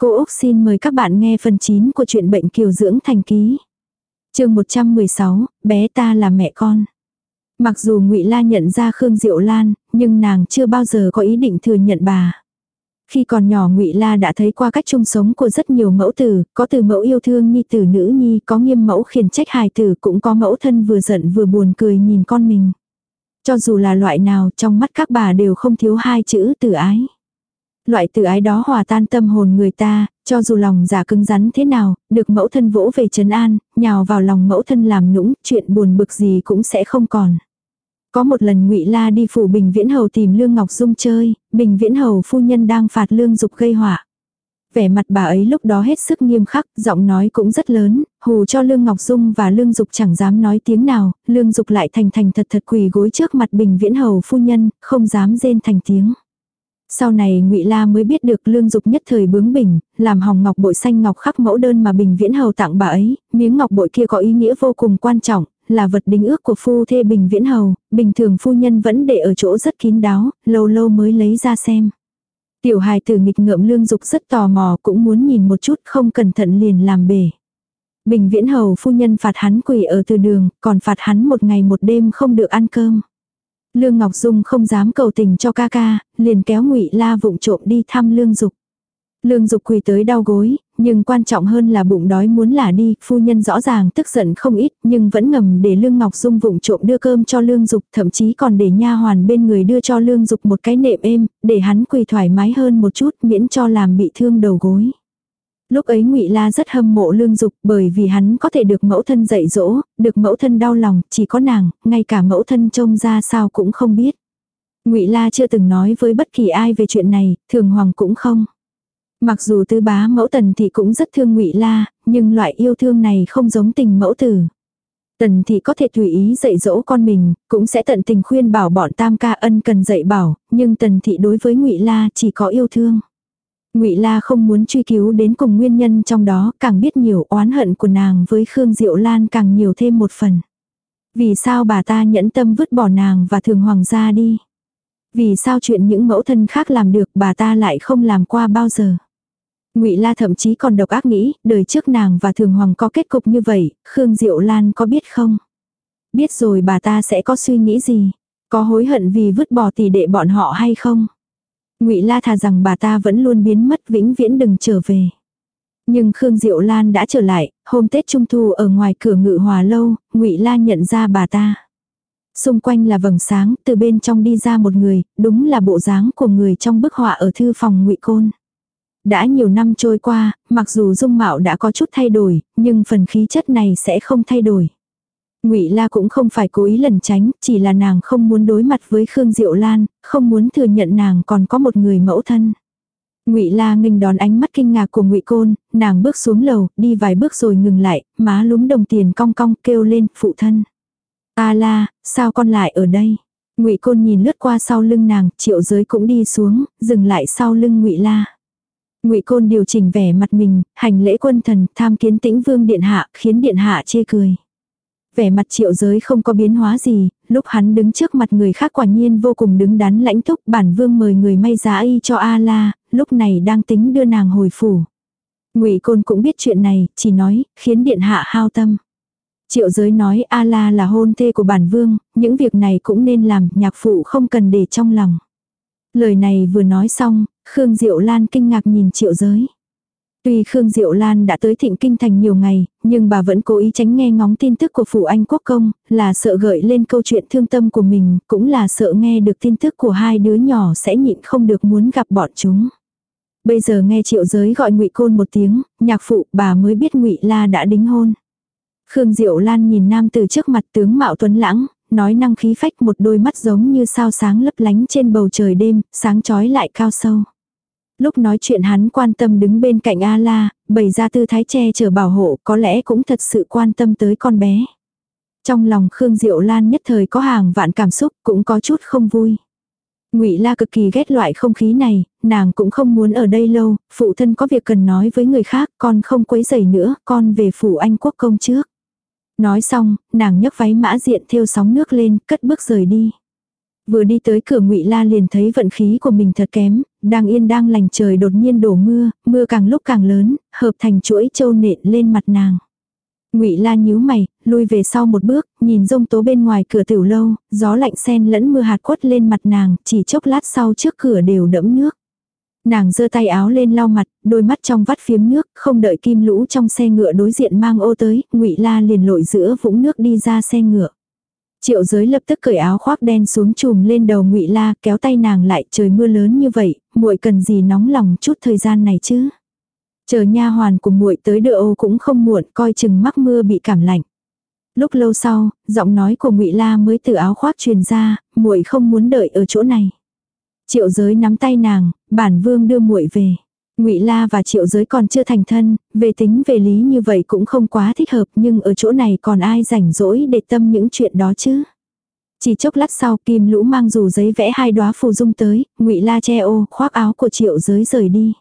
Cô Úc xin mời các bạn nghe phần 9 của truyện bệnh kiều dưỡng thành ký. chương 116, bé ta là mẹ con. Mặc dù ngụy La nhận ra Khương Diệu Lan, nhưng nàng chưa bao giờ có ý định thừa nhận bà. Khi còn nhỏ ngụy La đã thấy qua cách chung sống của rất nhiều mẫu tử, có từ mẫu yêu thương nhi tử nữ nhi, có nghiêm mẫu khiển trách hài tử, cũng có mẫu thân vừa giận vừa buồn cười nhìn con mình. Cho dù là loại nào, trong mắt các bà đều không thiếu hai chữ tử ái. Loại từ ái đó hòa tan tâm hồn người ta, cho dù lòng giả cứng rắn thế nào, được mẫu thân vỗ về trấn an, nhào vào lòng mẫu thân làm nũng, chuyện buồn bực gì cũng sẽ không còn. Có một lần ngụy La đi phủ Bình Viễn Hầu tìm Lương Ngọc Dung chơi, Bình Viễn Hầu phu nhân đang phạt Lương Dục gây họa. Vẻ mặt bà ấy lúc đó hết sức nghiêm khắc, giọng nói cũng rất lớn, hù cho Lương Ngọc Dung và Lương Dục chẳng dám nói tiếng nào, Lương Dục lại thành thành thật thật quỳ gối trước mặt Bình Viễn Hầu phu nhân, không dám rên thành tiếng. Sau này ngụy La mới biết được lương dục nhất thời bướng bỉnh, làm hồng ngọc bội xanh ngọc khắc mẫu đơn mà Bình Viễn Hầu tặng bà ấy, miếng ngọc bội kia có ý nghĩa vô cùng quan trọng, là vật đính ước của phu thê Bình Viễn Hầu, bình thường phu nhân vẫn để ở chỗ rất kín đáo, lâu lâu mới lấy ra xem. Tiểu hài tử nghịch ngợm lương dục rất tò mò cũng muốn nhìn một chút không cẩn thận liền làm bể. Bình Viễn Hầu phu nhân phạt hắn quỳ ở từ đường, còn phạt hắn một ngày một đêm không được ăn cơm. Lương Ngọc Dung không dám cầu tình cho ca ca, liền kéo Ngụy La vụng trộm đi thăm Lương Dục. Lương Dục quỳ tới đau gối, nhưng quan trọng hơn là bụng đói muốn là đi, phu nhân rõ ràng tức giận không ít, nhưng vẫn ngầm để Lương Ngọc Dung vụng trộm đưa cơm cho Lương Dục, thậm chí còn để nha hoàn bên người đưa cho Lương Dục một cái nệm êm, để hắn quỳ thoải mái hơn một chút, miễn cho làm bị thương đầu gối. Lúc ấy Ngụy La rất hâm mộ Lương Dục, bởi vì hắn có thể được mẫu thân dạy dỗ, được mẫu thân đau lòng, chỉ có nàng, ngay cả mẫu thân trông ra sao cũng không biết. Ngụy La chưa từng nói với bất kỳ ai về chuyện này, Thường Hoàng cũng không. Mặc dù tư bá mẫu tần thì cũng rất thương Ngụy La, nhưng loại yêu thương này không giống tình mẫu tử. Tần thị có thể tùy ý dạy dỗ con mình, cũng sẽ tận tình khuyên bảo bọn tam ca ân cần dạy bảo, nhưng tần thị đối với ngụy La chỉ có yêu thương. Ngụy La không muốn truy cứu đến cùng nguyên nhân trong đó, càng biết nhiều oán hận của nàng với Khương Diệu Lan càng nhiều thêm một phần. Vì sao bà ta nhẫn tâm vứt bỏ nàng và thường hoàng gia đi? Vì sao chuyện những mẫu thân khác làm được bà ta lại không làm qua bao giờ? Ngụy La thậm chí còn độc ác nghĩ, đời trước nàng và thường hoàng có kết cục như vậy, Khương Diệu Lan có biết không? Biết rồi bà ta sẽ có suy nghĩ gì? Có hối hận vì vứt bỏ tỷ đệ bọn họ hay không? Ngụy La thà rằng bà ta vẫn luôn biến mất vĩnh viễn đừng trở về. Nhưng Khương Diệu Lan đã trở lại, hôm Tết Trung Thu ở ngoài cửa ngự hòa lâu, Ngụy La nhận ra bà ta. Xung quanh là vầng sáng, từ bên trong đi ra một người, đúng là bộ dáng của người trong bức họa ở thư phòng Ngụy Côn. Đã nhiều năm trôi qua, mặc dù dung mạo đã có chút thay đổi, nhưng phần khí chất này sẽ không thay đổi. Ngụy La cũng không phải cố ý lẩn tránh, chỉ là nàng không muốn đối mặt với Khương Diệu Lan, không muốn thừa nhận nàng còn có một người mẫu thân. Ngụy La nghênh đón ánh mắt kinh ngạc của Ngụy Côn, nàng bước xuống lầu, đi vài bước rồi ngừng lại, má lúm đồng tiền cong cong kêu lên, "Phụ thân." "A La, sao con lại ở đây?" Ngụy Côn nhìn lướt qua sau lưng nàng, Triệu Giới cũng đi xuống, dừng lại sau lưng Ngụy La. Ngụy Côn điều chỉnh vẻ mặt mình, hành lễ quân thần, tham kiến Tĩnh Vương điện hạ, khiến điện hạ chê cười. Vẻ mặt triệu giới không có biến hóa gì, lúc hắn đứng trước mặt người khác quả nhiên vô cùng đứng đắn lãnh túc bản vương mời người may giá y cho A-la, lúc này đang tính đưa nàng hồi phủ. ngụy Côn cũng biết chuyện này, chỉ nói, khiến điện hạ hao tâm. Triệu giới nói A-la là hôn thê của bản vương, những việc này cũng nên làm, nhạc phụ không cần để trong lòng. Lời này vừa nói xong, Khương Diệu Lan kinh ngạc nhìn triệu giới. Tuy Khương Diệu Lan đã tới thịnh kinh thành nhiều ngày, nhưng bà vẫn cố ý tránh nghe ngóng tin tức của phủ anh quốc công, là sợ gợi lên câu chuyện thương tâm của mình, cũng là sợ nghe được tin tức của hai đứa nhỏ sẽ nhịn không được muốn gặp bọn chúng. Bây giờ nghe triệu giới gọi ngụy Côn một tiếng, nhạc phụ bà mới biết ngụy La đã đính hôn. Khương Diệu Lan nhìn nam từ trước mặt tướng Mạo Tuấn Lãng, nói năng khí phách một đôi mắt giống như sao sáng lấp lánh trên bầu trời đêm, sáng chói lại cao sâu. Lúc nói chuyện hắn quan tâm đứng bên cạnh A-la, bày ra tư thái che chở bảo hộ có lẽ cũng thật sự quan tâm tới con bé. Trong lòng Khương Diệu Lan nhất thời có hàng vạn cảm xúc cũng có chút không vui. Ngụy La cực kỳ ghét loại không khí này, nàng cũng không muốn ở đây lâu, phụ thân có việc cần nói với người khác, con không quấy rầy nữa, con về phủ anh quốc công trước. Nói xong, nàng nhấc váy mã diện theo sóng nước lên, cất bước rời đi. Vừa đi tới cửa Ngụy La liền thấy vận khí của mình thật kém, đang yên đang lành trời đột nhiên đổ mưa, mưa càng lúc càng lớn, hợp thành chuỗi châu nện lên mặt nàng. Ngụy La nhíu mày, lui về sau một bước, nhìn rông tố bên ngoài cửa tiểu lâu, gió lạnh xen lẫn mưa hạt quất lên mặt nàng, chỉ chốc lát sau trước cửa đều đẫm nước. Nàng giơ tay áo lên lau mặt, đôi mắt trong vắt phiếm nước, không đợi kim lũ trong xe ngựa đối diện mang ô tới, Ngụy La liền lội giữa vũng nước đi ra xe ngựa. Triệu giới lập tức cởi áo khoác đen xuống chùm lên đầu ngụy La, kéo tay nàng lại, trời mưa lớn như vậy, muội cần gì nóng lòng chút thời gian này chứ? Chờ nha hoàn của muội tới đưa ô cũng không muộn, coi chừng mắc mưa bị cảm lạnh. Lúc lâu sau, giọng nói của Ngụy La mới từ áo khoác truyền ra, muội không muốn đợi ở chỗ này. Triệu Giới nắm tay nàng, bản vương đưa muội về. Ngụy La và Triệu Giới còn chưa thành thân, về tính về lý như vậy cũng không quá thích hợp, nhưng ở chỗ này còn ai rảnh rỗi để tâm những chuyện đó chứ? Chỉ chốc lát sau, Kim Lũ mang dù giấy vẽ hai đóa phù dung tới, Ngụy La che ô, khoác áo của Triệu Giới rời đi.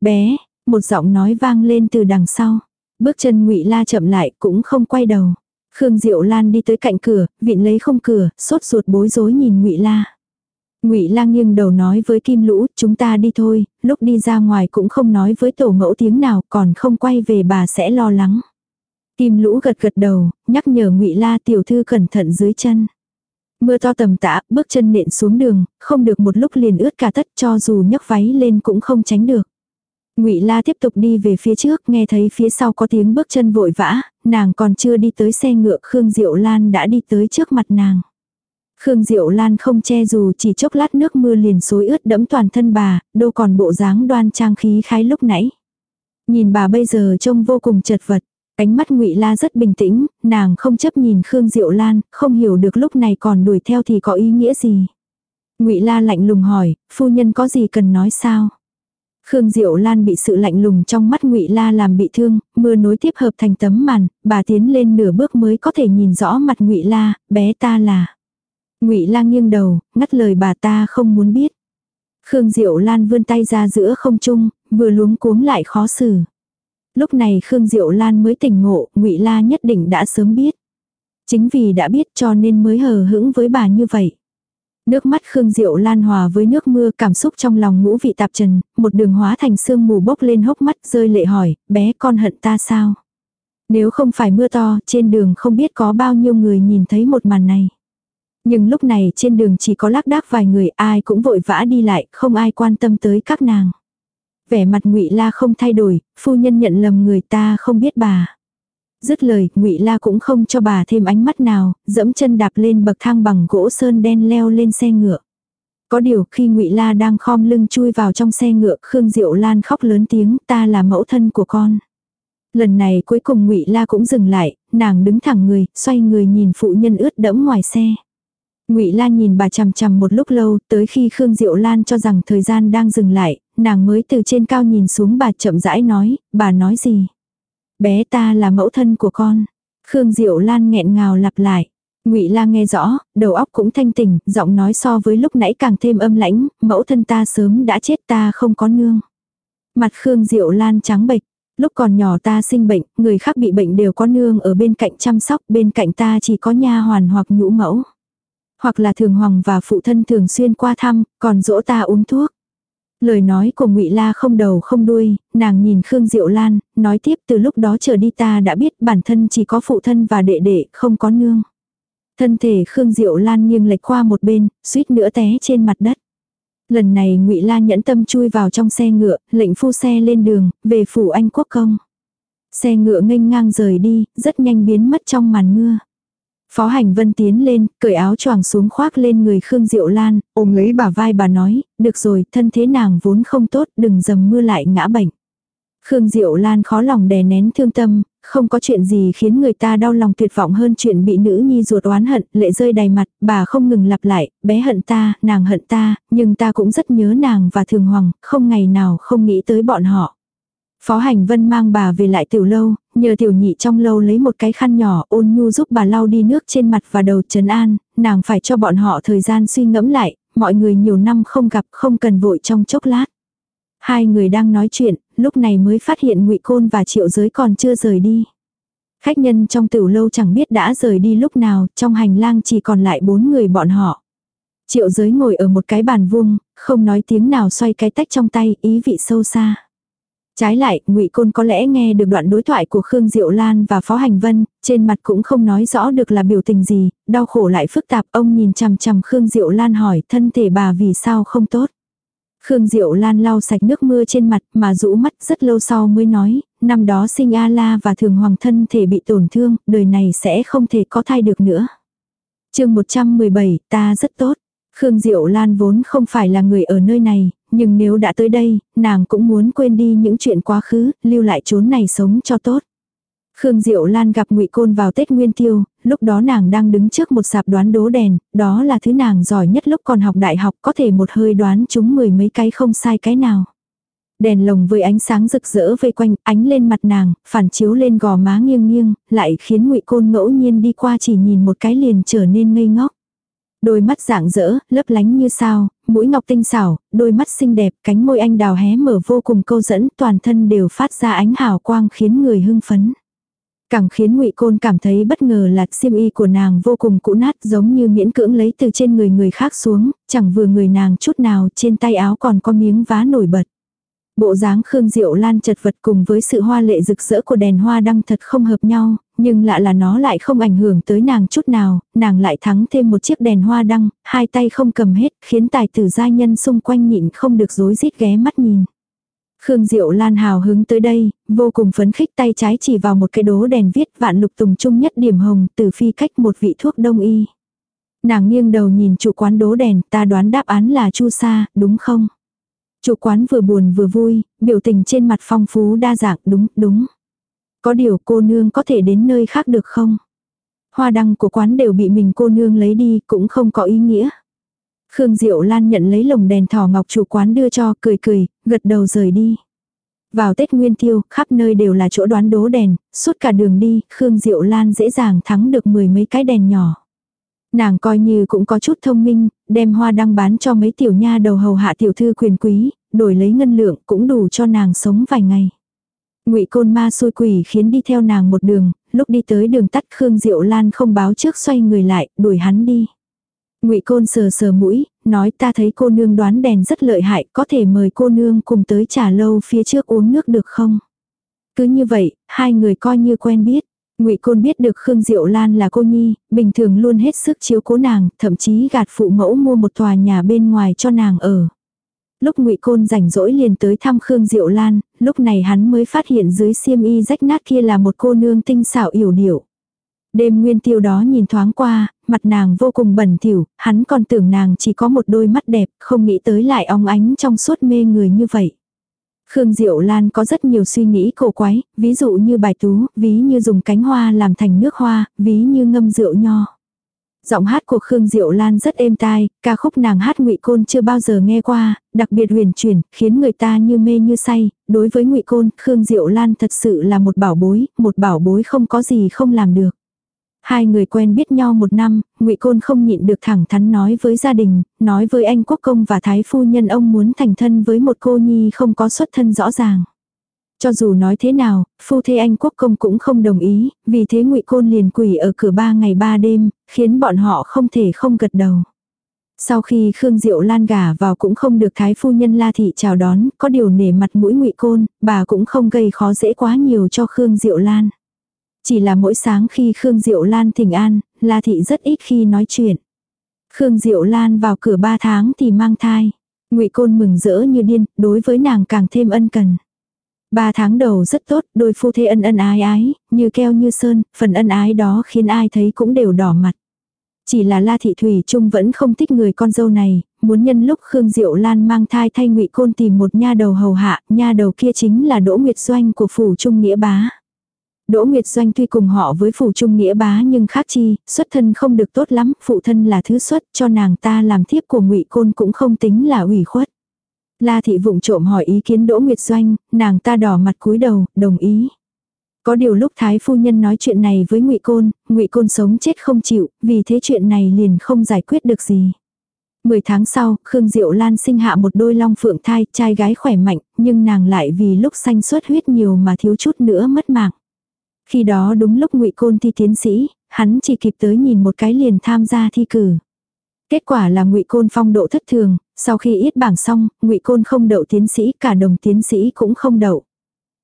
"Bé, một giọng nói vang lên từ đằng sau. Bước chân ngụy La chậm lại cũng không quay đầu. Khương Diệu Lan đi tới cạnh cửa, vịn lấy không cửa, sốt ruột bối rối nhìn ngụy La. Ngụy Lang nghiêng đầu nói với Kim Lũ, chúng ta đi thôi, lúc đi ra ngoài cũng không nói với tổ mẫu tiếng nào, còn không quay về bà sẽ lo lắng. Kim Lũ gật gật đầu, nhắc nhở Ngụy La tiểu thư cẩn thận dưới chân. Mưa to tầm tã, bước chân nện xuống đường, không được một lúc liền ướt cả tất cho dù nhấc váy lên cũng không tránh được. Ngụy La tiếp tục đi về phía trước, nghe thấy phía sau có tiếng bước chân vội vã, nàng còn chưa đi tới xe ngựa, Khương Diệu Lan đã đi tới trước mặt nàng. Khương Diệu Lan không che dù chỉ chốc lát nước mưa liền xối ướt đẫm toàn thân bà, đâu còn bộ dáng đoan trang khí khái lúc nãy. Nhìn bà bây giờ trông vô cùng chật vật, ánh mắt Ngụy La rất bình tĩnh, nàng không chấp nhìn Khương Diệu Lan, không hiểu được lúc này còn đuổi theo thì có ý nghĩa gì. Ngụy La lạnh lùng hỏi, phu nhân có gì cần nói sao? Khương Diệu Lan bị sự lạnh lùng trong mắt Ngụy La làm bị thương, mưa nối tiếp hợp thành tấm màn, bà tiến lên nửa bước mới có thể nhìn rõ mặt Ngụy La, bé ta là. Ngụy Lang nghiêng đầu, ngắt lời bà ta không muốn biết. Khương Diệu Lan vươn tay ra giữa không trung, vừa luống cuống lại khó xử. Lúc này Khương Diệu Lan mới tỉnh ngộ, Ngụy La nhất định đã sớm biết. Chính vì đã biết cho nên mới hờ hững với bà như vậy. Nước mắt Khương Diệu lan hòa với nước mưa cảm xúc trong lòng ngũ vị tạp trần, một đường hóa thành sương mù bốc lên hốc mắt rơi lệ hỏi, bé con hận ta sao? Nếu không phải mưa to, trên đường không biết có bao nhiêu người nhìn thấy một màn này. Nhưng lúc này trên đường chỉ có lác đác vài người ai cũng vội vã đi lại, không ai quan tâm tới các nàng. Vẻ mặt ngụy La không thay đổi, phu nhân nhận lầm người ta không biết bà. Dứt lời, ngụy La cũng không cho bà thêm ánh mắt nào, dẫm chân đạp lên bậc thang bằng gỗ sơn đen leo lên xe ngựa. Có điều khi ngụy La đang khom lưng chui vào trong xe ngựa, Khương Diệu Lan khóc lớn tiếng, ta là mẫu thân của con. Lần này cuối cùng ngụy La cũng dừng lại, nàng đứng thẳng người, xoay người nhìn phụ nhân ướt đẫm ngoài xe. Ngụy La nhìn bà chằm chằm một lúc lâu, tới khi Khương Diệu Lan cho rằng thời gian đang dừng lại, nàng mới từ trên cao nhìn xuống bà chậm rãi nói, bà nói gì? Bé ta là mẫu thân của con. Khương Diệu Lan nghẹn ngào lặp lại. Ngụy La nghe rõ, đầu óc cũng thanh tỉnh, giọng nói so với lúc nãy càng thêm âm lãnh, mẫu thân ta sớm đã chết ta không có nương. Mặt Khương Diệu Lan trắng bệch, lúc còn nhỏ ta sinh bệnh, người khác bị bệnh đều có nương ở bên cạnh chăm sóc, bên cạnh ta chỉ có nha hoàn hoặc nhũ mẫu. Hoặc là thường hoàng và phụ thân thường xuyên qua thăm, còn dỗ ta uống thuốc. Lời nói của ngụy La không đầu không đuôi, nàng nhìn Khương Diệu Lan, nói tiếp từ lúc đó trở đi ta đã biết bản thân chỉ có phụ thân và đệ đệ, không có nương. Thân thể Khương Diệu Lan nghiêng lệch qua một bên, suýt nữa té trên mặt đất. Lần này ngụy La nhẫn tâm chui vào trong xe ngựa, lệnh phu xe lên đường, về phủ anh quốc công. Xe ngựa nghênh ngang rời đi, rất nhanh biến mất trong màn mưa. Phó Hành Vân tiến lên, cởi áo choàng xuống khoác lên người Khương Diệu Lan, ôm lấy bà vai bà nói, được rồi, thân thế nàng vốn không tốt, đừng dầm mưa lại ngã bệnh. Khương Diệu Lan khó lòng đè nén thương tâm, không có chuyện gì khiến người ta đau lòng tuyệt vọng hơn chuyện bị nữ nhi ruột oán hận, lệ rơi đầy mặt, bà không ngừng lặp lại, bé hận ta, nàng hận ta, nhưng ta cũng rất nhớ nàng và thường hoàng, không ngày nào không nghĩ tới bọn họ. Phó Hành Vân mang bà về lại tiểu lâu, nhờ tiểu nhị trong lâu lấy một cái khăn nhỏ ôn nhu giúp bà lau đi nước trên mặt và đầu trấn an, nàng phải cho bọn họ thời gian suy ngẫm lại, mọi người nhiều năm không gặp không cần vội trong chốc lát. Hai người đang nói chuyện, lúc này mới phát hiện ngụy Côn và Triệu Giới còn chưa rời đi. Khách nhân trong tiểu lâu chẳng biết đã rời đi lúc nào, trong hành lang chỉ còn lại bốn người bọn họ. Triệu giới ngồi ở một cái bàn vuông, không nói tiếng nào xoay cái tách trong tay, ý vị sâu xa. Trái lại, ngụy Côn có lẽ nghe được đoạn đối thoại của Khương Diệu Lan và Phó Hành Vân, trên mặt cũng không nói rõ được là biểu tình gì, đau khổ lại phức tạp, ông nhìn chằm chằm Khương Diệu Lan hỏi thân thể bà vì sao không tốt. Khương Diệu Lan lau sạch nước mưa trên mặt mà rũ mắt rất lâu sau mới nói, năm đó sinh A-la và thường hoàng thân thể bị tổn thương, đời này sẽ không thể có thai được nữa. chương 117, ta rất tốt. Khương Diệu Lan vốn không phải là người ở nơi này, nhưng nếu đã tới đây, nàng cũng muốn quên đi những chuyện quá khứ, lưu lại chốn này sống cho tốt. Khương Diệu Lan gặp Ngụy Côn vào Tết Nguyên Tiêu, lúc đó nàng đang đứng trước một sạp đoán đố đèn, đó là thứ nàng giỏi nhất lúc còn học đại học, có thể một hơi đoán chúng mười mấy cái không sai cái nào. Đèn lồng với ánh sáng rực rỡ vây quanh, ánh lên mặt nàng, phản chiếu lên gò má nghiêng nghiêng, lại khiến Ngụy Côn ngẫu nhiên đi qua chỉ nhìn một cái liền trở nên ngây ngốc. Đôi mắt dạng dỡ, lấp lánh như sao, mũi ngọc tinh xảo, đôi mắt xinh đẹp, cánh môi anh đào hé mở vô cùng câu dẫn, toàn thân đều phát ra ánh hào quang khiến người hưng phấn. Càng khiến ngụy Côn cảm thấy bất ngờ là xiêm y của nàng vô cùng cũ nát giống như miễn cưỡng lấy từ trên người người khác xuống, chẳng vừa người nàng chút nào trên tay áo còn có miếng vá nổi bật. Bộ dáng Khương Diệu Lan chật vật cùng với sự hoa lệ rực rỡ của đèn hoa đăng thật không hợp nhau, nhưng lạ là nó lại không ảnh hưởng tới nàng chút nào, nàng lại thắng thêm một chiếc đèn hoa đăng, hai tay không cầm hết, khiến tài tử gia nhân xung quanh nhịn không được rối rít ghé mắt nhìn. Khương Diệu Lan hào hứng tới đây, vô cùng phấn khích tay trái chỉ vào một cái đố đèn viết vạn lục tùng trung nhất điểm hồng từ phi cách một vị thuốc đông y. Nàng nghiêng đầu nhìn chủ quán đố đèn, ta đoán đáp án là chu sa, đúng không? Chủ quán vừa buồn vừa vui, biểu tình trên mặt phong phú đa dạng, đúng, đúng. Có điều cô nương có thể đến nơi khác được không? Hoa đăng của quán đều bị mình cô nương lấy đi, cũng không có ý nghĩa. Khương Diệu Lan nhận lấy lồng đèn thỏ ngọc chủ quán đưa cho, cười cười, gật đầu rời đi. Vào Tết Nguyên Tiêu, khắp nơi đều là chỗ đoán đố đèn, suốt cả đường đi, Khương Diệu Lan dễ dàng thắng được mười mấy cái đèn nhỏ. Nàng coi như cũng có chút thông minh, đem hoa đăng bán cho mấy tiểu nha đầu hầu hạ tiểu thư quyền quý, đổi lấy ngân lượng cũng đủ cho nàng sống vài ngày. Ngụy Côn Ma xui quỷ khiến đi theo nàng một đường, lúc đi tới đường tắt Khương Diệu Lan không báo trước xoay người lại, đuổi hắn đi. Ngụy Côn sờ sờ mũi, nói ta thấy cô nương đoán đèn rất lợi hại, có thể mời cô nương cùng tới trà lâu phía trước uống nước được không? Cứ như vậy, hai người coi như quen biết. Ngụy Côn biết được Khương Diệu Lan là cô nhi, bình thường luôn hết sức chiếu cố nàng, thậm chí gạt phụ mẫu mua một tòa nhà bên ngoài cho nàng ở. Lúc Ngụy Côn rảnh rỗi liền tới thăm Khương Diệu Lan, lúc này hắn mới phát hiện dưới xiêm y rách nát kia là một cô nương tinh xảo yểu điệu. Đêm nguyên tiêu đó nhìn thoáng qua, mặt nàng vô cùng bẩn thỉu, hắn còn tưởng nàng chỉ có một đôi mắt đẹp, không nghĩ tới lại óng ánh trong suốt mê người như vậy. Khương Diệu Lan có rất nhiều suy nghĩ cổ quái, ví dụ như bài tú, ví như dùng cánh hoa làm thành nước hoa, ví như ngâm rượu nho. Giọng hát của Khương Diệu Lan rất êm tai, ca khúc nàng hát ngụy Côn chưa bao giờ nghe qua, đặc biệt huyền chuyển, khiến người ta như mê như say. Đối với ngụy Côn, Khương Diệu Lan thật sự là một bảo bối, một bảo bối không có gì không làm được. Hai người quen biết nhau một năm, ngụy Côn không nhịn được thẳng thắn nói với gia đình, nói với anh quốc công và thái phu nhân ông muốn thành thân với một cô nhi không có xuất thân rõ ràng. Cho dù nói thế nào, phu thê anh quốc công cũng không đồng ý, vì thế ngụy Côn liền quỷ ở cửa ba ngày ba đêm, khiến bọn họ không thể không gật đầu. Sau khi Khương Diệu Lan gả vào cũng không được thái phu nhân La Thị chào đón, có điều nể mặt mũi ngụy Côn, bà cũng không gây khó dễ quá nhiều cho Khương Diệu Lan. Chỉ là mỗi sáng khi Khương Diệu Lan thỉnh an, La Thị rất ít khi nói chuyện. Khương Diệu Lan vào cửa ba tháng thì mang thai. ngụy Côn mừng rỡ như điên, đối với nàng càng thêm ân cần. Ba tháng đầu rất tốt, đôi phu thê ân ân ái ái, như keo như sơn, phần ân ái đó khiến ai thấy cũng đều đỏ mặt. Chỉ là La Thị Thủy Trung vẫn không thích người con dâu này, muốn nhân lúc Khương Diệu Lan mang thai thay ngụy Côn tìm một nha đầu hầu hạ, nha đầu kia chính là Đỗ Nguyệt Doanh của phủ Trung Nghĩa Bá. Đỗ Nguyệt Doanh tuy cùng họ với phủ trung nghĩa bá nhưng khác chi, xuất thân không được tốt lắm, phụ thân là thứ xuất cho nàng ta làm thiếp của ngụy Côn cũng không tính là ủy khuất. La thị vụng trộm hỏi ý kiến Đỗ Nguyệt Doanh, nàng ta đỏ mặt cúi đầu, đồng ý. Có điều lúc Thái phu nhân nói chuyện này với Ngụy Côn, Ngụy Côn sống chết không chịu, vì thế chuyện này liền không giải quyết được gì. Mười tháng sau, Khương Diệu Lan sinh hạ một đôi long phượng thai, trai gái khỏe mạnh, nhưng nàng lại vì lúc sanh xuất huyết nhiều mà thiếu chút nữa mất mạng. Khi đó đúng lúc ngụy Côn thi tiến sĩ, hắn chỉ kịp tới nhìn một cái liền tham gia thi cử. Kết quả là ngụy Côn phong độ thất thường, sau khi yết bảng xong, ngụy Côn không đậu tiến sĩ, cả đồng tiến sĩ cũng không đậu.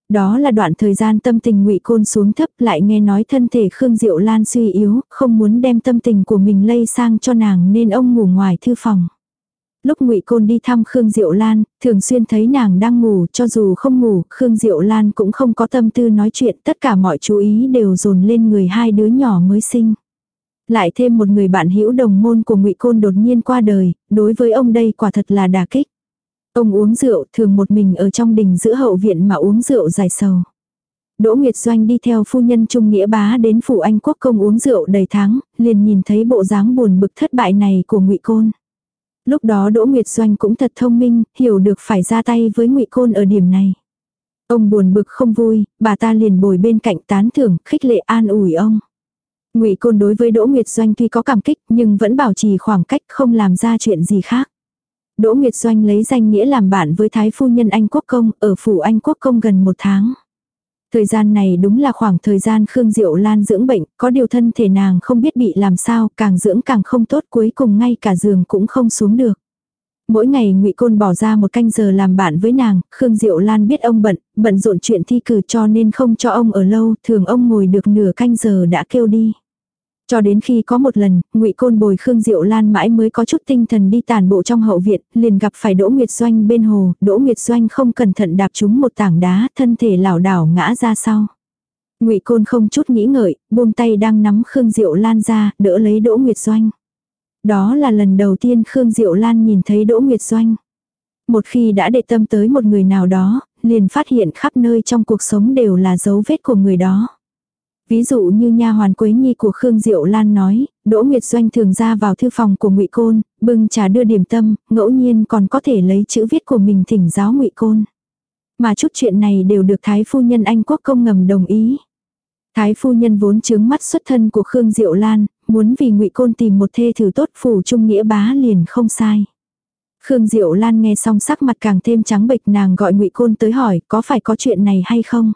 Đó là đoạn thời gian tâm tình ngụy Côn xuống thấp lại nghe nói thân thể Khương Diệu Lan suy yếu, không muốn đem tâm tình của mình lây sang cho nàng nên ông ngủ ngoài thư phòng. Lúc ngụy Côn đi thăm Khương Diệu Lan, thường xuyên thấy nàng đang ngủ, cho dù không ngủ, Khương Diệu Lan cũng không có tâm tư nói chuyện, tất cả mọi chú ý đều dồn lên người hai đứa nhỏ mới sinh. Lại thêm một người bạn hữu đồng môn của ngụy Côn đột nhiên qua đời, đối với ông đây quả thật là đà kích. Ông uống rượu, thường một mình ở trong đình giữa hậu viện mà uống rượu dài sầu. Đỗ Nguyệt Doanh đi theo phu nhân Trung Nghĩa Bá đến phủ Anh Quốc công uống rượu đầy tháng, liền nhìn thấy bộ dáng buồn bực thất bại này của Ngụy Côn. Lúc đó Đỗ Nguyệt Doanh cũng thật thông minh, hiểu được phải ra tay với Ngụy Côn ở điểm này. Ông buồn bực không vui, bà ta liền bồi bên cạnh tán thưởng, khích lệ an ủi ông. Ngụy Côn đối với Đỗ Nguyệt Doanh tuy có cảm kích, nhưng vẫn bảo trì khoảng cách không làm ra chuyện gì khác. Đỗ Nguyệt Doanh lấy danh nghĩa làm bạn với Thái Phu Nhân Anh Quốc Công, ở phủ Anh Quốc Công gần một tháng. Thời gian này đúng là khoảng thời gian Khương Diệu Lan dưỡng bệnh, có điều thân thể nàng không biết bị làm sao, càng dưỡng càng không tốt cuối cùng ngay cả giường cũng không xuống được. Mỗi ngày ngụy Côn bỏ ra một canh giờ làm bạn với nàng, Khương Diệu Lan biết ông bận, bận rộn chuyện thi cử cho nên không cho ông ở lâu, thường ông ngồi được nửa canh giờ đã kêu đi. Cho đến khi có một lần, ngụy Côn bồi Khương Diệu Lan mãi mới có chút tinh thần đi tàn bộ trong hậu viện, liền gặp phải Đỗ Nguyệt Doanh bên hồ, Đỗ Nguyệt Doanh không cẩn thận đạp trúng một tảng đá, thân thể lảo đảo ngã ra sau. Ngụy Côn không chút nghĩ ngợi, buông tay đang nắm Khương Diệu Lan ra, đỡ lấy Đỗ Nguyệt Doanh. Đó là lần đầu tiên Khương Diệu Lan nhìn thấy Đỗ Nguyệt Doanh. Một khi đã để tâm tới một người nào đó, liền phát hiện khắp nơi trong cuộc sống đều là dấu vết của người đó. Ví dụ như nha hoàn Quế Nhi của Khương Diệu Lan nói, Đỗ Nguyệt Doanh thường ra vào thư phòng của Ngụy Côn, bưng trà đưa điểm tâm, ngẫu nhiên còn có thể lấy chữ viết của mình thỉnh giáo Ngụy Côn. Mà chút chuyện này đều được Thái phu nhân Anh Quốc công ngầm đồng ý. Thái phu nhân vốn chướng mắt xuất thân của Khương Diệu Lan, muốn vì Ngụy Côn tìm một thê thử tốt phủ trung nghĩa bá liền không sai. Khương Diệu Lan nghe xong sắc mặt càng thêm trắng bệch nàng gọi Ngụy Côn tới hỏi có phải có chuyện này hay không.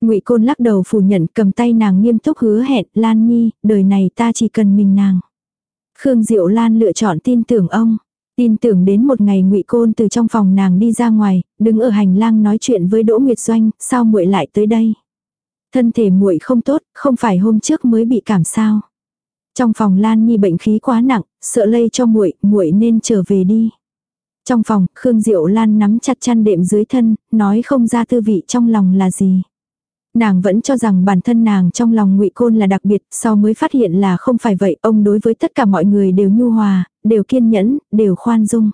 Ngụy Côn lắc đầu phủ nhận cầm tay nàng nghiêm túc hứa hẹn, Lan Nhi, đời này ta chỉ cần mình nàng. Khương Diệu Lan lựa chọn tin tưởng ông. Tin tưởng đến một ngày Ngụy Côn từ trong phòng nàng đi ra ngoài, đứng ở hành lang nói chuyện với Đỗ Nguyệt Doanh, sao muội lại tới đây? Thân thể muội không tốt, không phải hôm trước mới bị cảm sao? Trong phòng Lan Nhi bệnh khí quá nặng, sợ lây cho muội, muội nên trở về đi. Trong phòng, Khương Diệu Lan nắm chặt chăn đệm dưới thân, nói không ra tư vị trong lòng là gì. Nàng vẫn cho rằng bản thân nàng trong lòng ngụy Côn là đặc biệt, sau mới phát hiện là không phải vậy, ông đối với tất cả mọi người đều nhu hòa, đều kiên nhẫn, đều khoan dung.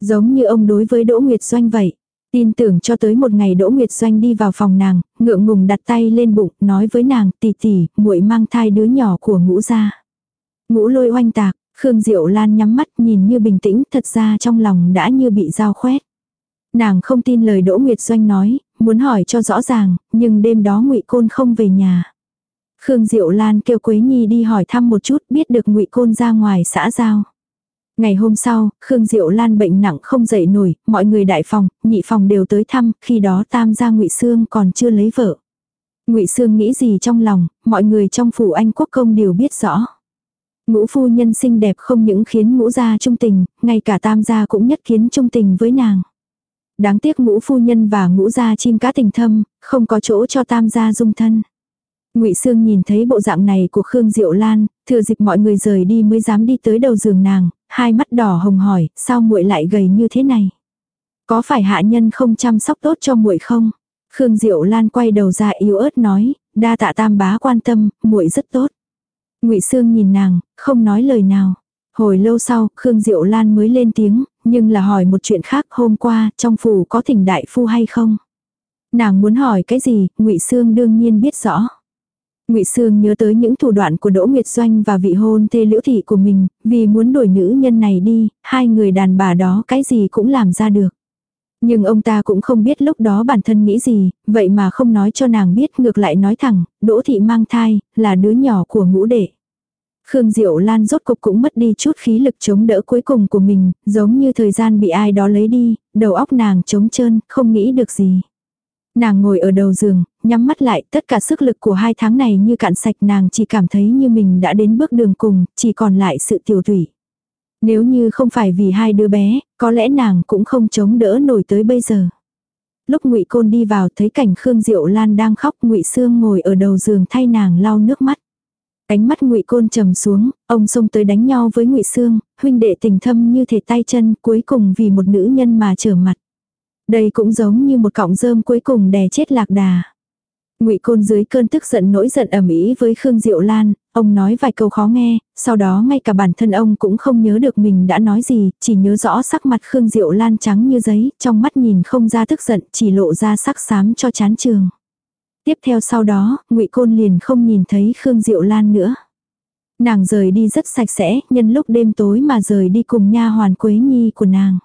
Giống như ông đối với Đỗ Nguyệt Doanh vậy. Tin tưởng cho tới một ngày Đỗ Nguyệt Doanh đi vào phòng nàng, ngượng ngùng đặt tay lên bụng, nói với nàng, tỷ tỷ, muội mang thai đứa nhỏ của ngũ gia. Ngũ lôi oanh tạc, Khương Diệu Lan nhắm mắt nhìn như bình tĩnh, thật ra trong lòng đã như bị dao khoét. Nàng không tin lời Đỗ Nguyệt Doanh nói, muốn hỏi cho rõ ràng, nhưng đêm đó ngụy Côn không về nhà. Khương Diệu Lan kêu Quế Nhi đi hỏi thăm một chút biết được ngụy Côn ra ngoài xã giao. Ngày hôm sau, Khương Diệu Lan bệnh nặng không dậy nổi, mọi người đại phòng, nhị phòng đều tới thăm, khi đó tam gia ngụy Sương còn chưa lấy vợ. ngụy Sương nghĩ gì trong lòng, mọi người trong phủ anh quốc công đều biết rõ. Ngũ phu nhân xinh đẹp không những khiến ngũ gia trung tình, ngay cả tam gia cũng nhất kiến trung tình với nàng. Đáng tiếc ngũ phu nhân và ngũ gia chim cá tình thâm, không có chỗ cho tam gia dung thân. Ngụy Sương nhìn thấy bộ dạng này của Khương Diệu Lan, thừa dịp mọi người rời đi mới dám đi tới đầu giường nàng, hai mắt đỏ hồng hỏi, sao muội lại gầy như thế này? Có phải hạ nhân không chăm sóc tốt cho muội không? Khương Diệu Lan quay đầu ra yếu ớt nói, đa tạ tam bá quan tâm, muội rất tốt. Ngụy Sương nhìn nàng, không nói lời nào. Hồi lâu sau, Khương Diệu Lan mới lên tiếng, nhưng là hỏi một chuyện khác hôm qua, trong phủ có thỉnh đại phu hay không? Nàng muốn hỏi cái gì, ngụy Sương đương nhiên biết rõ. Ngụy Sương nhớ tới những thủ đoạn của Đỗ Nguyệt Doanh và vị hôn thê liễu thị của mình, vì muốn đuổi nữ nhân này đi, hai người đàn bà đó cái gì cũng làm ra được. Nhưng ông ta cũng không biết lúc đó bản thân nghĩ gì, vậy mà không nói cho nàng biết ngược lại nói thẳng, Đỗ thị mang thai, là đứa nhỏ của ngũ đệ. Khương Diệu Lan rốt cục cũng mất đi chút khí lực chống đỡ cuối cùng của mình, giống như thời gian bị ai đó lấy đi, đầu óc nàng trống trơn, không nghĩ được gì. Nàng ngồi ở đầu giường, nhắm mắt lại, tất cả sức lực của hai tháng này như cạn sạch nàng chỉ cảm thấy như mình đã đến bước đường cùng, chỉ còn lại sự tiểu thủy. Nếu như không phải vì hai đứa bé, có lẽ nàng cũng không chống đỡ nổi tới bây giờ. Lúc Ngụy Côn đi vào thấy cảnh Khương Diệu Lan đang khóc, Ngụy Sương ngồi ở đầu giường thay nàng lau nước mắt. Ánh mắt Ngụy Côn trầm xuống, ông xông tới đánh nhau với Ngụy Sương, huynh đệ tình thâm như thể tay chân, cuối cùng vì một nữ nhân mà trở mặt. Đây cũng giống như một cọng rơm cuối cùng đè chết lạc đà. Ngụy Côn dưới cơn tức giận nỗi giận ầm ĩ với Khương Diệu Lan, ông nói vài câu khó nghe, sau đó ngay cả bản thân ông cũng không nhớ được mình đã nói gì, chỉ nhớ rõ sắc mặt Khương Diệu Lan trắng như giấy, trong mắt nhìn không ra tức giận, chỉ lộ ra sắc xám cho chán trường. Tiếp theo sau đó, Ngụy Côn liền không nhìn thấy Khương Diệu Lan nữa. Nàng rời đi rất sạch sẽ, nhân lúc đêm tối mà rời đi cùng nha hoàn Quế Nhi của nàng.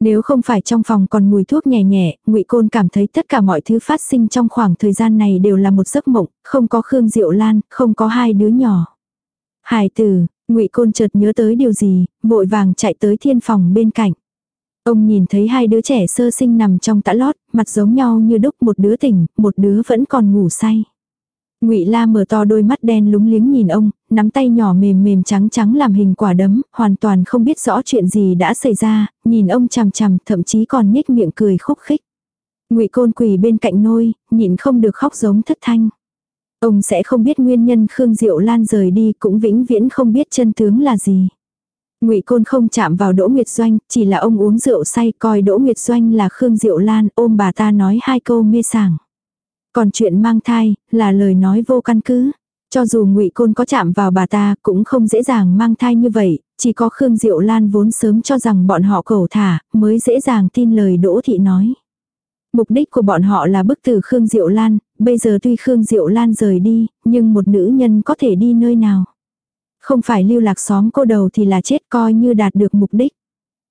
Nếu không phải trong phòng còn mùi thuốc nhẹ nhẹ, Ngụy Côn cảm thấy tất cả mọi thứ phát sinh trong khoảng thời gian này đều là một giấc mộng, không có Khương Diệu Lan, không có hai đứa nhỏ. Hải tử, Ngụy Côn chợt nhớ tới điều gì, vội vàng chạy tới thiên phòng bên cạnh. Ông nhìn thấy hai đứa trẻ sơ sinh nằm trong tã lót, mặt giống nhau như đúc một đứa tỉnh, một đứa vẫn còn ngủ say. Ngụy La mở to đôi mắt đen lúng liếng nhìn ông, nắm tay nhỏ mềm mềm trắng trắng làm hình quả đấm, hoàn toàn không biết rõ chuyện gì đã xảy ra, nhìn ông chằm chằm, thậm chí còn nhếch miệng cười khúc khích. Ngụy Côn quỳ bên cạnh nôi, nhịn không được khóc giống thất thanh. Ông sẽ không biết nguyên nhân Khương Diệu Lan rời đi, cũng vĩnh viễn không biết chân tướng là gì. Ngụy Côn không chạm vào Đỗ Nguyệt Doanh, chỉ là ông uống rượu say coi Đỗ Nguyệt Doanh là Khương Diệu Lan, ôm bà ta nói hai câu mê sảng. Còn chuyện mang thai, là lời nói vô căn cứ. Cho dù ngụy Côn có chạm vào bà ta, cũng không dễ dàng mang thai như vậy, chỉ có Khương Diệu Lan vốn sớm cho rằng bọn họ cầu thả, mới dễ dàng tin lời Đỗ Thị nói. Mục đích của bọn họ là bức tử Khương Diệu Lan, bây giờ tuy Khương Diệu Lan rời đi, nhưng một nữ nhân có thể đi nơi nào. Không phải lưu lạc xóm cô đầu thì là chết coi như đạt được mục đích.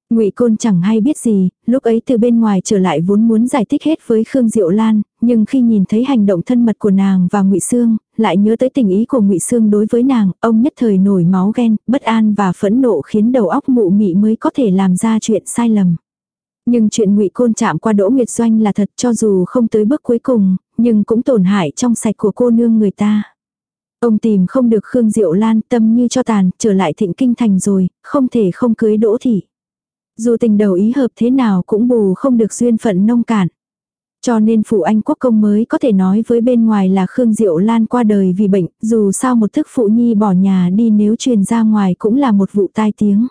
Ngụy Côn chẳng hay biết gì, lúc ấy từ bên ngoài trở lại vốn muốn giải thích hết với Khương Diệu Lan, nhưng khi nhìn thấy hành động thân mật của nàng và Ngụy Sương, lại nhớ tới tình ý của Ngụy Sương đối với nàng, ông nhất thời nổi máu ghen, bất an và phẫn nộ khiến đầu óc mụ mị mới có thể làm ra chuyện sai lầm. Nhưng chuyện Ngụy Côn chạm qua Đỗ Nguyệt Doanh là thật cho dù không tới bước cuối cùng, nhưng cũng tổn hại trong sạch của cô nương người ta. Ông tìm không được Khương Diệu Lan tâm như cho tàn, trở lại thịnh kinh thành rồi, không thể không cưới Đỗ Thị. Dù tình đầu ý hợp thế nào cũng bù không được duyên phận nông cạn. Cho nên phụ anh quốc công mới có thể nói với bên ngoài là Khương Diệu Lan qua đời vì bệnh, dù sao một thức phụ nhi bỏ nhà đi nếu truyền ra ngoài cũng là một vụ tai tiếng.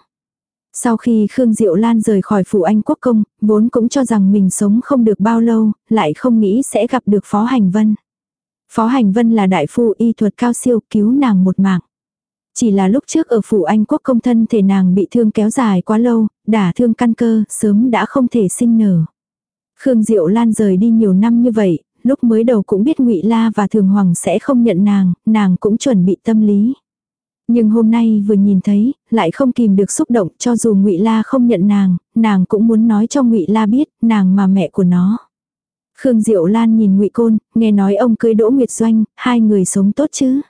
Sau khi Khương Diệu Lan rời khỏi phủ anh quốc công, vốn cũng cho rằng mình sống không được bao lâu, lại không nghĩ sẽ gặp được Phó Hành Vân. Phó Hành Vân là đại phu y thuật cao siêu cứu nàng một mạng. Chỉ là lúc trước ở phủ Anh quốc công thân thể nàng bị thương kéo dài quá lâu, đả thương căn cơ, sớm đã không thể sinh nở. Khương Diệu Lan rời đi nhiều năm như vậy, lúc mới đầu cũng biết Ngụy La và Thường Hoàng sẽ không nhận nàng, nàng cũng chuẩn bị tâm lý. Nhưng hôm nay vừa nhìn thấy, lại không kìm được xúc động, cho dù Ngụy La không nhận nàng, nàng cũng muốn nói cho Ngụy La biết, nàng mà mẹ của nó. Khương Diệu Lan nhìn Ngụy Côn, nghe nói ông cưới Đỗ Nguyệt Doanh, hai người sống tốt chứ?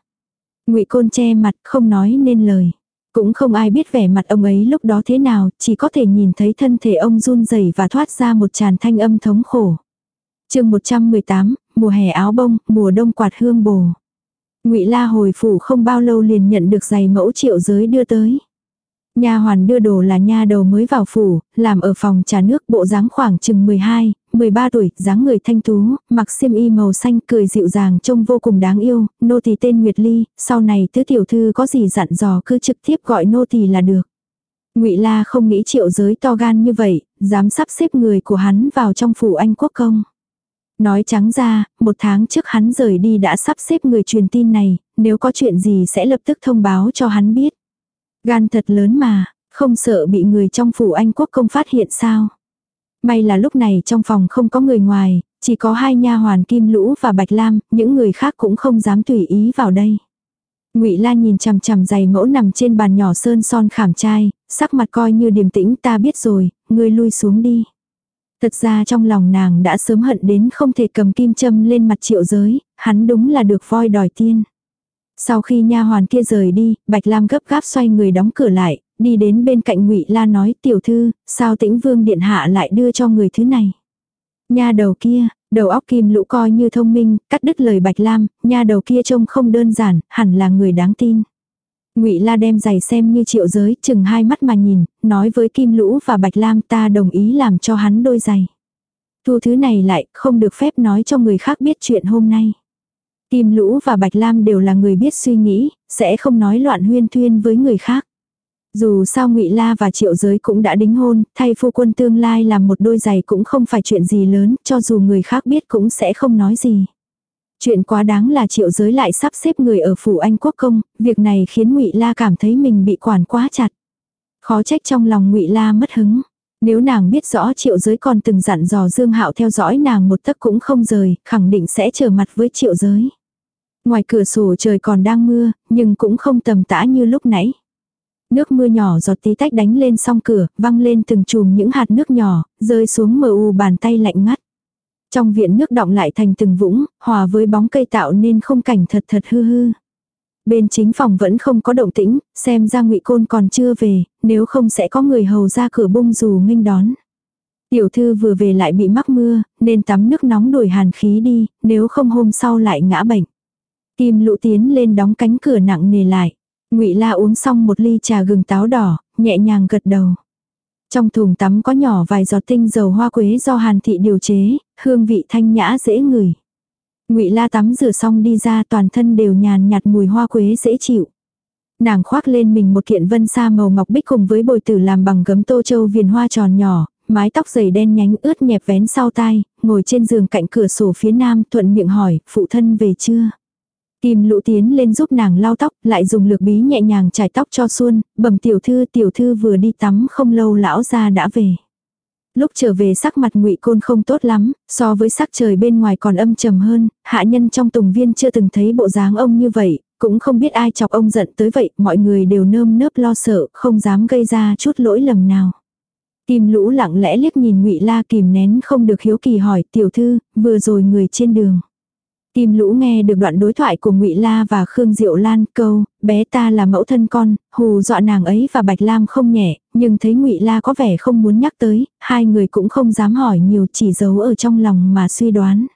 Ngụy Côn che mặt, không nói nên lời. Cũng không ai biết vẻ mặt ông ấy lúc đó thế nào, chỉ có thể nhìn thấy thân thể ông run rẩy và thoát ra một tràn thanh âm thống khổ. chương 118, mùa hè áo bông, mùa đông quạt hương bồ. ngụy La hồi phủ không bao lâu liền nhận được giày mẫu triệu giới đưa tới. Nha hoàn đưa đồ là nha đầu mới vào phủ, làm ở phòng trà nước bộ dáng khoảng chừng 12, 13 tuổi, dáng người thanh tú, mặc xiêm y màu xanh cười dịu dàng trông vô cùng đáng yêu, nô tỳ tên Nguyệt Ly, sau này tứ tiểu thư có gì dặn dò cứ trực tiếp gọi nô tỳ là được. Ngụy La không nghĩ triệu giới to gan như vậy, dám sắp xếp người của hắn vào trong phủ anh quốc công. Nói trắng ra, một tháng trước hắn rời đi đã sắp xếp người truyền tin này, nếu có chuyện gì sẽ lập tức thông báo cho hắn biết. Gan thật lớn mà, không sợ bị người trong phủ anh quốc công phát hiện sao. May là lúc này trong phòng không có người ngoài, chỉ có hai nha hoàn Kim Lũ và Bạch Lam, những người khác cũng không dám tùy ý vào đây. Ngụy La nhìn chằm chằm giày mẫu nằm trên bàn nhỏ sơn son khảm trai, sắc mặt coi như điềm tĩnh ta biết rồi, ngươi lui xuống đi. Thật ra trong lòng nàng đã sớm hận đến không thể cầm kim châm lên mặt triệu giới, hắn đúng là được voi đòi tiên. Sau khi nha hoàn kia rời đi, Bạch Lam gấp gáp xoay người đóng cửa lại, đi đến bên cạnh Ngụy La nói, "Tiểu thư, sao Tĩnh Vương điện hạ lại đưa cho người thứ này?" Nha đầu kia, đầu óc kim lũ coi như thông minh, cắt đứt lời Bạch Lam, nha đầu kia trông không đơn giản, hẳn là người đáng tin. Ngụy La đem giày xem như triệu giới, chừng hai mắt mà nhìn, nói với Kim Lũ và Bạch Lam ta đồng ý làm cho hắn đôi giày. Thu thứ này lại, không được phép nói cho người khác biết chuyện hôm nay. Kim Lũ và Bạch Lam đều là người biết suy nghĩ, sẽ không nói loạn huyên thuyên với người khác. Dù sao Ngụy La và Triệu Giới cũng đã đính hôn, thay phu quân tương lai làm một đôi giày cũng không phải chuyện gì lớn, cho dù người khác biết cũng sẽ không nói gì. Chuyện quá đáng là Triệu Giới lại sắp xếp người ở phủ Anh Quốc công, việc này khiến Ngụy La cảm thấy mình bị quản quá chặt. Khó trách trong lòng Ngụy La mất hứng. Nếu nàng biết rõ Triệu Giới còn từng dặn dò Dương Hạo theo dõi nàng một tấc cũng không rời, khẳng định sẽ trở mặt với Triệu Giới. Ngoài cửa sổ trời còn đang mưa, nhưng cũng không tầm tã như lúc nãy. Nước mưa nhỏ giọt tí tách đánh lên song cửa, văng lên từng chùm những hạt nước nhỏ, rơi xuống mờ u bàn tay lạnh ngắt. Trong viện nước động lại thành từng vũng, hòa với bóng cây tạo nên không cảnh thật thật hư hư. Bên chính phòng vẫn không có động tĩnh, xem ra ngụy Côn còn chưa về, nếu không sẽ có người hầu ra cửa bung dù nghênh đón. Tiểu thư vừa về lại bị mắc mưa, nên tắm nước nóng đuổi hàn khí đi, nếu không hôm sau lại ngã bệnh. Kim lũ tiến lên đóng cánh cửa nặng nề lại. Ngụy La uống xong một ly trà gừng táo đỏ, nhẹ nhàng gật đầu. Trong thùng tắm có nhỏ vài giọt tinh dầu hoa quế do Hàn thị điều chế, hương vị thanh nhã dễ ngửi. Ngụy La tắm rửa xong đi ra toàn thân đều nhàn nhạt mùi hoa quế dễ chịu. Nàng khoác lên mình một kiện vân sa màu ngọc bích cùng với bồi tử làm bằng gấm tô châu viền hoa tròn nhỏ, mái tóc dày đen nhánh ướt nhẹp vén sau tai, ngồi trên giường cạnh cửa sổ phía nam thuận miệng hỏi, phụ thân về chưa? Kim lũ tiến lên giúp nàng lau tóc, lại dùng lược bí nhẹ nhàng trải tóc cho xuân, bẩm tiểu thư tiểu thư vừa đi tắm không lâu lão ra đã về. Lúc trở về sắc mặt ngụy Côn không tốt lắm, so với sắc trời bên ngoài còn âm trầm hơn, hạ nhân trong tùng viên chưa từng thấy bộ dáng ông như vậy, cũng không biết ai chọc ông giận tới vậy, mọi người đều nơm nớp lo sợ, không dám gây ra chút lỗi lầm nào. Kim lũ lặng lẽ liếc nhìn ngụy La kìm nén không được hiếu kỳ hỏi tiểu thư, vừa rồi người trên đường. Tim Lũ nghe được đoạn đối thoại của Ngụy La và Khương Diệu Lan, câu, bé ta là mẫu thân con, hù dọa nàng ấy và Bạch Lam không nhẹ, nhưng thấy Ngụy La có vẻ không muốn nhắc tới, hai người cũng không dám hỏi nhiều, chỉ giấu ở trong lòng mà suy đoán.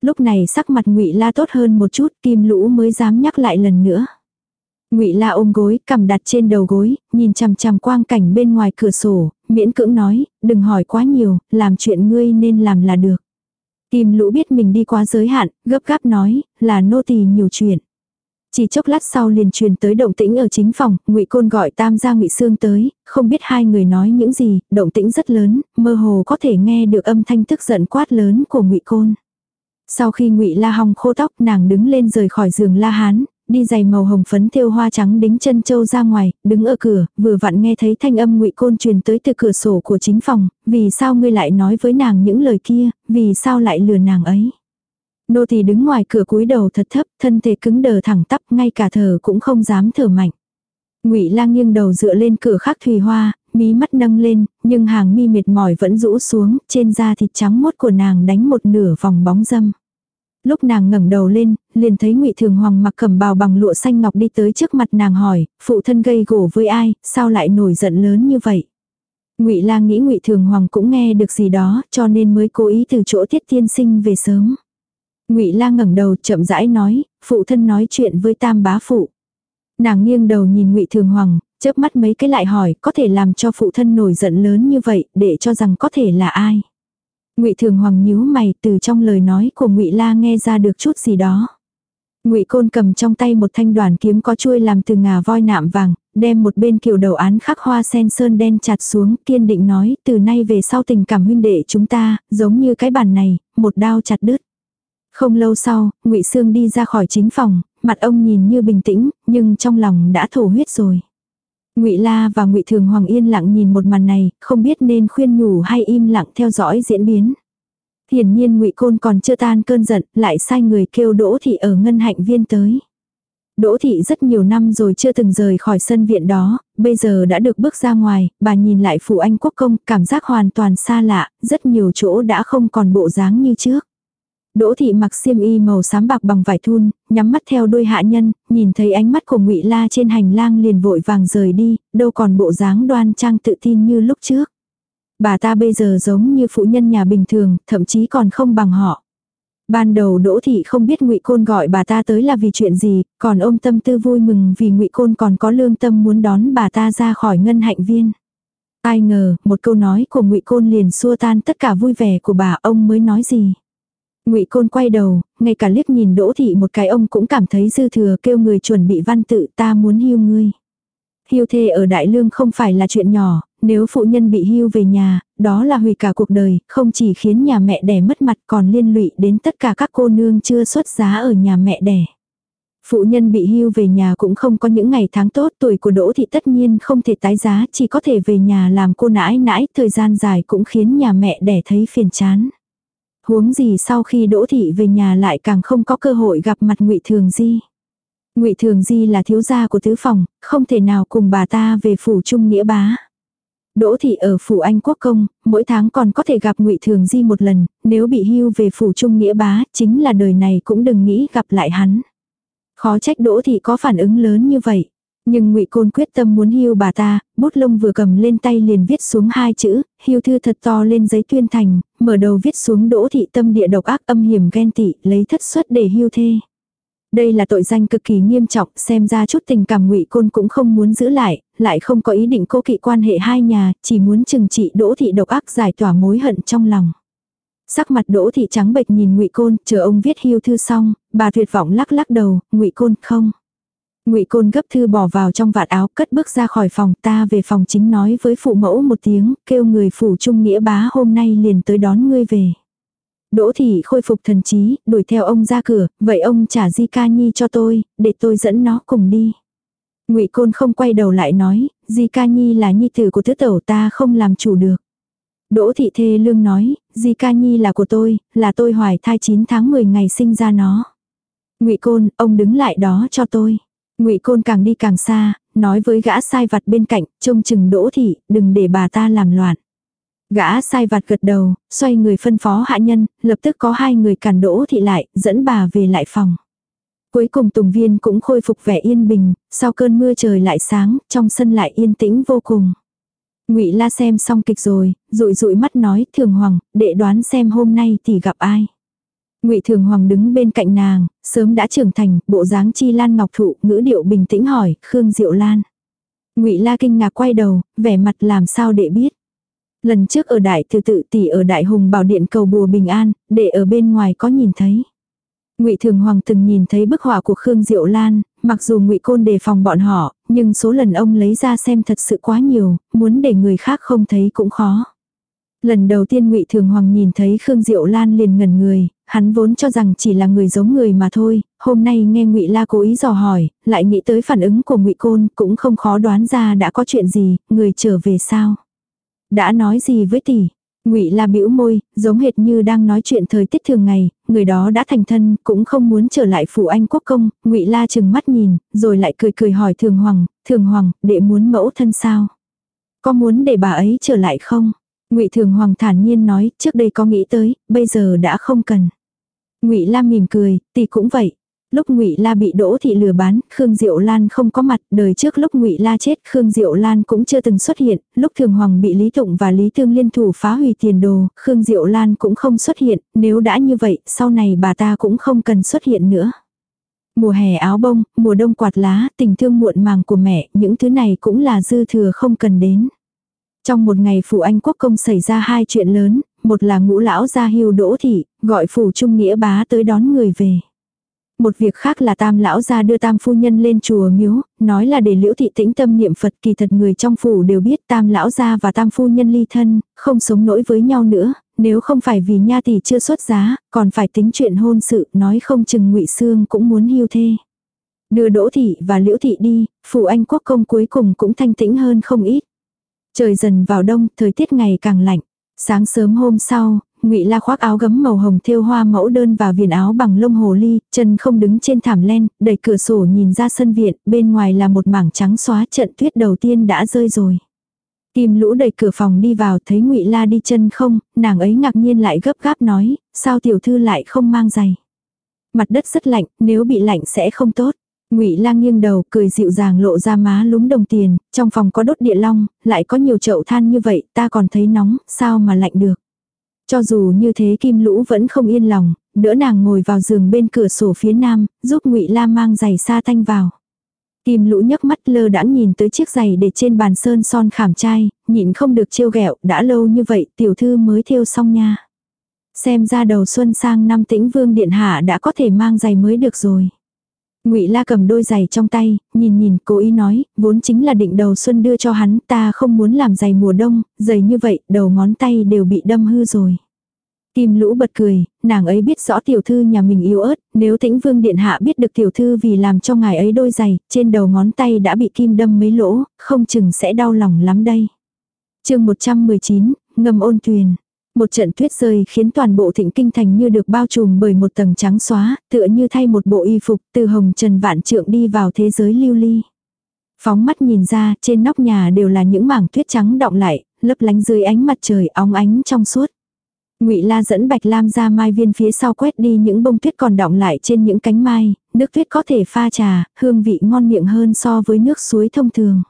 Lúc này sắc mặt Ngụy La tốt hơn một chút, Kim Lũ mới dám nhắc lại lần nữa. Ngụy La ôm gối, cầm đặt trên đầu gối, nhìn chằm chằm quang cảnh bên ngoài cửa sổ, miễn cưỡng nói, đừng hỏi quá nhiều, làm chuyện ngươi nên làm là được. Kim lũ biết mình đi quá giới hạn, gấp gáp nói, là nô tỳ nhiều chuyện. Chỉ chốc lát sau liền truyền tới động tĩnh ở chính phòng, Ngụy Côn gọi Tam gia Ngụy Sương tới, không biết hai người nói những gì, động tĩnh rất lớn, mơ hồ có thể nghe được âm thanh tức giận quát lớn của Ngụy Côn. Sau khi Ngụy La Hong khô tóc, nàng đứng lên rời khỏi giường La Hán, đi giày màu hồng phấn thêu hoa trắng đính chân châu ra ngoài, đứng ở cửa, vừa vặn nghe thấy thanh âm ngụy côn truyền tới từ cửa sổ của chính phòng, vì sao ngươi lại nói với nàng những lời kia, vì sao lại lừa nàng ấy. Nô thì đứng ngoài cửa cúi đầu thật thấp, thân thể cứng đờ thẳng tắp, ngay cả thở cũng không dám thở mạnh. Ngụy Lang nghiêng đầu dựa lên cửa khắc thùy hoa, mí mắt nâng lên, nhưng hàng mi mệt mỏi vẫn rũ xuống, trên da thịt trắng mốt của nàng đánh một nửa vòng bóng dâm. Lúc nàng ngẩng đầu lên, liền thấy Ngụy Thường Hoàng mặc cẩm bào bằng lụa xanh ngọc đi tới trước mặt nàng hỏi, phụ thân gây gổ với ai, sao lại nổi giận lớn như vậy? Ngụy lang nghĩ Ngụy Thường Hoàng cũng nghe được gì đó, cho nên mới cố ý từ chỗ Tiết Tiên Sinh về sớm. Ngụy lang ngẩng đầu, chậm rãi nói, phụ thân nói chuyện với Tam bá phụ. Nàng nghiêng đầu nhìn Ngụy Thường Hoàng, chớp mắt mấy cái lại hỏi, có thể làm cho phụ thân nổi giận lớn như vậy, để cho rằng có thể là ai? Ngụy Thường Hoàng nhíu mày, từ trong lời nói của Ngụy La nghe ra được chút gì đó. Ngụy Côn cầm trong tay một thanh đoàn kiếm có chuôi làm từ ngà voi nạm vàng, đem một bên kiểu đầu án khắc hoa sen sơn đen chặt xuống, kiên định nói, từ nay về sau tình cảm huynh đệ chúng ta, giống như cái bàn này, một đao chặt đứt. Không lâu sau, Ngụy Sương đi ra khỏi chính phòng, mặt ông nhìn như bình tĩnh, nhưng trong lòng đã thổ huyết rồi. Ngụy La và Ngụy Thường Hoàng yên lặng nhìn một màn này, không biết nên khuyên nhủ hay im lặng theo dõi diễn biến. Hiển nhiên Ngụy Côn còn chưa tan cơn giận, lại sai người kêu Đỗ thị ở ngân hạnh viên tới. Đỗ thị rất nhiều năm rồi chưa từng rời khỏi sân viện đó, bây giờ đã được bước ra ngoài, bà nhìn lại phủ anh quốc công, cảm giác hoàn toàn xa lạ, rất nhiều chỗ đã không còn bộ dáng như trước. Đỗ thị mặc xiêm y màu xám bạc bằng vải thun, nhắm mắt theo đôi hạ nhân, nhìn thấy ánh mắt của Ngụy La trên hành lang liền vội vàng rời đi, đâu còn bộ dáng đoan trang tự tin như lúc trước. Bà ta bây giờ giống như phụ nhân nhà bình thường, thậm chí còn không bằng họ. Ban đầu Đỗ thị không biết Ngụy Côn gọi bà ta tới là vì chuyện gì, còn ôm tâm tư vui mừng vì Ngụy Côn còn có lương tâm muốn đón bà ta ra khỏi ngân hạnh viên. Ai ngờ, một câu nói của Ngụy Côn liền xua tan tất cả vui vẻ của bà, ông mới nói gì? Ngụy Côn quay đầu, ngay cả liếc nhìn Đỗ thị một cái ông cũng cảm thấy dư thừa, kêu người chuẩn bị văn tự, ta muốn hưu ngươi. Hưu thê ở Đại Lương không phải là chuyện nhỏ, nếu phụ nhân bị hưu về nhà, đó là hủy cả cuộc đời, không chỉ khiến nhà mẹ đẻ mất mặt còn liên lụy đến tất cả các cô nương chưa xuất giá ở nhà mẹ đẻ. Phụ nhân bị hưu về nhà cũng không có những ngày tháng tốt, tuổi của Đỗ Thị tất nhiên không thể tái giá, chỉ có thể về nhà làm cô nãi nãi, thời gian dài cũng khiến nhà mẹ đẻ thấy phiền chán. Huống gì sau khi Đỗ Thị về nhà lại càng không có cơ hội gặp mặt ngụy Thường Di. ngụy Thường Di là thiếu gia của tứ phòng, không thể nào cùng bà ta về phủ trung nghĩa bá. Đỗ thị ở phủ Anh Quốc công, mỗi tháng còn có thể gặp Ngụy Thường Di một lần, nếu bị hưu về phủ Trung Nghĩa Bá, chính là đời này cũng đừng nghĩ gặp lại hắn. Khó trách Đỗ thị có phản ứng lớn như vậy. Nhưng Ngụy Côn quyết tâm muốn hưu bà ta, bút lông vừa cầm lên tay liền viết xuống hai chữ, hưu thư thật to lên giấy tuyên thành, mở đầu viết xuống Đỗ thị tâm địa độc ác âm hiểm ghen tị, lấy thất suất để hưu thê. Đây là tội danh cực kỳ nghiêm trọng, xem ra chút tình cảm ngụy côn cũng không muốn giữ lại, lại không có ý định cố kỵ quan hệ hai nhà, chỉ muốn trừng trị đỗ thị độc ác giải tỏa mối hận trong lòng. Sắc mặt đỗ thị trắng bệch nhìn ngụy côn, chờ ông viết hưu thư xong, bà tuyệt vọng lắc lắc đầu, ngụy côn không. Ngụy Côn gấp thư bỏ vào trong vạt áo, cất bước ra khỏi phòng, ta về phòng chính nói với phụ mẫu một tiếng, kêu người phủ trung nghĩa bá hôm nay liền tới đón ngươi về. Đỗ thị khôi phục thần trí, đuổi theo ông ra cửa, vậy ông trả Di Ca Nhi cho tôi, để tôi dẫn nó cùng đi. Ngụy Côn không quay đầu lại nói, Di Ca Nhi là nhi tử của thứ tẩu ta không làm chủ được. Đỗ thị thê lương nói, Di Ca Nhi là của tôi, là tôi hoài thai 9 tháng 10 ngày sinh ra nó. Ngụy Côn, ông đứng lại đó cho tôi. Ngụy Côn càng đi càng xa, nói với gã sai vặt bên cạnh, trông chừng Đỗ thị, đừng để bà ta làm loạn. Gã sai vặt gật đầu, xoay người phân phó hạ nhân, lập tức có hai người cản đỗ thị lại, dẫn bà về lại phòng. Cuối cùng Tùng Viên cũng khôi phục vẻ yên bình, sau cơn mưa trời lại sáng, trong sân lại yên tĩnh vô cùng. Ngụy La xem xong kịch rồi, rụi rụi mắt nói, "Thường Hoàng, đệ đoán xem hôm nay thì gặp ai?" Ngụy Thường Hoàng đứng bên cạnh nàng, sớm đã trưởng thành, bộ dáng chi lan ngọc thụ, ngữ điệu bình tĩnh hỏi, "Khương Diệu Lan?" Ngụy La kinh ngạc quay đầu, vẻ mặt làm sao để biết? Lần trước ở đại thư tự tỷ ở đại hùng bảo điện cầu bùa bình an, để ở bên ngoài có nhìn thấy. Ngụy Thường Hoàng từng nhìn thấy bức họa của Khương Diệu Lan, mặc dù Ngụy Côn đề phòng bọn họ, nhưng số lần ông lấy ra xem thật sự quá nhiều, muốn để người khác không thấy cũng khó. Lần đầu tiên Ngụy Thường Hoàng nhìn thấy Khương Diệu Lan liền ngẩn người, hắn vốn cho rằng chỉ là người giống người mà thôi, hôm nay nghe Ngụy La cố ý dò hỏi, lại nghĩ tới phản ứng của Ngụy Côn, cũng không khó đoán ra đã có chuyện gì, người trở về sao. Đã nói gì với tỷ? Ngụy La bĩu môi, giống hệt như đang nói chuyện thời tiết thường ngày, người đó đã thành thân, cũng không muốn trở lại phủ anh quốc công, Ngụy La chừng mắt nhìn, rồi lại cười cười hỏi Thường Hoàng, "Thường Hoàng, đệ muốn mẫu thân sao? Có muốn để bà ấy trở lại không?" Ngụy Thường Hoàng thản nhiên nói, "Trước đây có nghĩ tới, bây giờ đã không cần." Ngụy La mỉm cười, "Tỷ cũng vậy." Lúc Ngụy La bị Đỗ thị lừa bán, Khương Diệu Lan không có mặt, đời trước lúc Ngụy La chết, Khương Diệu Lan cũng chưa từng xuất hiện, lúc Thường Hoàng bị Lý Tụng và Lý Thương liên thủ phá hủy tiền đồ, Khương Diệu Lan cũng không xuất hiện, nếu đã như vậy, sau này bà ta cũng không cần xuất hiện nữa. Mùa hè áo bông, mùa đông quạt lá, tình thương muộn màng của mẹ, những thứ này cũng là dư thừa không cần đến. Trong một ngày phủ Anh Quốc công xảy ra hai chuyện lớn, một là ngũ lão gia hưu đỗ thị, gọi phủ trung nghĩa bá tới đón người về. Một việc khác là tam lão gia đưa tam phu nhân lên chùa miếu, nói là để liễu thị tĩnh tâm niệm Phật kỳ thật người trong phủ đều biết tam lão gia và tam phu nhân ly thân, không sống nổi với nhau nữa, nếu không phải vì nha tỷ chưa xuất giá, còn phải tính chuyện hôn sự, nói không chừng ngụy Sương cũng muốn hưu thê. Đưa Đỗ thị và Liễu thị đi, phủ Anh quốc công cuối cùng cũng thanh tĩnh hơn không ít. Trời dần vào đông, thời tiết ngày càng lạnh. Sáng sớm hôm sau, Ngụy La khoác áo gấm màu hồng thêu hoa mẫu đơn và viền áo bằng lông hồ ly, chân không đứng trên thảm len, đẩy cửa sổ nhìn ra sân viện, bên ngoài là một mảng trắng xóa trận tuyết đầu tiên đã rơi rồi. Kim lũ đẩy cửa phòng đi vào thấy Ngụy La đi chân không, nàng ấy ngạc nhiên lại gấp gáp nói, sao tiểu thư lại không mang giày. Mặt đất rất lạnh, nếu bị lạnh sẽ không tốt. Ngụy Lang nghiêng đầu, cười dịu dàng lộ ra má lúm đồng tiền, trong phòng có đốt địa long, lại có nhiều chậu than như vậy, ta còn thấy nóng, sao mà lạnh được. Cho dù như thế kim lũ vẫn không yên lòng, đỡ nàng ngồi vào giường bên cửa sổ phía nam, giúp Ngụy Lang mang giày sa tanh vào. Kim lũ nhấc mắt lơ đãng nhìn tới chiếc giày để trên bàn sơn son khảm trai, nhịn không được trêu ghẹo, đã lâu như vậy tiểu thư mới thêu xong nha. Xem ra đầu xuân sang năm tĩnh vương điện hạ đã có thể mang giày mới được rồi. Ngụy La cầm đôi giày trong tay, nhìn nhìn, cố ý nói, vốn chính là định đầu xuân đưa cho hắn, ta không muốn làm giày mùa đông, giày như vậy, đầu ngón tay đều bị đâm hư rồi. Kim lũ bật cười, nàng ấy biết rõ tiểu thư nhà mình yếu ớt, nếu tĩnh vương điện hạ biết được tiểu thư vì làm cho ngài ấy đôi giày, trên đầu ngón tay đã bị kim đâm mấy lỗ, không chừng sẽ đau lòng lắm đây. chương 119, ngầm ôn tuyền. Một trận tuyết rơi khiến toàn bộ thịnh kinh thành như được bao trùm bởi một tầng trắng xóa, tựa như thay một bộ y phục từ hồng trần vạn trượng đi vào thế giới lưu ly. Phóng mắt nhìn ra, trên nóc nhà đều là những mảng tuyết trắng đọng lại, lấp lánh dưới ánh mặt trời óng ánh trong suốt. Ngụy La dẫn Bạch Lam ra mai viên phía sau quét đi những bông tuyết còn đọng lại trên những cánh mai, nước tuyết có thể pha trà, hương vị ngon miệng hơn so với nước suối thông thường.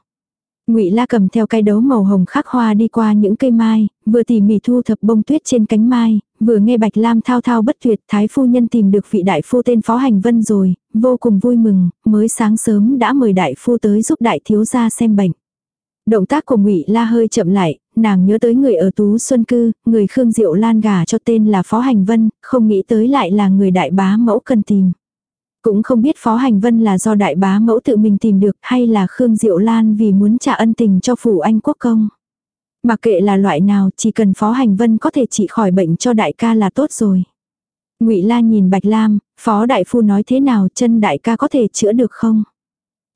Ngụy La cầm theo cái đấu màu hồng khắc hoa đi qua những cây mai, vừa tỉ mỉ thu thập bông tuyết trên cánh mai, vừa nghe Bạch Lam thao thao bất tuyệt, thái phu nhân tìm được vị đại phu tên Phó Hành Vân rồi, vô cùng vui mừng, mới sáng sớm đã mời đại phu tới giúp đại thiếu gia xem bệnh. Động tác của Ngụy La hơi chậm lại, nàng nhớ tới người ở Tú Xuân cư, người Khương Diệu Lan gả cho tên là Phó Hành Vân, không nghĩ tới lại là người đại bá mẫu cần tìm. Cũng không biết Phó Hành Vân là do đại bá mẫu tự mình tìm được hay là Khương Diệu Lan vì muốn trả ân tình cho phủ anh quốc công. Mặc kệ là loại nào, chỉ cần Phó Hành Vân có thể trị khỏi bệnh cho đại ca là tốt rồi. Ngụy La nhìn Bạch Lam, Phó đại phu nói thế nào, chân đại ca có thể chữa được không?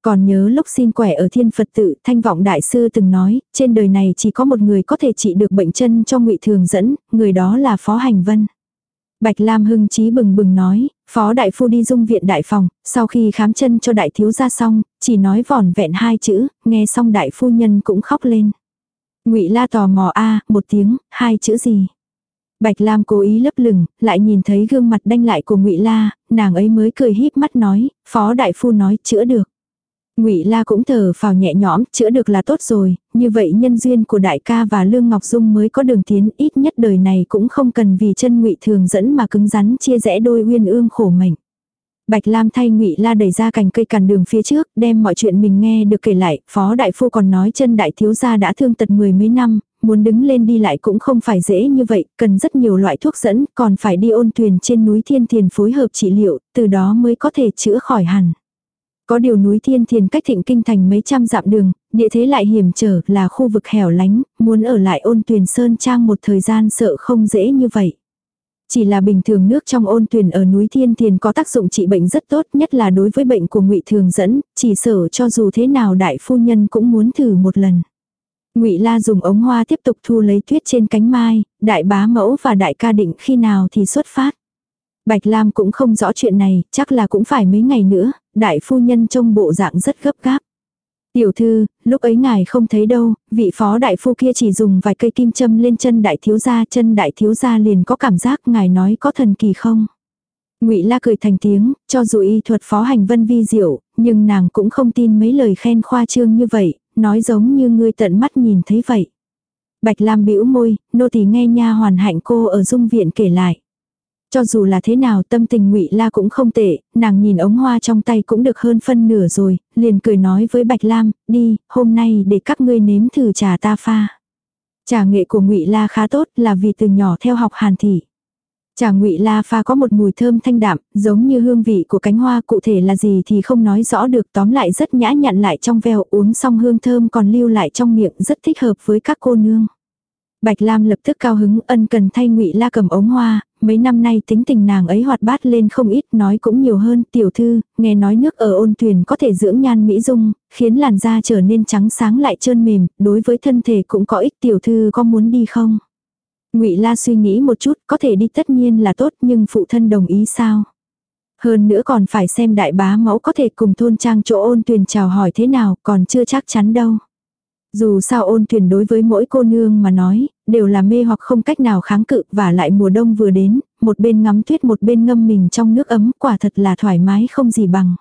Còn nhớ lúc xin quẻ ở thiên Phật tự, thanh vọng đại sư từng nói, trên đời này chỉ có một người có thể trị được bệnh chân cho ngụy thường dẫn, người đó là Phó Hành Vân. Bạch Lam hưng trí bừng bừng nói, Phó Đại Phu đi dung viện đại phòng, sau khi khám chân cho đại thiếu gia xong, chỉ nói vỏn vẹn hai chữ, nghe xong đại phu nhân cũng khóc lên. ngụy La tò mò a một tiếng, hai chữ gì? Bạch Lam cố ý lấp lửng, lại nhìn thấy gương mặt đanh lại của ngụy La, nàng ấy mới cười híp mắt nói, Phó Đại Phu nói chữa được. Ngụy La cũng thở phào nhẹ nhõm, chữa được là tốt rồi, như vậy nhân duyên của đại ca và Lương Ngọc Dung mới có đường tiến, ít nhất đời này cũng không cần vì chân Ngụy thường dẫn mà cứng rắn chia rẽ đôi uyên ương khổ mệnh. Bạch Lam thay Ngụy La đẩy ra cành cây cản đường phía trước, đem mọi chuyện mình nghe được kể lại, phó đại phu còn nói chân đại thiếu gia đã thương tật mười mấy năm, muốn đứng lên đi lại cũng không phải dễ như vậy, cần rất nhiều loại thuốc dẫn, còn phải đi ôn thuyền trên núi Thiên Thiền phối hợp trị liệu, từ đó mới có thể chữa khỏi hẳn. Có điều núi Thiên Thiền cách thịnh kinh thành mấy trăm dặm đường, địa thế lại hiểm trở là khu vực hẻo lánh, muốn ở lại ôn tuyền sơn trang một thời gian sợ không dễ như vậy. Chỉ là bình thường nước trong ôn tuyền ở núi Thiên Thiền có tác dụng trị bệnh rất tốt nhất là đối với bệnh của ngụy thường dẫn, chỉ sợ cho dù thế nào đại phu nhân cũng muốn thử một lần. Ngụy La dùng ống hoa tiếp tục thu lấy tuyết trên cánh mai, đại bá mẫu và đại ca định khi nào thì xuất phát. Bạch Lam cũng không rõ chuyện này, chắc là cũng phải mấy ngày nữa, đại phu nhân trông bộ dạng rất gấp gáp. Tiểu thư, lúc ấy ngài không thấy đâu, vị phó đại phu kia chỉ dùng vài cây kim châm lên chân đại thiếu gia, chân đại thiếu gia liền có cảm giác ngài nói có thần kỳ không. Ngụy La cười thành tiếng, cho dù y thuật phó hành vân vi diệu, nhưng nàng cũng không tin mấy lời khen khoa trương như vậy, nói giống như ngươi tận mắt nhìn thấy vậy. Bạch Lam bĩu môi, nô tỳ nghe nha hoàn hạnh cô ở dung viện kể lại. Cho dù là thế nào tâm tình ngụy La cũng không tệ, nàng nhìn ống hoa trong tay cũng được hơn phân nửa rồi, liền cười nói với Bạch Lam, đi, hôm nay để các ngươi nếm thử trà ta pha. Trà nghệ của ngụy La khá tốt là vì từ nhỏ theo học hàn thị. Trà ngụy la pha có một mùi thơm thanh đạm, giống như hương vị của cánh hoa cụ thể là gì thì không nói rõ được tóm lại rất nhã nhặn lại trong veo uống xong hương thơm còn lưu lại trong miệng rất thích hợp với các cô nương. Bạch Lam lập tức cao hứng ân cần thay ngụy la cầm ống hoa, mấy năm nay tính tình nàng ấy hoạt bát lên không ít nói cũng nhiều hơn tiểu thư, nghe nói nước ở ôn tuyền có thể dưỡng nhan mỹ dung, khiến làn da trở nên trắng sáng lại trơn mềm, đối với thân thể cũng có ích tiểu thư có muốn đi không? ngụy La suy nghĩ một chút, có thể đi tất nhiên là tốt nhưng phụ thân đồng ý sao? Hơn nữa còn phải xem đại bá mẫu có thể cùng thôn trang chỗ ôn tuyền chào hỏi thế nào còn chưa chắc chắn đâu. Dù sao ôn thuyền đối với mỗi cô nương mà nói, đều là mê hoặc không cách nào kháng cự và lại mùa đông vừa đến, một bên ngắm tuyết một bên ngâm mình trong nước ấm quả thật là thoải mái không gì bằng.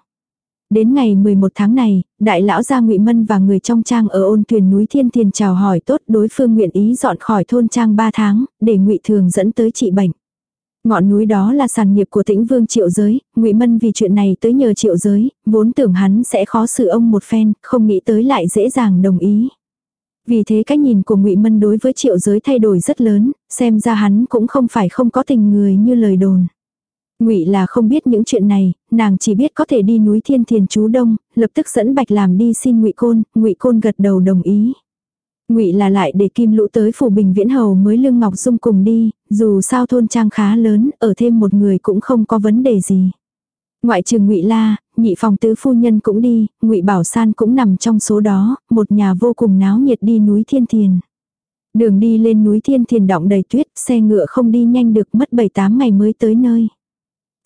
Đến ngày 11 tháng này, đại lão gia ngụy Mân và người trong trang ở ôn thuyền núi Thiên Thiền chào hỏi tốt đối phương nguyện ý dọn khỏi thôn trang 3 tháng, để ngụy Thường dẫn tới trị bệnh. Ngọn núi đó là sản nghiệp của tĩnh vương triệu giới, ngụy Mân vì chuyện này tới nhờ triệu giới, vốn tưởng hắn sẽ khó xử ông một phen, không nghĩ tới lại dễ dàng đồng ý. Vì thế cái nhìn của ngụy Mân đối với triệu giới thay đổi rất lớn, xem ra hắn cũng không phải không có tình người như lời đồn. Ngụy là không biết những chuyện này, nàng chỉ biết có thể đi núi Thiên Thiền chú Đông, lập tức dẫn Bạch làm đi xin Ngụy Côn, Ngụy Côn gật đầu đồng ý. Ngụy là lại để Kim Lũ tới phủ Bình Viễn Hầu mới Lương Ngọc Dung cùng đi, dù sao thôn trang khá lớn, ở thêm một người cũng không có vấn đề gì. Ngoại trừ Ngụy La, nhị phòng tứ phu nhân cũng đi, Ngụy Bảo San cũng nằm trong số đó, một nhà vô cùng náo nhiệt đi núi Thiên Thiền. Đường đi lên núi Thiên Thiền động đầy tuyết, xe ngựa không đi nhanh được mất 7-8 ngày mới tới nơi.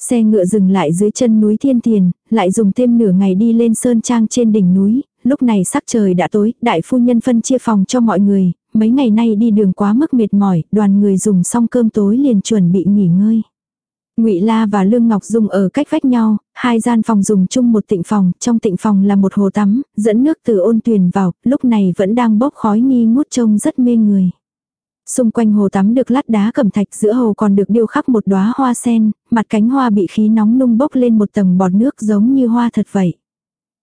Xe ngựa dừng lại dưới chân núi Thiên Thiền, lại dùng thêm nửa ngày đi lên sơn trang trên đỉnh núi, lúc này sắc trời đã tối, đại phu nhân phân chia phòng cho mọi người, mấy ngày nay đi đường quá mức mệt mỏi, đoàn người dùng xong cơm tối liền chuẩn bị nghỉ ngơi. Ngụy La và Lương Ngọc Dung ở cách vách nhau, hai gian phòng dùng chung một tịnh phòng, trong tịnh phòng là một hồ tắm, dẫn nước từ ôn tuyền vào, lúc này vẫn đang bốc khói nghi ngút trông rất mê người. Xung quanh hồ tắm được lát đá cẩm thạch giữa hồ còn được điêu khắc một đóa hoa sen, mặt cánh hoa bị khí nóng nung bốc lên một tầng bọt nước giống như hoa thật vậy.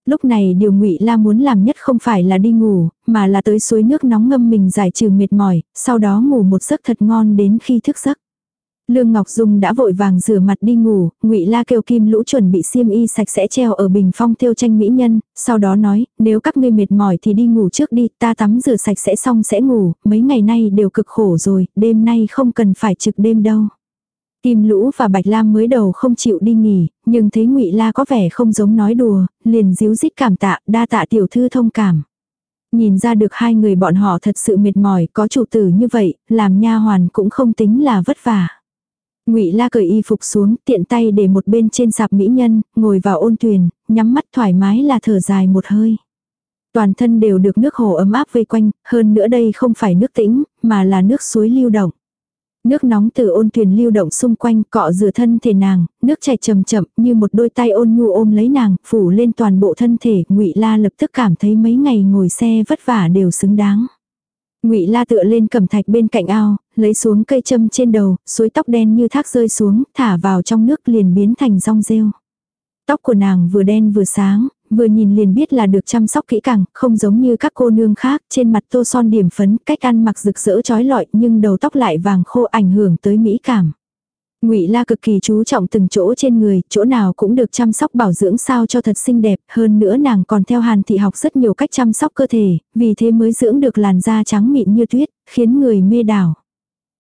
Lúc này điều ngụy La muốn làm nhất không phải là đi ngủ, mà là tới suối nước nóng ngâm mình giải trừ mệt mỏi, sau đó ngủ một giấc thật ngon đến khi thức giấc. Lương Ngọc Dung đã vội vàng rửa mặt đi ngủ, Ngụy La kêu Kim Lũ chuẩn bị xiêm y sạch sẽ treo ở bình phong tiêu tranh mỹ nhân, sau đó nói, nếu các ngươi mệt mỏi thì đi ngủ trước đi, ta tắm rửa sạch sẽ xong sẽ ngủ, mấy ngày nay đều cực khổ rồi, đêm nay không cần phải trực đêm đâu. Kim Lũ và Bạch Lam mới đầu không chịu đi nghỉ, nhưng thấy Ngụy La có vẻ không giống nói đùa, liền díu dít cảm tạ, đa tạ tiểu thư thông cảm. Nhìn ra được hai người bọn họ thật sự mệt mỏi, có chủ tử như vậy, làm nha hoàn cũng không tính là vất vả. Ngụy La cởi y phục xuống, tiện tay để một bên trên sạp mỹ nhân, ngồi vào ôn thuyền, nhắm mắt thoải mái là thở dài một hơi. Toàn thân đều được nước hồ ấm áp vây quanh, hơn nữa đây không phải nước tĩnh, mà là nước suối lưu động. Nước nóng từ ôn thuyền lưu động xung quanh cọ rửa thân thể nàng, nước chảy chậm chậm như một đôi tay ôn nhu ôm lấy nàng, phủ lên toàn bộ thân thể, Ngụy La lập tức cảm thấy mấy ngày ngồi xe vất vả đều xứng đáng. Ngụy La tựa lên cẩm thạch bên cạnh ao, lấy xuống cây châm trên đầu, suối tóc đen như thác rơi xuống, thả vào trong nước liền biến thành rong rêu. Tóc của nàng vừa đen vừa sáng, vừa nhìn liền biết là được chăm sóc kỹ càng, không giống như các cô nương khác, trên mặt tô son điểm phấn, cách ăn mặc rực rỡ trói lọi, nhưng đầu tóc lại vàng khô ảnh hưởng tới mỹ cảm. Ngụy La cực kỳ chú trọng từng chỗ trên người, chỗ nào cũng được chăm sóc bảo dưỡng sao cho thật xinh đẹp, hơn nữa nàng còn theo Hàn thị học rất nhiều cách chăm sóc cơ thể, vì thế mới dưỡng được làn da trắng mịn như tuyết, khiến người mê đảo.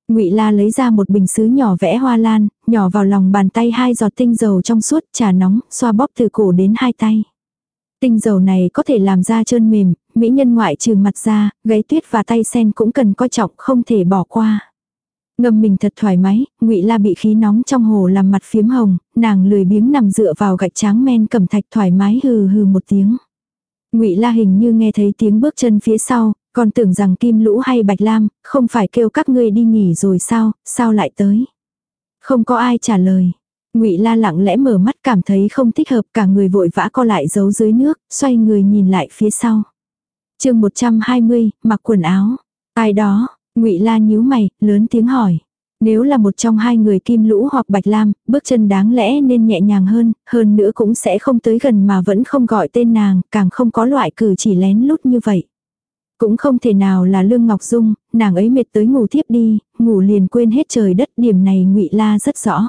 Ngụy La lấy ra một bình sứ nhỏ vẽ hoa lan, nhỏ vào lòng bàn tay hai giọt tinh dầu trong suốt, trà nóng, xoa bóp từ cổ đến hai tay. Tinh dầu này có thể làm da trơn mềm, mỹ nhân ngoại trừ mặt da, gáy tuyết và tay sen cũng cần coi trọng, không thể bỏ qua. Ngâm mình thật thoải mái, Ngụy La bị khí nóng trong hồ làm mặt phiếm hồng, nàng lười biếng nằm dựa vào gạch tráng men cẩm thạch thoải mái hừ hừ một tiếng. Ngụy La hình như nghe thấy tiếng bước chân phía sau, còn tưởng rằng Kim Lũ hay Bạch Lam, không phải kêu các ngươi đi nghỉ rồi sao, sao lại tới? Không có ai trả lời. Ngụy La lặng lẽ mở mắt cảm thấy không thích hợp, cả người vội vã co lại giấu dưới nước, xoay người nhìn lại phía sau. Chương 120, mặc quần áo. Ai đó, Ngụy La nhíu mày, lớn tiếng hỏi. Nếu là một trong hai người Kim Lũ hoặc Bạch Lam, bước chân đáng lẽ nên nhẹ nhàng hơn, hơn nữa cũng sẽ không tới gần mà vẫn không gọi tên nàng, càng không có loại cử chỉ lén lút như vậy. Cũng không thể nào là Lương Ngọc Dung, nàng ấy mệt tới ngủ thiếp đi, ngủ liền quên hết trời đất, điểm này Ngụy La rất rõ.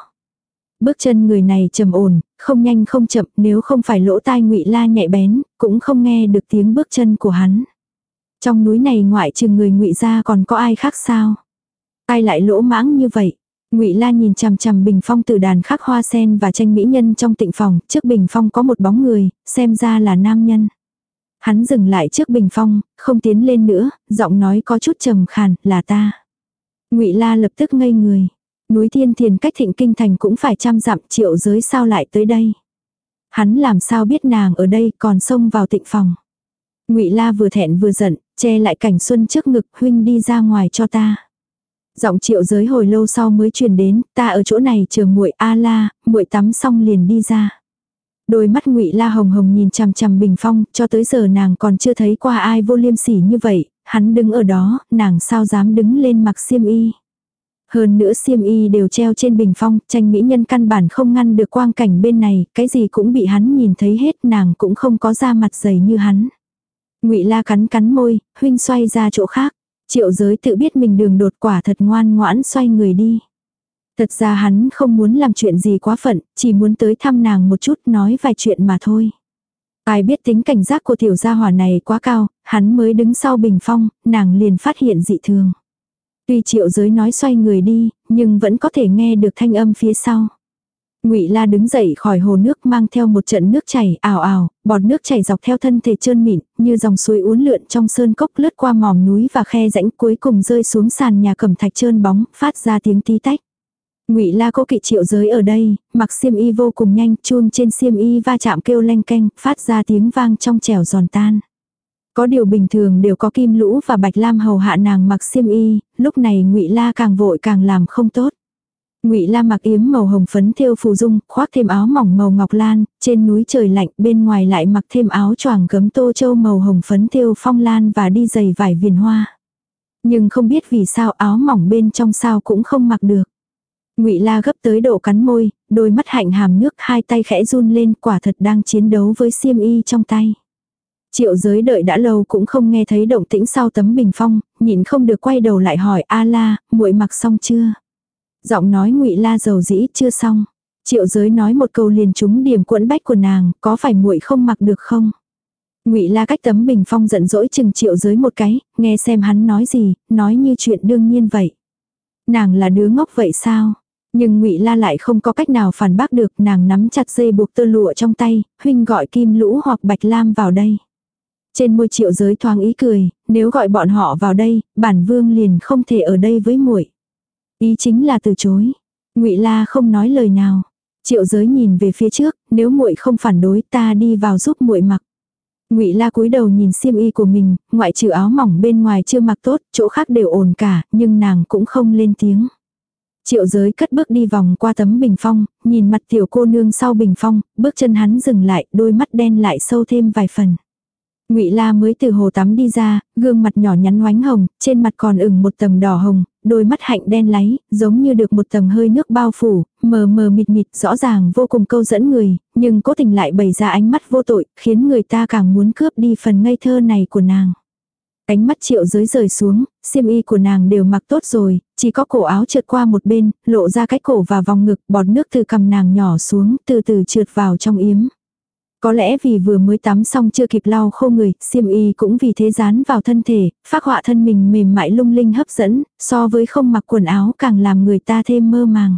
Bước chân người này trầm ổn, không nhanh không chậm, nếu không phải lỗ tai Ngụy La nhạy bén, cũng không nghe được tiếng bước chân của hắn. Trong núi này ngoại trừ người ngụy ra còn có ai khác sao? Ai lại lỗ mãng như vậy? Ngụy La nhìn chằm chằm bình phong từ đàn khắc hoa sen và tranh mỹ nhân trong tịnh phòng, trước bình phong có một bóng người, xem ra là nam nhân. Hắn dừng lại trước bình phong, không tiến lên nữa, giọng nói có chút trầm khàn, là ta. Ngụy La lập tức ngây người. Núi Thiên Thiền cách Thịnh Kinh thành cũng phải trăm dặm, triệu giới sao lại tới đây? Hắn làm sao biết nàng ở đây còn xông vào tịnh phòng. Ngụy La vừa thẹn vừa giận, che lại cảnh xuân trước ngực, huynh đi ra ngoài cho ta. Giọng Triệu Giới hồi lâu sau mới truyền đến, ta ở chỗ này chờ muội A La, muội tắm xong liền đi ra. Đôi mắt Ngụy La hồng hồng nhìn chằm chằm Bình Phong, cho tới giờ nàng còn chưa thấy qua ai vô liêm sỉ như vậy, hắn đứng ở đó, nàng sao dám đứng lên mặc xiêm y. Hơn nữa xiêm y đều treo trên bình phong, tranh mỹ nhân căn bản không ngăn được quang cảnh bên này, cái gì cũng bị hắn nhìn thấy hết, nàng cũng không có da mặt dày như hắn. Ngụy La cắn cắn môi, huynh xoay ra chỗ khác. Triệu giới tự biết mình đường đột quả thật ngoan ngoãn xoay người đi. Thật ra hắn không muốn làm chuyện gì quá phận, chỉ muốn tới thăm nàng một chút nói vài chuyện mà thôi. Ai biết tính cảnh giác của tiểu gia hỏa này quá cao, hắn mới đứng sau bình phong, nàng liền phát hiện dị thường. Tuy triệu giới nói xoay người đi, nhưng vẫn có thể nghe được thanh âm phía sau. Ngụy La đứng dậy khỏi hồ nước mang theo một trận nước chảy ảo ảo, bọt nước chảy dọc theo thân thể trơn mịn, như dòng suối uốn lượn trong sơn cốc lướt qua mỏm núi và khe rãnh cuối cùng rơi xuống sàn nhà cẩm thạch trơn bóng, phát ra tiếng tí tách. Ngụy La cố kỵ triệu giới ở đây, mặc xiêm y vô cùng nhanh, chuông trên xiêm y va chạm kêu leng keng, phát ra tiếng vang trong trẻo giòn tan. Có điều bình thường đều có kim lũ và bạch lam hầu hạ nàng mặc xiêm y, lúc này Ngụy La càng vội càng làm không tốt. Ngụy La mặc yếm màu hồng phấn thêu phù dung, khoác thêm áo mỏng màu ngọc lan, trên núi trời lạnh, bên ngoài lại mặc thêm áo choàng gấm tô châu màu hồng phấn thêu phong lan và đi giày vải viền hoa. Nhưng không biết vì sao áo mỏng bên trong sao cũng không mặc được. Ngụy La gấp tới độ cắn môi, đôi mắt hạnh hàm nước, hai tay khẽ run lên, quả thật đang chiến đấu với xiêm y trong tay. Triệu giới đợi đã lâu cũng không nghe thấy động tĩnh sau tấm bình phong, nhịn không được quay đầu lại hỏi A la, muội mặc xong chưa? Giọng nói ngụy la dầu dĩ chưa xong. Triệu giới nói một câu liền trúng điểm quẫn bách của nàng, có phải muội không mặc được không? Ngụy La cách tấm bình phong giận dỗi chừng Triệu Giới một cái, nghe xem hắn nói gì, nói như chuyện đương nhiên vậy. Nàng là đứa ngốc vậy sao? Nhưng Ngụy La lại không có cách nào phản bác được, nàng nắm chặt dây buộc tơ lụa trong tay, huynh gọi Kim Lũ hoặc Bạch Lam vào đây. Trên môi Triệu Giới thoáng ý cười, nếu gọi bọn họ vào đây, bản vương liền không thể ở đây với muội. Ý chính là từ chối. Ngụy La không nói lời nào. Triệu Giới nhìn về phía trước, nếu muội không phản đối, ta đi vào giúp muội mặc. Ngụy La cúi đầu nhìn xiêm y của mình, ngoại trừ áo mỏng bên ngoài chưa mặc tốt, chỗ khác đều ổn cả, nhưng nàng cũng không lên tiếng. Triệu giới cất bước đi vòng qua tấm bình phong, nhìn mặt tiểu cô nương sau bình phong, bước chân hắn dừng lại, đôi mắt đen lại sâu thêm vài phần. Ngụy La mới từ hồ tắm đi ra, gương mặt nhỏ nhắn oánh hồng, trên mặt còn ửng một tầng đỏ hồng, đôi mắt hạnh đen láy, giống như được một tầng hơi nước bao phủ, mờ mờ mịt mịt rõ ràng vô cùng câu dẫn người, nhưng cố tình lại bày ra ánh mắt vô tội, khiến người ta càng muốn cướp đi phần ngây thơ này của nàng. Ánh mắt triệu giới rời xuống, xiêm y của nàng đều mặc tốt rồi, chỉ có cổ áo trượt qua một bên, lộ ra cái cổ và vòng ngực, bọt nước từ cầm nàng nhỏ xuống, từ từ trượt vào trong yếm. Có lẽ vì vừa mới tắm xong chưa kịp lau khô người, xiêm y cũng vì thế dán vào thân thể, phát họa thân mình mềm mại lung linh hấp dẫn, so với không mặc quần áo càng làm người ta thêm mơ màng.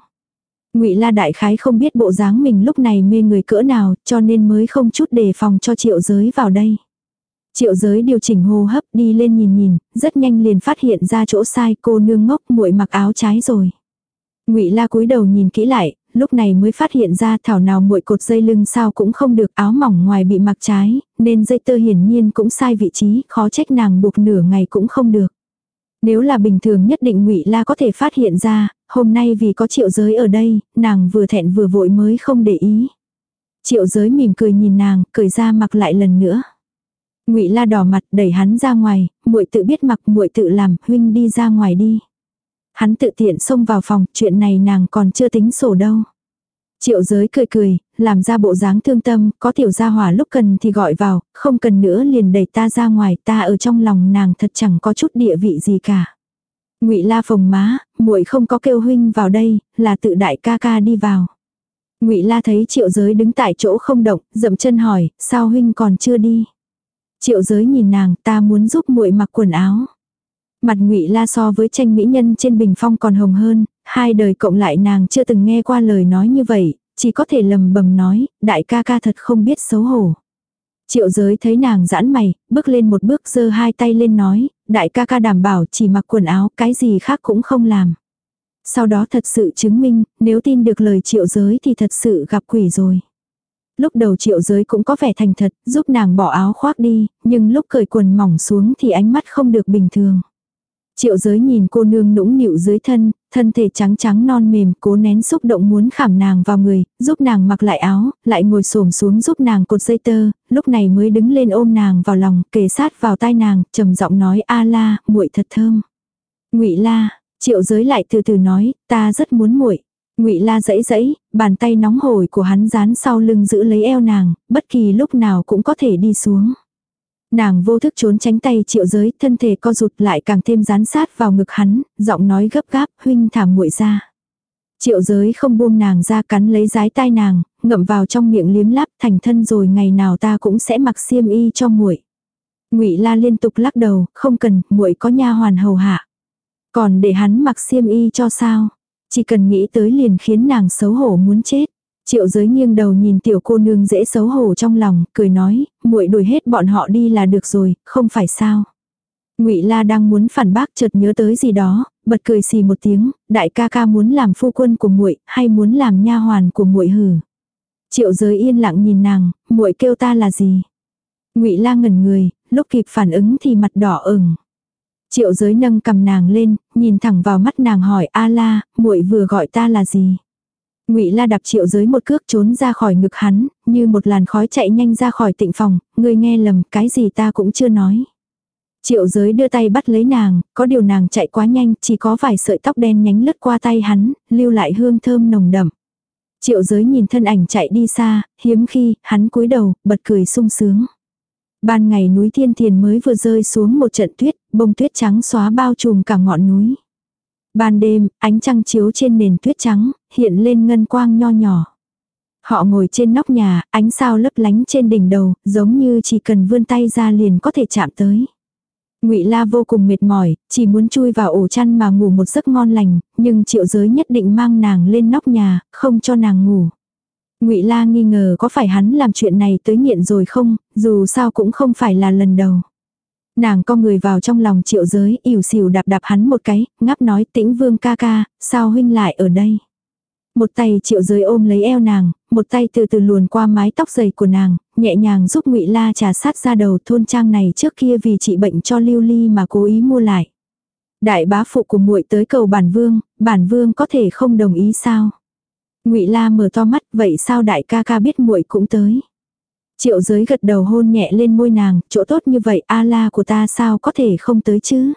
Ngụy La đại khái không biết bộ dáng mình lúc này mê người cỡ nào, cho nên mới không chút đề phòng cho Triệu Giới vào đây. Triệu Giới điều chỉnh hô hấp đi lên nhìn nhìn, rất nhanh liền phát hiện ra chỗ sai, cô nương ngốc muội mặc áo trái rồi. Ngụy La cúi đầu nhìn kỹ lại, lúc này mới phát hiện ra thảo nào muội cột dây lưng sao cũng không được áo mỏng ngoài bị mặc trái, nên dây tơ hiển nhiên cũng sai vị trí, khó trách nàng buộc nửa ngày cũng không được. Nếu là bình thường nhất định ngụy La có thể phát hiện ra, hôm nay vì có triệu giới ở đây, nàng vừa thẹn vừa vội mới không để ý. Triệu giới mỉm cười nhìn nàng, cười ra mặc lại lần nữa. Ngụy La đỏ mặt đẩy hắn ra ngoài, muội tự biết mặc muội tự làm, huynh đi ra ngoài đi. Hắn tự tiện xông vào phòng, chuyện này nàng còn chưa tính sổ đâu. Triệu giới cười cười, làm ra bộ dáng thương tâm, có tiểu gia hỏa lúc cần thì gọi vào, không cần nữa liền đẩy ta ra ngoài, ta ở trong lòng nàng thật chẳng có chút địa vị gì cả. Ngụy La phồng má, muội không có kêu huynh vào đây, là tự đại ca ca đi vào. Ngụy La thấy Triệu Giới đứng tại chỗ không động, dậm chân hỏi, sao huynh còn chưa đi? Triệu Giới nhìn nàng, ta muốn giúp muội mặc quần áo. Mặt ngụy la so với tranh mỹ nhân trên bình phong còn hồng hơn, hai đời cộng lại nàng chưa từng nghe qua lời nói như vậy, chỉ có thể lầm bầm nói, đại ca ca thật không biết xấu hổ. Triệu giới thấy nàng giãn mày, bước lên một bước giơ hai tay lên nói, đại ca ca đảm bảo chỉ mặc quần áo, cái gì khác cũng không làm. Sau đó thật sự chứng minh, nếu tin được lời triệu giới thì thật sự gặp quỷ rồi. Lúc đầu triệu giới cũng có vẻ thành thật, giúp nàng bỏ áo khoác đi, nhưng lúc cởi quần mỏng xuống thì ánh mắt không được bình thường. Triệu giới nhìn cô nương nũng nịu dưới thân, thân thể trắng trắng non mềm, cố nén xúc động muốn khảm nàng vào người, giúp nàng mặc lại áo, lại ngồi xổm xuống giúp nàng cột dây tơ, lúc này mới đứng lên ôm nàng vào lòng, kề sát vào tai nàng, trầm giọng nói a la, muội thật thơm. Ngụy la, Triệu giới lại từ từ nói, ta rất muốn muội. Ngụy La dãy dãy, bàn tay nóng hổi của hắn dán sau lưng giữ lấy eo nàng, bất kỳ lúc nào cũng có thể đi xuống. Nàng vô thức trốn tránh tay triệu giới, thân thể co rụt lại càng thêm dán sát vào ngực hắn, giọng nói gấp gáp, huynh thả muội ra. Triệu giới không buông nàng ra cắn lấy rái tai nàng, ngậm vào trong miệng liếm láp thành thân rồi ngày nào ta cũng sẽ mặc xiêm y cho muội. Ngụy La liên tục lắc đầu, không cần, muội có nha hoàn hầu hạ. Còn để hắn mặc xiêm y cho sao? Chỉ cần nghĩ tới liền khiến nàng xấu hổ muốn chết. Triệu giới nghiêng đầu nhìn tiểu cô nương dễ xấu hổ trong lòng, cười nói, muội đuổi hết bọn họ đi là được rồi, không phải sao. Ngụy La đang muốn phản bác chợt nhớ tới gì đó, bật cười xì một tiếng, đại ca ca muốn làm phu quân của muội, hay muốn làm nha hoàn của muội hử. Triệu giới yên lặng nhìn nàng, muội kêu ta là gì? Ngụy La ngẩn người, lúc kịp phản ứng thì mặt đỏ ửng. Triệu giới nâng cầm nàng lên, nhìn thẳng vào mắt nàng hỏi A la, muội vừa gọi ta là gì? Ngụy La đạp triệu giới một cước trốn ra khỏi ngực hắn, như một làn khói chạy nhanh ra khỏi tịnh phòng, ngươi nghe lầm, cái gì ta cũng chưa nói. Triệu giới đưa tay bắt lấy nàng, có điều nàng chạy quá nhanh, chỉ có vài sợi tóc đen nhánh lướt qua tay hắn, lưu lại hương thơm nồng đậm. Triệu giới nhìn thân ảnh chạy đi xa, hiếm khi, hắn cúi đầu, bật cười sung sướng. Ban ngày núi Thiên Thiền mới vừa rơi xuống một trận tuyết, bông tuyết trắng xóa bao trùm cả ngọn núi. Ban đêm, ánh trăng chiếu trên nền tuyết trắng, hiện lên ngân quang nho nhỏ. Họ ngồi trên nóc nhà, ánh sao lấp lánh trên đỉnh đầu, giống như chỉ cần vươn tay ra liền có thể chạm tới. Ngụy La vô cùng mệt mỏi, chỉ muốn chui vào ổ chăn mà ngủ một giấc ngon lành, nhưng Triệu Giới nhất định mang nàng lên nóc nhà, không cho nàng ngủ. Ngụy La nghi ngờ có phải hắn làm chuyện này tới nghiện rồi không, dù sao cũng không phải là lần đầu. Nàng co người vào trong lòng triệu giới, ỉu xìu đạp đạp hắn một cái, ngáp nói tĩnh vương ca ca, sao huynh lại ở đây. Một tay triệu giới ôm lấy eo nàng, một tay từ từ luồn qua mái tóc dày của nàng, nhẹ nhàng giúp ngụy La trà sát ra đầu thôn trang này trước kia vì trị bệnh cho lưu ly mà cố ý mua lại. Đại bá phụ của muội tới cầu bản vương, bản vương có thể không đồng ý sao? Ngụy La mở to mắt, vậy sao đại ca ca biết muội cũng tới? Triệu giới gật đầu hôn nhẹ lên môi nàng, chỗ tốt như vậy a la của ta sao có thể không tới chứ?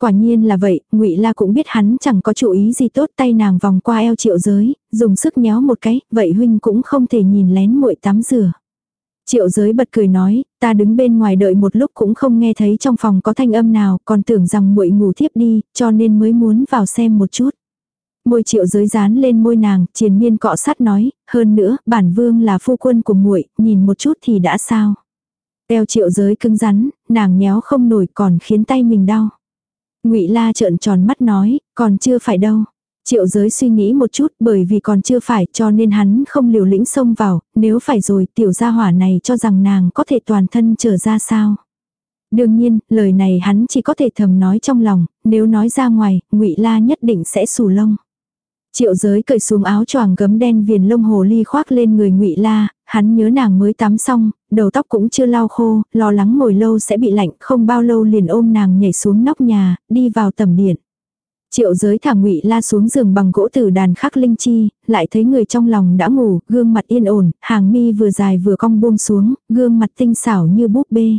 Quả nhiên là vậy, ngụy La cũng biết hắn chẳng có chủ ý gì tốt tay nàng vòng qua eo triệu giới, dùng sức nhéo một cái, vậy huynh cũng không thể nhìn lén muội tắm rửa. Triệu giới bật cười nói, ta đứng bên ngoài đợi một lúc cũng không nghe thấy trong phòng có thanh âm nào, còn tưởng rằng muội ngủ thiếp đi, cho nên mới muốn vào xem một chút. Môi triệu giới dán lên môi nàng, triền miên cọ sát nói, hơn nữa, bản vương là phu quân của muội nhìn một chút thì đã sao. Eo triệu giới cứng rắn, nàng nhéo không nổi còn khiến tay mình đau. ngụy la trợn tròn mắt nói, còn chưa phải đâu. Triệu giới suy nghĩ một chút bởi vì còn chưa phải cho nên hắn không liều lĩnh xông vào, nếu phải rồi tiểu gia hỏa này cho rằng nàng có thể toàn thân trở ra sao. Đương nhiên, lời này hắn chỉ có thể thầm nói trong lòng, nếu nói ra ngoài, ngụy La nhất định sẽ xù lông. Triệu giới cởi xuống áo choàng gấm đen viền lông hồ ly khoác lên người ngụy La, hắn nhớ nàng mới tắm xong, đầu tóc cũng chưa lau khô, lo lắng ngồi lâu sẽ bị lạnh, không bao lâu liền ôm nàng nhảy xuống nóc nhà, đi vào tầm điện. Triệu giới thả ngụy La xuống giường bằng gỗ từ đàn khắc linh chi, lại thấy người trong lòng đã ngủ, gương mặt yên ổn, hàng mi vừa dài vừa cong buông xuống, gương mặt tinh xảo như búp bê.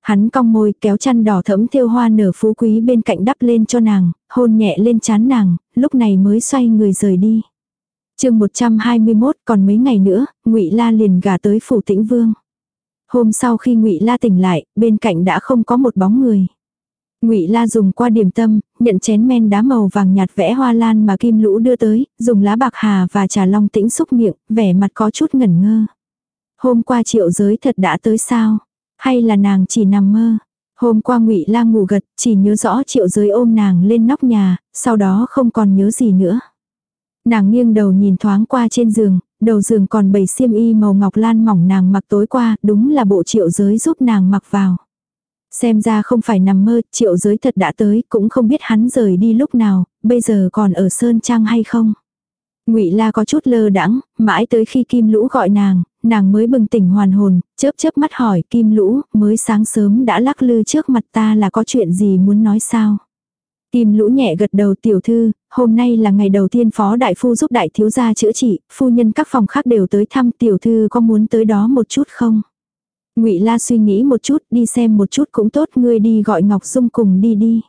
Hắn cong môi kéo chăn đỏ thẫm thêu hoa nở phú quý bên cạnh đắp lên cho nàng, hôn nhẹ lên chán nàng, lúc này mới xoay người rời đi. chương 121 còn mấy ngày nữa, ngụy La liền gả tới phủ tĩnh vương. Hôm sau khi ngụy La tỉnh lại, bên cạnh đã không có một bóng người. Ngụy La dùng qua điểm tâm, nhận chén men đá màu vàng nhạt vẽ hoa lan mà Kim Lũ đưa tới, dùng lá bạc hà và trà long tĩnh xúc miệng, vẻ mặt có chút ngẩn ngơ. Hôm qua triệu giới thật đã tới sao? Hay là nàng chỉ nằm mơ? Hôm qua ngụy lang ngủ gật, chỉ nhớ rõ triệu giới ôm nàng lên nóc nhà, sau đó không còn nhớ gì nữa. Nàng nghiêng đầu nhìn thoáng qua trên giường, đầu giường còn bầy xiêm y màu ngọc lan mỏng nàng mặc tối qua, đúng là bộ triệu giới giúp nàng mặc vào. Xem ra không phải nằm mơ, triệu giới thật đã tới, cũng không biết hắn rời đi lúc nào, bây giờ còn ở Sơn Trang hay không. Ngụy La có chút lơ đãng, mãi tới khi Kim Lũ gọi nàng, nàng mới bừng tỉnh hoàn hồn, chớp chớp mắt hỏi Kim Lũ, mới sáng sớm đã lắc lư trước mặt ta là có chuyện gì muốn nói sao? Kim Lũ nhẹ gật đầu tiểu thư, hôm nay là ngày đầu tiên phó đại phu giúp đại thiếu gia chữa trị, phu nhân các phòng khác đều tới thăm tiểu thư có muốn tới đó một chút không? Ngụy La suy nghĩ một chút, đi xem một chút cũng tốt, ngươi đi gọi Ngọc Dung cùng đi đi.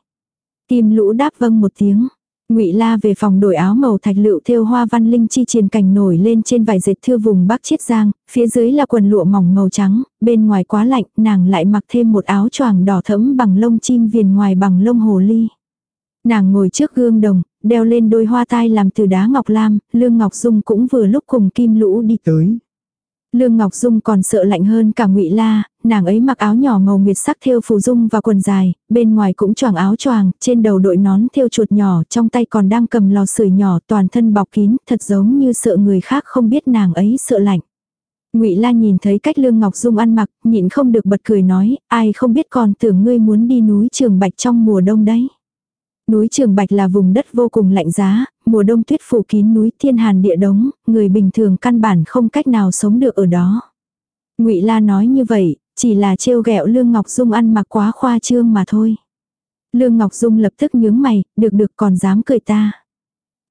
Kim lũ đáp vâng một tiếng. Ngụy La về phòng đổi áo màu thạch lựu thêu hoa văn linh chi triền cảnh nổi lên trên vải dệt thưa vùng Bắc Chiết Giang, phía dưới là quần lụa mỏng màu trắng, bên ngoài quá lạnh, nàng lại mặc thêm một áo choàng đỏ thẫm bằng lông chim viền ngoài bằng lông hồ ly. Nàng ngồi trước gương đồng, đeo lên đôi hoa tai làm từ đá ngọc lam, Lương Ngọc Dung cũng vừa lúc cùng Kim Lũ đi tới. Lương Ngọc Dung còn sợ lạnh hơn cả Ngụy La, nàng ấy mặc áo nhỏ màu nguyệt sắc thêu phù dung và quần dài, bên ngoài cũng choàng áo choàng, trên đầu đội nón thêu chuột nhỏ, trong tay còn đang cầm lò sưởi nhỏ, toàn thân bọc kín, thật giống như sợ người khác không biết nàng ấy sợ lạnh. Ngụy La nhìn thấy cách Lương Ngọc Dung ăn mặc, nhịn không được bật cười nói, ai không biết còn tưởng ngươi muốn đi núi Trường Bạch trong mùa đông đấy. Núi Trường Bạch là vùng đất vô cùng lạnh giá, mùa đông tuyết phủ kín núi thiên hàn địa đống, người bình thường căn bản không cách nào sống được ở đó. Ngụy La nói như vậy, chỉ là trêu ghẹo Lương Ngọc Dung ăn mặc quá khoa trương mà thôi. Lương Ngọc Dung lập tức nhướng mày, được được còn dám cười ta.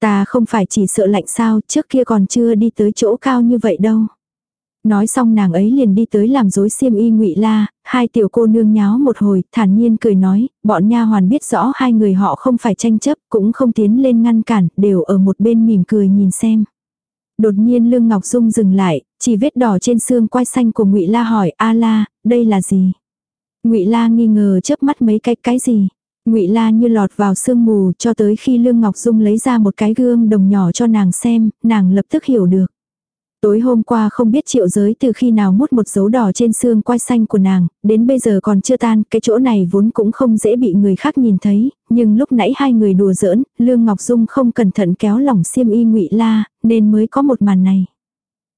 Ta không phải chỉ sợ lạnh sao, trước kia còn chưa đi tới chỗ cao như vậy đâu. Nói xong nàng ấy liền đi tới làm dối xiêm y ngụy la, hai tiểu cô nương nháo một hồi, thản nhiên cười nói, bọn nha hoàn biết rõ hai người họ không phải tranh chấp, cũng không tiến lên ngăn cản, đều ở một bên mỉm cười nhìn xem. Đột nhiên Lương Ngọc Dung dừng lại, chỉ vết đỏ trên xương quai xanh của Ngụy La hỏi, "A La, đây là gì?" Ngụy La nghi ngờ chớp mắt mấy cái cái gì? Ngụy La như lọt vào sương mù, cho tới khi Lương Ngọc Dung lấy ra một cái gương đồng nhỏ cho nàng xem, nàng lập tức hiểu được. Tối hôm qua không biết triệu giới từ khi nào mút một dấu đỏ trên xương quai xanh của nàng, đến bây giờ còn chưa tan, cái chỗ này vốn cũng không dễ bị người khác nhìn thấy, nhưng lúc nãy hai người đùa giỡn, Lương Ngọc Dung không cẩn thận kéo lỏng xiêm y ngụy La, nên mới có một màn này.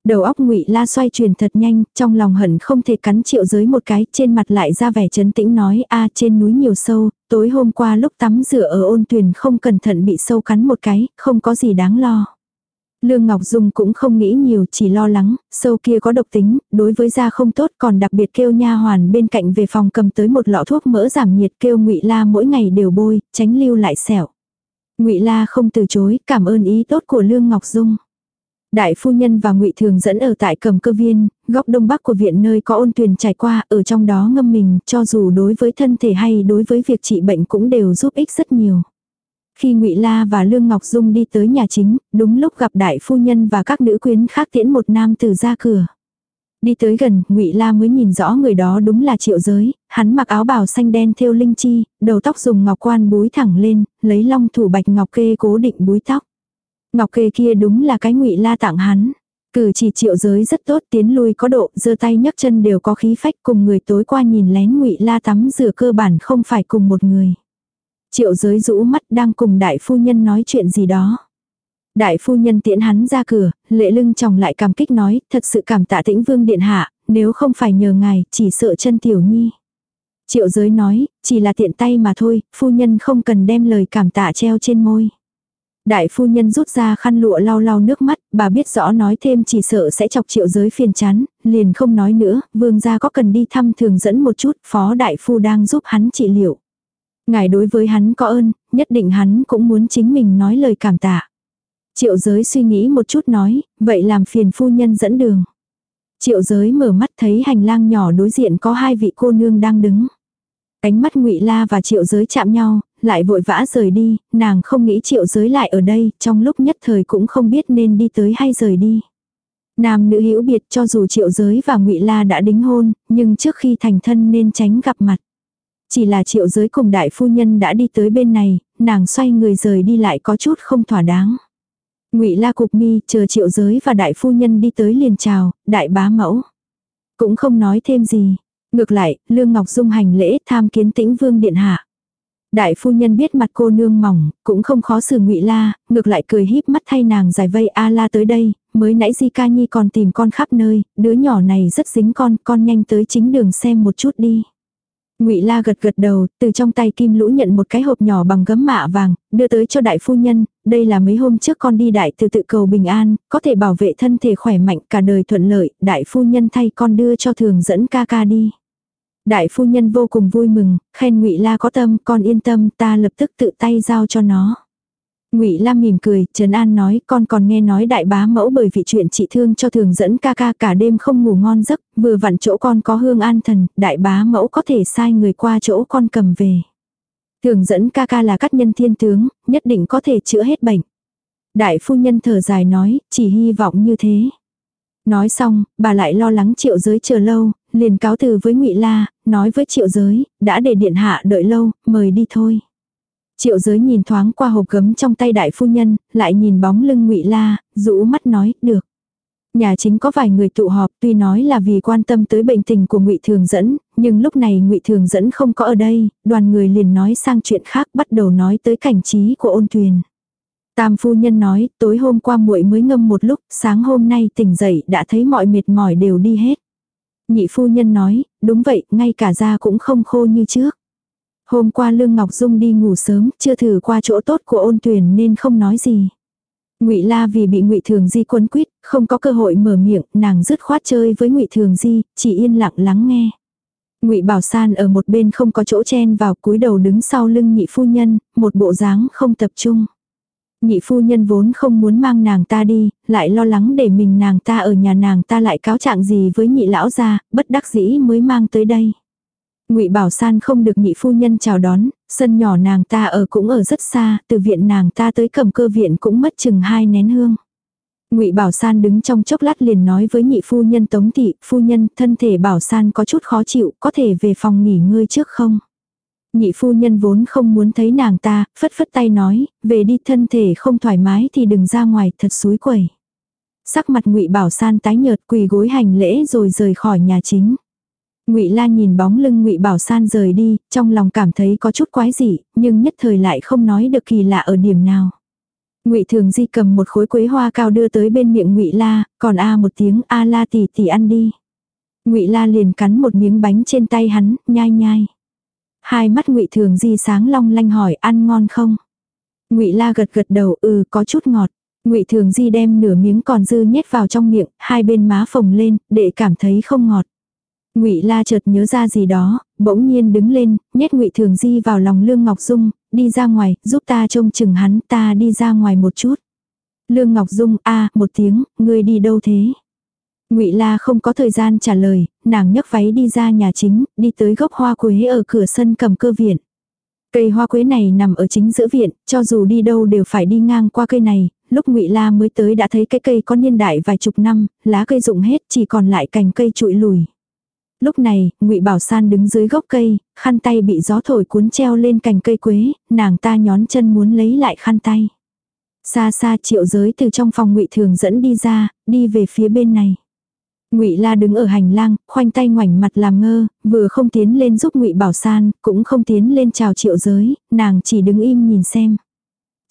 Đầu óc ngụy La xoay chuyển thật nhanh, trong lòng hận không thể cắn triệu giới một cái, trên mặt lại ra vẻ chấn tĩnh nói a trên núi nhiều sâu, tối hôm qua lúc tắm rửa ở ôn tuyền không cẩn thận bị sâu cắn một cái, không có gì đáng lo. Lương Ngọc Dung cũng không nghĩ nhiều, chỉ lo lắng, sâu kia có độc tính, đối với da không tốt, còn đặc biệt kêu nha hoàn bên cạnh về phòng cầm tới một lọ thuốc mỡ giảm nhiệt kêu Ngụy La mỗi ngày đều bôi, tránh lưu lại sẹo. Ngụy La không từ chối, cảm ơn ý tốt của Lương Ngọc Dung. Đại phu nhân và Ngụy Thường dẫn ở tại Cầm Cơ Viên, góc đông bắc của viện nơi có ôn tuyền trải qua, ở trong đó ngâm mình, cho dù đối với thân thể hay đối với việc trị bệnh cũng đều giúp ích rất nhiều. Khi Ngụy La và Lương Ngọc Dung đi tới nhà chính, đúng lúc gặp đại phu nhân và các nữ quyến khác tiễn một nam tử ra cửa. Đi tới gần, Ngụy La mới nhìn rõ người đó đúng là Triệu Giới, hắn mặc áo bào xanh đen thêu linh chi, đầu tóc dùng ngọc quan búi thẳng lên, lấy long thủ bạch ngọc kê cố định búi tóc. Ngọc kê kia đúng là cái Ngụy La tặng hắn. Cử chỉ Triệu Giới rất tốt, tiến lui có độ, giơ tay nhấc chân đều có khí phách, cùng người tối qua nhìn lén Ngụy La tắm rửa cơ bản không phải cùng một người. Triệu giới rũ mắt đang cùng đại phu nhân nói chuyện gì đó. Đại phu nhân tiễn hắn ra cửa, lệ lưng chồng lại cảm kích nói, thật sự cảm tạ tĩnh vương điện hạ, nếu không phải nhờ ngài, chỉ sợ chân tiểu nhi. Triệu giới nói, chỉ là tiện tay mà thôi, phu nhân không cần đem lời cảm tạ treo trên môi. Đại phu nhân rút ra khăn lụa lau lau nước mắt, bà biết rõ nói thêm chỉ sợ sẽ chọc triệu giới phiền chán, liền không nói nữa, vương gia có cần đi thăm thường dẫn một chút, phó đại phu đang giúp hắn trị liệu. Ngài đối với hắn có ơn, nhất định hắn cũng muốn chính mình nói lời cảm tạ. Triệu giới suy nghĩ một chút nói, vậy làm phiền phu nhân dẫn đường. Triệu giới mở mắt thấy hành lang nhỏ đối diện có hai vị cô nương đang đứng. Ánh mắt ngụy La và triệu giới chạm nhau, lại vội vã rời đi, nàng không nghĩ triệu giới lại ở đây, trong lúc nhất thời cũng không biết nên đi tới hay rời đi. Nam nữ hữu biệt cho dù triệu giới và ngụy La đã đính hôn, nhưng trước khi thành thân nên tránh gặp mặt. Chỉ là triệu giới cùng đại phu nhân đã đi tới bên này, nàng xoay người rời đi lại có chút không thỏa đáng. ngụy la cục mi chờ triệu giới và đại phu nhân đi tới liền chào, đại bá mẫu. Cũng không nói thêm gì. Ngược lại, Lương Ngọc Dung hành lễ tham kiến tĩnh vương điện hạ. Đại phu nhân biết mặt cô nương mỏng, cũng không khó xử ngụy la, ngược lại cười híp mắt thay nàng giải vây a la tới đây, mới nãy di ca nhi còn tìm con khắp nơi, đứa nhỏ này rất dính con, con nhanh tới chính đường xem một chút đi. Ngụy La gật gật đầu, từ trong tay Kim Lũ nhận một cái hộp nhỏ bằng gấm mạ vàng, đưa tới cho đại phu nhân, đây là mấy hôm trước con đi đại từ tự cầu bình an, có thể bảo vệ thân thể khỏe mạnh cả đời thuận lợi, đại phu nhân thay con đưa cho thường dẫn ca ca đi. Đại phu nhân vô cùng vui mừng, khen Ngụy La có tâm, con yên tâm, ta lập tức tự tay giao cho nó. Ngụy Lam mỉm cười, Trần An nói, con còn nghe nói đại bá mẫu bởi vì chuyện trị thương cho thường dẫn ca ca cả đêm không ngủ ngon giấc, vừa vặn chỗ con có hương an thần, đại bá mẫu có thể sai người qua chỗ con cầm về. Thường dẫn ca ca là cát nhân thiên tướng, nhất định có thể chữa hết bệnh. Đại phu nhân thở dài nói, chỉ hy vọng như thế. Nói xong, bà lại lo lắng triệu giới chờ lâu, liền cáo từ với ngụy La, nói với triệu giới, đã để điện hạ đợi lâu, mời đi thôi. Triệu giới nhìn thoáng qua hộp gấm trong tay đại phu nhân, lại nhìn bóng lưng ngụy La, rũ mắt nói, được. Nhà chính có vài người tụ họp, tuy nói là vì quan tâm tới bệnh tình của Ngụy Thường Dẫn, nhưng lúc này Ngụy Thường Dẫn không có ở đây, đoàn người liền nói sang chuyện khác, bắt đầu nói tới cảnh trí của Ôn Tuyền. Tam phu nhân nói, tối hôm qua muội mới ngâm một lúc, sáng hôm nay tỉnh dậy đã thấy mọi mệt mỏi đều đi hết. Nhị phu nhân nói, đúng vậy, ngay cả da cũng không khô như trước. Hôm qua Lương Ngọc Dung đi ngủ sớm, chưa thử qua chỗ tốt của ôn tuyển nên không nói gì. Ngụy La vì bị Ngụy Thường Di quấn quýt, không có cơ hội mở miệng, nàng dứt khoát chơi với Ngụy Thường Di, chỉ yên lặng lắng nghe. Ngụy Bảo San ở một bên không có chỗ chen vào, cúi đầu đứng sau lưng nhị phu nhân, một bộ dáng không tập trung. Nhị phu nhân vốn không muốn mang nàng ta đi, lại lo lắng để mình nàng ta ở nhà nàng ta lại cáo trạng gì với nhị lão gia, bất đắc dĩ mới mang tới đây. Ngụy Bảo San không được nhị phu nhân chào đón, sân nhỏ nàng ta ở cũng ở rất xa, từ viện nàng ta tới cầm cơ viện cũng mất chừng hai nén hương. Ngụy Bảo San đứng trong chốc lát liền nói với nhị phu nhân Tống thị, phu nhân, thân thể Bảo San có chút khó chịu, có thể về phòng nghỉ ngơi trước không? Nhị phu nhân vốn không muốn thấy nàng ta, phất phất tay nói, về đi thân thể không thoải mái thì đừng ra ngoài, thật suối quẩy. Sắc mặt Ngụy Bảo San tái nhợt quỳ gối hành lễ rồi rời khỏi nhà chính. Ngụy La nhìn bóng lưng Ngụy Bảo San rời đi, trong lòng cảm thấy có chút quái dị, nhưng nhất thời lại không nói được kỳ lạ ở điểm nào. Ngụy Thường Di cầm một khối quế hoa cao đưa tới bên miệng Ngụy La, còn a một tiếng a la tỷ tỷ ăn đi. Ngụy La liền cắn một miếng bánh trên tay hắn, nhai nhai. Hai mắt Ngụy Thường Di sáng long lanh hỏi ăn ngon không? Ngụy La gật gật đầu, ừ, có chút ngọt. Ngụy Thường Di đem nửa miếng còn dư nhét vào trong miệng, hai bên má phồng lên, để cảm thấy không ngọt. Ngụy La chợt nhớ ra gì đó, bỗng nhiên đứng lên, nhét Ngụy Thường Di vào lòng Lương Ngọc Dung, đi ra ngoài, giúp ta trông chừng hắn, ta đi ra ngoài một chút. Lương Ngọc Dung, a, một tiếng, ngươi đi đâu thế? Ngụy La không có thời gian trả lời, nàng nhấc váy đi ra nhà chính, đi tới gốc hoa quế ở cửa sân cầm cơ viện. Cây hoa quế này nằm ở chính giữa viện, cho dù đi đâu đều phải đi ngang qua cây này, lúc Ngụy La mới tới đã thấy cái cây có niên đại vài chục năm, lá cây rụng hết, chỉ còn lại cành cây trụi lùi. Lúc này, Ngụy Bảo San đứng dưới gốc cây, khăn tay bị gió thổi cuốn treo lên cành cây quế, nàng ta nhón chân muốn lấy lại khăn tay. Xa xa Triệu Giới từ trong phòng Ngụy Thường dẫn đi ra, đi về phía bên này. Ngụy La đứng ở hành lang, khoanh tay ngoảnh mặt làm ngơ, vừa không tiến lên giúp Ngụy Bảo San, cũng không tiến lên chào Triệu Giới, nàng chỉ đứng im nhìn xem.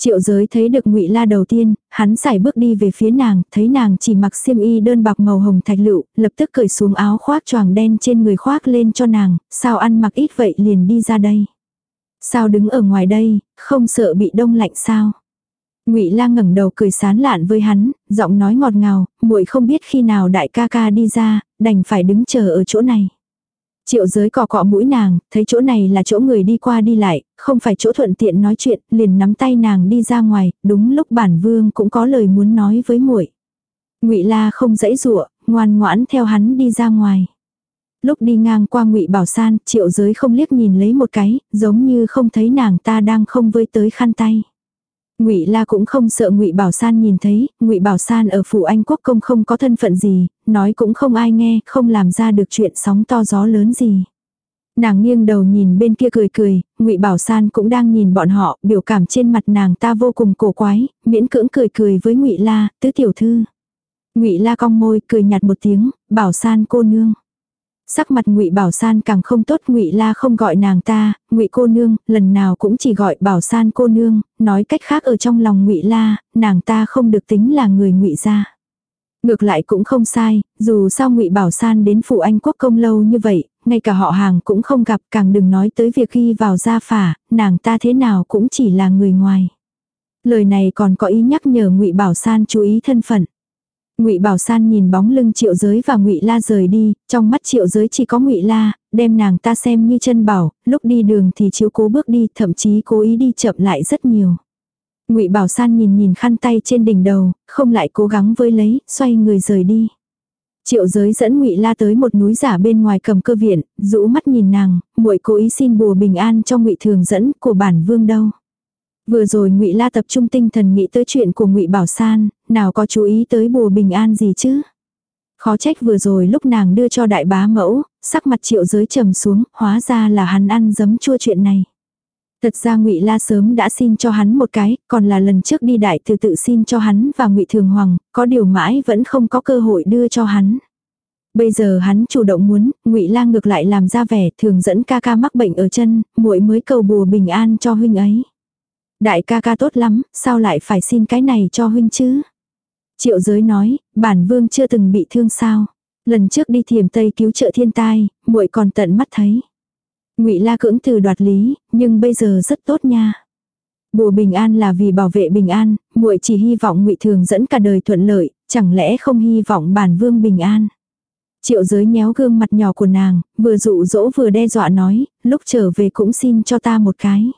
Triệu giới thấy được ngụy La đầu tiên, hắn xài bước đi về phía nàng, thấy nàng chỉ mặc xiêm y đơn bạc màu hồng thạch lựu, lập tức cởi xuống áo khoác choàng đen trên người khoác lên cho nàng, sao ăn mặc ít vậy liền đi ra đây. Sao đứng ở ngoài đây, không sợ bị đông lạnh sao. Ngụy La ngẩng đầu cười sán lạn với hắn, giọng nói ngọt ngào, muội không biết khi nào đại ca ca đi ra, đành phải đứng chờ ở chỗ này. Triệu giới cọ cọ mũi nàng, thấy chỗ này là chỗ người đi qua đi lại, không phải chỗ thuận tiện nói chuyện, liền nắm tay nàng đi ra ngoài, đúng lúc bản vương cũng có lời muốn nói với muội. Ngụy La không dãy dụa, ngoan ngoãn theo hắn đi ra ngoài. Lúc đi ngang qua Ngụy Bảo San, Triệu Giới không liếc nhìn lấy một cái, giống như không thấy nàng ta đang không với tới khăn tay. Ngụy La cũng không sợ Ngụy Bảo San nhìn thấy, Ngụy Bảo San ở phủ Anh quốc công không có thân phận gì, nói cũng không ai nghe, không làm ra được chuyện sóng to gió lớn gì. Nàng nghiêng đầu nhìn bên kia cười cười, Ngụy Bảo San cũng đang nhìn bọn họ, biểu cảm trên mặt nàng ta vô cùng cổ quái, miễn cưỡng cười cười với Ngụy La, tứ tiểu thư. Ngụy La cong môi, cười nhạt một tiếng, "Bảo San cô nương." Sắc mặt Ngụy Bảo San càng không tốt, Ngụy La không gọi nàng ta, Ngụy cô nương, lần nào cũng chỉ gọi Bảo San cô nương, nói cách khác ở trong lòng Ngụy La, nàng ta không được tính là người Ngụy gia. Ngược lại cũng không sai, dù sao Ngụy Bảo San đến phủ Anh quốc công lâu như vậy, ngay cả họ hàng cũng không gặp, càng đừng nói tới việc ghi vào gia phả, nàng ta thế nào cũng chỉ là người ngoài. Lời này còn có ý nhắc nhở Ngụy Bảo San chú ý thân phận. Ngụy Bảo San nhìn bóng lưng Triệu Giới và Ngụy La rời đi, trong mắt Triệu Giới chỉ có Ngụy La, đem nàng ta xem như chân bảo, lúc đi đường thì chiếu cố bước đi, thậm chí cố ý đi chậm lại rất nhiều. Ngụy Bảo San nhìn nhìn khăn tay trên đỉnh đầu, không lại cố gắng với lấy, xoay người rời đi. Triệu giới dẫn ngụy La tới một núi giả bên ngoài cầm cơ viện, rũ mắt nhìn nàng, muội cố ý xin bùa bình an cho ngụy thường dẫn của bản vương đâu. Vừa rồi ngụy La tập trung tinh thần nghĩ tới chuyện của ngụy Bảo San, nào có chú ý tới bùa bình an gì chứ. Khó trách vừa rồi lúc nàng đưa cho đại bá mẫu, sắc mặt triệu giới trầm xuống, hóa ra là hắn ăn dấm chua chuyện này. Thật ra Ngụy La sớm đã xin cho hắn một cái, còn là lần trước đi đại từ tự xin cho hắn và Ngụy Thường Hoàng, có điều mãi vẫn không có cơ hội đưa cho hắn. Bây giờ hắn chủ động muốn, Ngụy La ngược lại làm ra vẻ, thường dẫn ca ca mắc bệnh ở chân, muội mới cầu bùa bình an cho huynh ấy. Đại ca ca tốt lắm, sao lại phải xin cái này cho huynh chứ? Triệu giới nói, bản vương chưa từng bị thương sao. Lần trước đi thiềm Tây cứu trợ thiên tai, muội còn tận mắt thấy. Ngụy La cưỡng từ đoạt lý, nhưng bây giờ rất tốt nha. Bùa bình an là vì bảo vệ bình an, muội chỉ hy vọng Ngụy Thường dẫn cả đời thuận lợi, chẳng lẽ không hy vọng bản vương bình an. Triệu giới nhéo gương mặt nhỏ của nàng, vừa dụ dỗ vừa đe dọa nói, lúc trở về cũng xin cho ta một cái.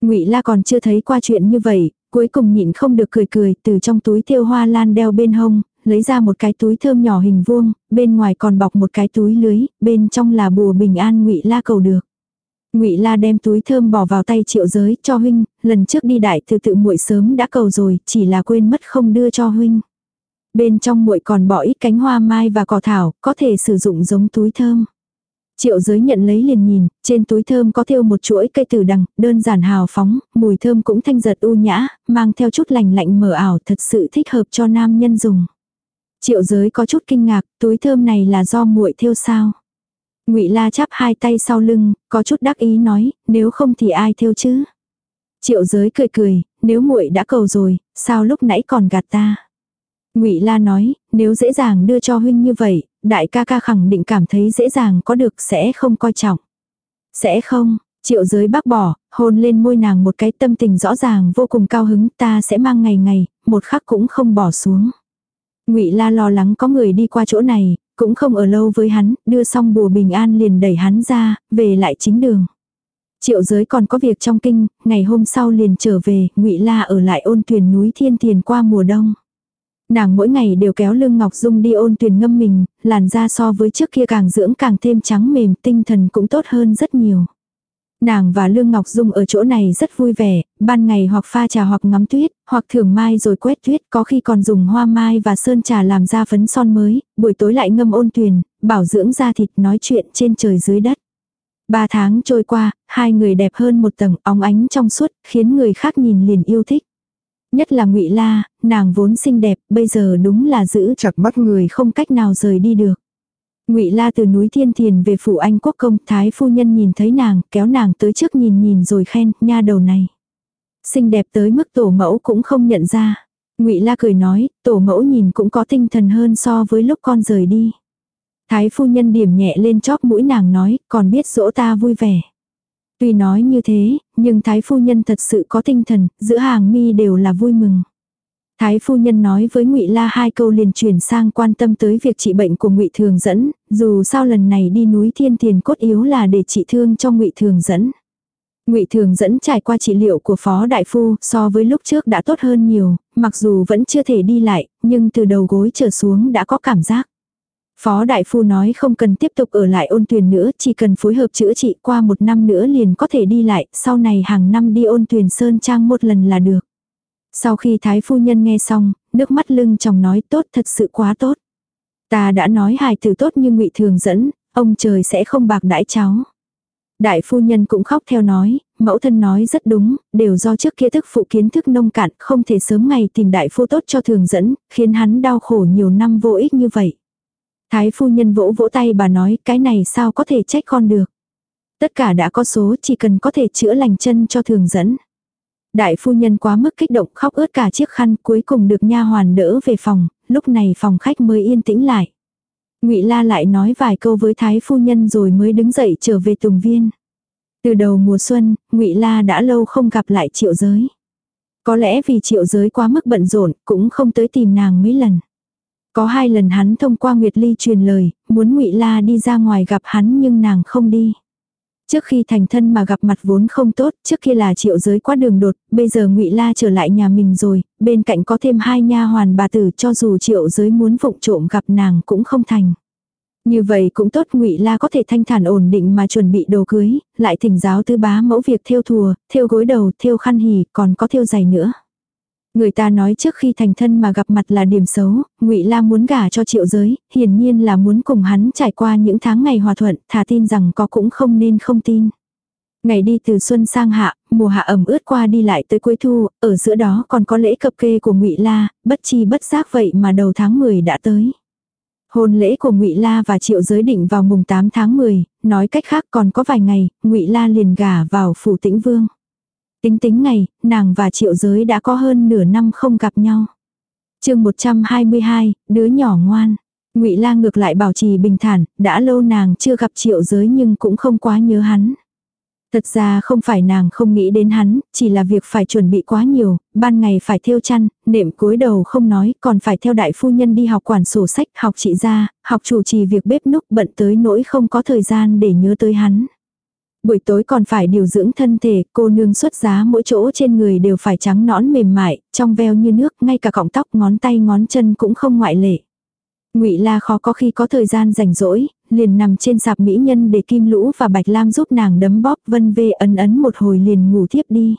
Ngụy La còn chưa thấy qua chuyện như vậy, cuối cùng nhịn không được cười cười, từ trong túi tiêu hoa lan đeo bên hông, lấy ra một cái túi thơm nhỏ hình vuông, bên ngoài còn bọc một cái túi lưới, bên trong là bùa bình an Ngụy La cầu được. Ngụy La đem túi thơm bỏ vào tay Triệu Giới, cho huynh, lần trước đi đại từ tự muội sớm đã cầu rồi, chỉ là quên mất không đưa cho huynh. Bên trong muội còn bỏ ít cánh hoa mai và cỏ thảo, có thể sử dụng giống túi thơm. Triệu giới nhận lấy liền nhìn, trên túi thơm có thêu một chuỗi cây tử đằng, đơn giản hào phóng, mùi thơm cũng thanh giật u nhã, mang theo chút lành lạnh mờ ảo thật sự thích hợp cho nam nhân dùng. Triệu giới có chút kinh ngạc, túi thơm này là do muội thêu sao? Ngụy La chắp hai tay sau lưng, có chút đắc ý nói, nếu không thì ai thêu chứ? Triệu giới cười cười, nếu muội đã cầu rồi, sao lúc nãy còn gạt ta? Ngụy La nói, nếu dễ dàng đưa cho huynh như vậy, đại ca ca khẳng định cảm thấy dễ dàng có được sẽ không coi trọng. Sẽ không, triệu giới bác bỏ, hôn lên môi nàng một cái tâm tình rõ ràng vô cùng cao hứng ta sẽ mang ngày ngày, một khắc cũng không bỏ xuống ngụy la lo lắng có người đi qua chỗ này, cũng không ở lâu với hắn, đưa xong bùa bình an liền đẩy hắn ra, về lại chính đường. Triệu giới còn có việc trong kinh, ngày hôm sau liền trở về, ngụy La ở lại ôn tuyền núi Thiên Thiền qua mùa đông. Nàng mỗi ngày đều kéo lưng Ngọc Dung đi ôn tuyển ngâm mình, làn da so với trước kia càng dưỡng càng thêm trắng mềm, tinh thần cũng tốt hơn rất nhiều. Nàng và Lương Ngọc Dung ở chỗ này rất vui vẻ, ban ngày hoặc pha trà hoặc ngắm tuyết, hoặc thưởng mai rồi quét tuyết, có khi còn dùng hoa mai và sơn trà làm ra phấn son mới, buổi tối lại ngâm ôn tuyền, bảo dưỡng da thịt nói chuyện trên trời dưới đất. Ba tháng trôi qua, hai người đẹp hơn một tầng óng ánh trong suốt, khiến người khác nhìn liền yêu thích. Nhất là ngụy La, nàng vốn xinh đẹp, bây giờ đúng là giữ chặt mắt người không cách nào rời đi được. Ngụy La từ núi Thiên Thiền về phủ Anh Quốc công, thái phu nhân nhìn thấy nàng, kéo nàng tới trước nhìn nhìn rồi khen, nha đầu này. Xinh đẹp tới mức tổ mẫu cũng không nhận ra. Ngụy La cười nói, tổ mẫu nhìn cũng có tinh thần hơn so với lúc con rời đi. Thái phu nhân điểm nhẹ lên chóp mũi nàng nói, còn biết dỗ ta vui vẻ. Tuy nói như thế, nhưng thái phu nhân thật sự có tinh thần, giữa hàng mi đều là vui mừng. Thái phu nhân nói với Ngụy La hai câu liền chuyển sang quan tâm tới việc trị bệnh của Ngụy Thường dẫn, dù sao lần này đi núi Thiên Tiền cốt yếu là để trị thương cho Ngụy Thường dẫn. Ngụy Thường dẫn trải qua trị liệu của phó đại phu, so với lúc trước đã tốt hơn nhiều, mặc dù vẫn chưa thể đi lại, nhưng từ đầu gối trở xuống đã có cảm giác. Phó đại phu nói không cần tiếp tục ở lại ôn tuyển nữa, chỉ cần phối hợp chữa trị qua một năm nữa liền có thể đi lại, sau này hàng năm đi ôn tuyển sơn trang một lần là được. Sau khi thái phu nhân nghe xong, nước mắt lưng chồng nói tốt thật sự quá tốt. Ta đã nói hài tử tốt như ngụy thường dẫn, ông trời sẽ không bạc đãi cháu. Đại phu nhân cũng khóc theo nói, mẫu thân nói rất đúng, đều do trước kia thức phụ kiến thức nông cạn, không thể sớm ngày tìm đại phu tốt cho thường dẫn, khiến hắn đau khổ nhiều năm vô ích như vậy. Thái phu nhân vỗ vỗ tay bà nói cái này sao có thể trách con được. Tất cả đã có số chỉ cần có thể chữa lành chân cho thường dẫn. Đại phu nhân quá mức kích động khóc ướt cả chiếc khăn cuối cùng được nha hoàn đỡ về phòng, lúc này phòng khách mới yên tĩnh lại. ngụy La lại nói vài câu với thái phu nhân rồi mới đứng dậy trở về tùng viên. Từ đầu mùa xuân, ngụy La đã lâu không gặp lại triệu giới. Có lẽ vì triệu giới quá mức bận rộn, cũng không tới tìm nàng mấy lần. Có hai lần hắn thông qua Nguyệt Ly truyền lời, muốn ngụy La đi ra ngoài gặp hắn nhưng nàng không đi. Trước khi thành thân mà gặp mặt vốn không tốt, trước kia là triệu giới quá đường đột, bây giờ ngụy La trở lại nhà mình rồi, bên cạnh có thêm hai nha hoàn bà tử cho dù triệu giới muốn vụng trộm gặp nàng cũng không thành. Như vậy cũng tốt ngụy La có thể thanh thản ổn định mà chuẩn bị đồ cưới, lại thỉnh giáo tư bá mẫu việc thêu thùa, thêu gối đầu, thêu khăn hỉ, còn có thêu giày nữa. Người ta nói trước khi thành thân mà gặp mặt là điểm xấu, Ngụy La muốn gả cho Triệu Giới, hiển nhiên là muốn cùng hắn trải qua những tháng ngày hòa thuận, thà tin rằng có cũng không nên không tin. Ngày đi từ xuân sang hạ, mùa hạ ẩm ướt qua đi lại tới cuối thu, ở giữa đó còn có lễ cập kê của Ngụy La, bất chi bất giác vậy mà đầu tháng 10 đã tới. Hôn lễ của Ngụy La và Triệu Giới định vào mùng 8 tháng 10, nói cách khác còn có vài ngày, Ngụy La liền gả vào phủ Tĩnh Vương. Tính tính ngày, nàng và triệu giới đã có hơn nửa năm không gặp nhau. chương 122, đứa nhỏ ngoan. ngụy La ngược lại bảo trì bình thản, đã lâu nàng chưa gặp triệu giới nhưng cũng không quá nhớ hắn. Thật ra không phải nàng không nghĩ đến hắn, chỉ là việc phải chuẩn bị quá nhiều, ban ngày phải theo chăn, nệm cúi đầu không nói, còn phải theo đại phu nhân đi học quản sổ sách, học trị gia, học chủ trì việc bếp núc bận tới nỗi không có thời gian để nhớ tới hắn. Buổi tối còn phải điều dưỡng thân thể, cô nương xuất giá mỗi chỗ trên người đều phải trắng nõn mềm mại, trong veo như nước, ngay cả cọng tóc ngón tay ngón chân cũng không ngoại lệ. Ngụy La khó có khi có thời gian rảnh rỗi, liền nằm trên sạp mỹ nhân để Kim Lũ và Bạch Lam giúp nàng đấm bóp vân vê ấn ấn một hồi liền ngủ thiếp đi.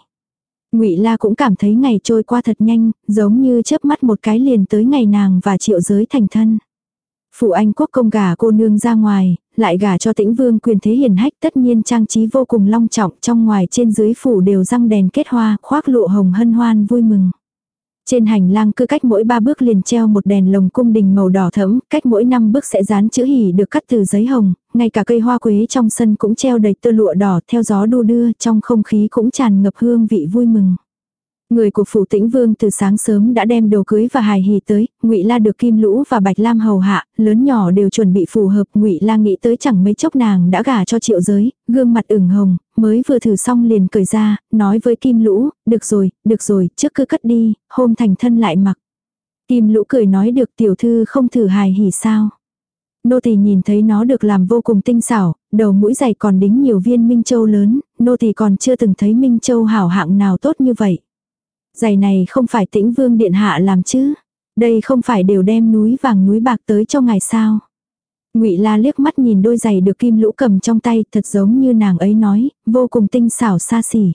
Ngụy La cũng cảm thấy ngày trôi qua thật nhanh, giống như chớp mắt một cái liền tới ngày nàng và Triệu Giới thành thân. Phụ Anh quốc công gả cô nương ra ngoài, lại gả cho tĩnh vương quyền thế hiền hách tất nhiên trang trí vô cùng long trọng trong ngoài trên dưới phủ đều răng đèn kết hoa, khoác lụa hồng hân hoan vui mừng. Trên hành lang cứ cách mỗi ba bước liền treo một đèn lồng cung đình màu đỏ thẫm, cách mỗi năm bước sẽ dán chữ hỉ được cắt từ giấy hồng, ngay cả cây hoa quế trong sân cũng treo đầy tơ lụa đỏ theo gió đu đưa, trong không khí cũng tràn ngập hương vị vui mừng. Người của phủ tĩnh vương từ sáng sớm đã đem đồ cưới và hài hì tới, ngụy La được Kim Lũ và Bạch Lam hầu hạ, lớn nhỏ đều chuẩn bị phù hợp, ngụy La nghĩ tới chẳng mấy chốc nàng đã gả cho triệu giới, gương mặt ửng hồng, mới vừa thử xong liền cười ra, nói với Kim Lũ, được rồi, được rồi, trước cứ cất đi, hôm thành thân lại mặc. Kim Lũ cười nói được tiểu thư không thử hài hỉ sao. Nô tỳ nhìn thấy nó được làm vô cùng tinh xảo, đầu mũi dày còn đính nhiều viên minh châu lớn, nô tỳ còn chưa từng thấy minh châu hảo hạng nào tốt như vậy. Giày này không phải tĩnh vương điện hạ làm chứ. Đây không phải đều đem núi vàng núi bạc tới cho ngài sao. ngụy la liếc mắt nhìn đôi giày được kim lũ cầm trong tay thật giống như nàng ấy nói, vô cùng tinh xảo xa xỉ.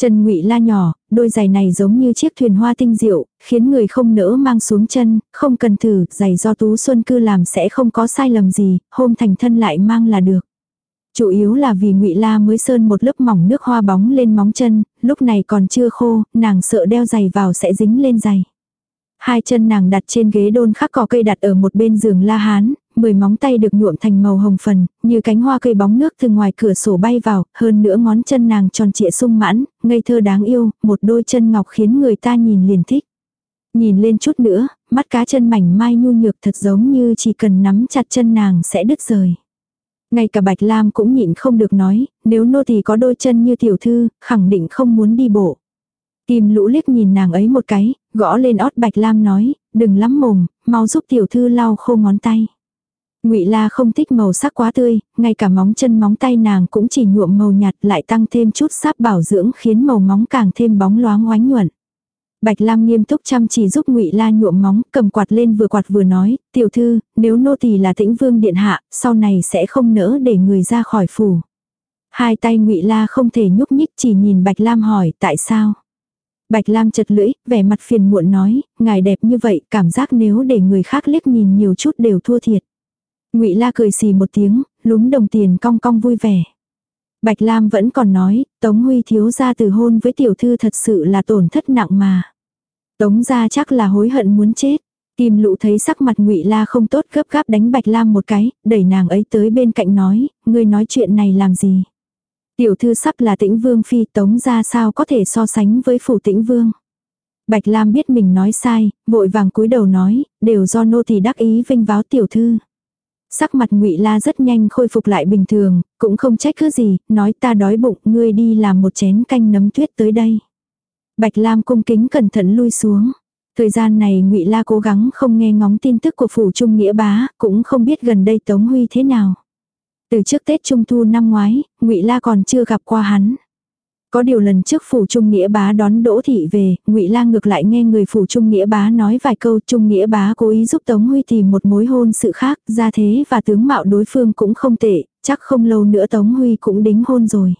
Chân ngụy la nhỏ, đôi giày này giống như chiếc thuyền hoa tinh diệu, khiến người không nỡ mang xuống chân, không cần thử, giày do Tú Xuân Cư làm sẽ không có sai lầm gì, hôm thành thân lại mang là được. Chủ yếu là vì ngụy La mới sơn một lớp mỏng nước hoa bóng lên móng chân, lúc này còn chưa khô, nàng sợ đeo giày vào sẽ dính lên giày. Hai chân nàng đặt trên ghế đôn khắc cỏ cây đặt ở một bên giường la hán, mười móng tay được nhuộm thành màu hồng phần, như cánh hoa cây bóng nước từ ngoài cửa sổ bay vào, hơn nữa ngón chân nàng tròn trịa sung mãn, ngây thơ đáng yêu, một đôi chân ngọc khiến người ta nhìn liền thích. Nhìn lên chút nữa, mắt cá chân mảnh mai nhu nhược thật giống như chỉ cần nắm chặt chân nàng sẽ đứt rời. Ngay cả Bạch Lam cũng nhịn không được nói, nếu nô tỳ có đôi chân như tiểu thư, khẳng định không muốn đi bộ. Kim lũ liếc nhìn nàng ấy một cái, gõ lên ót Bạch Lam nói, đừng lắm mồm, mau giúp tiểu thư lau khô ngón tay. Ngụy La không thích màu sắc quá tươi, ngay cả móng chân móng tay nàng cũng chỉ nhuộm màu nhạt lại tăng thêm chút sáp bảo dưỡng khiến màu móng càng thêm bóng loáng oánh nhuận. Bạch Lam nghiêm túc chăm chỉ giúp Ngụy La nhuộm móng, cầm quạt lên vừa quạt vừa nói, "Tiểu thư, nếu nô tỳ là Tĩnh Vương điện hạ, sau này sẽ không nỡ để người ra khỏi phủ." Hai tay Ngụy La không thể nhúc nhích, chỉ nhìn Bạch Lam hỏi, "Tại sao?" Bạch Lam chật lưỡi, vẻ mặt phiền muộn nói, "Ngài đẹp như vậy, cảm giác nếu để người khác liếc nhìn nhiều chút đều thua thiệt." Ngụy La cười xì một tiếng, lúm đồng tiền cong cong vui vẻ. Bạch Lam vẫn còn nói, Tống Huy thiếu gia từ hôn với tiểu thư thật sự là tổn thất nặng mà. Tống gia chắc là hối hận muốn chết. Kim Lũ thấy sắc mặt ngụy La không tốt gấp gáp đánh Bạch Lam một cái, đẩy nàng ấy tới bên cạnh nói, ngươi nói chuyện này làm gì. Tiểu thư sắp là tĩnh vương phi tống gia sao có thể so sánh với phủ tĩnh vương. Bạch Lam biết mình nói sai, vội vàng cúi đầu nói, đều do nô tỳ đắc ý vinh váo tiểu thư. Sắc mặt ngụy La rất nhanh khôi phục lại bình thường, cũng không trách cứ gì, nói ta đói bụng, ngươi đi làm một chén canh nấm tuyết tới đây. Bạch Lam cung kính cẩn thận lui xuống. Thời gian này ngụy La cố gắng không nghe ngóng tin tức của phủ trung nghĩa bá, cũng không biết gần đây Tống Huy thế nào. Từ trước Tết Trung Thu năm ngoái, ngụy La còn chưa gặp qua hắn. Có điều lần trước phủ Trung Nghĩa bá đón Đỗ Thị về, ngụy lang ngược lại nghe người phủ Trung Nghĩa bá nói vài câu Trung Nghĩa bá cố ý giúp Tống Huy tìm một mối hôn sự khác, ra thế và tướng mạo đối phương cũng không tệ, chắc không lâu nữa Tống Huy cũng đính hôn rồi.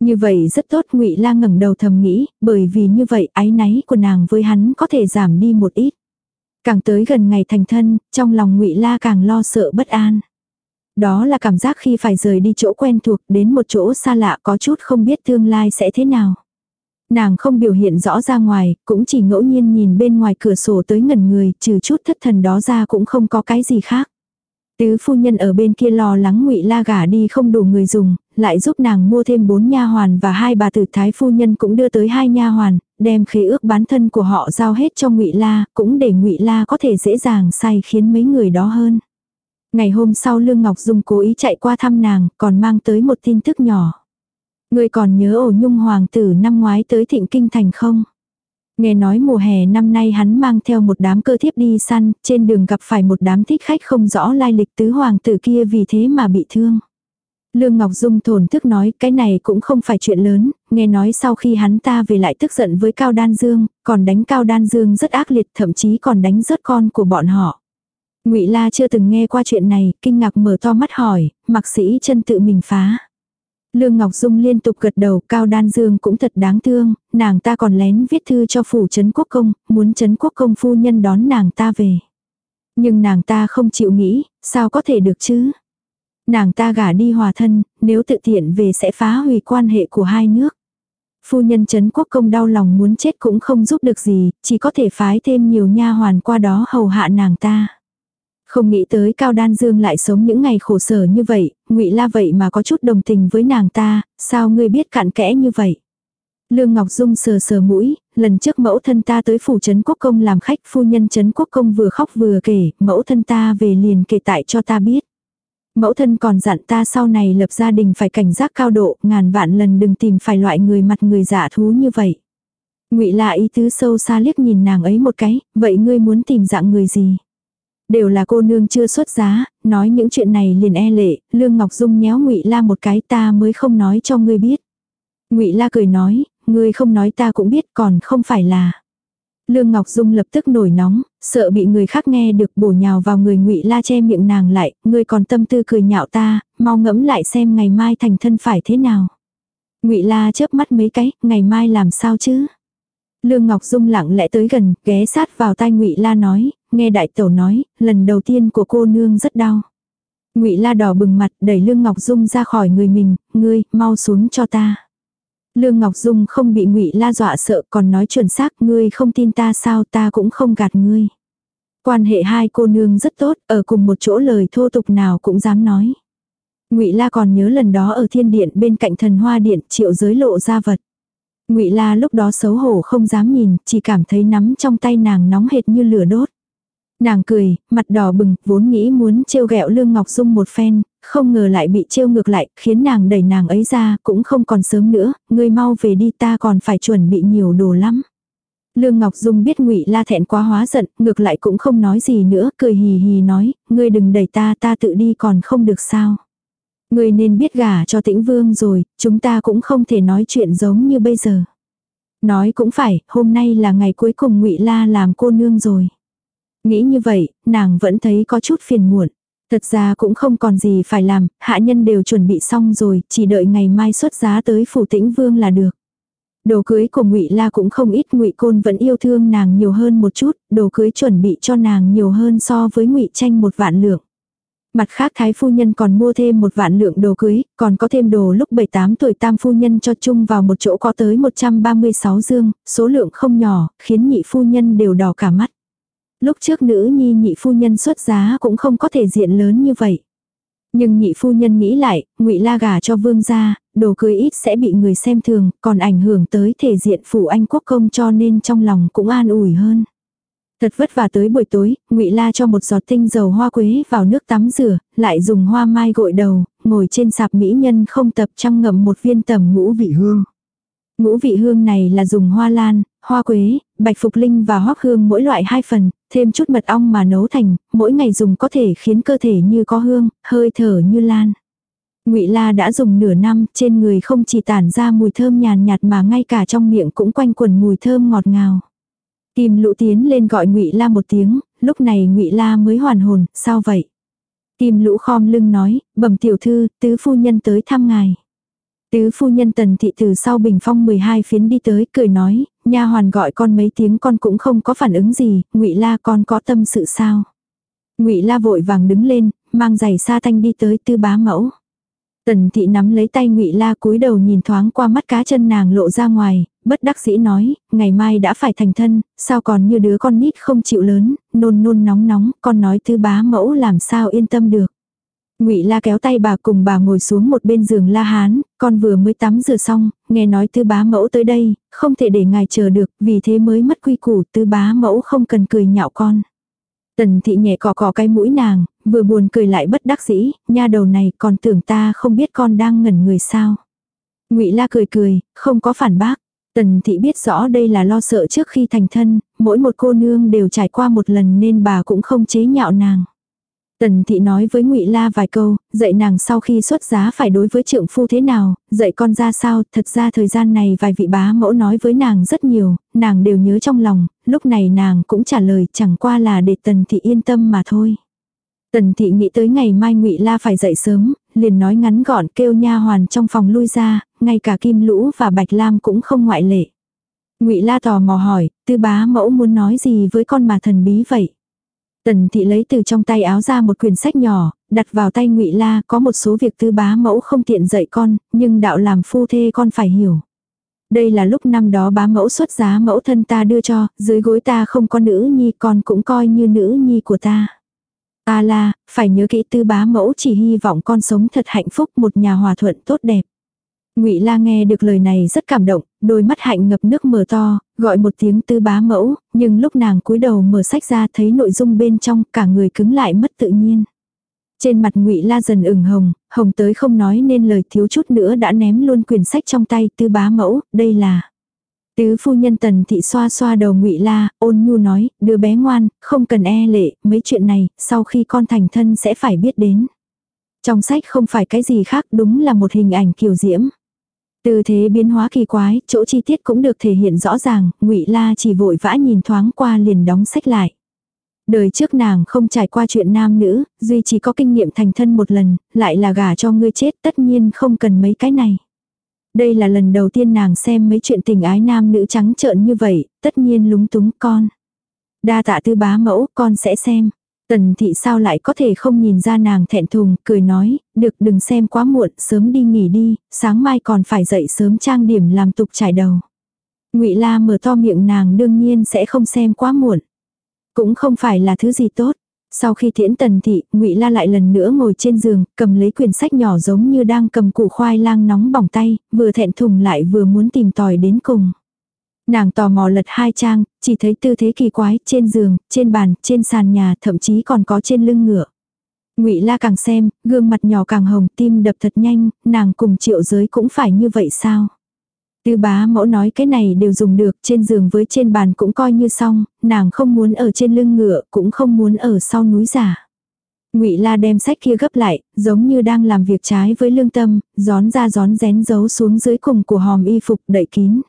Như vậy rất tốt ngụy lang ngẩng đầu thầm nghĩ, bởi vì như vậy ái náy của nàng với hắn có thể giảm đi một ít. Càng tới gần ngày thành thân, trong lòng ngụy La càng lo sợ bất an. Đó là cảm giác khi phải rời đi chỗ quen thuộc đến một chỗ xa lạ có chút không biết tương lai sẽ thế nào. Nàng không biểu hiện rõ ra ngoài, cũng chỉ ngẫu nhiên nhìn bên ngoài cửa sổ tới ngẩn người, trừ chút thất thần đó ra cũng không có cái gì khác. Tứ phu nhân ở bên kia lo lắng ngụy la gả đi không đủ người dùng, lại giúp nàng mua thêm bốn nha hoàn và hai bà tử thái phu nhân cũng đưa tới hai nha hoàn, đem khế ước bán thân của họ giao hết cho ngụy la, cũng để ngụy la có thể dễ dàng sai khiến mấy người đó hơn. Ngày hôm sau Lương Ngọc Dung cố ý chạy qua thăm nàng, còn mang tới một tin tức nhỏ. Người còn nhớ ổ nhung hoàng tử năm ngoái tới thịnh kinh thành không? Nghe nói mùa hè năm nay hắn mang theo một đám cơ thiếp đi săn, trên đường gặp phải một đám thích khách không rõ lai lịch tứ hoàng tử kia vì thế mà bị thương. Lương Ngọc Dung thổn thức nói cái này cũng không phải chuyện lớn, nghe nói sau khi hắn ta về lại tức giận với Cao Đan Dương, còn đánh Cao Đan Dương rất ác liệt thậm chí còn đánh rớt con của bọn họ. Ngụy La chưa từng nghe qua chuyện này, kinh ngạc mở to mắt hỏi, mặc sĩ chân tự mình phá. Lương Ngọc Dung liên tục gật đầu, Cao Đan Dương cũng thật đáng thương, nàng ta còn lén viết thư cho phủ Trấn Quốc Công, muốn Trấn Quốc Công phu nhân đón nàng ta về. Nhưng nàng ta không chịu nghĩ, sao có thể được chứ? Nàng ta gả đi hòa thân, nếu tự tiện về sẽ phá hủy quan hệ của hai nước. Phu nhân Trấn Quốc Công đau lòng muốn chết cũng không giúp được gì, chỉ có thể phái thêm nhiều nha hoàn qua đó hầu hạ nàng ta. Không nghĩ tới Cao Đan Dương lại sống những ngày khổ sở như vậy, ngụy La vậy mà có chút đồng tình với nàng ta, sao ngươi biết cạn kẽ như vậy? Lương Ngọc Dung sờ sờ mũi, lần trước mẫu thân ta tới phủ Trấn Quốc Công làm khách phu nhân Trấn Quốc Công vừa khóc vừa kể, mẫu thân ta về liền kể tại cho ta biết. Mẫu thân còn dặn ta sau này lập gia đình phải cảnh giác cao độ, ngàn vạn lần đừng tìm phải loại người mặt người giả thú như vậy. Ngụy La ý tứ sâu xa liếc nhìn nàng ấy một cái, vậy ngươi muốn tìm dạng người gì? Đều là cô nương chưa xuất giá, nói những chuyện này liền e lệ, Lương Ngọc Dung nhéo Ngụy La một cái ta mới không nói cho ngươi biết. Ngụy La cười nói, ngươi không nói ta cũng biết còn không phải là. Lương Ngọc Dung lập tức nổi nóng, sợ bị người khác nghe được bổ nhào vào người Ngụy La che miệng nàng lại, ngươi còn tâm tư cười nhạo ta, mau ngẫm lại xem ngày mai thành thân phải thế nào. Ngụy La chớp mắt mấy cái, ngày mai làm sao chứ? Lương Ngọc Dung lặng lẽ tới gần, ghé sát vào tai Ngụy La nói, nghe đại tẩu nói, lần đầu tiên của cô nương rất đau. Ngụy La đỏ bừng mặt, đẩy Lương Ngọc Dung ra khỏi người mình, "Ngươi, mau xuống cho ta." Lương Ngọc Dung không bị Ngụy La dọa sợ, còn nói chuẩn xác, "Ngươi không tin ta sao, ta cũng không gạt ngươi." Quan hệ hai cô nương rất tốt, ở cùng một chỗ lời thô tục nào cũng dám nói. Ngụy La còn nhớ lần đó ở thiên điện bên cạnh thần hoa điện, Triệu Giới lộ ra vật. Ngụy La lúc đó xấu hổ không dám nhìn, chỉ cảm thấy nắm trong tay nàng nóng hệt như lửa đốt. Nàng cười, mặt đỏ bừng, vốn nghĩ muốn trêu ghẹo Lương Ngọc Dung một phen, không ngờ lại bị trêu ngược lại, khiến nàng đẩy nàng ấy ra, cũng không còn sớm nữa, ngươi mau về đi ta còn phải chuẩn bị nhiều đồ lắm. Lương Ngọc Dung biết Ngụy La thẹn quá hóa giận, ngược lại cũng không nói gì nữa, cười hì hì nói, ngươi đừng đẩy ta, ta tự đi còn không được sao. Ngươi nên biết gả cho Tĩnh Vương rồi, chúng ta cũng không thể nói chuyện giống như bây giờ. Nói cũng phải, hôm nay là ngày cuối cùng Ngụy La làm cô nương rồi. Nghĩ như vậy, nàng vẫn thấy có chút phiền muộn. Thật ra cũng không còn gì phải làm, hạ nhân đều chuẩn bị xong rồi, chỉ đợi ngày mai xuất giá tới phủ tĩnh vương là được. Đồ cưới của ngụy La cũng không ít, ngụy Côn vẫn yêu thương nàng nhiều hơn một chút, đồ cưới chuẩn bị cho nàng nhiều hơn so với ngụy Tranh một vạn lượng. Mặt khác thái phu nhân còn mua thêm một vạn lượng đồ cưới, còn có thêm đồ lúc 7-8 tuổi tam phu nhân cho chung vào một chỗ có tới 136 dương, số lượng không nhỏ, khiến nhị phu nhân đều đỏ cả mắt. Lúc trước nữ nhi nhị phu nhân xuất giá cũng không có thể diện lớn như vậy. Nhưng nhị phu nhân nghĩ lại, ngụy la gà cho vương gia, đồ cưới ít sẽ bị người xem thường, còn ảnh hưởng tới thể diện phủ anh quốc công cho nên trong lòng cũng an ủi hơn. Thật vất vả tới buổi tối, ngụy La cho một giọt tinh dầu hoa quế vào nước tắm rửa, lại dùng hoa mai gội đầu, ngồi trên sạp mỹ nhân không tập trăng ngậm một viên tầm ngũ vị hương. Ngũ vị hương này là dùng hoa lan, hoa quế, bạch phục linh và hoắc hương mỗi loại hai phần, thêm chút mật ong mà nấu thành, mỗi ngày dùng có thể khiến cơ thể như có hương, hơi thở như lan. Ngụy La đã dùng nửa năm, trên người không chỉ tản ra mùi thơm nhàn nhạt mà ngay cả trong miệng cũng quanh quẩn mùi thơm ngọt ngào. Kim Lũ tiến lên gọi Ngụy La một tiếng, lúc này Ngụy La mới hoàn hồn, sao vậy? Kim Lũ khom lưng nói, bẩm tiểu thư, tứ phu nhân tới thăm ngài. Tứ phu nhân tần thị từ sau bình phong 12 phiến đi tới, cười nói, nha hoàn gọi con mấy tiếng con cũng không có phản ứng gì, ngụy la con có tâm sự sao. ngụy la vội vàng đứng lên, mang giày sa thanh đi tới tư bá mẫu. Tần thị nắm lấy tay ngụy la cúi đầu nhìn thoáng qua mắt cá chân nàng lộ ra ngoài, bất đắc dĩ nói, ngày mai đã phải thành thân, sao còn như đứa con nít không chịu lớn, nôn nôn nóng nóng, con nói tư bá mẫu làm sao yên tâm được. Ngụy La kéo tay bà cùng bà ngồi xuống một bên giường La Hán, con vừa mới tắm rửa xong, nghe nói tư bá mẫu tới đây, không thể để ngài chờ được, vì thế mới mất quy củ, tư bá mẫu không cần cười nhạo con. Tần thị nhẹ cọ cọ cái mũi nàng, vừa buồn cười lại bất đắc dĩ, nha đầu này còn tưởng ta không biết con đang ngẩn người sao. Ngụy La cười cười, không có phản bác. Tần thị biết rõ đây là lo sợ trước khi thành thân, mỗi một cô nương đều trải qua một lần nên bà cũng không chế nhạo nàng. Tần thị nói với Ngụy La vài câu, dạy nàng sau khi xuất giá phải đối với trượng phu thế nào, dạy con ra sao, thật ra thời gian này vài vị bá mẫu nói với nàng rất nhiều, nàng đều nhớ trong lòng, lúc này nàng cũng trả lời chẳng qua là để Tần thị yên tâm mà thôi. Tần thị nghĩ tới ngày mai Ngụy La phải dậy sớm, liền nói ngắn gọn kêu nha hoàn trong phòng lui ra, ngay cả Kim Lũ và Bạch Lam cũng không ngoại lệ. Ngụy La tò mò hỏi, tư bá mẫu muốn nói gì với con mà thần bí vậy? Tần thị lấy từ trong tay áo ra một quyển sách nhỏ, đặt vào tay ngụy La, có một số việc tư bá mẫu không tiện dạy con, nhưng đạo làm phu thê con phải hiểu. Đây là lúc năm đó bá mẫu xuất giá mẫu thân ta đưa cho, dưới gối ta không có nữ nhi con cũng coi như nữ nhi của ta. A la, phải nhớ kỹ tư bá mẫu chỉ hy vọng con sống thật hạnh phúc một nhà hòa thuận tốt đẹp. Ngụy La nghe được lời này rất cảm động, đôi mắt hạnh ngập nước mở to, gọi một tiếng tư bá mẫu, nhưng lúc nàng cúi đầu mở sách ra thấy nội dung bên trong cả người cứng lại mất tự nhiên. Trên mặt Ngụy La dần ửng hồng, hồng tới không nói nên lời thiếu chút nữa đã ném luôn quyển sách trong tay tư bá mẫu, đây là Tứ phu nhân tần thị xoa xoa đầu ngụy la, ôn nhu nói, đứa bé ngoan, không cần e lệ, mấy chuyện này, sau khi con thành thân sẽ phải biết đến. Trong sách không phải cái gì khác đúng là một hình ảnh kiều diễm. Từ thế biến hóa kỳ quái, chỗ chi tiết cũng được thể hiện rõ ràng, ngụy La chỉ vội vã nhìn thoáng qua liền đóng sách lại. Đời trước nàng không trải qua chuyện nam nữ, duy chỉ có kinh nghiệm thành thân một lần, lại là gả cho ngươi chết tất nhiên không cần mấy cái này. Đây là lần đầu tiên nàng xem mấy chuyện tình ái nam nữ trắng trợn như vậy, tất nhiên lúng túng con. Đa tạ tư bá mẫu, con sẽ xem. Tần thị sao lại có thể không nhìn ra nàng thẹn thùng, cười nói, được đừng xem quá muộn, sớm đi nghỉ đi, sáng mai còn phải dậy sớm trang điểm làm tục trải đầu. ngụy La mở to miệng nàng đương nhiên sẽ không xem quá muộn. Cũng không phải là thứ gì tốt. Sau khi thiễn tần thị, ngụy La lại lần nữa ngồi trên giường, cầm lấy quyển sách nhỏ giống như đang cầm củ khoai lang nóng bỏng tay, vừa thẹn thùng lại vừa muốn tìm tòi đến cùng. Nàng tò mò lật hai trang, chỉ thấy tư thế kỳ quái, trên giường, trên bàn, trên sàn nhà, thậm chí còn có trên lưng ngựa. Ngụy La càng xem, gương mặt nhỏ càng hồng, tim đập thật nhanh, nàng cùng triệu giới cũng phải như vậy sao? Tư bá mẫu nói cái này đều dùng được, trên giường với trên bàn cũng coi như xong, nàng không muốn ở trên lưng ngựa, cũng không muốn ở sau núi giả. Ngụy La đem sách kia gấp lại, giống như đang làm việc trái với lương tâm, gión ra gión rén giấu xuống dưới cùng của hòm y phục đậy kín.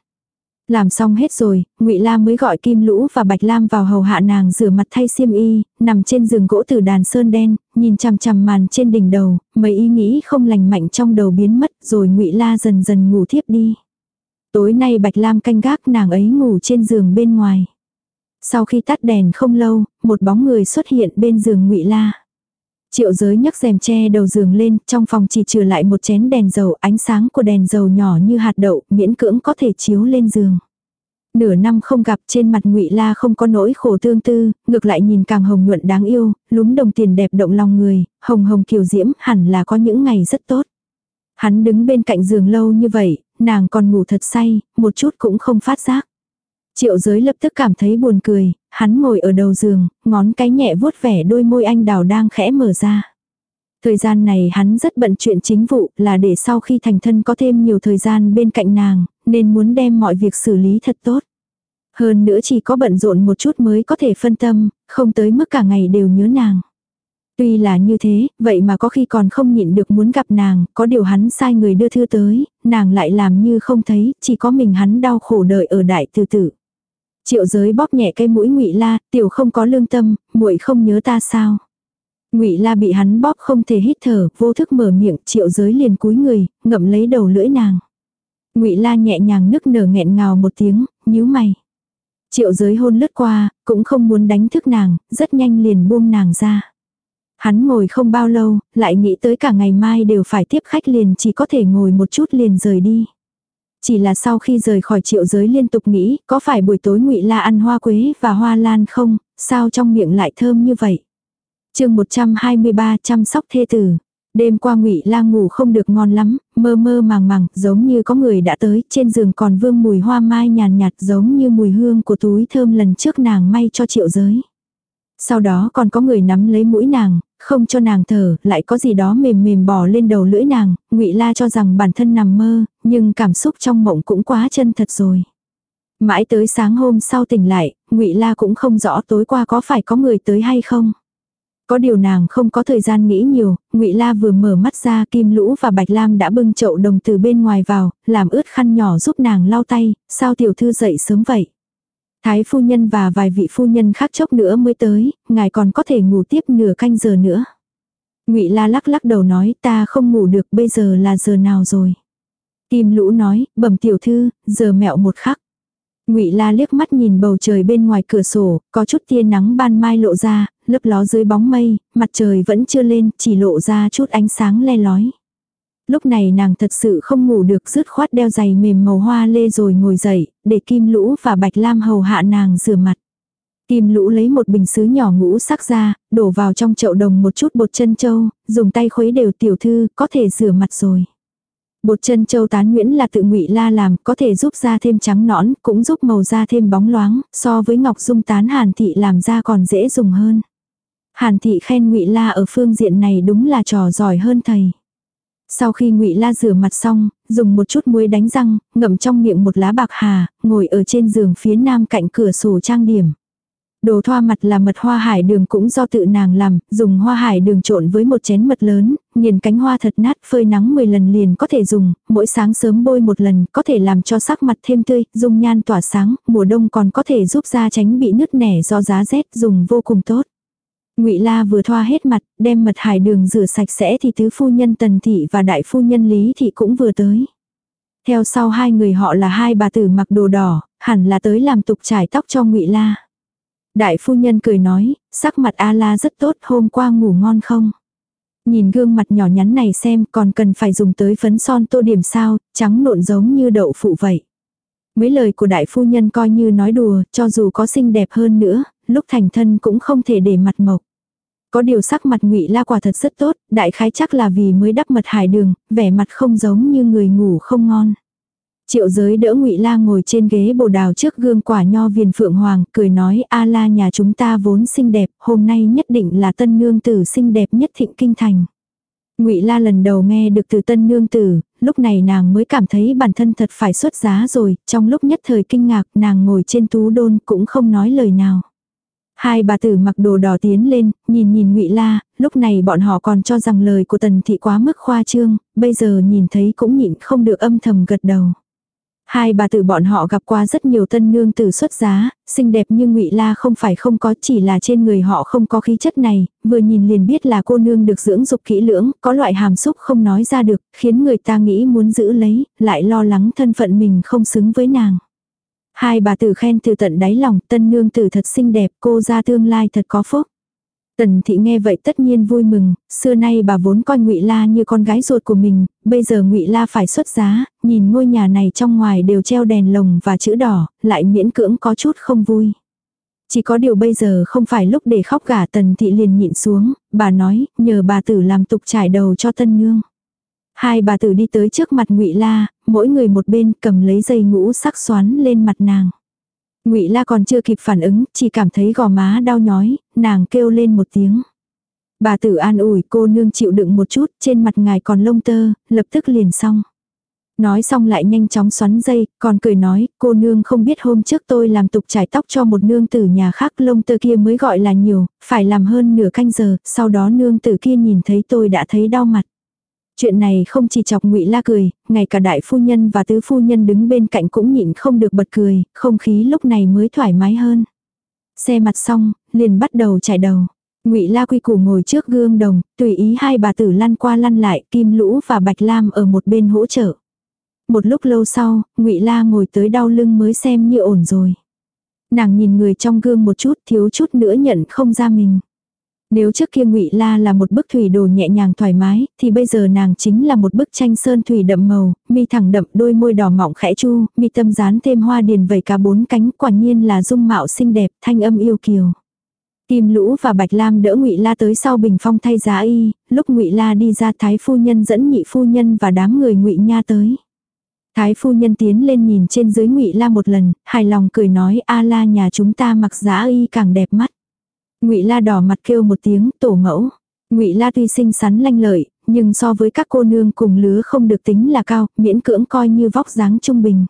Làm xong hết rồi, Ngụy La mới gọi Kim Lũ và Bạch Lam vào hầu hạ nàng rửa mặt thay xiêm y, nằm trên giường gỗ từ đàn sơn đen, nhìn chằm chằm màn trên đỉnh đầu, mấy ý nghĩ không lành mạnh trong đầu biến mất, rồi Ngụy La dần dần ngủ thiếp đi. Tối nay Bạch Lam canh gác nàng ấy ngủ trên giường bên ngoài. Sau khi tắt đèn không lâu, một bóng người xuất hiện bên giường Ngụy La. Triệu giới nhấc rèm che đầu giường lên, trong phòng chỉ trừ lại một chén đèn dầu, ánh sáng của đèn dầu nhỏ như hạt đậu, miễn cưỡng có thể chiếu lên giường. Nửa năm không gặp trên mặt ngụy La không có nỗi khổ tương tư, ngược lại nhìn càng hồng nhuận đáng yêu, lúm đồng tiền đẹp động lòng người, hồng hồng kiều diễm hẳn là có những ngày rất tốt. Hắn đứng bên cạnh giường lâu như vậy, nàng còn ngủ thật say, một chút cũng không phát giác. Triệu giới lập tức cảm thấy buồn cười, hắn ngồi ở đầu giường, ngón cái nhẹ vuốt vẻ đôi môi anh đào đang khẽ mở ra. Thời gian này hắn rất bận chuyện chính vụ là để sau khi thành thân có thêm nhiều thời gian bên cạnh nàng, nên muốn đem mọi việc xử lý thật tốt. Hơn nữa chỉ có bận rộn một chút mới có thể phân tâm, không tới mức cả ngày đều nhớ nàng. Tuy là như thế, vậy mà có khi còn không nhịn được muốn gặp nàng, có điều hắn sai người đưa thư tới, nàng lại làm như không thấy, chỉ có mình hắn đau khổ đợi ở đại từ tử. Triệu giới bóp nhẹ cái mũi ngụy la, tiểu không có lương tâm, muội không nhớ ta sao. Ngụy La bị hắn bóp không thể hít thở, vô thức mở miệng, Triệu Giới liền cúi người, ngậm lấy đầu lưỡi nàng. Ngụy La nhẹ nhàng nức nở nghẹn ngào một tiếng, nhíu mày. Triệu Giới hôn lướt qua, cũng không muốn đánh thức nàng, rất nhanh liền buông nàng ra. Hắn ngồi không bao lâu, lại nghĩ tới cả ngày mai đều phải tiếp khách liền chỉ có thể ngồi một chút liền rời đi. Chỉ là sau khi rời khỏi triệu giới liên tục nghĩ, có phải buổi tối ngụy La ăn hoa quế và hoa lan không, sao trong miệng lại thơm như vậy chương 123 chăm sóc thê tử. Đêm qua ngụy La ngủ không được ngon lắm, mơ mơ màng màng, giống như có người đã tới, trên giường còn vương mùi hoa mai nhàn nhạt giống như mùi hương của túi thơm lần trước nàng may cho triệu giới. Sau đó còn có người nắm lấy mũi nàng, không cho nàng thở, lại có gì đó mềm mềm bò lên đầu lưỡi nàng, ngụy la cho rằng bản thân nằm mơ, nhưng cảm xúc trong mộng cũng quá chân thật rồi. Mãi tới sáng hôm sau tỉnh lại, ngụy la cũng không rõ tối qua có phải có người tới hay không. Có điều nàng không có thời gian nghĩ nhiều, Ngụy La vừa mở mắt ra Kim Lũ và Bạch Lam đã bưng chậu đồng từ bên ngoài vào, làm ướt khăn nhỏ giúp nàng lau tay, sao tiểu thư dậy sớm vậy? Thái phu nhân và vài vị phu nhân khác chốc nữa mới tới, ngài còn có thể ngủ tiếp nửa canh giờ nữa. Ngụy La lắc lắc đầu nói ta không ngủ được bây giờ là giờ nào rồi. Kim Lũ nói, bẩm tiểu thư, giờ mẹo một khắc. Ngụy La liếc mắt nhìn bầu trời bên ngoài cửa sổ, có chút tia nắng ban mai lộ ra, lấp ló dưới bóng mây, mặt trời vẫn chưa lên, chỉ lộ ra chút ánh sáng le lói. Lúc này nàng thật sự không ngủ được rứt khoát đeo giày mềm màu hoa lê rồi ngồi dậy, để Kim Lũ và Bạch Lam hầu hạ nàng rửa mặt. Kim Lũ lấy một bình sứ nhỏ ngũ sắc ra, đổ vào trong chậu đồng một chút bột chân châu, dùng tay khuấy đều tiểu thư, có thể rửa mặt rồi. Bột chân châu tán nguyễn là tự ngụy la làm, có thể giúp da thêm trắng nõn, cũng giúp màu da thêm bóng loáng, so với ngọc dung tán hàn thị làm da còn dễ dùng hơn. Hàn thị khen ngụy la ở phương diện này đúng là trò giỏi hơn thầy. Sau khi ngụy la rửa mặt xong, dùng một chút muối đánh răng, ngậm trong miệng một lá bạc hà, ngồi ở trên giường phía nam cạnh cửa sổ trang điểm. Đồ thoa mặt là mật hoa hải đường cũng do tự nàng làm, dùng hoa hải đường trộn với một chén mật lớn, nghiền cánh hoa thật nát phơi nắng 10 lần liền có thể dùng, mỗi sáng sớm bôi một lần có thể làm cho sắc mặt thêm tươi, dung nhan tỏa sáng, mùa đông còn có thể giúp da tránh bị nứt nẻ do giá rét dùng vô cùng tốt. Ngụy La vừa thoa hết mặt, đem mật hải đường rửa sạch sẽ thì tứ phu nhân Tần thị và đại phu nhân Lý thị cũng vừa tới. Theo sau hai người họ là hai bà tử mặc đồ đỏ, hẳn là tới làm tục trải tóc cho Ngụy La. Đại phu nhân cười nói, sắc mặt A La rất tốt, hôm qua ngủ ngon không? Nhìn gương mặt nhỏ nhắn này xem còn cần phải dùng tới phấn son tô điểm sao, trắng nộn giống như đậu phụ vậy. Mấy lời của đại phu nhân coi như nói đùa, cho dù có xinh đẹp hơn nữa, lúc thành thân cũng không thể để mặt mộc. Có điều sắc mặt ngụy la quả thật rất tốt, đại khái chắc là vì mới đắp mật hải đường, vẻ mặt không giống như người ngủ không ngon. Triệu giới đỡ ngụy La ngồi trên ghế bồ đào trước gương quả nho viền phượng hoàng, cười nói A La nhà chúng ta vốn xinh đẹp, hôm nay nhất định là tân nương tử xinh đẹp nhất thịnh kinh thành. Ngụy La lần đầu nghe được từ tân nương tử, lúc này nàng mới cảm thấy bản thân thật phải xuất giá rồi, trong lúc nhất thời kinh ngạc nàng ngồi trên tú đôn cũng không nói lời nào. Hai bà tử mặc đồ đỏ tiến lên, nhìn nhìn ngụy La, lúc này bọn họ còn cho rằng lời của tần thị quá mức khoa trương, bây giờ nhìn thấy cũng nhịn không được âm thầm gật đầu. Hai bà tử bọn họ gặp qua rất nhiều tân nương tử xuất giá, xinh đẹp nhưng ngụy La không phải không có chỉ là trên người họ không có khí chất này, vừa nhìn liền biết là cô nương được dưỡng dục kỹ lưỡng, có loại hàm xúc không nói ra được, khiến người ta nghĩ muốn giữ lấy, lại lo lắng thân phận mình không xứng với nàng. Hai bà tử khen từ tận đáy lòng, tân nương tử thật xinh đẹp, cô ra tương lai thật có phúc. Tần thị nghe vậy tất nhiên vui mừng, xưa nay bà vốn coi Ngụy La như con gái ruột của mình, bây giờ Ngụy La phải xuất giá, nhìn ngôi nhà này trong ngoài đều treo đèn lồng và chữ đỏ, lại miễn cưỡng có chút không vui. Chỉ có điều bây giờ không phải lúc để khóc gả tần thị liền nhịn xuống, bà nói, nhờ bà tử làm tục trải đầu cho tân nương. Hai bà tử đi tới trước mặt Ngụy La, mỗi người một bên cầm lấy dây ngũ sắc xoắn lên mặt nàng. Ngụy La còn chưa kịp phản ứng, chỉ cảm thấy gò má đau nhói, nàng kêu lên một tiếng. Bà tử an ủi cô nương chịu đựng một chút, trên mặt ngài còn lông tơ, lập tức liền xong. Nói xong lại nhanh chóng xoắn dây, còn cười nói, cô nương không biết hôm trước tôi làm tục trải tóc cho một nương tử nhà khác lông tơ kia mới gọi là nhiều, phải làm hơn nửa canh giờ, sau đó nương tử kia nhìn thấy tôi đã thấy đau mặt. Chuyện này không chỉ chọc ngụy La cười, ngay cả đại phu nhân và tứ phu nhân đứng bên cạnh cũng nhịn không được bật cười, không khí lúc này mới thoải mái hơn. Xe mặt xong, liền bắt đầu chạy đầu. Ngụy La Quy củ ngồi trước gương đồng, tùy ý hai bà tử lăn qua lăn lại, Kim Lũ và Bạch Lam ở một bên hỗ trợ. Một lúc lâu sau, Ngụy La ngồi tới đau lưng mới xem như ổn rồi. Nàng nhìn người trong gương một chút, thiếu chút nữa nhận không ra mình. Nếu trước kia Ngụy La là một bức thủy đồ nhẹ nhàng thoải mái, thì bây giờ nàng chính là một bức tranh sơn thủy đậm màu, mi thẳng đậm đôi môi đỏ mọng khẽ chu, mi tâm dán thêm hoa điền vẩy cả bốn cánh, quả nhiên là dung mạo xinh đẹp, thanh âm yêu kiều. Kim Lũ và Bạch Lam đỡ Ngụy La tới sau bình phong thay giá y, lúc Ngụy La đi ra thái phu nhân dẫn nhị phu nhân và đám người Ngụy Nha tới. Thái phu nhân tiến lên nhìn trên dưới Ngụy La một lần, hài lòng cười nói: "A La nhà chúng ta mặc giá y càng đẹp mắt." Ngụy La đỏ mặt kêu một tiếng, "Tổ mẫu." Ngụy La tuy xinh xắn lanh lợi, nhưng so với các cô nương cùng lứa không được tính là cao, miễn cưỡng coi như vóc dáng trung bình.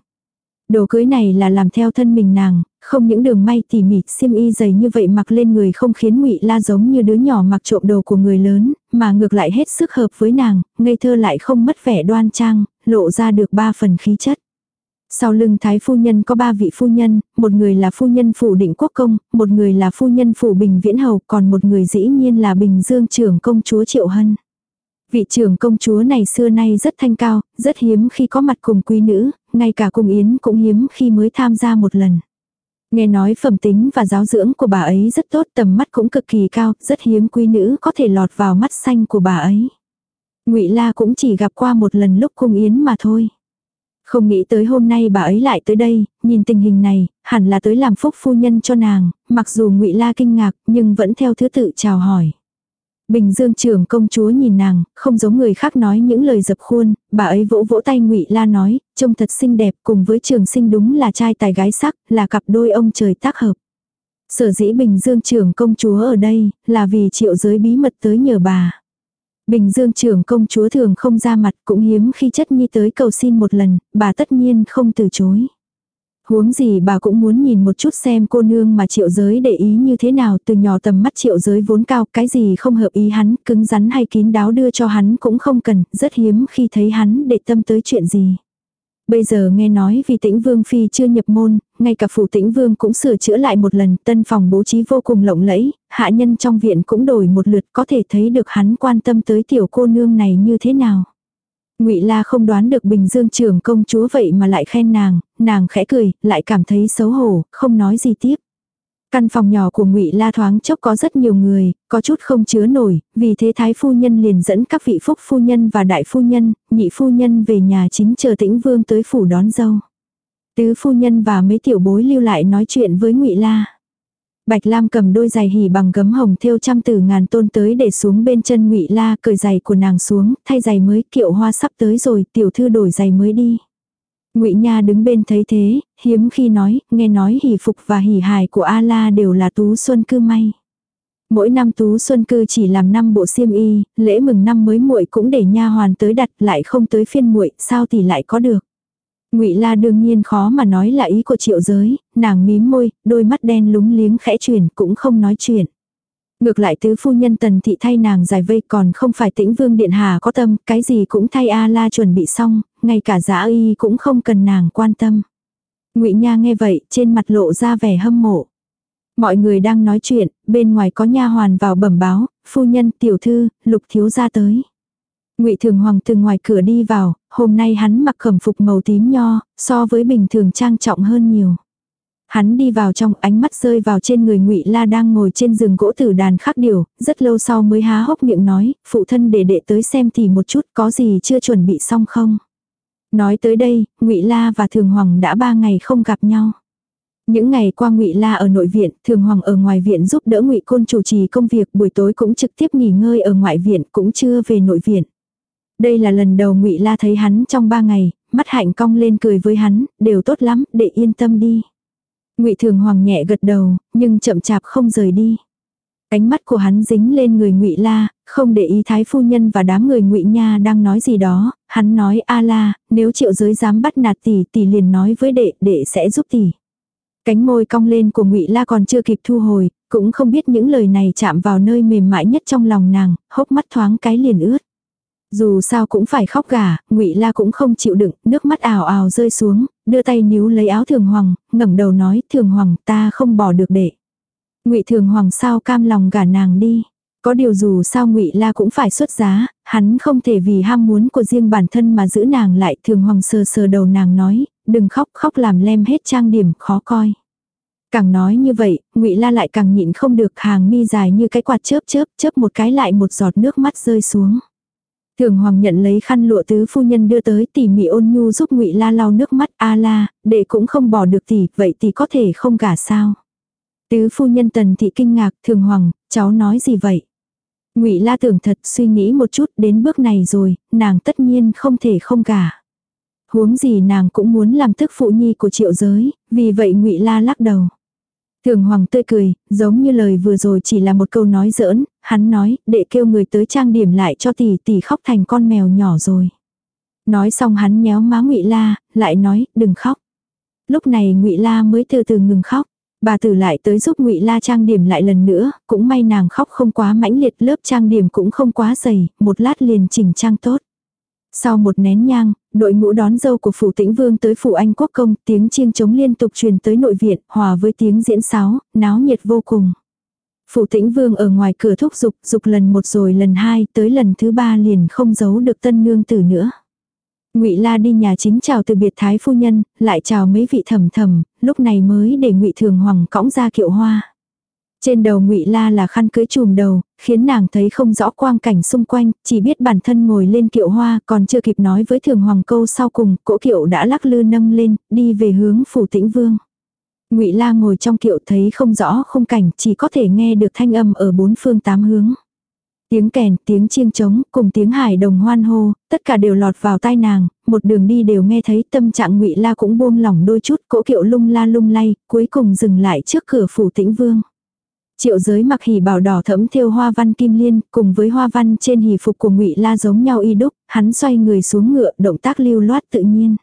Đồ cưới này là làm theo thân mình nàng, không những đường may tỉ mỉ, xiêm y dày như vậy mặc lên người không khiến ngụy La giống như đứa nhỏ mặc trộm đồ của người lớn, mà ngược lại hết sức hợp với nàng, ngây thơ lại không mất vẻ đoan trang, lộ ra được ba phần khí chất. Sau lưng thái phu nhân có ba vị phu nhân, một người là phu nhân phủ định quốc công, một người là phu nhân phủ bình viễn hầu, còn một người dĩ nhiên là bình dương trưởng công chúa triệu hân. Vị trưởng công chúa này xưa nay rất thanh cao, rất hiếm khi có mặt cùng quý nữ, ngay cả cùng yến cũng hiếm khi mới tham gia một lần. Nghe nói phẩm tính và giáo dưỡng của bà ấy rất tốt tầm mắt cũng cực kỳ cao, rất hiếm quý nữ có thể lọt vào mắt xanh của bà ấy. ngụy La cũng chỉ gặp qua một lần lúc cung yến mà thôi. Không nghĩ tới hôm nay bà ấy lại tới đây, nhìn tình hình này, hẳn là tới làm phúc phu nhân cho nàng, mặc dù ngụy La kinh ngạc nhưng vẫn theo thứ tự chào hỏi. Bình Dương trưởng công chúa nhìn nàng, không giống người khác nói những lời dập khuôn, bà ấy vỗ vỗ tay Ngụy La nói, trông thật xinh đẹp, cùng với Trường Sinh đúng là trai tài gái sắc, là cặp đôi ông trời tác hợp. Sở dĩ Bình Dương trưởng công chúa ở đây, là vì triệu giới bí mật tới nhờ bà. Bình Dương trưởng công chúa thường không ra mặt cũng hiếm khi chất nhi tới cầu xin một lần, bà tất nhiên không từ chối. Huống gì bà cũng muốn nhìn một chút xem cô nương mà triệu giới để ý như thế nào từ nhỏ tầm mắt triệu giới vốn cao cái gì không hợp ý hắn cứng rắn hay kín đáo đưa cho hắn cũng không cần rất hiếm khi thấy hắn để tâm tới chuyện gì. Bây giờ nghe nói vì tĩnh vương phi chưa nhập môn, ngay cả phủ tĩnh vương cũng sửa chữa lại một lần, tân phòng bố trí vô cùng lộng lẫy, hạ nhân trong viện cũng đổi một lượt có thể thấy được hắn quan tâm tới tiểu cô nương này như thế nào. Ngụy La không đoán được Bình Dương trưởng công chúa vậy mà lại khen nàng, nàng khẽ cười, lại cảm thấy xấu hổ, không nói gì tiếp. Căn phòng nhỏ của Ngụy La thoáng chốc có rất nhiều người, có chút không chứa nổi, vì thế thái phu nhân liền dẫn các vị phúc phu nhân và đại phu nhân, nhị phu nhân về nhà chính chờ Tĩnh Vương tới phủ đón dâu. Tứ phu nhân và mấy tiểu bối lưu lại nói chuyện với Ngụy La. Bạch Lam cầm đôi giày hỉ bằng gấm hồng thêu trăm tử ngàn tôn tới để xuống bên chân Ngụy La, cởi giày của nàng xuống, thay giày mới, kiệu hoa sắp tới rồi, tiểu thư đổi giày mới đi. Ngụy Nha đứng bên thấy thế, hiếm khi nói, nghe nói hỉ phục và hỉ hài của A La đều là tú xuân cư may. Mỗi năm tú xuân cư chỉ làm năm bộ xiêm y, lễ mừng năm mới muội cũng để nha hoàn tới đặt, lại không tới phiên muội, sao thì lại có được. Ngụy La đương nhiên khó mà nói là ý của Triệu Giới, nàng mím môi, đôi mắt đen lúng liếng khẽ chuyển, cũng không nói chuyện. Ngược lại tứ phu nhân tần thị thay nàng giải vây còn không phải tĩnh vương điện hà có tâm, cái gì cũng thay A la chuẩn bị xong, ngay cả giả y cũng không cần nàng quan tâm. ngụy Nha nghe vậy, trên mặt lộ ra vẻ hâm mộ. Mọi người đang nói chuyện, bên ngoài có nha hoàn vào bẩm báo, phu nhân tiểu thư, lục thiếu ra tới. Ngụy Thường Hoàng từ ngoài cửa đi vào, hôm nay hắn mặc khẩm phục màu tím nho, so với bình thường trang trọng hơn nhiều. Hắn đi vào trong ánh mắt rơi vào trên người ngụy La đang ngồi trên giường gỗ tử đàn khắc điều, rất lâu sau mới há hốc miệng nói, phụ thân để đệ tới xem thì một chút có gì chưa chuẩn bị xong không. Nói tới đây, ngụy La và Thường Hoàng đã ba ngày không gặp nhau. Những ngày qua Ngụy La ở nội viện, Thường Hoàng ở ngoài viện giúp đỡ Ngụy Côn chủ trì công việc, buổi tối cũng trực tiếp nghỉ ngơi ở ngoại viện, cũng chưa về nội viện. Đây là lần đầu Ngụy La thấy hắn trong ba ngày, mắt hạnh cong lên cười với hắn, đều tốt lắm, để yên tâm đi. Ngụy Thường Hoàng nhẹ gật đầu, nhưng chậm chạp không rời đi. Ánh mắt của hắn dính lên người Ngụy La, không để ý thái phu nhân và đám người Ngụy Nha đang nói gì đó, hắn nói a la, nếu triệu giới dám bắt nạt tỷ tỷ liền nói với đệ, đệ sẽ giúp tỷ. Cánh môi cong lên của ngụy La còn chưa kịp thu hồi, cũng không biết những lời này chạm vào nơi mềm mại nhất trong lòng nàng, hốc mắt thoáng cái liền ướt. Dù sao cũng phải khóc gà, Ngụy La cũng không chịu đựng, nước mắt ào ào rơi xuống, đưa tay níu lấy áo Thường Hoàng, ngẩng đầu nói, "Thường Hoàng, ta không bỏ được đệ." Ngụy Thường Hoàng sao cam lòng gả nàng đi? Có điều dù sao Ngụy La cũng phải xuất giá, hắn không thể vì ham muốn của riêng bản thân mà giữ nàng lại, Thường Hoàng sờ sờ đầu nàng nói, "Đừng khóc, khóc làm lem hết trang điểm, khó coi." Càng nói như vậy, Ngụy La lại càng nhịn không được, hàng mi dài như cái quạt chớp chớp, chớp một cái lại một giọt nước mắt rơi xuống. Thường Hoàng nhận lấy khăn lụa tứ phu nhân đưa tới tỉ mỉ ôn nhu giúp Ngụy La lau nước mắt, "A La, đệ cũng không bỏ được tỷ, vậy tỷ có thể không cả sao?" Tứ phu nhân Tần thị kinh ngạc, "Thường Hoàng, cháu nói gì vậy?" Ngụy La tưởng thật suy nghĩ một chút, đến bước này rồi, nàng tất nhiên không thể không gả. Huống gì nàng cũng muốn làm thức phụ nhi của Triệu Giới, vì vậy Ngụy La lắc đầu. Thường Hoàng tươi cười, giống như lời vừa rồi chỉ là một câu nói giỡn, hắn nói, để kêu người tới trang điểm lại cho tỷ tỷ khóc thành con mèo nhỏ rồi. Nói xong hắn nhéo má Ngụy La, lại nói, đừng khóc. Lúc này Ngụy La mới từ từ ngừng khóc. Bà tử lại tới giúp Ngụy La trang điểm lại lần nữa, cũng may nàng khóc không quá mãnh liệt, lớp trang điểm cũng không quá dày, một lát liền chỉnh trang tốt. Sau một nén nhang, đội ngũ đón dâu của phủ tĩnh vương tới phủ anh quốc công, tiếng chiêng trống liên tục truyền tới nội viện, hòa với tiếng diễn sáo, náo nhiệt vô cùng. Phủ tĩnh vương ở ngoài cửa thúc giục, dục lần một rồi lần hai, tới lần thứ ba liền không giấu được tân nương tử nữa. Ngụy La đi nhà chính chào từ biệt thái phu nhân, lại chào mấy vị thầm thầm, lúc này mới để Ngụy Thường Hoàng cõng ra kiệu hoa. Trên đầu Ngụy La là khăn cưới trùm đầu, khiến nàng thấy không rõ quang cảnh xung quanh, chỉ biết bản thân ngồi lên kiệu hoa, còn chưa kịp nói với Thường Hoàng câu sau cùng, cỗ kiệu đã lắc lư nâng lên, đi về hướng phủ Tĩnh Vương. Ngụy La ngồi trong kiệu thấy không rõ khung cảnh, chỉ có thể nghe được thanh âm ở bốn phương tám hướng. Tiếng kèn, tiếng chiêng trống, cùng tiếng hải đồng hoan hô, tất cả đều lọt vào tai nàng, một đường đi đều nghe thấy tâm trạng ngụy La cũng buông lỏng đôi chút, cỗ kiệu lung la lung lay, cuối cùng dừng lại trước cửa phủ tĩnh vương. Triệu giới mặc hỉ bảo đỏ thẫm thêu hoa văn kim liên, cùng với hoa văn trên hỉ phục của ngụy La giống nhau y đúc, hắn xoay người xuống ngựa, động tác lưu loát tự nhiên.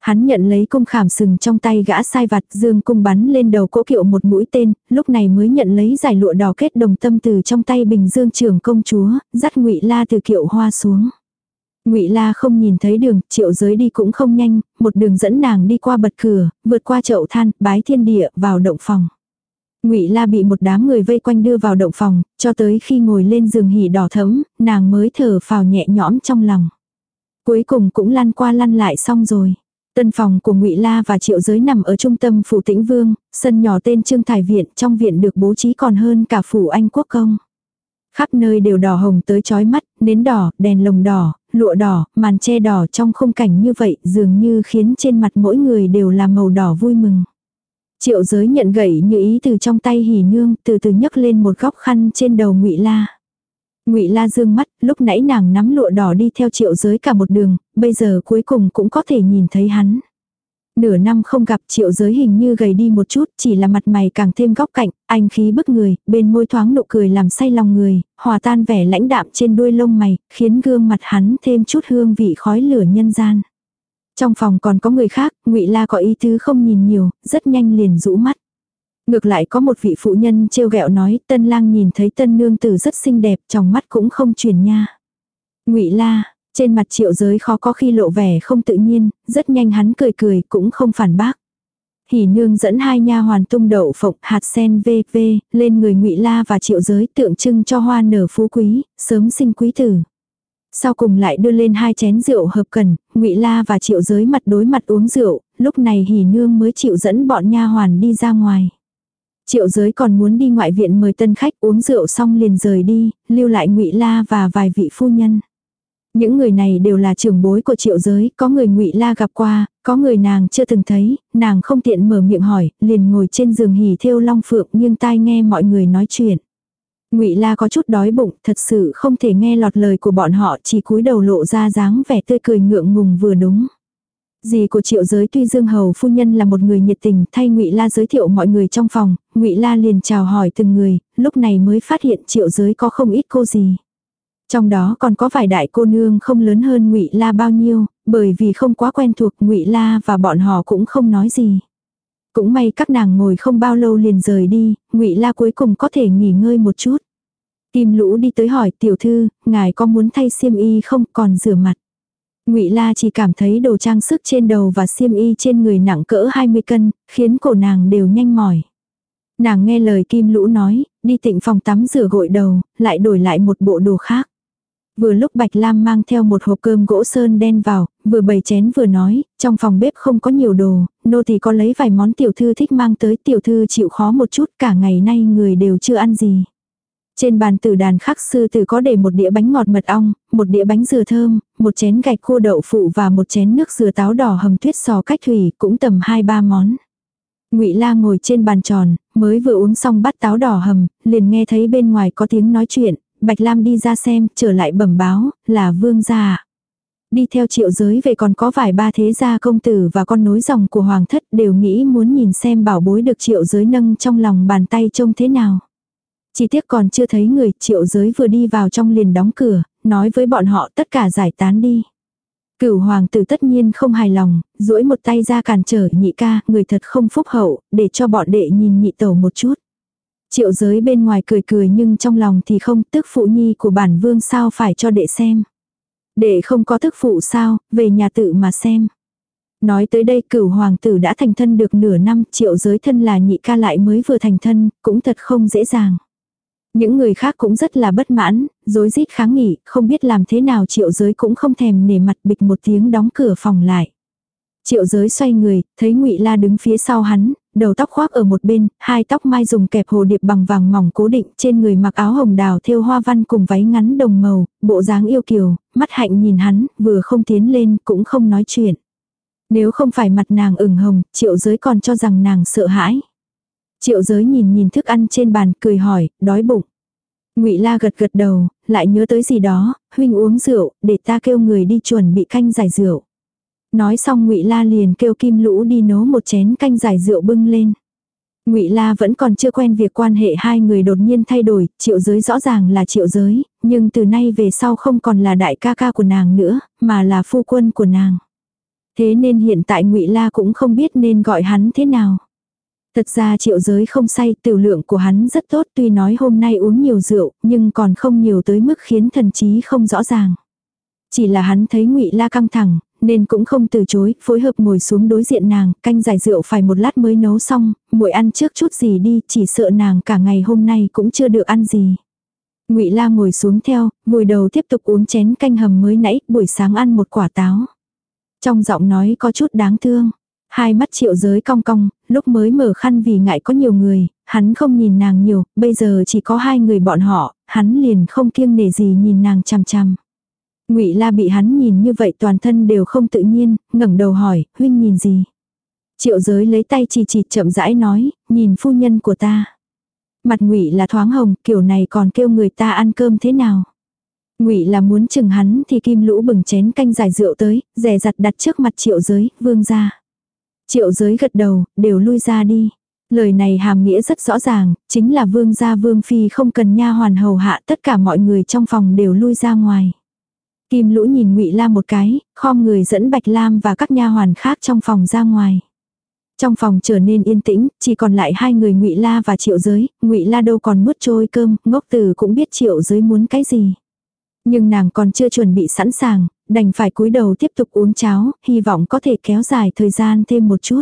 Hắn nhận lấy cung khảm sừng trong tay gã sai vặt dương cung bắn lên đầu cỗ kiệu một mũi tên, lúc này mới nhận lấy giải lụa đỏ kết đồng tâm từ trong tay bình dương trưởng công chúa, dắt ngụy La từ kiệu hoa xuống. Ngụy La không nhìn thấy đường, triệu giới đi cũng không nhanh, một đường dẫn nàng đi qua bật cửa, vượt qua chậu than, bái thiên địa, vào động phòng. Ngụy La bị một đám người vây quanh đưa vào động phòng, cho tới khi ngồi lên giường hỉ đỏ thẫm, nàng mới thở phào nhẹ nhõm trong lòng. Cuối cùng cũng lăn qua lăn lại xong rồi. Tân phòng của Ngụy La và Triệu Giới nằm ở trung tâm phủ Tĩnh Vương, sân nhỏ tên Trương Thải viện, trong viện được bố trí còn hơn cả phủ Anh quốc công. Khắp nơi đều đỏ hồng tới chói mắt, nến đỏ, đèn lồng đỏ, lụa đỏ, màn che đỏ trong khung cảnh như vậy, dường như khiến trên mặt mỗi người đều là màu đỏ vui mừng. Triệu Giới nhận gậy như ý từ trong tay Hỉ Nương, từ từ nhấc lên một góc khăn trên đầu Ngụy La. Ngụy La dương mắt, lúc nãy nàng nắm lụa đỏ đi theo triệu giới cả một đường, bây giờ cuối cùng cũng có thể nhìn thấy hắn. Nửa năm không gặp triệu giới hình như gầy đi một chút, chỉ là mặt mày càng thêm góc cạnh, anh khí bức người, bên môi thoáng nụ cười làm say lòng người, hòa tan vẻ lãnh đạm trên đuôi lông mày, khiến gương mặt hắn thêm chút hương vị khói lửa nhân gian. Trong phòng còn có người khác, ngụy La có ý tứ không nhìn nhiều, rất nhanh liền rũ mắt. Ngược lại có một vị phụ nhân trêu ghẹo nói tân lang nhìn thấy tân nương tử rất xinh đẹp trong mắt cũng không chuyển nha. ngụy la, trên mặt triệu giới khó có khi lộ vẻ không tự nhiên, rất nhanh hắn cười cười cũng không phản bác. Hỉ nương dẫn hai nha hoàn tung đậu phộng hạt sen VV lên người ngụy la và triệu giới tượng trưng cho hoa nở phú quý, sớm sinh quý tử. Sau cùng lại đưa lên hai chén rượu hợp cần, ngụy la và triệu giới mặt đối mặt uống rượu, lúc này hỉ nương mới chịu dẫn bọn nha hoàn đi ra ngoài. Triệu giới còn muốn đi ngoại viện mời tân khách uống rượu xong liền rời đi, lưu lại ngụy La và vài vị phu nhân. Những người này đều là trưởng bối của triệu giới, có người ngụy La gặp qua, có người nàng chưa từng thấy, nàng không tiện mở miệng hỏi, liền ngồi trên giường hỉ thêu long phượng nhưng tai nghe mọi người nói chuyện. Ngụy La có chút đói bụng, thật sự không thể nghe lọt lời của bọn họ, chỉ cúi đầu lộ ra dáng vẻ tươi cười ngượng ngùng vừa đúng. Dì của Triệu Giới tuy Dương Hầu phu nhân là một người nhiệt tình, thay Ngụy La giới thiệu mọi người trong phòng, Ngụy La liền chào hỏi từng người, lúc này mới phát hiện Triệu Giới có không ít cô gì. Trong đó còn có vài đại cô nương không lớn hơn Ngụy La bao nhiêu, bởi vì không quá quen thuộc Ngụy La và bọn họ cũng không nói gì. Cũng may các nàng ngồi không bao lâu liền rời đi, Ngụy La cuối cùng có thể nghỉ ngơi một chút. Kim Lũ đi tới hỏi tiểu thư, ngài có muốn thay xiêm y không còn rửa mặt. Ngụy La chỉ cảm thấy đồ trang sức trên đầu và xiêm y trên người nặng cỡ 20 cân, khiến cổ nàng đều nhanh mỏi. Nàng nghe lời Kim Lũ nói, đi tịnh phòng tắm rửa gội đầu, lại đổi lại một bộ đồ khác. Vừa lúc Bạch Lam mang theo một hộp cơm gỗ sơn đen vào, vừa bày chén vừa nói, trong phòng bếp không có nhiều đồ, nô thì có lấy vài món tiểu thư thích mang tới tiểu thư chịu khó một chút cả ngày nay người đều chưa ăn gì. Trên bàn tử đàn khắc sư tử có để một đĩa bánh ngọt mật ong, một đĩa bánh dừa thơm, một chén gạch cua đậu phụ và một chén nước dừa táo đỏ hầm tuyết sò cách thủy cũng tầm hai ba món. Ngụy La ngồi trên bàn tròn, mới vừa uống xong bát táo đỏ hầm, liền nghe thấy bên ngoài có tiếng nói chuyện, Bạch Lam đi ra xem, trở lại bẩm báo, là vương gia. Đi theo triệu giới về còn có vài ba thế gia công tử và con nối dòng của hoàng thất đều nghĩ muốn nhìn xem bảo bối được triệu giới nâng trong lòng bàn tay trông thế nào. Chỉ tiếc còn chưa thấy người, triệu giới vừa đi vào trong liền đóng cửa, nói với bọn họ tất cả giải tán đi. Cửu hoàng tử tất nhiên không hài lòng, duỗi một tay ra cản trở nhị ca, người thật không phúc hậu, để cho bọn đệ nhìn nhị tẩu một chút. Triệu giới bên ngoài cười cười nhưng trong lòng thì không, tức phụ nhi của bản vương sao phải cho đệ xem. Đệ không có tức phụ sao, về nhà tự mà xem. Nói tới đây cửu hoàng tử đã thành thân được nửa năm, triệu giới thân là nhị ca lại mới vừa thành thân, cũng thật không dễ dàng. Những người khác cũng rất là bất mãn, dối rít kháng nghị, không biết làm thế nào triệu giới cũng không thèm nể mặt bịch một tiếng đóng cửa phòng lại. Triệu giới xoay người, thấy ngụy La đứng phía sau hắn, đầu tóc khoác ở một bên, hai tóc mai dùng kẹp hồ điệp bằng vàng mỏng cố định, trên người mặc áo hồng đào thêu hoa văn cùng váy ngắn đồng màu, bộ dáng yêu kiều, mắt hạnh nhìn hắn, vừa không tiến lên, cũng không nói chuyện. Nếu không phải mặt nàng ửng hồng, triệu giới còn cho rằng nàng sợ hãi. Triệu giới nhìn nhìn thức ăn trên bàn, cười hỏi, đói bụng. Ngụy La gật gật đầu, lại nhớ tới gì đó, huynh uống rượu, để ta kêu người đi chuẩn bị canh giải rượu. Nói xong Ngụy La liền kêu Kim Lũ đi nấu một chén canh giải rượu bưng lên. Ngụy La vẫn còn chưa quen việc quan hệ hai người đột nhiên thay đổi, Triệu Giới rõ ràng là Triệu Giới, nhưng từ nay về sau không còn là đại ca ca của nàng nữa, mà là phu quân của nàng. Thế nên hiện tại Ngụy La cũng không biết nên gọi hắn thế nào. Thật ra triệu giới không say, tiểu lượng của hắn rất tốt tuy nói hôm nay uống nhiều rượu, nhưng còn không nhiều tới mức khiến thần trí không rõ ràng. Chỉ là hắn thấy ngụy La căng thẳng, nên cũng không từ chối, phối hợp ngồi xuống đối diện nàng, canh giải rượu phải một lát mới nấu xong, muội ăn trước chút gì đi, chỉ sợ nàng cả ngày hôm nay cũng chưa được ăn gì. Ngụy La ngồi xuống theo, vùi đầu tiếp tục uống chén canh hầm mới nãy, buổi sáng ăn một quả táo. Trong giọng nói có chút đáng thương. Hai mắt triệu giới cong cong, lúc mới mở khăn vì ngại có nhiều người, hắn không nhìn nàng nhiều, bây giờ chỉ có hai người bọn họ, hắn liền không kiêng nể gì nhìn nàng chằm chằm. Ngụy La bị hắn nhìn như vậy toàn thân đều không tự nhiên, ngẩng đầu hỏi, huynh nhìn gì? Triệu giới lấy tay chỉ chỉ chậm rãi nói, nhìn phu nhân của ta. Mặt Ngụy là thoáng hồng, kiểu này còn kêu người ta ăn cơm thế nào? Ngụy là muốn chừng hắn thì Kim Lũ bừng chén canh giải rượu tới, rẻ giặt đặt trước mặt Triệu giới, vương ra. Triệu giới gật đầu, đều lui ra đi. Lời này hàm nghĩa rất rõ ràng, chính là vương gia vương phi không cần nha hoàn hầu hạ tất cả mọi người trong phòng đều lui ra ngoài. Kim lũ nhìn ngụy La một cái, khom người dẫn Bạch Lam và các nha hoàn khác trong phòng ra ngoài. Trong phòng trở nên yên tĩnh, chỉ còn lại hai người Ngụy La và Triệu Giới, Ngụy La đâu còn nuốt trôi cơm, ngốc Tử cũng biết Triệu Giới muốn cái gì. Nhưng nàng còn chưa chuẩn bị sẵn sàng, đành phải cúi đầu tiếp tục uống cháo, hy vọng có thể kéo dài thời gian thêm một chút.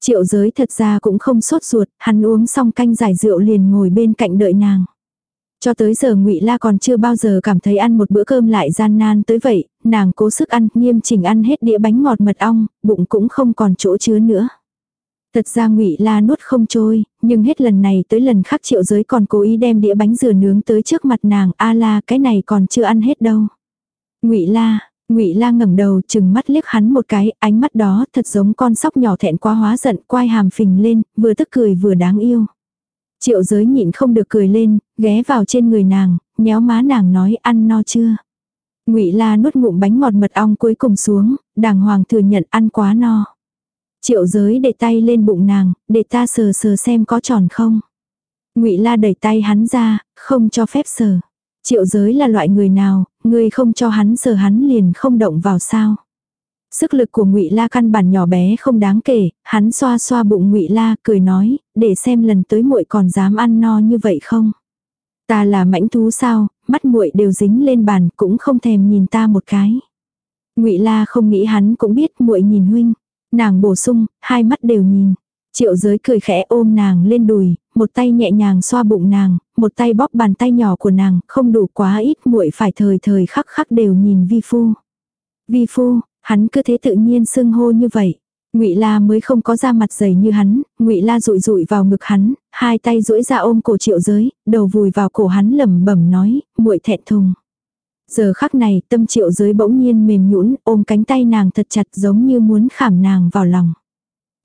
Triệu giới thật ra cũng không sốt ruột, hắn uống xong canh giải rượu liền ngồi bên cạnh đợi nàng. Cho tới giờ ngụy La còn chưa bao giờ cảm thấy ăn một bữa cơm lại gian nan tới vậy, nàng cố sức ăn, nghiêm chỉnh ăn hết đĩa bánh ngọt mật ong, bụng cũng không còn chỗ chứa nữa. Thật ra ngụy La nuốt không trôi, nhưng hết lần này tới lần khác triệu giới còn cố ý đem đĩa bánh dừa nướng tới trước mặt nàng, a la cái này còn chưa ăn hết đâu. Ngụy La, Ngụy La ngẩng đầu, chừng mắt liếc hắn một cái, ánh mắt đó thật giống con sóc nhỏ thẹn quá hóa giận, quai hàm phình lên, vừa tức cười vừa đáng yêu. Triệu Giới nhịn không được cười lên, ghé vào trên người nàng, nhéo má nàng nói ăn no chưa. Ngụy La nuốt ngụm bánh ngọt mật ong cuối cùng xuống, đàng hoàng thừa nhận ăn quá no. Triệu Giới để tay lên bụng nàng, để ta sờ sờ xem có tròn không. Ngụy La đẩy tay hắn ra, không cho phép sờ. Triệu giới là loại người nào, ngươi không cho hắn sờ hắn liền không động vào sao. Sức lực của ngụy La căn bản nhỏ bé không đáng kể, hắn xoa xoa bụng ngụy La cười nói, để xem lần tới muội còn dám ăn no như vậy không. Ta là mãnh thú sao, mắt muội đều dính lên bàn cũng không thèm nhìn ta một cái. Ngụy La không nghĩ hắn cũng biết muội nhìn huynh. Nàng bổ sung, hai mắt đều nhìn. Triệu giới cười khẽ ôm nàng lên đùi, một tay nhẹ nhàng xoa bụng nàng, một tay bóp bàn tay nhỏ của nàng, không đủ quá ít muội phải thời thời khắc khắc đều nhìn vi phu. Vi phu, hắn cứ thế tự nhiên xưng hô như vậy. Ngụy La mới không có da mặt dày như hắn, Ngụy La rụi rụi vào ngực hắn, hai tay duỗi ra ôm cổ Triệu Giới, đầu vùi vào cổ hắn lẩm bẩm nói, muội thẹn thùng. Giờ khắc này, tâm Triệu Giới bỗng nhiên mềm nhũn, ôm cánh tay nàng thật chặt giống như muốn khảm nàng vào lòng.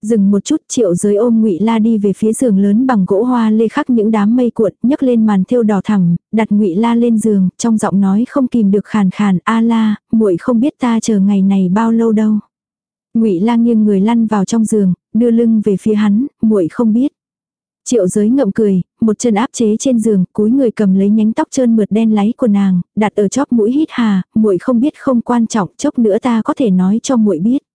Dừng một chút triệu giới ôm ngụy La đi về phía giường lớn bằng gỗ hoa lê khắc những đám mây cuộn, nhấc lên màn thêu đỏ thẳm, đặt ngụy La lên giường, trong giọng nói không kìm được khàn khàn, a la, muội không biết ta chờ ngày này bao lâu đâu. Ngụy La nghiêng người lăn vào trong giường, đưa lưng về phía hắn, muội không biết. Triệu giới ngậm cười, một chân áp chế trên giường, cúi người cầm lấy nhánh tóc trơn mượt đen láy của nàng, đặt ở chóp mũi hít hà, muội không biết không quan trọng, chốc nữa ta có thể nói cho muội biết.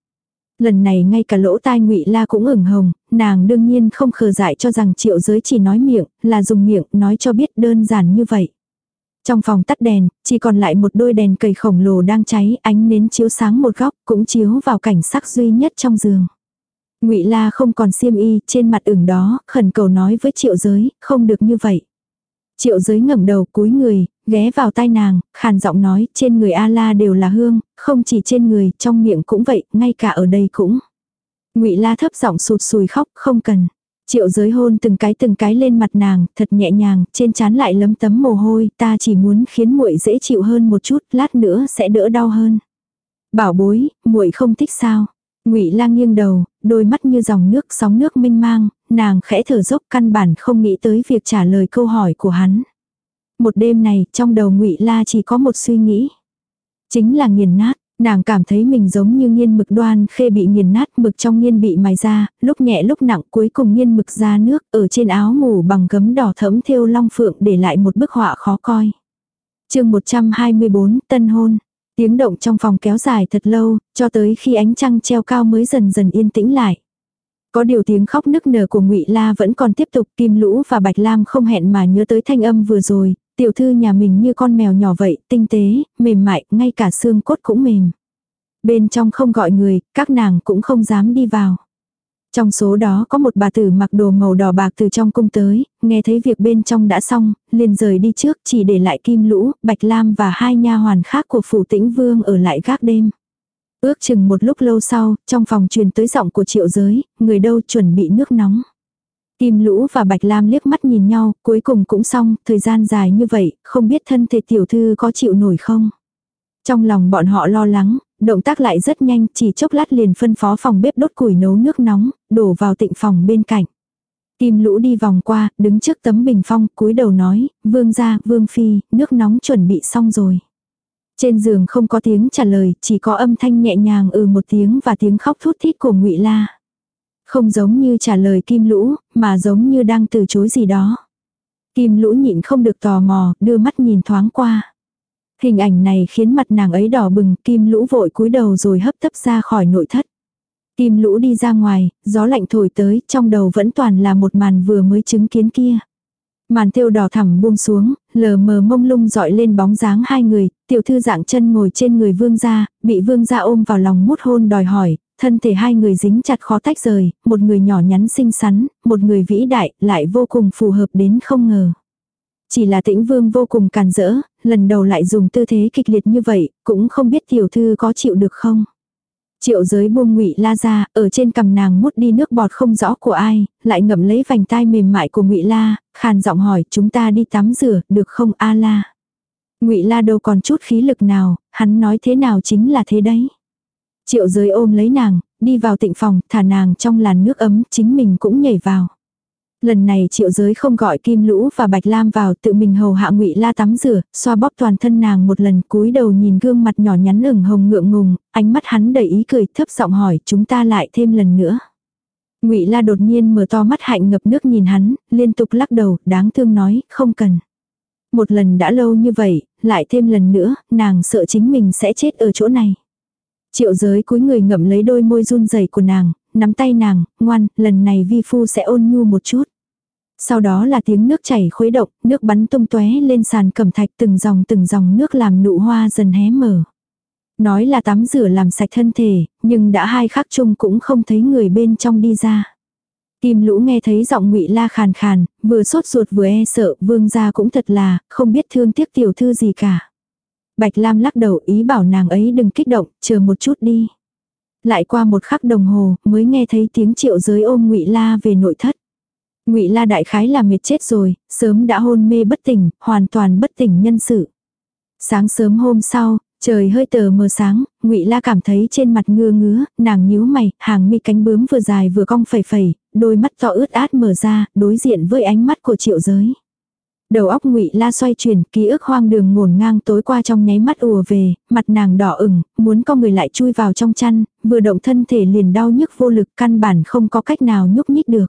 Lần này ngay cả lỗ tai ngụy La cũng ửng hồng, nàng đương nhiên không khờ dại cho rằng triệu giới chỉ nói miệng, là dùng miệng nói cho biết đơn giản như vậy. Trong phòng tắt đèn, chỉ còn lại một đôi đèn cầy khổng lồ đang cháy, ánh nến chiếu sáng một góc, cũng chiếu vào cảnh sắc duy nhất trong giường. Ngụy La không còn xiêm y, trên mặt ửng đó, khẩn cầu nói với Triệu Giới, không được như vậy. Triệu Giới ngẩng đầu cúi người, ghé vào tai nàng, khàn giọng nói, trên người A La đều là hương, không chỉ trên người, trong miệng cũng vậy, ngay cả ở đây cũng. Ngụy La thấp giọng sụt sùi khóc, không cần. Triệu giới hôn từng cái từng cái lên mặt nàng, thật nhẹ nhàng, trên trán lại lấm tấm mồ hôi, ta chỉ muốn khiến muội dễ chịu hơn một chút, lát nữa sẽ đỡ đau hơn. Bảo bối, muội không thích sao? Ngụy Lang nghiêng đầu, đôi mắt như dòng nước sóng nước mênh mang, nàng khẽ thở dốc căn bản không nghĩ tới việc trả lời câu hỏi của hắn. Một đêm này, trong đầu Ngụy La chỉ có một suy nghĩ, chính là nghiền nát. Nàng cảm thấy mình giống như nghiên mực đoan khê bị nghiền nát mực trong nghiên bị mài ra, lúc nhẹ lúc nặng cuối cùng nghiên mực ra nước ở trên áo ngủ bằng gấm đỏ thẫm thêu long phượng để lại một bức họa khó coi. chương 124 Tân Hôn Tiếng động trong phòng kéo dài thật lâu, cho tới khi ánh trăng treo cao mới dần dần yên tĩnh lại. Có điều tiếng khóc nức nở của Ngụy La vẫn còn tiếp tục, Kim Lũ và Bạch Lam không hẹn mà nhớ tới thanh âm vừa rồi, tiểu thư nhà mình như con mèo nhỏ vậy, tinh tế, mềm mại, ngay cả xương cốt cũng mềm. Bên trong không gọi người, các nàng cũng không dám đi vào. Trong số đó có một bà tử mặc đồ màu đỏ bạc từ trong cung tới, nghe thấy việc bên trong đã xong, liền rời đi trước chỉ để lại Kim Lũ, Bạch Lam và hai nha hoàn khác của phủ tĩnh vương ở lại gác đêm. Ước chừng một lúc lâu sau, trong phòng truyền tới giọng của triệu giới, người đâu chuẩn bị nước nóng. Kim Lũ và Bạch Lam liếc mắt nhìn nhau, cuối cùng cũng xong, thời gian dài như vậy, không biết thân thể tiểu thư có chịu nổi không. Trong lòng bọn họ lo lắng, động tác lại rất nhanh, chỉ chốc lát liền phân phó phòng bếp đốt củi nấu nước nóng, đổ vào tịnh phòng bên cạnh. Kim Lũ đi vòng qua, đứng trước tấm bình phong, cúi đầu nói, vương gia, vương phi, nước nóng chuẩn bị xong rồi. Trên giường không có tiếng trả lời, chỉ có âm thanh nhẹ nhàng ừ một tiếng và tiếng khóc thút thít của ngụy La. Không giống như trả lời Kim Lũ, mà giống như đang từ chối gì đó. Kim Lũ nhịn không được tò mò, đưa mắt nhìn thoáng qua. Hình ảnh này khiến mặt nàng ấy đỏ bừng, Kim Lũ vội cúi đầu rồi hấp tấp ra khỏi nội thất. Kim Lũ đi ra ngoài, gió lạnh thổi tới, trong đầu vẫn toàn là một màn vừa mới chứng kiến kia. Màn thêu đỏ thẳm buông xuống, lờ mờ mông lung dọi lên bóng dáng hai người, tiểu thư dạng chân ngồi trên người vương gia, bị vương gia ôm vào lòng mút hôn đòi hỏi, thân thể hai người dính chặt khó tách rời, một người nhỏ nhắn xinh xắn, một người vĩ đại, lại vô cùng phù hợp đến không ngờ. Chỉ là tĩnh vương vô cùng càn rỡ, lần đầu lại dùng tư thế kịch liệt như vậy, cũng không biết tiểu thư có chịu được không. Triệu giới buông ngụy la ra, ở trên cằm nàng mút đi nước bọt không rõ của ai, lại ngậm lấy vành tai mềm mại của ngụy la, khàn giọng hỏi chúng ta đi tắm rửa, được không a la. ngụy la đâu còn chút khí lực nào, hắn nói thế nào chính là thế đấy. Triệu giới ôm lấy nàng, đi vào tịnh phòng, thả nàng trong làn nước ấm, chính mình cũng nhảy vào. Lần này triệu giới không gọi Kim Lũ và Bạch Lam vào tự mình hầu hạ ngụy La tắm rửa, xoa bóp toàn thân nàng một lần cúi đầu nhìn gương mặt nhỏ nhắn ửng hồng ngượng ngùng, ánh mắt hắn đầy ý cười thấp giọng hỏi chúng ta lại thêm lần nữa. ngụy La đột nhiên mở to mắt hạnh ngập nước nhìn hắn, liên tục lắc đầu, đáng thương nói, không cần. Một lần đã lâu như vậy, lại thêm lần nữa, nàng sợ chính mình sẽ chết ở chỗ này. Triệu giới cúi người ngậm lấy đôi môi run rẩy của nàng, nắm tay nàng, ngoan, lần này vi phu sẽ ôn nhu một chút. Sau đó là tiếng nước chảy khuấy động, nước bắn tung tóe lên sàn cẩm thạch từng dòng từng dòng nước làm nụ hoa dần hé mở. Nói là tắm rửa làm sạch thân thể, nhưng đã hai khắc chung cũng không thấy người bên trong đi ra. Kim lũ nghe thấy giọng ngụy la khàn khàn, vừa sốt ruột vừa e sợ, vương gia cũng thật là, không biết thương tiếc tiểu thư gì cả. Bạch Lam lắc đầu ý bảo nàng ấy đừng kích động, chờ một chút đi. Lại qua một khắc đồng hồ, mới nghe thấy tiếng triệu giới ôm ngụy la về nội thất. Ngụy La đại khái là mệt chết rồi, sớm đã hôn mê bất tỉnh, hoàn toàn bất tỉnh nhân sự. Sáng sớm hôm sau, trời hơi tờ mờ sáng, Ngụy La cảm thấy trên mặt ngứa ngứa, nàng nhíu mày, hàng mi cánh bướm vừa dài vừa cong phẩy phẩy, đôi mắt to ướt át mở ra, đối diện với ánh mắt của Triệu Giới. Đầu óc Ngụy La xoay chuyển, ký ức hoang đường ngổn ngang tối qua trong nháy mắt ùa về, mặt nàng đỏ ửng, muốn co người lại chui vào trong chăn, vừa động thân thể liền đau nhức vô lực, căn bản không có cách nào nhúc nhích được.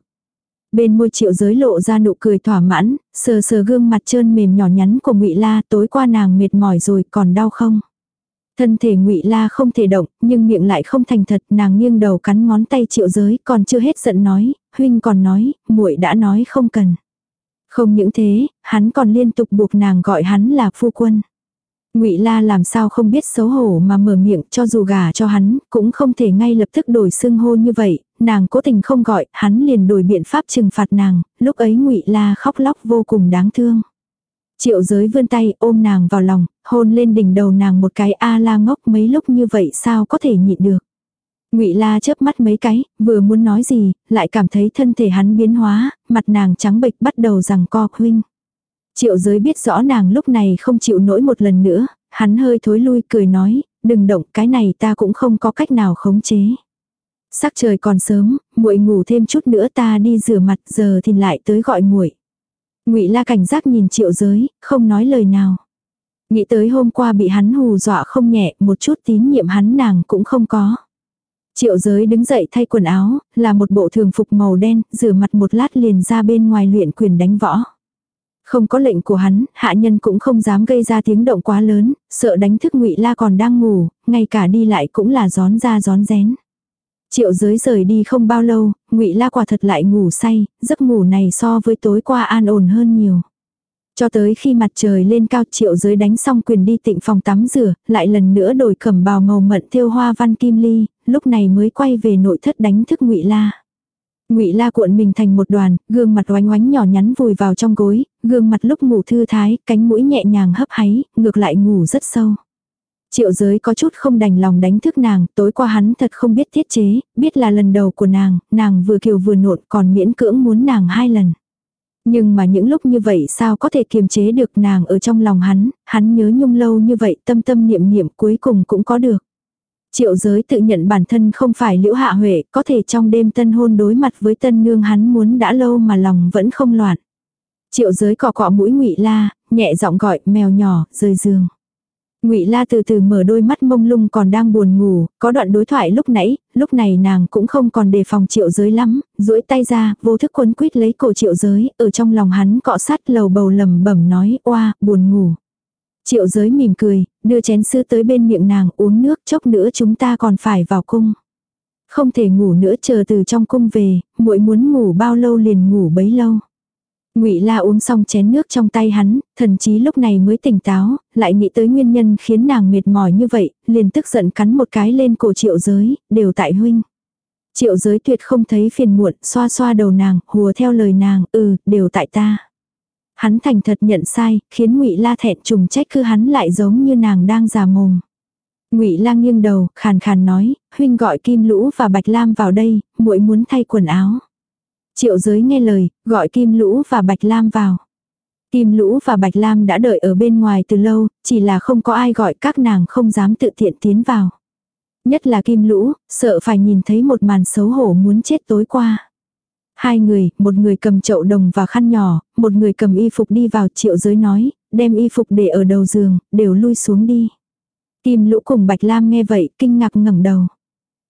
Bên môi triệu giới lộ ra nụ cười thỏa mãn, sờ sờ gương mặt trơn mềm nhỏ nhắn của ngụy La tối qua nàng mệt mỏi rồi còn đau không? Thân thể ngụy La không thể động, nhưng miệng lại không thành thật, nàng nghiêng đầu cắn ngón tay triệu giới còn chưa hết giận nói, huynh còn nói, muội đã nói không cần. Không những thế, hắn còn liên tục buộc nàng gọi hắn là phu quân. Ngụy La làm sao không biết xấu hổ mà mở miệng, cho dù gả cho hắn, cũng không thể ngay lập tức đổi xưng hô như vậy, nàng cố tình không gọi, hắn liền đổi biện pháp trừng phạt nàng, lúc ấy Ngụy La khóc lóc vô cùng đáng thương. Triệu Giới vươn tay ôm nàng vào lòng, hôn lên đỉnh đầu nàng một cái a la ngốc mấy lúc như vậy sao có thể nhịn được. Ngụy La chớp mắt mấy cái, vừa muốn nói gì, lại cảm thấy thân thể hắn biến hóa, mặt nàng trắng bệch bắt đầu rằng co huynh. Triệu giới biết rõ nàng lúc này không chịu nổi một lần nữa, hắn hơi thối lui cười nói, đừng động cái này ta cũng không có cách nào khống chế. Sắc trời còn sớm, muội ngủ thêm chút nữa ta đi rửa mặt giờ thì lại tới gọi muội. Ngụy La cảnh giác nhìn Triệu Giới, không nói lời nào. Nghĩ tới hôm qua bị hắn hù dọa không nhẹ, một chút tín nhiệm hắn nàng cũng không có. Triệu Giới đứng dậy thay quần áo, là một bộ thường phục màu đen, rửa mặt một lát liền ra bên ngoài luyện quyền đánh võ. Không có lệnh của hắn, hạ nhân cũng không dám gây ra tiếng động quá lớn, sợ đánh thức ngụy La còn đang ngủ, ngay cả đi lại cũng là gión ra gión rén. Triệu giới rời đi không bao lâu, ngụy La quả thật lại ngủ say, giấc ngủ này so với tối qua an ổn hơn nhiều. Cho tới khi mặt trời lên cao triệu giới đánh xong quyền đi tịnh phòng tắm rửa, lại lần nữa đổi cẩm bào màu mận thêu hoa văn kim ly, lúc này mới quay về nội thất đánh thức ngụy La. Ngụy La cuộn mình thành một đoàn, gương mặt oánh oánh nhỏ nhắn vùi vào trong gối, gương mặt lúc ngủ thư thái, cánh mũi nhẹ nhàng hấp háy, ngược lại ngủ rất sâu. Triệu giới có chút không đành lòng đánh thức nàng, tối qua hắn thật không biết thiết chế, biết là lần đầu của nàng, nàng vừa kiều vừa nộn còn miễn cưỡng muốn nàng hai lần. Nhưng mà những lúc như vậy sao có thể kiềm chế được nàng ở trong lòng hắn, hắn nhớ nhung lâu như vậy tâm tâm niệm niệm cuối cùng cũng có được. Triệu giới tự nhận bản thân không phải liễu hạ huệ, có thể trong đêm tân hôn đối mặt với tân nương hắn muốn đã lâu mà lòng vẫn không loạn. Triệu giới cọ cọ mũi ngụy la, nhẹ giọng gọi mèo nhỏ, rời giường. Ngụy La từ từ mở đôi mắt mông lung còn đang buồn ngủ, có đoạn đối thoại lúc nãy, lúc này nàng cũng không còn đề phòng Triệu Giới lắm, duỗi tay ra, vô thức quấn quýt lấy cổ Triệu Giới, ở trong lòng hắn cọ sát lầu bầu lầm bẩm nói, "Oa, buồn ngủ." Triệu Giới mỉm cười, đưa chén sữa tới bên miệng nàng, uống nước, chốc nữa chúng ta còn phải vào cung. Không thể ngủ nữa chờ từ trong cung về, muội muốn ngủ bao lâu liền ngủ bấy lâu. Ngụy La uống xong chén nước trong tay hắn, thần chí lúc này mới tỉnh táo, lại nghĩ tới nguyên nhân khiến nàng mệt mỏi như vậy, liền tức giận cắn một cái lên cổ Triệu Giới, đều tại huynh. Triệu Giới tuyệt không thấy phiền muộn, xoa xoa đầu nàng, hùa theo lời nàng, "Ừ, đều tại ta." Hắn thành thật nhận sai, khiến Ngụy La thẹn trùng trách cứ hắn lại giống như nàng đang già mồm. Ngụy La nghiêng đầu, khàn khàn nói, "Huynh gọi Kim Lũ và Bạch Lam vào đây, muội muốn thay quần áo." Triệu giới nghe lời, gọi Kim Lũ và Bạch Lam vào. Kim Lũ và Bạch Lam đã đợi ở bên ngoài từ lâu, chỉ là không có ai gọi các nàng không dám tự tiện tiến vào. Nhất là Kim Lũ, sợ phải nhìn thấy một màn xấu hổ muốn chết tối qua. Hai người, một người cầm chậu đồng và khăn nhỏ, một người cầm y phục đi vào triệu giới nói, đem y phục để ở đầu giường, đều lui xuống đi. Kim Lũ cùng Bạch Lam nghe vậy, kinh ngạc ngẩng đầu.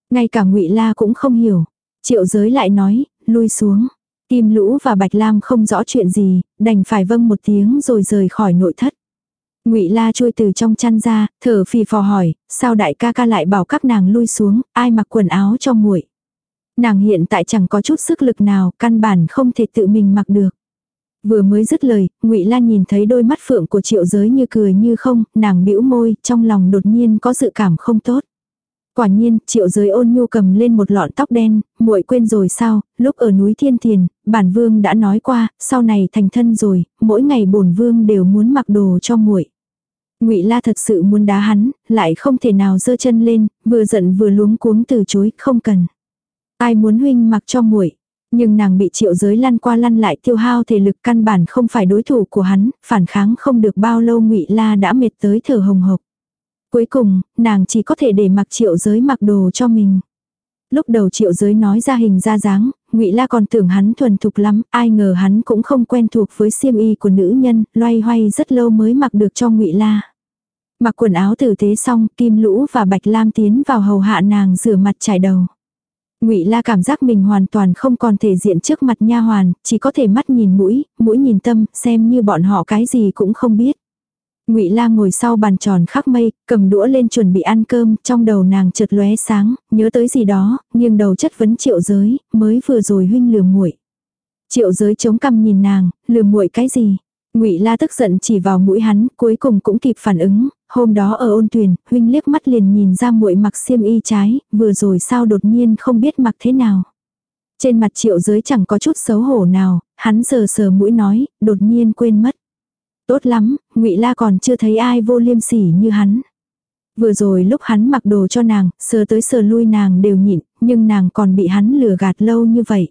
Ngay cả ngụy La cũng không hiểu. Triệu giới lại nói, lui xuống. Kim Lũ và Bạch Lam không rõ chuyện gì, đành phải vâng một tiếng rồi rời khỏi nội thất. Ngụy La chui từ trong chăn ra, thở phì phò hỏi, sao đại ca ca lại bảo các nàng lui xuống, ai mặc quần áo cho muội? Nàng hiện tại chẳng có chút sức lực nào, căn bản không thể tự mình mặc được. Vừa mới dứt lời, Ngụy La nhìn thấy đôi mắt phượng của Triệu Giới như cười như không, nàng bĩu môi, trong lòng đột nhiên có dự cảm không tốt. Quả nhiên, Triệu Giới ôn nhu cầm lên một lọn tóc đen, muội quên rồi sao? Lúc ở núi Thiên Thiền, bản vương đã nói qua, sau này thành thân rồi, mỗi ngày bổn vương đều muốn mặc đồ cho muội. Ngụy La thật sự muốn đá hắn, lại không thể nào giơ chân lên, vừa giận vừa luống cuống từ chối, không cần. Ai muốn huynh mặc cho muội? Nhưng nàng bị triệu giới lăn qua lăn lại tiêu hao thể lực căn bản không phải đối thủ của hắn, phản kháng không được bao lâu ngụy La đã mệt tới thở hồng hộc. Cuối cùng, nàng chỉ có thể để mặc triệu giới mặc đồ cho mình. Lúc đầu triệu giới nói ra hình ra dáng, ngụy La còn tưởng hắn thuần thục lắm, ai ngờ hắn cũng không quen thuộc với xiêm y của nữ nhân, loay hoay rất lâu mới mặc được cho ngụy La. Mặc quần áo tử tế xong, Kim Lũ và Bạch Lam tiến vào hầu hạ nàng rửa mặt trải đầu. Ngụy La cảm giác mình hoàn toàn không còn thể diện trước mặt nha hoàn, chỉ có thể mắt nhìn mũi, mũi nhìn tâm, xem như bọn họ cái gì cũng không biết. Ngụy La ngồi sau bàn tròn khắc mây, cầm đũa lên chuẩn bị ăn cơm, trong đầu nàng chợt lóe sáng, nhớ tới gì đó, nghiêng đầu chất vấn Triệu Giới, mới vừa rồi huynh lừa muội. Triệu Giới chống cằm nhìn nàng, lừa muội cái gì? Ngụy La tức giận chỉ vào mũi hắn, cuối cùng cũng kịp phản ứng, hôm đó ở ôn tuyển, huynh liếc mắt liền nhìn ra muội mặc xiêm y trái, vừa rồi sao đột nhiên không biết mặc thế nào. Trên mặt triệu giới chẳng có chút xấu hổ nào, hắn sờ sờ mũi nói, đột nhiên quên mất. Tốt lắm, ngụy La còn chưa thấy ai vô liêm sỉ như hắn. Vừa rồi lúc hắn mặc đồ cho nàng, sờ tới sờ lui nàng đều nhịn, nhưng nàng còn bị hắn lừa gạt lâu như vậy.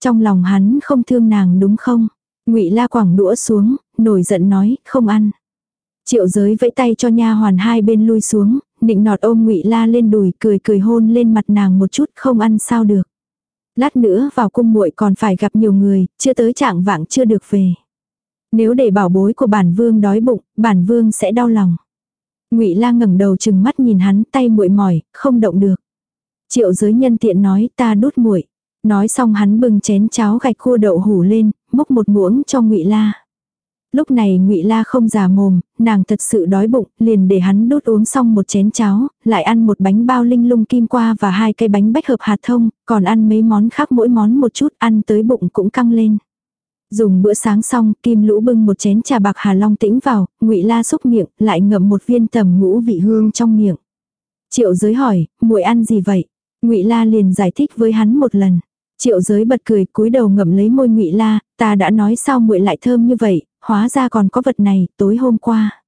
Trong lòng hắn không thương nàng đúng không? Ngụy La quẳng đũa xuống, nổi giận nói, không ăn. Triệu giới vẫy tay cho nha hoàn hai bên lui xuống, nịnh nọt ôm ngụy La lên đùi cười cười hôn lên mặt nàng một chút không ăn sao được. Lát nữa vào cung muội còn phải gặp nhiều người, chưa tới trạng vạng chưa được về. Nếu để bảo bối của bản vương đói bụng, bản vương sẽ đau lòng. Ngụy La ngẩng đầu chừng mắt nhìn hắn, tay muội mỏi, không động được. Triệu giới nhân tiện nói, ta đút muội. Nói xong hắn bưng chén cháo gạch khô đậu hủ lên, múc một muỗng cho Ngụy La. Lúc này Ngụy La không già mồm, nàng thật sự đói bụng, liền để hắn đút uống xong một chén cháo, lại ăn một bánh bao linh lung kim qua và hai cây bánh bách hợp hạt thông, còn ăn mấy món khác mỗi món một chút, ăn tới bụng cũng căng lên. Dùng bữa sáng xong, Kim Lũ bưng một chén trà bạc Hà Long tĩnh vào, Ngụy La xúc miệng, lại ngậm một viên tầm ngũ vị hương trong miệng. Triệu Giới hỏi, muội ăn gì vậy? Ngụy La liền giải thích với hắn một lần. Triệu Giới bật cười, cúi đầu ngậm lấy môi Ngụy La, ta đã nói sao muội lại thơm như vậy, hóa ra còn có vật này, tối hôm qua.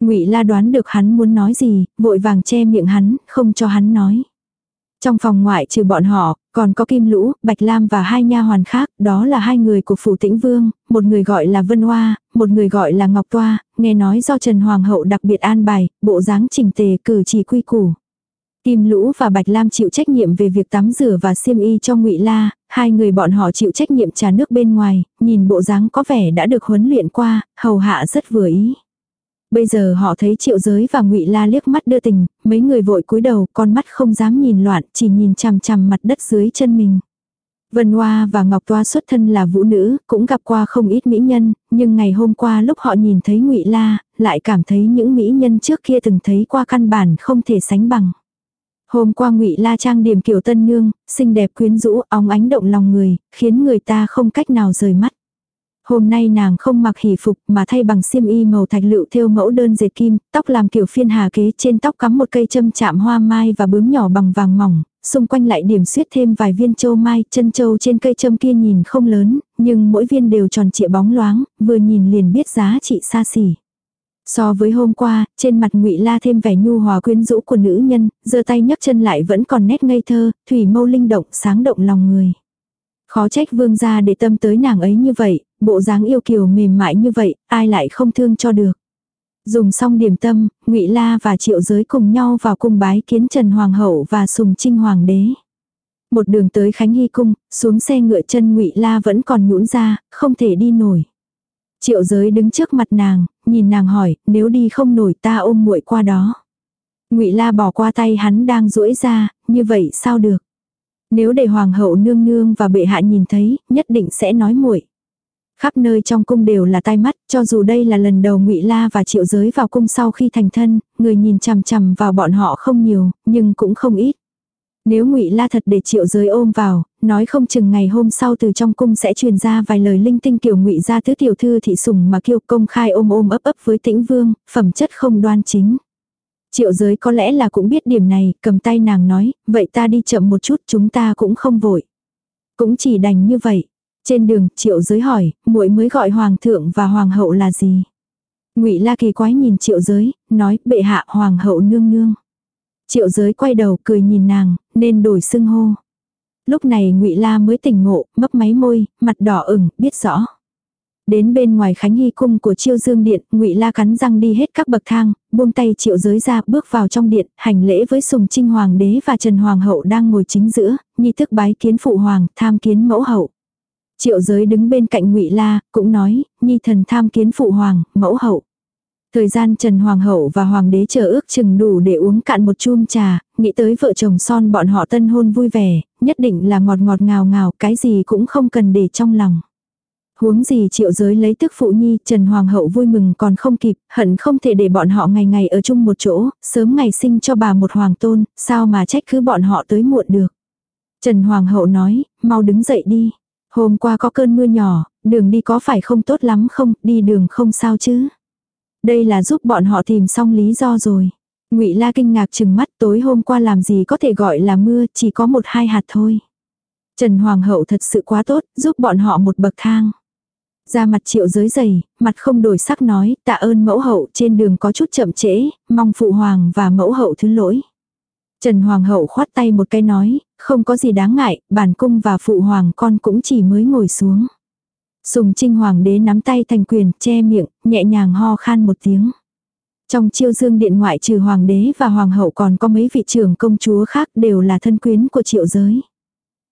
Ngụy La đoán được hắn muốn nói gì, vội vàng che miệng hắn, không cho hắn nói. Trong phòng ngoại trừ bọn họ, còn có Kim Lũ, Bạch Lam và hai nha hoàn khác, đó là hai người của Phủ Tĩnh Vương, một người gọi là Vân Hoa, một người gọi là Ngọc Toa, nghe nói do Trần Hoàng hậu đặc biệt an bài, bộ dáng chỉnh tề cử chỉ quy củ. Kim Lũ và Bạch Lam chịu trách nhiệm về việc tắm rửa và xiêm y cho Ngụy La, hai người bọn họ chịu trách nhiệm trà nước bên ngoài, nhìn bộ dáng có vẻ đã được huấn luyện qua, hầu hạ rất vừa ý. Bây giờ họ thấy Triệu Giới và Ngụy La liếc mắt đưa tình, mấy người vội cúi đầu, con mắt không dám nhìn loạn, chỉ nhìn chằm chằm mặt đất dưới chân mình. Vân Hoa và Ngọc Toa xuất thân là vũ nữ, cũng gặp qua không ít mỹ nhân, nhưng ngày hôm qua lúc họ nhìn thấy Ngụy La, lại cảm thấy những mỹ nhân trước kia từng thấy qua căn bản không thể sánh bằng. Hôm qua Ngụy La trang điểm kiểu tân nương, xinh đẹp quyến rũ, óng ánh động lòng người, khiến người ta không cách nào rời mắt. Hôm nay nàng không mặc hỷ phục mà thay bằng xiêm y màu thạch lựu thêu mẫu đơn dệt kim, tóc làm kiểu phiên hà kế trên tóc cắm một cây châm chạm hoa mai và bướm nhỏ bằng vàng mỏng, xung quanh lại điểm xuyết thêm vài viên châu mai, chân châu trên cây châm kia nhìn không lớn, nhưng mỗi viên đều tròn trịa bóng loáng, vừa nhìn liền biết giá trị xa xỉ. So với hôm qua, trên mặt Ngụy La thêm vẻ nhu hòa quyến rũ của nữ nhân, giơ tay nhấc chân lại vẫn còn nét ngây thơ, thủy mâu linh động, sáng động lòng người. Khó trách vương gia để tâm tới nàng ấy như vậy, bộ dáng yêu kiều mềm mại như vậy, ai lại không thương cho được. Dùng xong điểm tâm, Ngụy La và Triệu Giới cùng nhau vào cung bái kiến Trần Hoàng hậu và Sùng Trinh Hoàng đế. Một đường tới Khánh Hy cung, xuống xe ngựa chân Ngụy La vẫn còn nhũn ra, không thể đi nổi. Triệu Giới đứng trước mặt nàng, nhìn nàng hỏi, nếu đi không nổi ta ôm muội qua đó. Ngụy La bỏ qua tay hắn đang duỗi ra, như vậy sao được? Nếu để hoàng hậu nương nương và bệ hạ nhìn thấy, nhất định sẽ nói muội. Khắp nơi trong cung đều là tai mắt, cho dù đây là lần đầu Ngụy La và Triệu Giới vào cung sau khi thành thân, người nhìn chằm chằm vào bọn họ không nhiều, nhưng cũng không ít. Nếu Ngụy La thật để Triệu Giới ôm vào, nói không chừng ngày hôm sau từ trong cung sẽ truyền ra vài lời linh tinh kiểu Ngụy ra tứ tiểu thư thị sủng mà kêu công khai ôm ôm ấp ấp với Tĩnh Vương, phẩm chất không đoan chính. Triệu Giới có lẽ là cũng biết điểm này, cầm tay nàng nói, vậy ta đi chậm một chút, chúng ta cũng không vội. Cũng chỉ đành như vậy. Trên đường, Triệu Giới hỏi, muội mới gọi hoàng thượng và hoàng hậu là gì? Ngụy La kỳ quái nhìn Triệu Giới, nói, bệ hạ hoàng hậu nương nương. Triệu Giới quay đầu cười nhìn nàng, nên đổi xưng hô. Lúc này Ngụy La mới tỉnh ngộ, mấp máy môi, mặt đỏ ửng, biết rõ. Đến bên ngoài Khánh Hy cung của Chiêu Dương điện, Ngụy La cắn răng đi hết các bậc thang, buông tay Triệu Giới ra, bước vào trong điện, hành lễ với Sùng Trinh hoàng đế và Trần hoàng hậu đang ngồi chính giữa, nhi thức bái kiến phụ hoàng, tham kiến mẫu hậu. Triệu giới đứng bên cạnh ngụy La, cũng nói, nhi thần tham kiến phụ hoàng, mẫu hậu. Thời gian Trần Hoàng hậu và Hoàng đế chờ ước chừng đủ để uống cạn một chum trà, nghĩ tới vợ chồng son bọn họ tân hôn vui vẻ, nhất định là ngọt ngọt ngào ngào, cái gì cũng không cần để trong lòng. Huống gì triệu giới lấy tức phụ nhi, Trần Hoàng hậu vui mừng còn không kịp, hận không thể để bọn họ ngày ngày ở chung một chỗ, sớm ngày sinh cho bà một hoàng tôn, sao mà trách cứ bọn họ tới muộn được. Trần Hoàng hậu nói, mau đứng dậy đi. Hôm qua có cơn mưa nhỏ, đường đi có phải không tốt lắm không, đi đường không sao chứ. Đây là giúp bọn họ tìm xong lý do rồi. ngụy La kinh ngạc chừng mắt tối hôm qua làm gì có thể gọi là mưa, chỉ có một hai hạt thôi. Trần Hoàng hậu thật sự quá tốt, giúp bọn họ một bậc thang. Ra mặt triệu giới dày, mặt không đổi sắc nói, tạ ơn mẫu hậu trên đường có chút chậm trễ, mong phụ hoàng và mẫu hậu thứ lỗi. Trần Hoàng hậu khoát tay một cái nói, không có gì đáng ngại, bản cung và phụ hoàng con cũng chỉ mới ngồi xuống. Sùng trinh hoàng đế nắm tay thành quyền, che miệng, nhẹ nhàng ho khan một tiếng. Trong chiêu dương điện ngoại trừ hoàng đế và hoàng hậu còn có mấy vị trưởng công chúa khác đều là thân quyến của triệu giới.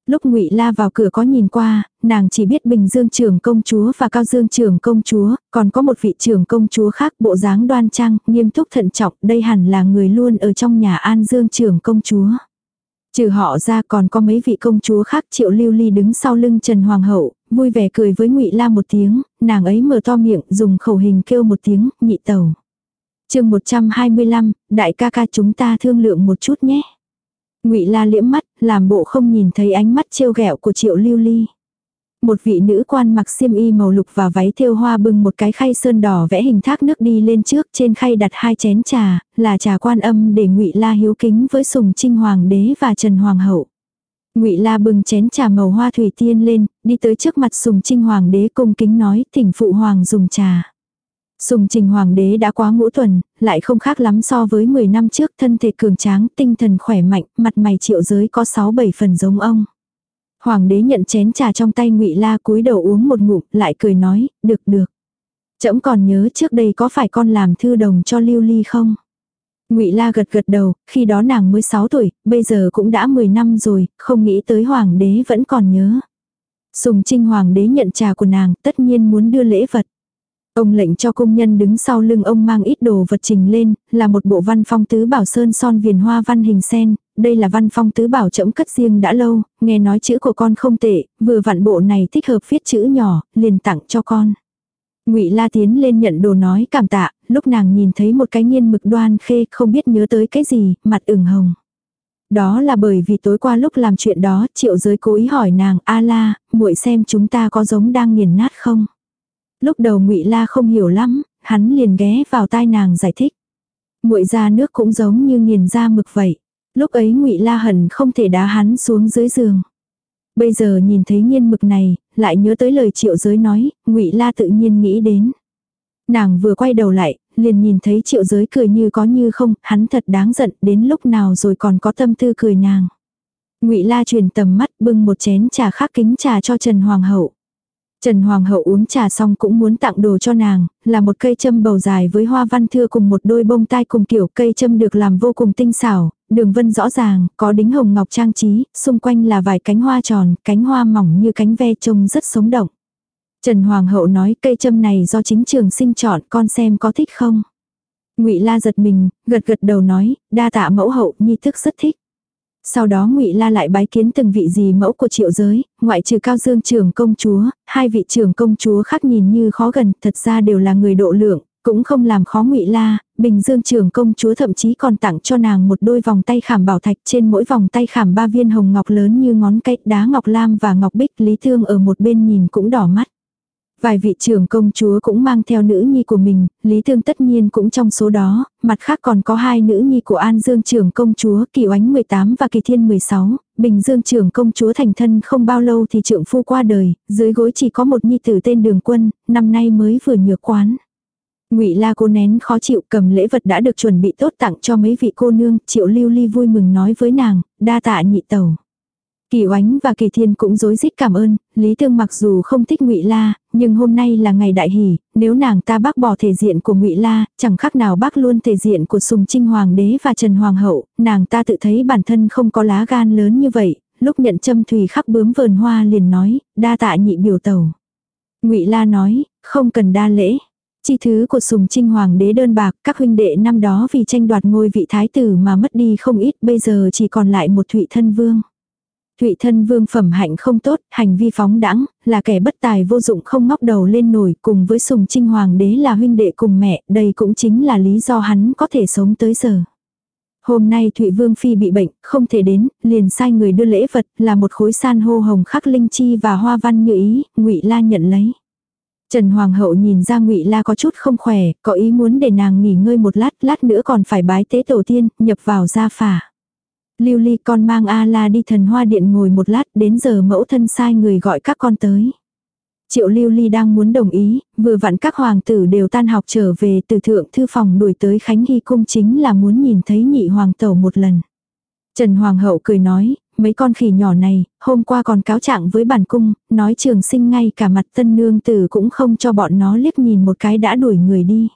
Lúc Ngụy La vào cửa có nhìn qua, nàng chỉ biết Bình Dương trưởng công chúa và Cao Dương trưởng công chúa, còn có một vị trưởng công chúa khác bộ dáng đoan trang, nghiêm túc thận trọng, đây hẳn là người luôn ở trong nhà An Dương trưởng công chúa. Trừ họ ra còn có mấy vị công chúa khác Triệu Lưu Ly đứng sau lưng Trần Hoàng hậu, vui vẻ cười với Ngụy La một tiếng, nàng ấy mở to miệng, dùng khẩu hình kêu một tiếng, nhị tẩu. Chương 125, đại ca ca chúng ta thương lượng một chút nhé. Ngụy La liễm mắt, làm bộ không nhìn thấy ánh mắt trêu ghẹo của Triệu Lưu Ly. Một vị nữ quan mặc xiêm y màu lục và váy thêu hoa bưng một cái khay sơn đỏ vẽ hình thác nước đi lên trước, trên khay đặt hai chén trà, là trà quan âm để Ngụy La hiếu kính với Sùng Trinh hoàng đế và Trần hoàng hậu. Ngụy La bưng chén trà màu hoa thủy tiên lên, đi tới trước mặt Sùng Trinh hoàng đế cung kính nói, "Thỉnh phụ hoàng dùng trà." Sùng trình hoàng đế đã quá ngũ tuần, lại không khác lắm so với 10 năm trước thân thể cường tráng, tinh thần khỏe mạnh, mặt mày triệu giới có 6-7 phần giống ông. Hoàng đế nhận chén trà trong tay ngụy La cúi đầu uống một ngụm, lại cười nói, được được. Trẫm còn nhớ trước đây có phải con làm thư đồng cho Lưu Ly không? Ngụy La gật gật đầu, khi đó nàng mới 6 tuổi, bây giờ cũng đã 10 năm rồi, không nghĩ tới hoàng đế vẫn còn nhớ. Sùng Trinh hoàng đế nhận trà của nàng, tất nhiên muốn đưa lễ vật. Ông lệnh cho công nhân đứng sau lưng ông mang ít đồ vật trình lên, là một bộ văn phong tứ bảo sơn son viền hoa văn hình sen, đây là văn phong tứ bảo chậm cất riêng đã lâu, nghe nói chữ của con không tệ, vừa vặn bộ này thích hợp viết chữ nhỏ, liền tặng cho con. Ngụy La tiến lên nhận đồ nói cảm tạ, lúc nàng nhìn thấy một cái nghiên mực đoan khê không biết nhớ tới cái gì, mặt ửng hồng. Đó là bởi vì tối qua lúc làm chuyện đó, triệu giới cố ý hỏi nàng, a la, muội xem chúng ta có giống đang nghiền nát không? Lúc đầu ngụy La không hiểu lắm, hắn liền ghé vào tai nàng giải thích. Muội ra nước cũng giống như nghiền ra mực vậy. Lúc ấy ngụy La hận không thể đá hắn xuống dưới giường. Bây giờ nhìn thấy nhiên mực này, lại nhớ tới lời triệu giới nói, ngụy La tự nhiên nghĩ đến. Nàng vừa quay đầu lại, liền nhìn thấy triệu giới cười như có như không, hắn thật đáng giận, đến lúc nào rồi còn có tâm tư cười nàng. Ngụy La truyền tầm mắt bưng một chén trà khác kính trà cho Trần Hoàng hậu. Trần Hoàng hậu uống trà xong cũng muốn tặng đồ cho nàng, là một cây châm bầu dài với hoa văn thưa cùng một đôi bông tai cùng kiểu cây châm được làm vô cùng tinh xảo, đường vân rõ ràng, có đính hồng ngọc trang trí, xung quanh là vài cánh hoa tròn, cánh hoa mỏng như cánh ve trông rất sống động. Trần Hoàng hậu nói cây châm này do chính trường sinh chọn con xem có thích không. ngụy La giật mình, gật gật đầu nói, đa tạ mẫu hậu nhi thức rất thích. Sau đó Ngụy La lại bái kiến từng vị gì mẫu của triệu giới, ngoại trừ Cao Dương trưởng công chúa, hai vị trưởng công chúa khác nhìn như khó gần, thật ra đều là người độ lượng, cũng không làm khó Ngụy La, Bình Dương trưởng công chúa thậm chí còn tặng cho nàng một đôi vòng tay khảm bảo thạch, trên mỗi vòng tay khảm ba viên hồng ngọc lớn như ngón cây, đá ngọc lam và ngọc bích, Lý Thương ở một bên nhìn cũng đỏ mắt. Vài vị trưởng công chúa cũng mang theo nữ nhi của mình, Lý Thương tất nhiên cũng trong số đó, mặt khác còn có hai nữ nhi của An Dương trưởng công chúa Kỳ Oánh 18 và Kỳ Thiên 16, Bình Dương trưởng công chúa thành thân không bao lâu thì trưởng phu qua đời, dưới gối chỉ có một nhi tử tên Đường Quân, năm nay mới vừa nhược quán. Ngụy La cô nén khó chịu, cầm lễ vật đã được chuẩn bị tốt tặng cho mấy vị cô nương, Triệu Lưu Ly vui mừng nói với nàng, đa tạ nhị tẩu. Kỳ Oánh và Kỳ Thiên cũng rối rít cảm ơn, Lý Thương mặc dù không thích Ngụy La, nhưng hôm nay là ngày đại hỷ, nếu nàng ta bác bỏ thể diện của Ngụy La, chẳng khác nào bác luôn thể diện của Sùng Trinh Hoàng đế và Trần Hoàng hậu, nàng ta tự thấy bản thân không có lá gan lớn như vậy, lúc nhận châm thủy khắc bướm vườn hoa liền nói, đa tạ nhị biểu tẩu. Ngụy La nói, không cần đa lễ. Chi thứ của Sùng Trinh Hoàng đế đơn bạc, các huynh đệ năm đó vì tranh đoạt ngôi vị thái tử mà mất đi không ít, bây giờ chỉ còn lại một Thụy thân vương. Thụy thân vương phẩm hạnh không tốt, hành vi phóng đãng là kẻ bất tài vô dụng không ngóc đầu lên nổi, cùng với Sùng Trinh Hoàng đế là huynh đệ cùng mẹ, đây cũng chính là lý do hắn có thể sống tới giờ. Hôm nay Thụy Vương Phi bị bệnh, không thể đến, liền sai người đưa lễ vật, là một khối san hô hồng khắc linh chi và hoa văn như ý, ngụy La nhận lấy. Trần Hoàng hậu nhìn ra Ngụy La có chút không khỏe, có ý muốn để nàng nghỉ ngơi một lát, lát nữa còn phải bái tế tổ tiên, nhập vào gia phả. Lưu Ly con mang A La đi thần hoa điện ngồi một lát, đến giờ mẫu thân sai người gọi các con tới. Triệu Lưu Ly đang muốn đồng ý, vừa vặn các hoàng tử đều tan học trở về từ thượng thư phòng đuổi tới Khánh Hy cung chính là muốn nhìn thấy nhị hoàng tẩu một lần. Trần Hoàng hậu cười nói, mấy con khỉ nhỏ này, hôm qua còn cáo trạng với bản cung, nói trường sinh ngay cả mặt tân nương tử cũng không cho bọn nó liếc nhìn một cái đã đuổi người đi.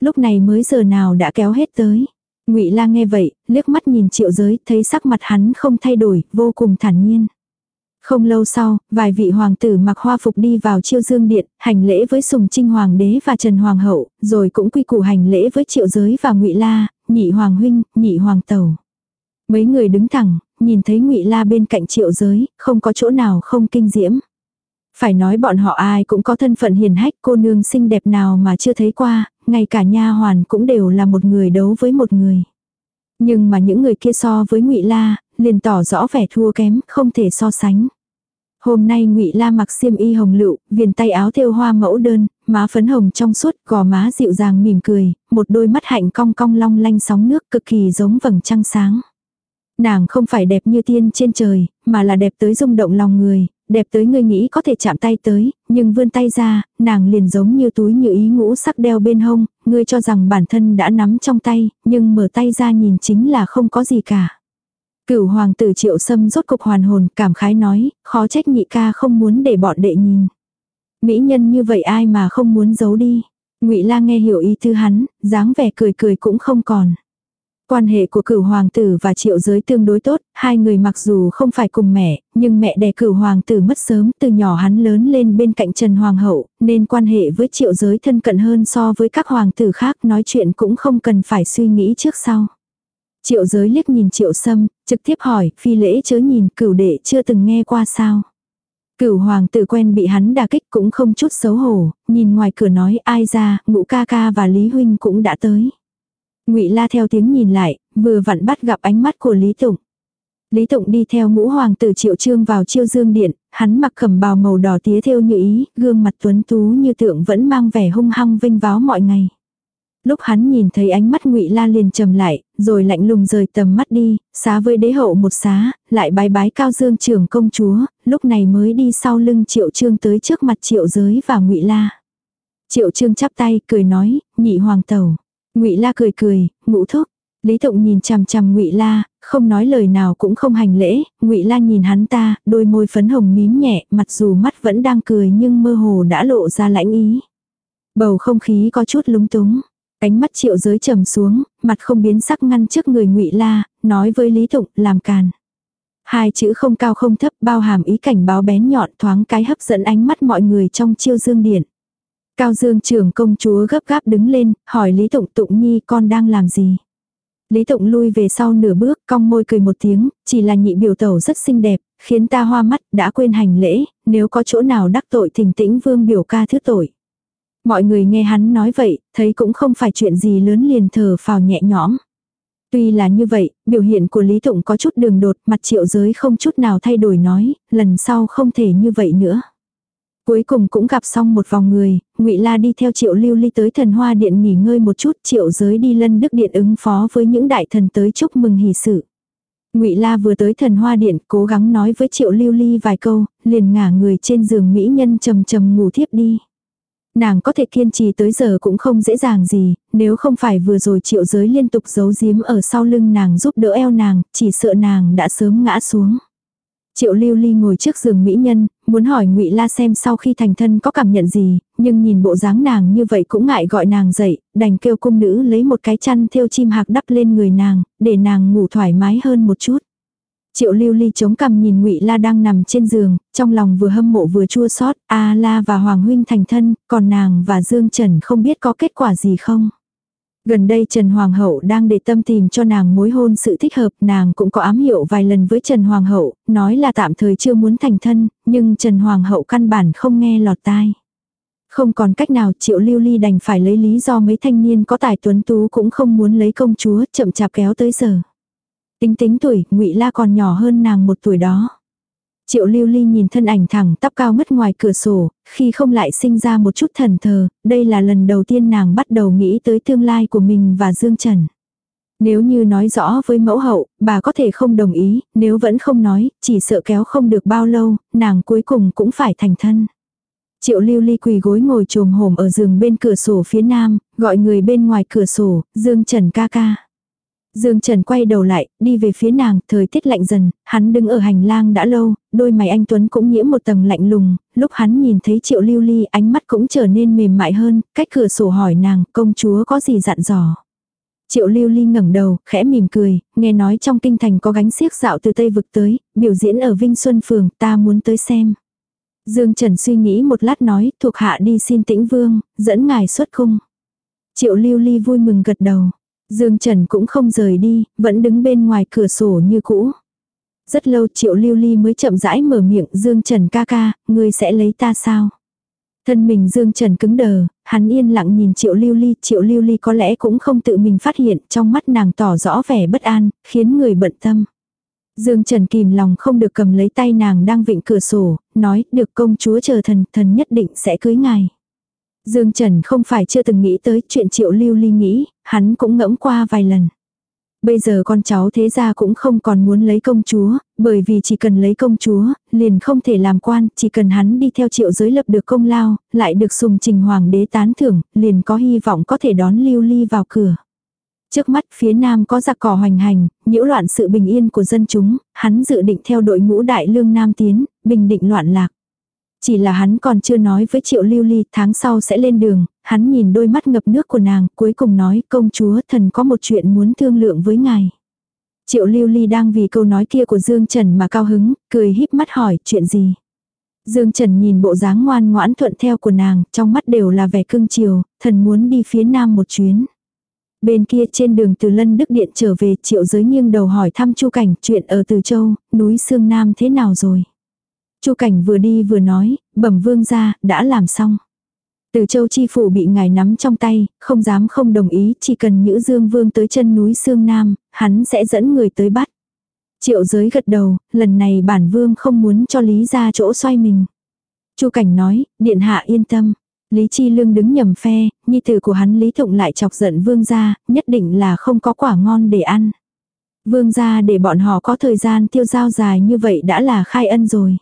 Lúc này mới giờ nào đã kéo hết tới. Ngụy La nghe vậy, liếc mắt nhìn Triệu Giới, thấy sắc mặt hắn không thay đổi, vô cùng thản nhiên. Không lâu sau, vài vị hoàng tử mặc hoa phục đi vào chiêu dương điện, hành lễ với sùng trinh hoàng đế và trần hoàng hậu, rồi cũng quy củ hành lễ với triệu giới và ngụy la, nhị hoàng huynh, nhị hoàng tẩu. Mấy người đứng thẳng, nhìn thấy ngụy La bên cạnh triệu giới, không có chỗ nào không kinh diễm. Phải nói bọn họ ai cũng có thân phận hiền hách cô nương xinh đẹp nào mà chưa thấy qua, ngay cả nha hoàn cũng đều là một người đấu với một người. Nhưng mà những người kia so với ngụy La, liền tỏ rõ vẻ thua kém, không thể so sánh. Hôm nay Ngụy La mặc xiêm y hồng lựu, viền tay áo thêu hoa mẫu đơn, má phấn hồng trong suốt, gò má dịu dàng mỉm cười, một đôi mắt hạnh cong cong long lanh sóng nước cực kỳ giống vầng trăng sáng. Nàng không phải đẹp như tiên trên trời, mà là đẹp tới rung động lòng người, đẹp tới người nghĩ có thể chạm tay tới, nhưng vươn tay ra, nàng liền giống như túi như ý ngũ sắc đeo bên hông, ngươi cho rằng bản thân đã nắm trong tay, nhưng mở tay ra nhìn chính là không có gì cả. Cửu hoàng tử triệu sâm rốt cục hoàn hồn, cảm khái nói, khó trách nhị ca không muốn để bọn đệ nhìn. Mỹ nhân như vậy ai mà không muốn giấu đi. ngụy la nghe hiểu ý tư hắn, dáng vẻ cười cười cũng không còn. Quan hệ của cửu hoàng tử và triệu giới tương đối tốt, hai người mặc dù không phải cùng mẹ, nhưng mẹ đẻ cửu hoàng tử mất sớm, từ nhỏ hắn lớn lên bên cạnh Trần Hoàng hậu, nên quan hệ với triệu giới thân cận hơn so với các hoàng tử khác nói chuyện cũng không cần phải suy nghĩ trước sau. Triệu giới liếc nhìn triệu sâm, trực tiếp hỏi, phi lễ chớ nhìn cửu đệ chưa từng nghe qua sao. Cửu hoàng tử quen bị hắn đà kích cũng không chút xấu hổ, nhìn ngoài cửa nói ai ra, ngũ ca ca và Lý Huynh cũng đã tới ngụy la theo tiếng nhìn lại, vừa vặn bắt gặp ánh mắt của Lý Tụng. Lý Tụng đi theo ngũ hoàng tử triệu trương vào chiêu dương điện, hắn mặc khẩm bào màu đỏ tía theo như ý, gương mặt tuấn tú như tượng vẫn mang vẻ hung hăng vinh váo mọi ngày. Lúc hắn nhìn thấy ánh mắt ngụy La liền trầm lại, rồi lạnh lùng rời tầm mắt đi, xá với đế hậu một xá, lại bái bái cao dương trưởng công chúa, lúc này mới đi sau lưng triệu trương tới trước mặt triệu giới và ngụy La. Triệu trương chắp tay, cười nói, nhị hoàng tẩu ngụy La cười cười, ngũ thúc. Lý Tụng nhìn chằm chằm Ngụy La, không nói lời nào cũng không hành lễ, Ngụy La nhìn hắn ta, đôi môi phấn hồng mím nhẹ, mặc dù mắt vẫn đang cười nhưng mơ hồ đã lộ ra lãnh ý. Bầu không khí có chút lúng túng. Cánh mắt triệu giới trầm xuống, mặt không biến sắc ngăn trước người ngụy La, nói với Lý Tụng, làm càn. Hai chữ không cao không thấp bao hàm ý cảnh báo bén nhọn thoáng cái hấp dẫn ánh mắt mọi người trong chiêu dương điện. Cao dương trưởng công chúa gấp gáp đứng lên, hỏi Lý Tụng Tụng Nhi con đang làm gì? Lý Tụng lui về sau nửa bước, cong môi cười một tiếng, chỉ là nhị biểu tẩu rất xinh đẹp, khiến ta hoa mắt, đã quên hành lễ, nếu có chỗ nào đắc tội thỉnh tĩnh vương biểu ca thứ tội. Mọi người nghe hắn nói vậy, thấy cũng không phải chuyện gì lớn liền thở phào nhẹ nhõm. Tuy là như vậy, biểu hiện của Lý Tụng có chút đường đột, mặt triệu giới không chút nào thay đổi nói, lần sau không thể như vậy nữa. Cuối cùng cũng gặp xong một vòng người, ngụy La đi theo Triệu Lưu Ly tới Thần Hoa Điện nghỉ ngơi một chút, Triệu Giới đi Lân Đức Điện ứng phó với những đại thần tới chúc mừng hỷ sự. Ngụy La vừa tới Thần Hoa Điện, cố gắng nói với Triệu Lưu Ly vài câu, liền ngả người trên giường mỹ nhân trầm trầm ngủ thiếp đi. Nàng có thể kiên trì tới giờ cũng không dễ dàng gì, nếu không phải vừa rồi triệu giới liên tục giấu giếm ở sau lưng nàng giúp đỡ eo nàng, chỉ sợ nàng đã sớm ngã xuống. Triệu lưu ly ngồi trước giường mỹ nhân, muốn hỏi ngụy La xem sau khi thành thân có cảm nhận gì, nhưng nhìn bộ dáng nàng như vậy cũng ngại gọi nàng dậy, đành kêu cung nữ lấy một cái chăn thêu chim hạc đắp lên người nàng, để nàng ngủ thoải mái hơn một chút. Triệu lưu ly chống cằm nhìn ngụy La đang nằm trên giường, trong lòng vừa hâm mộ vừa chua xót A La và Hoàng Huynh thành thân, còn nàng và Dương Trần không biết có kết quả gì không. Gần đây Trần Hoàng hậu đang để tâm tìm cho nàng mối hôn sự thích hợp, nàng cũng có ám hiệu vài lần với Trần Hoàng hậu, nói là tạm thời chưa muốn thành thân, nhưng Trần Hoàng hậu căn bản không nghe lọt tai. Không còn cách nào triệu lưu ly đành phải lấy lý do mấy thanh niên có tài tuấn tú cũng không muốn lấy công chúa chậm chạp kéo tới giờ. Tính tính tuổi, ngụy La còn nhỏ hơn nàng một tuổi đó. Triệu lưu ly nhìn thân ảnh thẳng tắp cao mất ngoài cửa sổ, khi không lại sinh ra một chút thần thờ, đây là lần đầu tiên nàng bắt đầu nghĩ tới tương lai của mình và Dương Trần. Nếu như nói rõ với mẫu hậu, bà có thể không đồng ý, nếu vẫn không nói, chỉ sợ kéo không được bao lâu, nàng cuối cùng cũng phải thành thân. Triệu lưu ly quỳ gối ngồi trồm hổm ở giường bên cửa sổ phía nam, gọi người bên ngoài cửa sổ, Dương Trần ca ca. Dương Trần quay đầu lại, đi về phía nàng, thời tiết lạnh dần, hắn đứng ở hành lang đã lâu, đôi mày anh Tuấn cũng nhiễm một tầng lạnh lùng, lúc hắn nhìn thấy triệu lưu ly ánh mắt cũng trở nên mềm mại hơn, cách cửa sổ hỏi nàng, công chúa có gì dặn dò. Triệu lưu ly ngẩng đầu, khẽ mỉm cười, nghe nói trong kinh thành có gánh xiếc dạo từ Tây vực tới, biểu diễn ở Vinh Xuân Phường, ta muốn tới xem. Dương Trần suy nghĩ một lát nói, thuộc hạ đi xin tĩnh vương, dẫn ngài xuất cung. Triệu lưu ly vui mừng gật đầu. Dương Trần cũng không rời đi, vẫn đứng bên ngoài cửa sổ như cũ. Rất lâu triệu lưu ly mới chậm rãi mở miệng Dương Trần ca ca, ngươi sẽ lấy ta sao? Thân mình Dương Trần cứng đờ, hắn yên lặng nhìn triệu lưu ly, triệu lưu ly có lẽ cũng không tự mình phát hiện, trong mắt nàng tỏ rõ vẻ bất an, khiến người bận tâm. Dương Trần kìm lòng không được cầm lấy tay nàng đang vịnh cửa sổ, nói được công chúa chờ thần, thần nhất định sẽ cưới ngài. Dương Trần không phải chưa từng nghĩ tới chuyện triệu lưu ly nghĩ, hắn cũng ngẫm qua vài lần. Bây giờ con cháu thế gia cũng không còn muốn lấy công chúa, bởi vì chỉ cần lấy công chúa, liền không thể làm quan, chỉ cần hắn đi theo triệu giới lập được công lao, lại được sùng trình hoàng đế tán thưởng, liền có hy vọng có thể đón lưu ly vào cửa. Trước mắt phía nam có giặc cỏ hoành hành, nhiễu loạn sự bình yên của dân chúng, hắn dự định theo đội ngũ đại lương nam tiến, bình định loạn lạc. Chỉ là hắn còn chưa nói với triệu lưu ly tháng sau sẽ lên đường, hắn nhìn đôi mắt ngập nước của nàng, cuối cùng nói công chúa thần có một chuyện muốn thương lượng với ngài. Triệu lưu ly đang vì câu nói kia của Dương Trần mà cao hứng, cười híp mắt hỏi chuyện gì. Dương Trần nhìn bộ dáng ngoan ngoãn thuận theo của nàng, trong mắt đều là vẻ cưng chiều, thần muốn đi phía nam một chuyến. Bên kia trên đường từ Lân Đức Điện trở về triệu giới nghiêng đầu hỏi thăm Chu Cảnh chuyện ở Từ Châu, núi Sương Nam thế nào rồi. Chu Cảnh vừa đi vừa nói, bẩm vương ra, đã làm xong. Từ châu chi phủ bị ngài nắm trong tay, không dám không đồng ý, chỉ cần Nhữ Dương Vương tới chân núi Sương Nam, hắn sẽ dẫn người tới bắt. Triệu giới gật đầu, lần này bản vương không muốn cho Lý ra chỗ xoay mình. Chu Cảnh nói, điện hạ yên tâm. Lý Chi Lương đứng nhầm phe, nhi tử của hắn Lý Thụng lại chọc giận vương gia, nhất định là không có quả ngon để ăn. Vương gia để bọn họ có thời gian tiêu giao dài như vậy đã là khai ân rồi.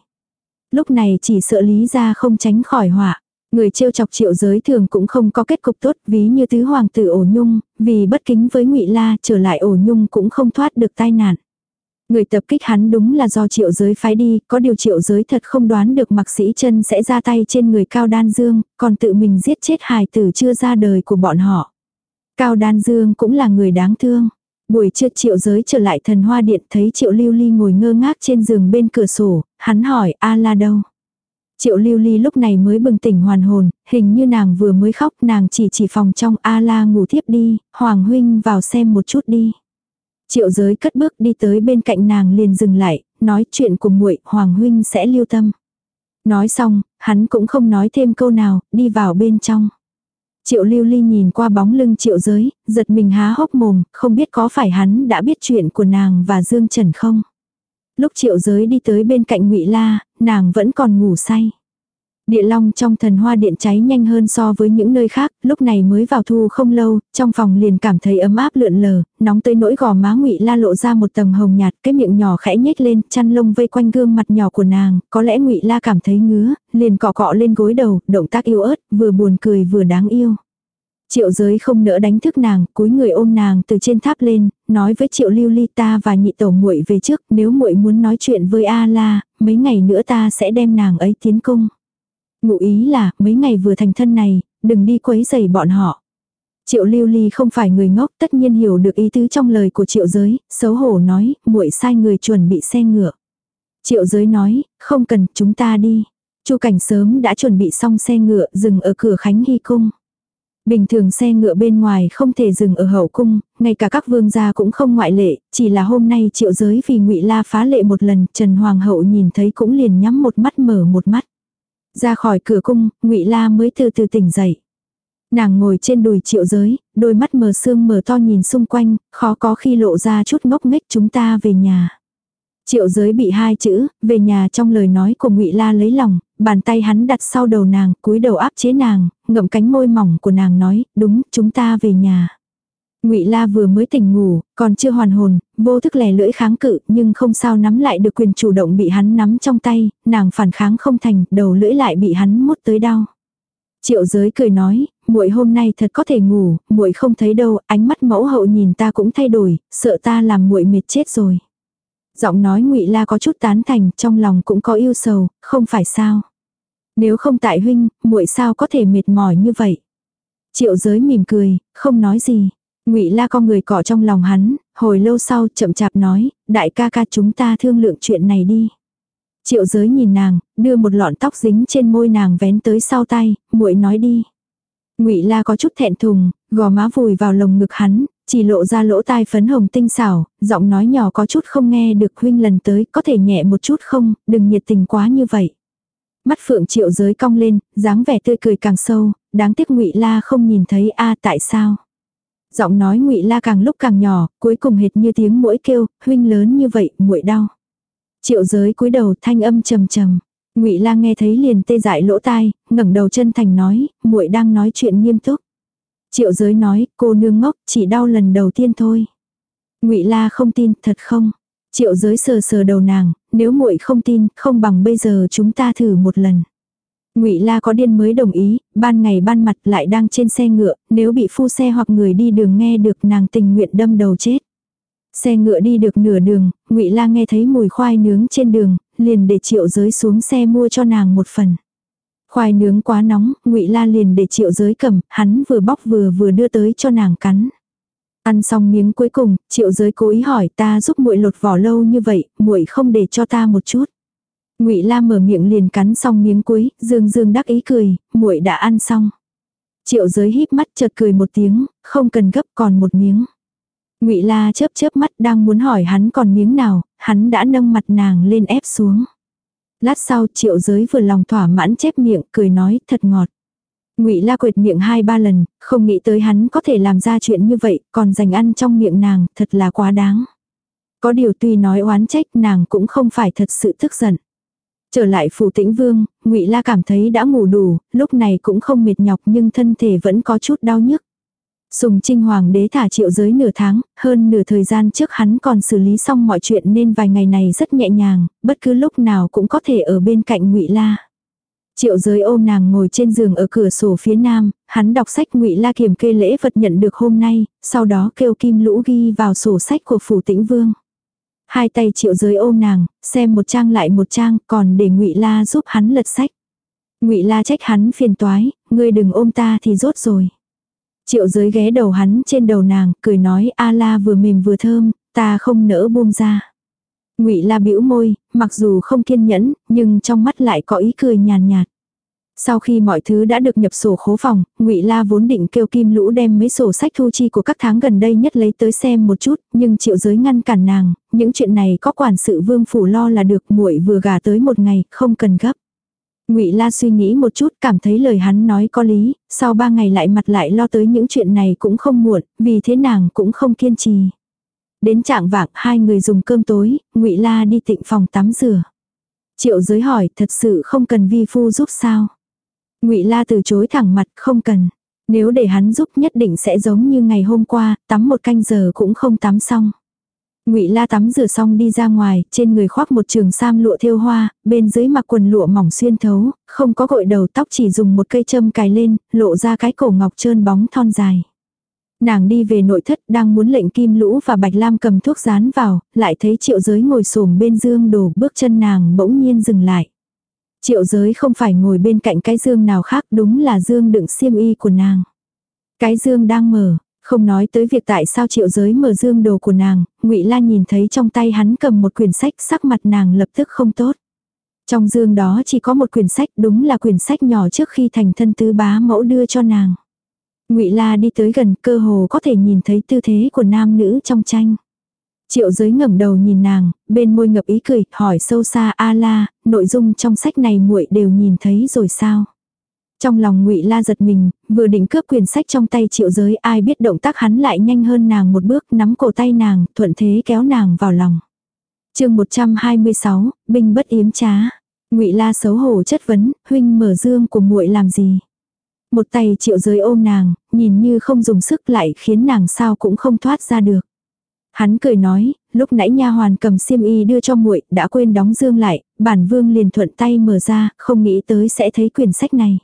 Lúc này chỉ sợ lý ra không tránh khỏi họa. Người trêu chọc triệu giới thường cũng không có kết cục tốt ví như tứ hoàng tử ổ nhung, vì bất kính với ngụy La trở lại ổ nhung cũng không thoát được tai nạn. Người tập kích hắn đúng là do triệu giới phái đi, có điều triệu giới thật không đoán được mặc sĩ chân sẽ ra tay trên người Cao Đan Dương, còn tự mình giết chết hài tử chưa ra đời của bọn họ. Cao Đan Dương cũng là người đáng thương. Buổi trưa triệu giới trở lại thần hoa điện thấy triệu lưu ly ngồi ngơ ngác trên giường bên cửa sổ, hắn hỏi A la đâu. Triệu lưu ly lúc này mới bừng tỉnh hoàn hồn, hình như nàng vừa mới khóc nàng chỉ chỉ phòng trong A la ngủ thiếp đi, Hoàng huynh vào xem một chút đi. Triệu giới cất bước đi tới bên cạnh nàng liền dừng lại, nói chuyện của muội Hoàng huynh sẽ lưu tâm. Nói xong, hắn cũng không nói thêm câu nào, đi vào bên trong. Triệu lưu ly nhìn qua bóng lưng triệu giới, giật mình há hốc mồm, không biết có phải hắn đã biết chuyện của nàng và Dương Trần không. Lúc triệu giới đi tới bên cạnh ngụy La, nàng vẫn còn ngủ say. Địa long trong thần hoa điện cháy nhanh hơn so với những nơi khác, lúc này mới vào thu không lâu, trong phòng liền cảm thấy ấm áp lượn lờ, nóng tới nỗi gò má ngụy la lộ ra một tầng hồng nhạt, cái miệng nhỏ khẽ nhếch lên, chăn lông vây quanh gương mặt nhỏ của nàng, có lẽ ngụy la cảm thấy ngứa, liền cọ cọ lên gối đầu, động tác yêu ớt, vừa buồn cười vừa đáng yêu. Triệu giới không nỡ đánh thức nàng, cúi người ôm nàng từ trên tháp lên, nói với triệu lưu ly ta và nhị tổ muội về trước, nếu muội muốn nói chuyện với A la, mấy ngày nữa ta sẽ đem nàng ấy tiến cung. Ngụ ý là, mấy ngày vừa thành thân này, đừng đi quấy rầy bọn họ. Triệu lưu ly không phải người ngốc tất nhiên hiểu được ý tứ trong lời của triệu giới, xấu hổ nói, muội sai người chuẩn bị xe ngựa. Triệu giới nói, không cần, chúng ta đi. Chu cảnh sớm đã chuẩn bị xong xe ngựa dừng ở cửa Khánh Hy Cung. Bình thường xe ngựa bên ngoài không thể dừng ở hậu cung, ngay cả các vương gia cũng không ngoại lệ, chỉ là hôm nay triệu giới vì ngụy La phá lệ một lần, Trần Hoàng hậu nhìn thấy cũng liền nhắm một mắt mở một mắt. Ra khỏi cửa cung, ngụy La mới từ từ tỉnh dậy. Nàng ngồi trên đùi triệu giới, đôi mắt mờ sương mờ to nhìn xung quanh, khó có khi lộ ra chút ngốc nghếch chúng ta về nhà. Triệu giới bị hai chữ, về nhà trong lời nói của ngụy La lấy lòng, bàn tay hắn đặt sau đầu nàng, cúi đầu áp chế nàng, ngậm cánh môi mỏng của nàng nói, đúng, chúng ta về nhà. Ngụy La vừa mới tỉnh ngủ, còn chưa hoàn hồn, vô thức lè lưỡi kháng cự, nhưng không sao nắm lại được quyền chủ động bị hắn nắm trong tay, nàng phản kháng không thành, đầu lưỡi lại bị hắn mút tới đau. Triệu Giới cười nói, muội hôm nay thật có thể ngủ, muội không thấy đâu, ánh mắt mẫu hậu nhìn ta cũng thay đổi, sợ ta làm muội mệt chết rồi. Giọng nói Ngụy La có chút tán thành, trong lòng cũng có yêu sầu, không phải sao? Nếu không tại huynh, muội sao có thể mệt mỏi như vậy? Triệu Giới mỉm cười, không nói gì. Ngụy La con người cỏ trong lòng hắn, hồi lâu sau chậm chạp nói, đại ca ca chúng ta thương lượng chuyện này đi. Triệu giới nhìn nàng, đưa một lọn tóc dính trên môi nàng vén tới sau tay, muội nói đi. Ngụy La có chút thẹn thùng, gò má vùi vào lồng ngực hắn, chỉ lộ ra lỗ tai phấn hồng tinh xảo, giọng nói nhỏ có chút không nghe được huynh lần tới, có thể nhẹ một chút không, đừng nhiệt tình quá như vậy. Mắt phượng triệu giới cong lên, dáng vẻ tươi cười càng sâu, đáng tiếc ngụy La không nhìn thấy a tại sao. Giọng nói ngụy La càng lúc càng nhỏ, cuối cùng hệt như tiếng mũi kêu, huynh lớn như vậy, muội đau. Triệu giới cúi đầu thanh âm trầm trầm. Ngụy La nghe thấy liền tê dại lỗ tai, ngẩng đầu chân thành nói, muội đang nói chuyện nghiêm túc. Triệu giới nói, cô nương ngốc, chỉ đau lần đầu tiên thôi. Ngụy La không tin, thật không? Triệu giới sờ sờ đầu nàng, nếu muội không tin, không bằng bây giờ chúng ta thử một lần. Ngụy La có điên mới đồng ý, ban ngày ban mặt lại đang trên xe ngựa, nếu bị phu xe hoặc người đi đường nghe được nàng tình nguyện đâm đầu chết. Xe ngựa đi được nửa đường, Ngụy La nghe thấy mùi khoai nướng trên đường, liền để Triệu Giới xuống xe mua cho nàng một phần. Khoai nướng quá nóng, Ngụy La liền để Triệu Giới cầm, hắn vừa bóc vừa vừa đưa tới cho nàng cắn. Ăn xong miếng cuối cùng, Triệu Giới cố ý hỏi ta giúp muội lột vỏ lâu như vậy, muội không để cho ta một chút. Ngụy La mở miệng liền cắn xong miếng cuối, Dương Dương đắc ý cười, muội đã ăn xong. Triệu Giới híp mắt chợt cười một tiếng, không cần gấp còn một miếng. Ngụy La chớp chớp mắt đang muốn hỏi hắn còn miếng nào, hắn đã nâng mặt nàng lên ép xuống. Lát sau triệu giới vừa lòng thỏa mãn chép miệng cười nói thật ngọt. Ngụy La quệt miệng hai ba lần, không nghĩ tới hắn có thể làm ra chuyện như vậy, còn dành ăn trong miệng nàng, thật là quá đáng. Có điều tuy nói oán trách nàng cũng không phải thật sự tức giận. Trở lại phủ tĩnh vương, ngụy La cảm thấy đã ngủ đủ, lúc này cũng không mệt nhọc nhưng thân thể vẫn có chút đau nhức. Sùng Trinh Hoàng đế thả triệu giới nửa tháng, hơn nửa thời gian trước hắn còn xử lý xong mọi chuyện nên vài ngày này rất nhẹ nhàng, bất cứ lúc nào cũng có thể ở bên cạnh ngụy La. Triệu giới ôm nàng ngồi trên giường ở cửa sổ phía nam, hắn đọc sách ngụy La kiểm kê lễ vật nhận được hôm nay, sau đó kêu kim lũ ghi vào sổ sách của phủ tĩnh vương. Hai tay triệu giới ôm nàng, xem một trang lại một trang, còn để ngụy La giúp hắn lật sách. ngụy La trách hắn phiền toái, ngươi đừng ôm ta thì rốt rồi. Triệu giới ghé đầu hắn trên đầu nàng, cười nói a la vừa mềm vừa thơm, ta không nỡ buông ra. Ngụy la bĩu môi, mặc dù không kiên nhẫn, nhưng trong mắt lại có ý cười nhàn nhạt. Sau khi mọi thứ đã được nhập sổ khố phòng, Ngụy La vốn định kêu Kim Lũ đem mấy sổ sách thu chi của các tháng gần đây nhất lấy tới xem một chút, nhưng Triệu Giới ngăn cản nàng, những chuyện này có quản sự Vương phủ lo là được, muội vừa gả tới một ngày, không cần gấp. Ngụy La suy nghĩ một chút, cảm thấy lời hắn nói có lý, sau ba ngày lại mặt lại lo tới những chuyện này cũng không muộn, vì thế nàng cũng không kiên trì. Đến trạng vạng, hai người dùng cơm tối, Ngụy La đi tịnh phòng tắm rửa. Triệu Giới hỏi, thật sự không cần vi phu giúp sao? Ngụy La từ chối thẳng mặt, không cần. Nếu để hắn giúp nhất định sẽ giống như ngày hôm qua, tắm một canh giờ cũng không tắm xong. Ngụy La tắm rửa xong đi ra ngoài, trên người khoác một trường sam lụa thêu hoa, bên dưới mặc quần lụa mỏng xuyên thấu, không có gội đầu tóc chỉ dùng một cây châm cài lên, lộ ra cái cổ ngọc trơn bóng thon dài. Nàng đi về nội thất đang muốn lệnh kim lũ và bạch lam cầm thuốc dán vào, lại thấy triệu giới ngồi xổm bên dương đồ bước chân nàng bỗng nhiên dừng lại. Triệu giới không phải ngồi bên cạnh cái dương nào khác đúng là dương đựng xiêm y của nàng. Cái dương đang mở, không nói tới việc tại sao triệu giới mở dương đồ của nàng, ngụy Lan nhìn thấy trong tay hắn cầm một quyển sách sắc mặt nàng lập tức không tốt. Trong dương đó chỉ có một quyển sách đúng là quyển sách nhỏ trước khi thành thân tứ bá mẫu đưa cho nàng. ngụy La đi tới gần cơ hồ có thể nhìn thấy tư thế của nam nữ trong tranh. Triệu giới ngẩng đầu nhìn nàng, bên môi ngập ý cười, hỏi sâu xa A la, nội dung trong sách này muội đều nhìn thấy rồi sao? Trong lòng ngụy La giật mình, vừa định cướp quyền sách trong tay triệu giới ai biết động tác hắn lại nhanh hơn nàng một bước nắm cổ tay nàng, thuận thế kéo nàng vào lòng. chương 126, binh bất yếm trá. ngụy La xấu hổ chất vấn, huynh mở dương của muội làm gì? Một tay triệu giới ôm nàng, nhìn như không dùng sức lại khiến nàng sao cũng không thoát ra được. Hắn cười nói, lúc nãy nha hoàn cầm xiêm y đưa cho muội, đã quên đóng dương lại, bản vương liền thuận tay mở ra, không nghĩ tới sẽ thấy quyển sách này.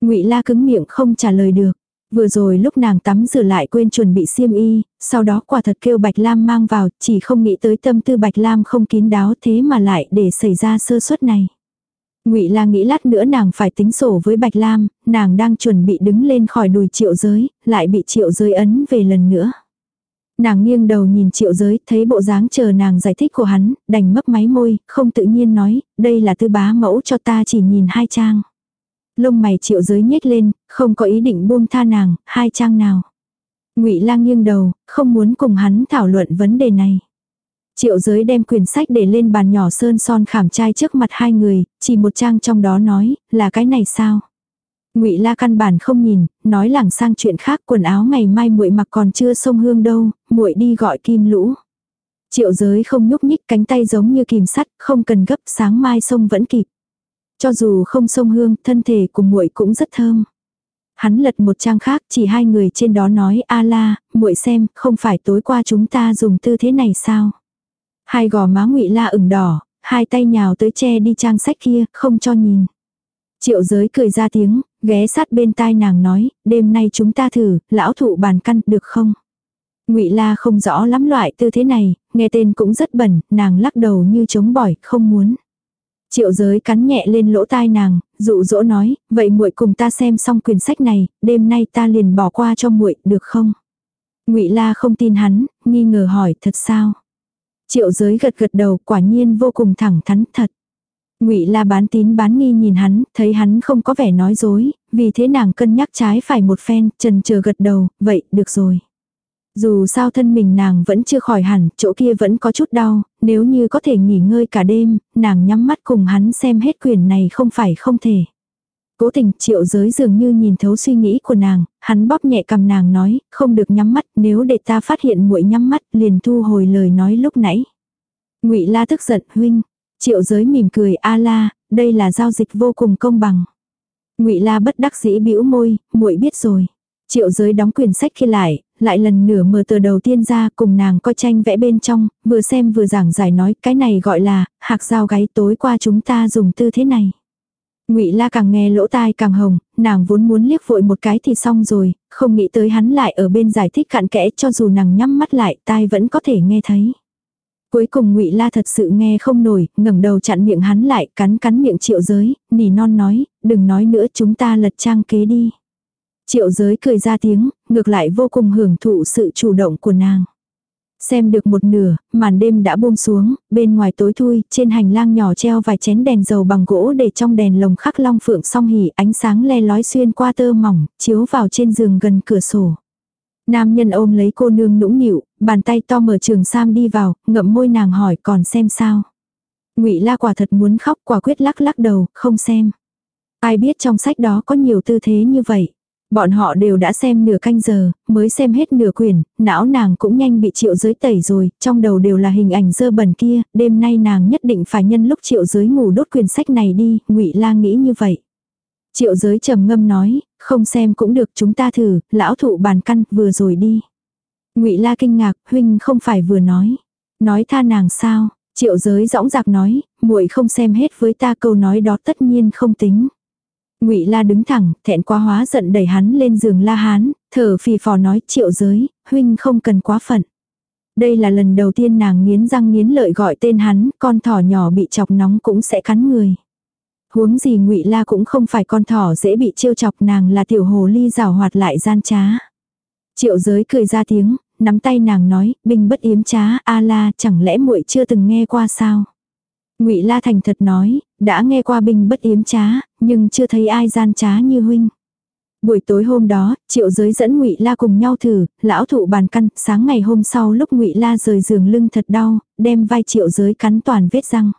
Ngụy La cứng miệng không trả lời được. Vừa rồi lúc nàng tắm rửa lại quên chuẩn bị xiêm y, sau đó quả thật kêu Bạch Lam mang vào, chỉ không nghĩ tới tâm tư Bạch Lam không kín đáo thế mà lại để xảy ra sơ suất này. Ngụy La nghĩ lát nữa nàng phải tính sổ với Bạch Lam, nàng đang chuẩn bị đứng lên khỏi đùi triệu giới, lại bị triệu giới ấn về lần nữa. Nàng nghiêng đầu nhìn triệu giới, thấy bộ dáng chờ nàng giải thích của hắn, đành mấp máy môi, không tự nhiên nói, đây là tư bá mẫu cho ta chỉ nhìn hai trang. Lông mày triệu giới nhếch lên, không có ý định buông tha nàng, hai trang nào. ngụy lang nghiêng đầu, không muốn cùng hắn thảo luận vấn đề này. Triệu giới đem quyển sách để lên bàn nhỏ sơn son khảm trai trước mặt hai người, chỉ một trang trong đó nói, là cái này sao? Ngụy La căn bản không nhìn, nói lảng sang chuyện khác, quần áo ngày mai muội mặc còn chưa xông hương đâu, muội đi gọi Kim Lũ. Triệu Giới không nhúc nhích, cánh tay giống như kìm sắt, không cần gấp, sáng mai xông vẫn kịp. Cho dù không xông hương, thân thể của muội cũng rất thơm. Hắn lật một trang khác, chỉ hai người trên đó nói: "A la, muội xem, không phải tối qua chúng ta dùng tư thế này sao?" Hai gò má Ngụy La ửng đỏ, hai tay nhào tới che đi trang sách kia, không cho nhìn. Triệu giới cười ra tiếng, ghé sát bên tai nàng nói, đêm nay chúng ta thử, lão thụ bàn căn, được không? ngụy La không rõ lắm loại tư thế này, nghe tên cũng rất bẩn, nàng lắc đầu như chống bỏi, không muốn. Triệu giới cắn nhẹ lên lỗ tai nàng, dụ dỗ nói, vậy muội cùng ta xem xong quyển sách này, đêm nay ta liền bỏ qua cho muội, được không? Ngụy La không tin hắn, nghi ngờ hỏi, thật sao? Triệu giới gật gật đầu, quả nhiên vô cùng thẳng thắn thật. Ngụy La bán tín bán nghi nhìn hắn, thấy hắn không có vẻ nói dối, vì thế nàng cân nhắc trái phải một phen, trần chờ gật đầu, vậy, được rồi. Dù sao thân mình nàng vẫn chưa khỏi hẳn, chỗ kia vẫn có chút đau, nếu như có thể nghỉ ngơi cả đêm, nàng nhắm mắt cùng hắn xem hết quyền này không phải không thể. Cố tình triệu giới dường như nhìn thấu suy nghĩ của nàng, hắn bóp nhẹ cầm nàng nói, không được nhắm mắt, nếu để ta phát hiện muội nhắm mắt liền thu hồi lời nói lúc nãy. ngụy la tức giận, huynh, Triệu giới mỉm cười a la, đây là giao dịch vô cùng công bằng. ngụy la bất đắc dĩ bĩu môi, muội biết rồi. Triệu giới đóng quyển sách kia lại, lại lần nửa mở tờ đầu tiên ra cùng nàng coi tranh vẽ bên trong, vừa xem vừa giảng giải nói cái này gọi là, hạc dao gáy tối qua chúng ta dùng tư thế này. Ngụy La càng nghe lỗ tai càng hồng, nàng vốn muốn liếc vội một cái thì xong rồi, không nghĩ tới hắn lại ở bên giải thích cặn kẽ cho dù nàng nhắm mắt lại, tai vẫn có thể nghe thấy. Cuối cùng ngụy La thật sự nghe không nổi, ngẩng đầu chặn miệng hắn lại, cắn cắn miệng triệu giới, nỉ non nói, đừng nói nữa chúng ta lật trang kế đi. Triệu giới cười ra tiếng, ngược lại vô cùng hưởng thụ sự chủ động của nàng. Xem được một nửa, màn đêm đã buông xuống, bên ngoài tối thui, trên hành lang nhỏ treo vài chén đèn dầu bằng gỗ để trong đèn lồng khắc long phượng song hỉ ánh sáng le lói xuyên qua tơ mỏng, chiếu vào trên giường gần cửa sổ. Nam nhân ôm lấy cô nương nũng nịu, bàn tay to mở trường sam đi vào, ngậm môi nàng hỏi còn xem sao. ngụy la quả thật muốn khóc quả quyết lắc lắc đầu, không xem. Ai biết trong sách đó có nhiều tư thế như vậy. Bọn họ đều đã xem nửa canh giờ, mới xem hết nửa quyển, não nàng cũng nhanh bị triệu giới tẩy rồi, trong đầu đều là hình ảnh dơ bẩn kia, đêm nay nàng nhất định phải nhân lúc triệu giới ngủ đốt quyển sách này đi, ngụy la nghĩ như vậy. Triệu giới trầm ngâm nói, không xem cũng được chúng ta thử, lão thụ bàn căn vừa rồi đi. ngụy la kinh ngạc, huynh không phải vừa nói. Nói tha nàng sao, triệu giới dõng dạc nói, muội không xem hết với ta câu nói đó tất nhiên không tính. Ngụy La đứng thẳng, thẹn quá hóa giận đẩy hắn lên giường La Hán, thở phì phò nói triệu giới, huynh không cần quá phận. Đây là lần đầu tiên nàng nghiến răng nghiến lợi gọi tên hắn, con thỏ nhỏ bị chọc nóng cũng sẽ cắn người. Huống gì Ngụy La cũng không phải con thỏ dễ bị trêu chọc nàng là tiểu hồ ly rào hoạt lại gian trá. Triệu giới cười ra tiếng, nắm tay nàng nói, binh bất yếm trá, a la, chẳng lẽ muội chưa từng nghe qua sao? Ngụy La thành thật nói, đã nghe qua binh bất yếm trá, nhưng chưa thấy ai gian trá như huynh. Buổi tối hôm đó, Triệu Giới dẫn Ngụy La cùng nhau thử, lão thụ bàn căn, sáng ngày hôm sau lúc Ngụy La rời giường lưng thật đau, đem vai Triệu Giới cắn toàn vết răng.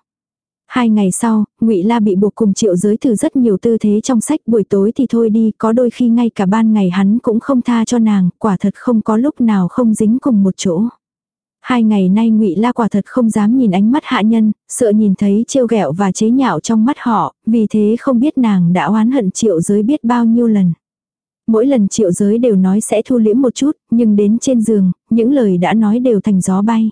Hai ngày sau, Ngụy La bị buộc cùng Triệu Giới thử rất nhiều tư thế trong sách, buổi tối thì thôi đi, có đôi khi ngay cả ban ngày hắn cũng không tha cho nàng, quả thật không có lúc nào không dính cùng một chỗ. Hai ngày nay ngụy La quả thật không dám nhìn ánh mắt hạ nhân, sợ nhìn thấy trêu ghẹo và chế nhạo trong mắt họ, vì thế không biết nàng đã oán hận triệu giới biết bao nhiêu lần. Mỗi lần triệu giới đều nói sẽ thu liễm một chút, nhưng đến trên giường, những lời đã nói đều thành gió bay.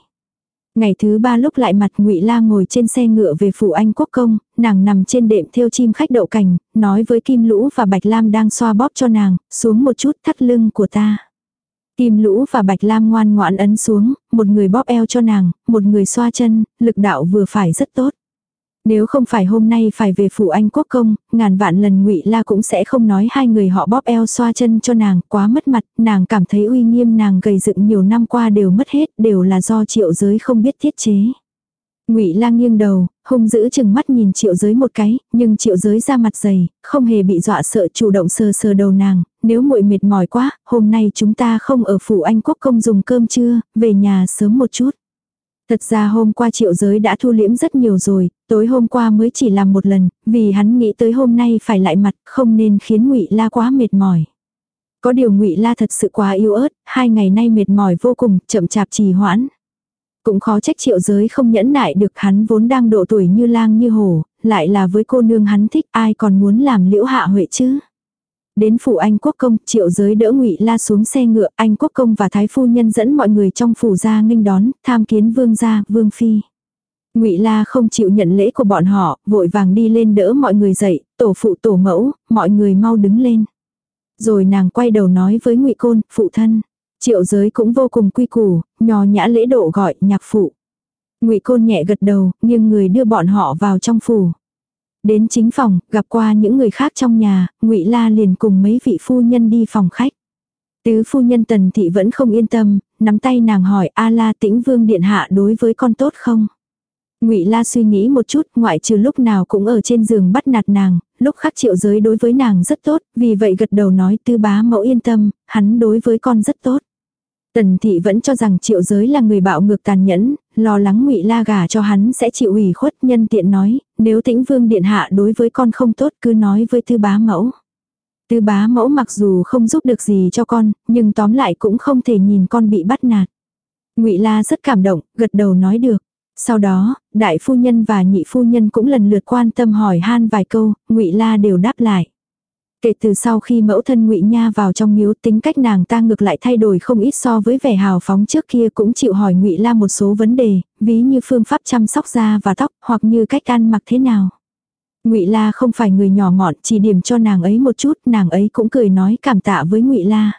Ngày thứ ba lúc lại mặt ngụy La ngồi trên xe ngựa về phủ Anh Quốc Công, nàng nằm trên đệm theo chim khách đậu cành, nói với Kim Lũ và Bạch Lam đang xoa bóp cho nàng, xuống một chút thắt lưng của ta. Kim Lũ và Bạch Lam ngoan ngoãn ấn xuống, một người bóp eo cho nàng, một người xoa chân, lực đạo vừa phải rất tốt. Nếu không phải hôm nay phải về phủ anh quốc công, ngàn vạn lần ngụy La cũng sẽ không nói hai người họ bóp eo xoa chân cho nàng, quá mất mặt, nàng cảm thấy uy nghiêm nàng gầy dựng nhiều năm qua đều mất hết, đều là do triệu giới không biết thiết chế. Ngụy Lang nghiêng đầu, hung dữ chừng mắt nhìn Triệu Giới một cái, nhưng Triệu Giới ra mặt dày, không hề bị dọa sợ, chủ động sờ sờ đầu nàng, nếu muội mệt mỏi quá, hôm nay chúng ta không ở phủ Anh Quốc công dùng cơm trưa, về nhà sớm một chút. Thật ra hôm qua Triệu Giới đã thu liễm rất nhiều rồi, tối hôm qua mới chỉ làm một lần, vì hắn nghĩ tới hôm nay phải lại mặt, không nên khiến Ngụy La quá mệt mỏi. Có điều Ngụy La thật sự quá yếu ớt, hai ngày nay mệt mỏi vô cùng, chậm chạp trì hoãn. Cũng khó trách triệu giới không nhẫn nại được hắn vốn đang độ tuổi như lang như hổ, lại là với cô nương hắn thích ai còn muốn làm liễu hạ huệ chứ. Đến phủ Anh Quốc Công, triệu giới đỡ ngụy La xuống xe ngựa, Anh Quốc Công và Thái Phu Nhân dẫn mọi người trong phủ ra nghênh đón, tham kiến vương gia, vương phi. Ngụy La không chịu nhận lễ của bọn họ, vội vàng đi lên đỡ mọi người dậy, tổ phụ tổ mẫu, mọi người mau đứng lên. Rồi nàng quay đầu nói với Ngụy Côn, phụ thân. Triệu giới cũng vô cùng quy củ, nhò nhã lễ độ gọi nhạc phụ. ngụy Côn nhẹ gật đầu, nhưng người đưa bọn họ vào trong phủ. Đến chính phòng, gặp qua những người khác trong nhà, ngụy La liền cùng mấy vị phu nhân đi phòng khách. Tứ phu nhân tần thị vẫn không yên tâm, nắm tay nàng hỏi A La tĩnh vương điện hạ đối với con tốt không? Ngụy La suy nghĩ một chút, ngoại trừ lúc nào cũng ở trên giường bắt nạt nàng, lúc khác triệu giới đối với nàng rất tốt, vì vậy gật đầu nói tư bá mẫu yên tâm, hắn đối với con rất tốt. Tần thị vẫn cho rằng triệu giới là người bạo ngược tàn nhẫn, lo lắng ngụy la gà cho hắn sẽ chịu ủy khuất nhân tiện nói, nếu tĩnh vương điện hạ đối với con không tốt cứ nói với tư bá mẫu. Tư bá mẫu mặc dù không giúp được gì cho con, nhưng tóm lại cũng không thể nhìn con bị bắt nạt. ngụy la rất cảm động, gật đầu nói được. Sau đó, đại phu nhân và nhị phu nhân cũng lần lượt quan tâm hỏi han vài câu, ngụy la đều đáp lại. Kể từ sau khi mẫu thân ngụy Nha vào trong miếu tính cách nàng ta ngược lại thay đổi không ít so với vẻ hào phóng trước kia cũng chịu hỏi ngụy La một số vấn đề, ví như phương pháp chăm sóc da và tóc hoặc như cách ăn mặc thế nào. Ngụy La không phải người nhỏ mọn, chỉ điểm cho nàng ấy một chút, nàng ấy cũng cười nói cảm tạ với Ngụy La.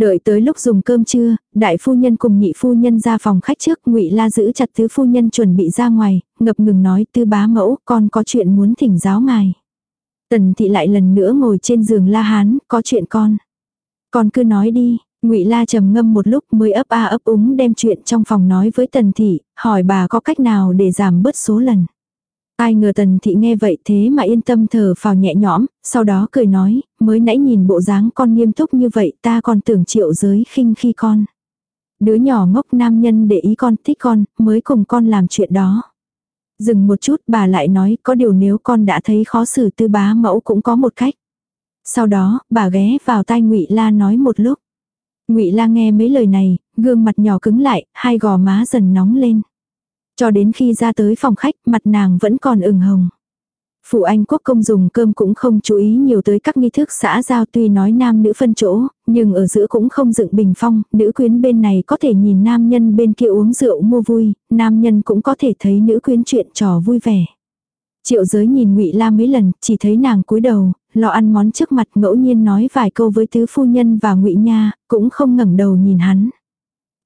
Đợi tới lúc dùng cơm trưa, đại phu nhân cùng nhị phu nhân ra phòng khách trước, Ngụy La giữ chặt tứ phu nhân chuẩn bị ra ngoài, ngập ngừng nói: "Tư bá mẫu, con có chuyện muốn thỉnh giáo ngài." Tần thị lại lần nữa ngồi trên giường la hán, có chuyện con. Con cứ nói đi, Ngụy La trầm ngâm một lúc mới ấp a ấp úng đem chuyện trong phòng nói với Tần thị, hỏi bà có cách nào để giảm bớt số lần. Ai ngờ Tần thị nghe vậy thế mà yên tâm thở phào nhẹ nhõm, sau đó cười nói, mới nãy nhìn bộ dáng con nghiêm túc như vậy ta còn tưởng triệu giới khinh khi con. Đứa nhỏ ngốc nam nhân để ý con thích con, mới cùng con làm chuyện đó. Dừng một chút bà lại nói có điều nếu con đã thấy khó xử tư bá mẫu cũng có một cách. Sau đó, bà ghé vào tai ngụy La nói một lúc. Ngụy La nghe mấy lời này, gương mặt nhỏ cứng lại, hai gò má dần nóng lên. Cho đến khi ra tới phòng khách, mặt nàng vẫn còn ửng hồng. Phụ Anh quốc công dùng cơm cũng không chú ý nhiều tới các nghi thức xã giao tuy nói nam nữ phân chỗ, nhưng ở giữa cũng không dựng bình phong, nữ quyến bên này có thể nhìn nam nhân bên kia uống rượu mua vui, nam nhân cũng có thể thấy nữ quyến chuyện trò vui vẻ. Triệu giới nhìn ngụy La mấy lần, chỉ thấy nàng cúi đầu, lo ăn món trước mặt ngẫu nhiên nói vài câu với tứ phu nhân và ngụy Nha, cũng không ngẩng đầu nhìn hắn.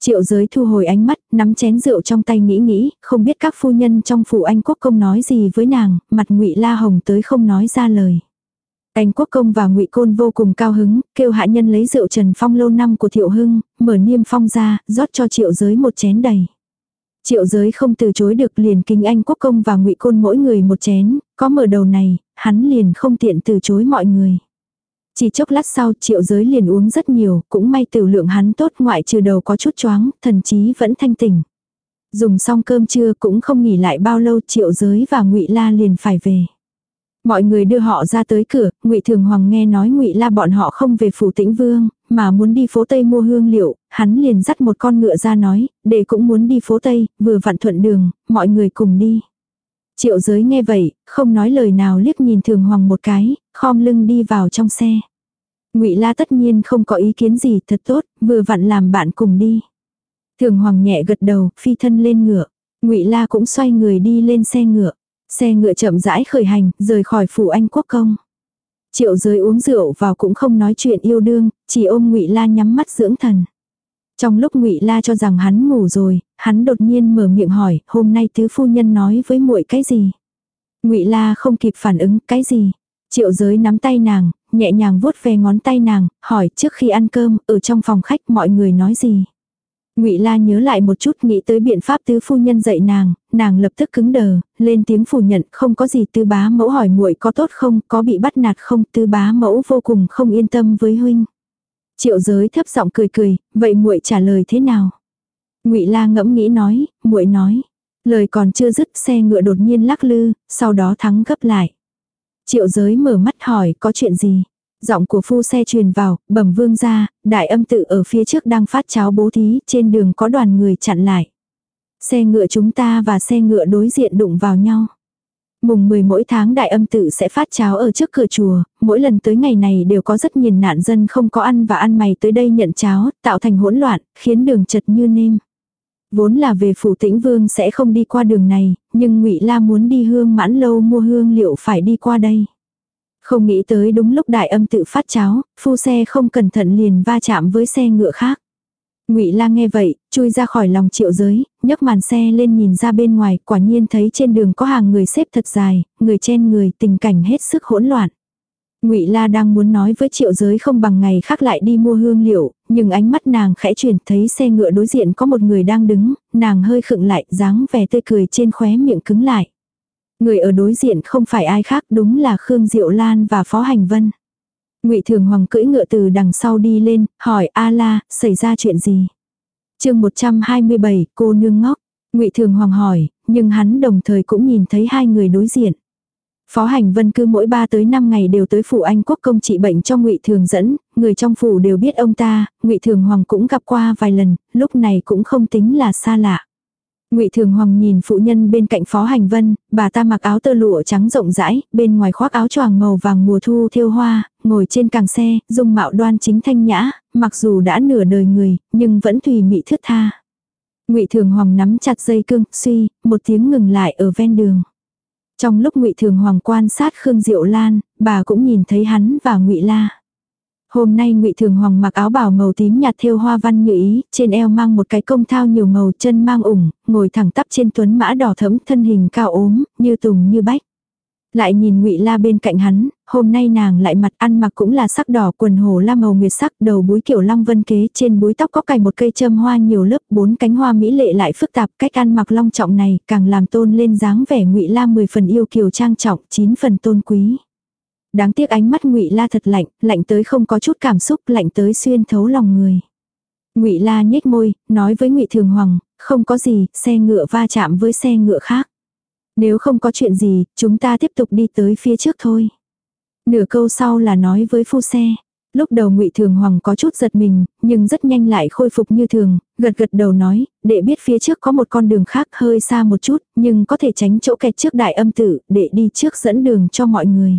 Triệu giới thu hồi ánh mắt, nắm chén rượu trong tay nghĩ nghĩ, không biết các phu nhân trong phủ anh quốc công nói gì với nàng, mặt ngụy La Hồng tới không nói ra lời. Anh quốc công và ngụy côn vô cùng cao hứng, kêu hạ nhân lấy rượu trần phong lâu năm của thiệu hưng, mở niêm phong ra, rót cho triệu giới một chén đầy. Triệu giới không từ chối được liền kính anh quốc công và ngụy côn mỗi người một chén, có mở đầu này, hắn liền không tiện từ chối mọi người. Chỉ chốc lát sau triệu giới liền uống rất nhiều, cũng may tiểu lượng hắn tốt ngoại trừ đầu có chút choáng, thần chí vẫn thanh tỉnh. Dùng xong cơm trưa cũng không nghỉ lại bao lâu triệu giới và ngụy La liền phải về. Mọi người đưa họ ra tới cửa, Ngụy Thường Hoàng nghe nói Ngụy La bọn họ không về phủ Tĩnh Vương, mà muốn đi phố Tây mua hương liệu, hắn liền dắt một con ngựa ra nói, để cũng muốn đi phố Tây, vừa vặn thuận đường, mọi người cùng đi. Triệu giới nghe vậy, không nói lời nào liếc nhìn Thường Hoàng một cái, khom lưng đi vào trong xe. Ngụy La tất nhiên không có ý kiến gì, thật tốt, vừa vặn làm bạn cùng đi. Thường Hoàng nhẹ gật đầu, phi thân lên ngựa. Ngụy La cũng xoay người đi lên xe ngựa. Xe ngựa chậm rãi khởi hành, rời khỏi phủ anh quốc công. Triệu giới uống rượu vào cũng không nói chuyện yêu đương, chỉ ôm ngụy La nhắm mắt dưỡng thần. Trong lúc ngụy La cho rằng hắn ngủ rồi, hắn đột nhiên mở miệng hỏi, hôm nay tứ phu nhân nói với muội cái gì? Ngụy La không kịp phản ứng, cái gì? Triệu giới nắm tay nàng, nhẹ nhàng vuốt về ngón tay nàng, hỏi trước khi ăn cơm, ở trong phòng khách mọi người nói gì? Ngụy La nhớ lại một chút nghĩ tới biện pháp tứ phu nhân dạy nàng, nàng lập tức cứng đờ, lên tiếng phủ nhận, không có gì tư bá mẫu hỏi muội có tốt không, có bị bắt nạt không, tư bá mẫu vô cùng không yên tâm với huynh. Triệu giới thấp giọng cười cười, vậy muội trả lời thế nào? Ngụy La ngẫm nghĩ nói, muội nói. Lời còn chưa dứt xe ngựa đột nhiên lắc lư, sau đó thắng gấp lại. Triệu giới mở mắt hỏi có chuyện gì? Giọng của phu xe truyền vào, bẩm vương ra, đại âm tự ở phía trước đang phát cháo bố thí, trên đường có đoàn người chặn lại. Xe ngựa chúng ta và xe ngựa đối diện đụng vào nhau. Mùng 10 mỗi tháng đại âm tự sẽ phát cháo ở trước cửa chùa, mỗi lần tới ngày này đều có rất nhiều nạn dân không có ăn và ăn mày tới đây nhận cháo, tạo thành hỗn loạn, khiến đường chật như nêm. Vốn là về phủ tĩnh vương sẽ không đi qua đường này, nhưng ngụy La muốn đi hương mãn lâu mua hương liệu phải đi qua đây. Không nghĩ tới đúng lúc đại âm tự phát cháo, phu xe không cẩn thận liền va chạm với xe ngựa khác. Ngụy La nghe vậy, chui ra khỏi lòng triệu giới, nhấc màn xe lên nhìn ra bên ngoài, quả nhiên thấy trên đường có hàng người xếp thật dài, người chen người, tình cảnh hết sức hỗn loạn. Ngụy La đang muốn nói với Triệu Giới không bằng ngày khác lại đi mua hương liệu, nhưng ánh mắt nàng khẽ chuyển thấy xe ngựa đối diện có một người đang đứng, nàng hơi khựng lại, dáng vẻ tươi cười trên khóe miệng cứng lại. Người ở đối diện không phải ai khác đúng là Khương Diệu Lan và Phó Hành Vân. Ngụy Thường Hoàng cưỡi ngựa từ đằng sau đi lên, hỏi A La, xảy ra chuyện gì? chương 127, cô nương ngốc. Ngụy Thường Hoàng hỏi, nhưng hắn đồng thời cũng nhìn thấy hai người đối diện. Phó Hành Vân cứ mỗi 3 tới 5 ngày đều tới phủ Anh Quốc công trị bệnh cho Ngụy Thường dẫn, người trong phủ đều biết ông ta, Ngụy Thường Hoàng cũng gặp qua vài lần, lúc này cũng không tính là xa lạ. Ngụy Thường Hoàng nhìn phụ nhân bên cạnh Phó Hành Vân, bà ta mặc áo tơ lụa trắng rộng rãi, bên ngoài khoác áo choàng màu vàng mùa thu thêu hoa, ngồi trên càng xe, dung mạo đoan chính thanh nhã, mặc dù đã nửa đời người, nhưng vẫn tùy mị thướt tha. Ngụy Thường Hoàng nắm chặt dây cương, suy, một tiếng ngừng lại ở ven đường. Trong lúc Ngụy Thường Hoàng quan sát Khương Diệu Lan, bà cũng nhìn thấy hắn và Ngụy La. Hôm nay Ngụy Thường Hoàng mặc áo bào màu tím nhạt thêu hoa văn như ý, trên eo mang một cái công thao nhiều màu, chân mang ủng, ngồi thẳng tắp trên tuấn mã đỏ thẫm, thân hình cao ốm, như tùng như bách. Lại nhìn Ngụy La bên cạnh hắn, hôm nay nàng lại mặt ăn mặc cũng là sắc đỏ, quần hồ la màu nguyệt sắc, đầu búi kiểu long vân kế, trên búi tóc có cài một cây châm hoa nhiều lớp, bốn cánh hoa mỹ lệ lại phức tạp, cách ăn mặc long trọng này càng làm tôn lên dáng vẻ Ngụy La mười phần yêu kiều trang trọng, chín phần tôn quý. Đáng tiếc ánh mắt Ngụy La thật lạnh, lạnh tới không có chút cảm xúc, lạnh tới xuyên thấu lòng người. Ngụy La nhếch môi, nói với Ngụy Thường Hoàng, không có gì, xe ngựa va chạm với xe ngựa khác. Nếu không có chuyện gì, chúng ta tiếp tục đi tới phía trước thôi. Nửa câu sau là nói với phu xe. Lúc đầu ngụy Thường Hoàng có chút giật mình, nhưng rất nhanh lại khôi phục như thường, gật gật đầu nói, để biết phía trước có một con đường khác hơi xa một chút, nhưng có thể tránh chỗ kẹt trước đại âm tử, để đi trước dẫn đường cho mọi người.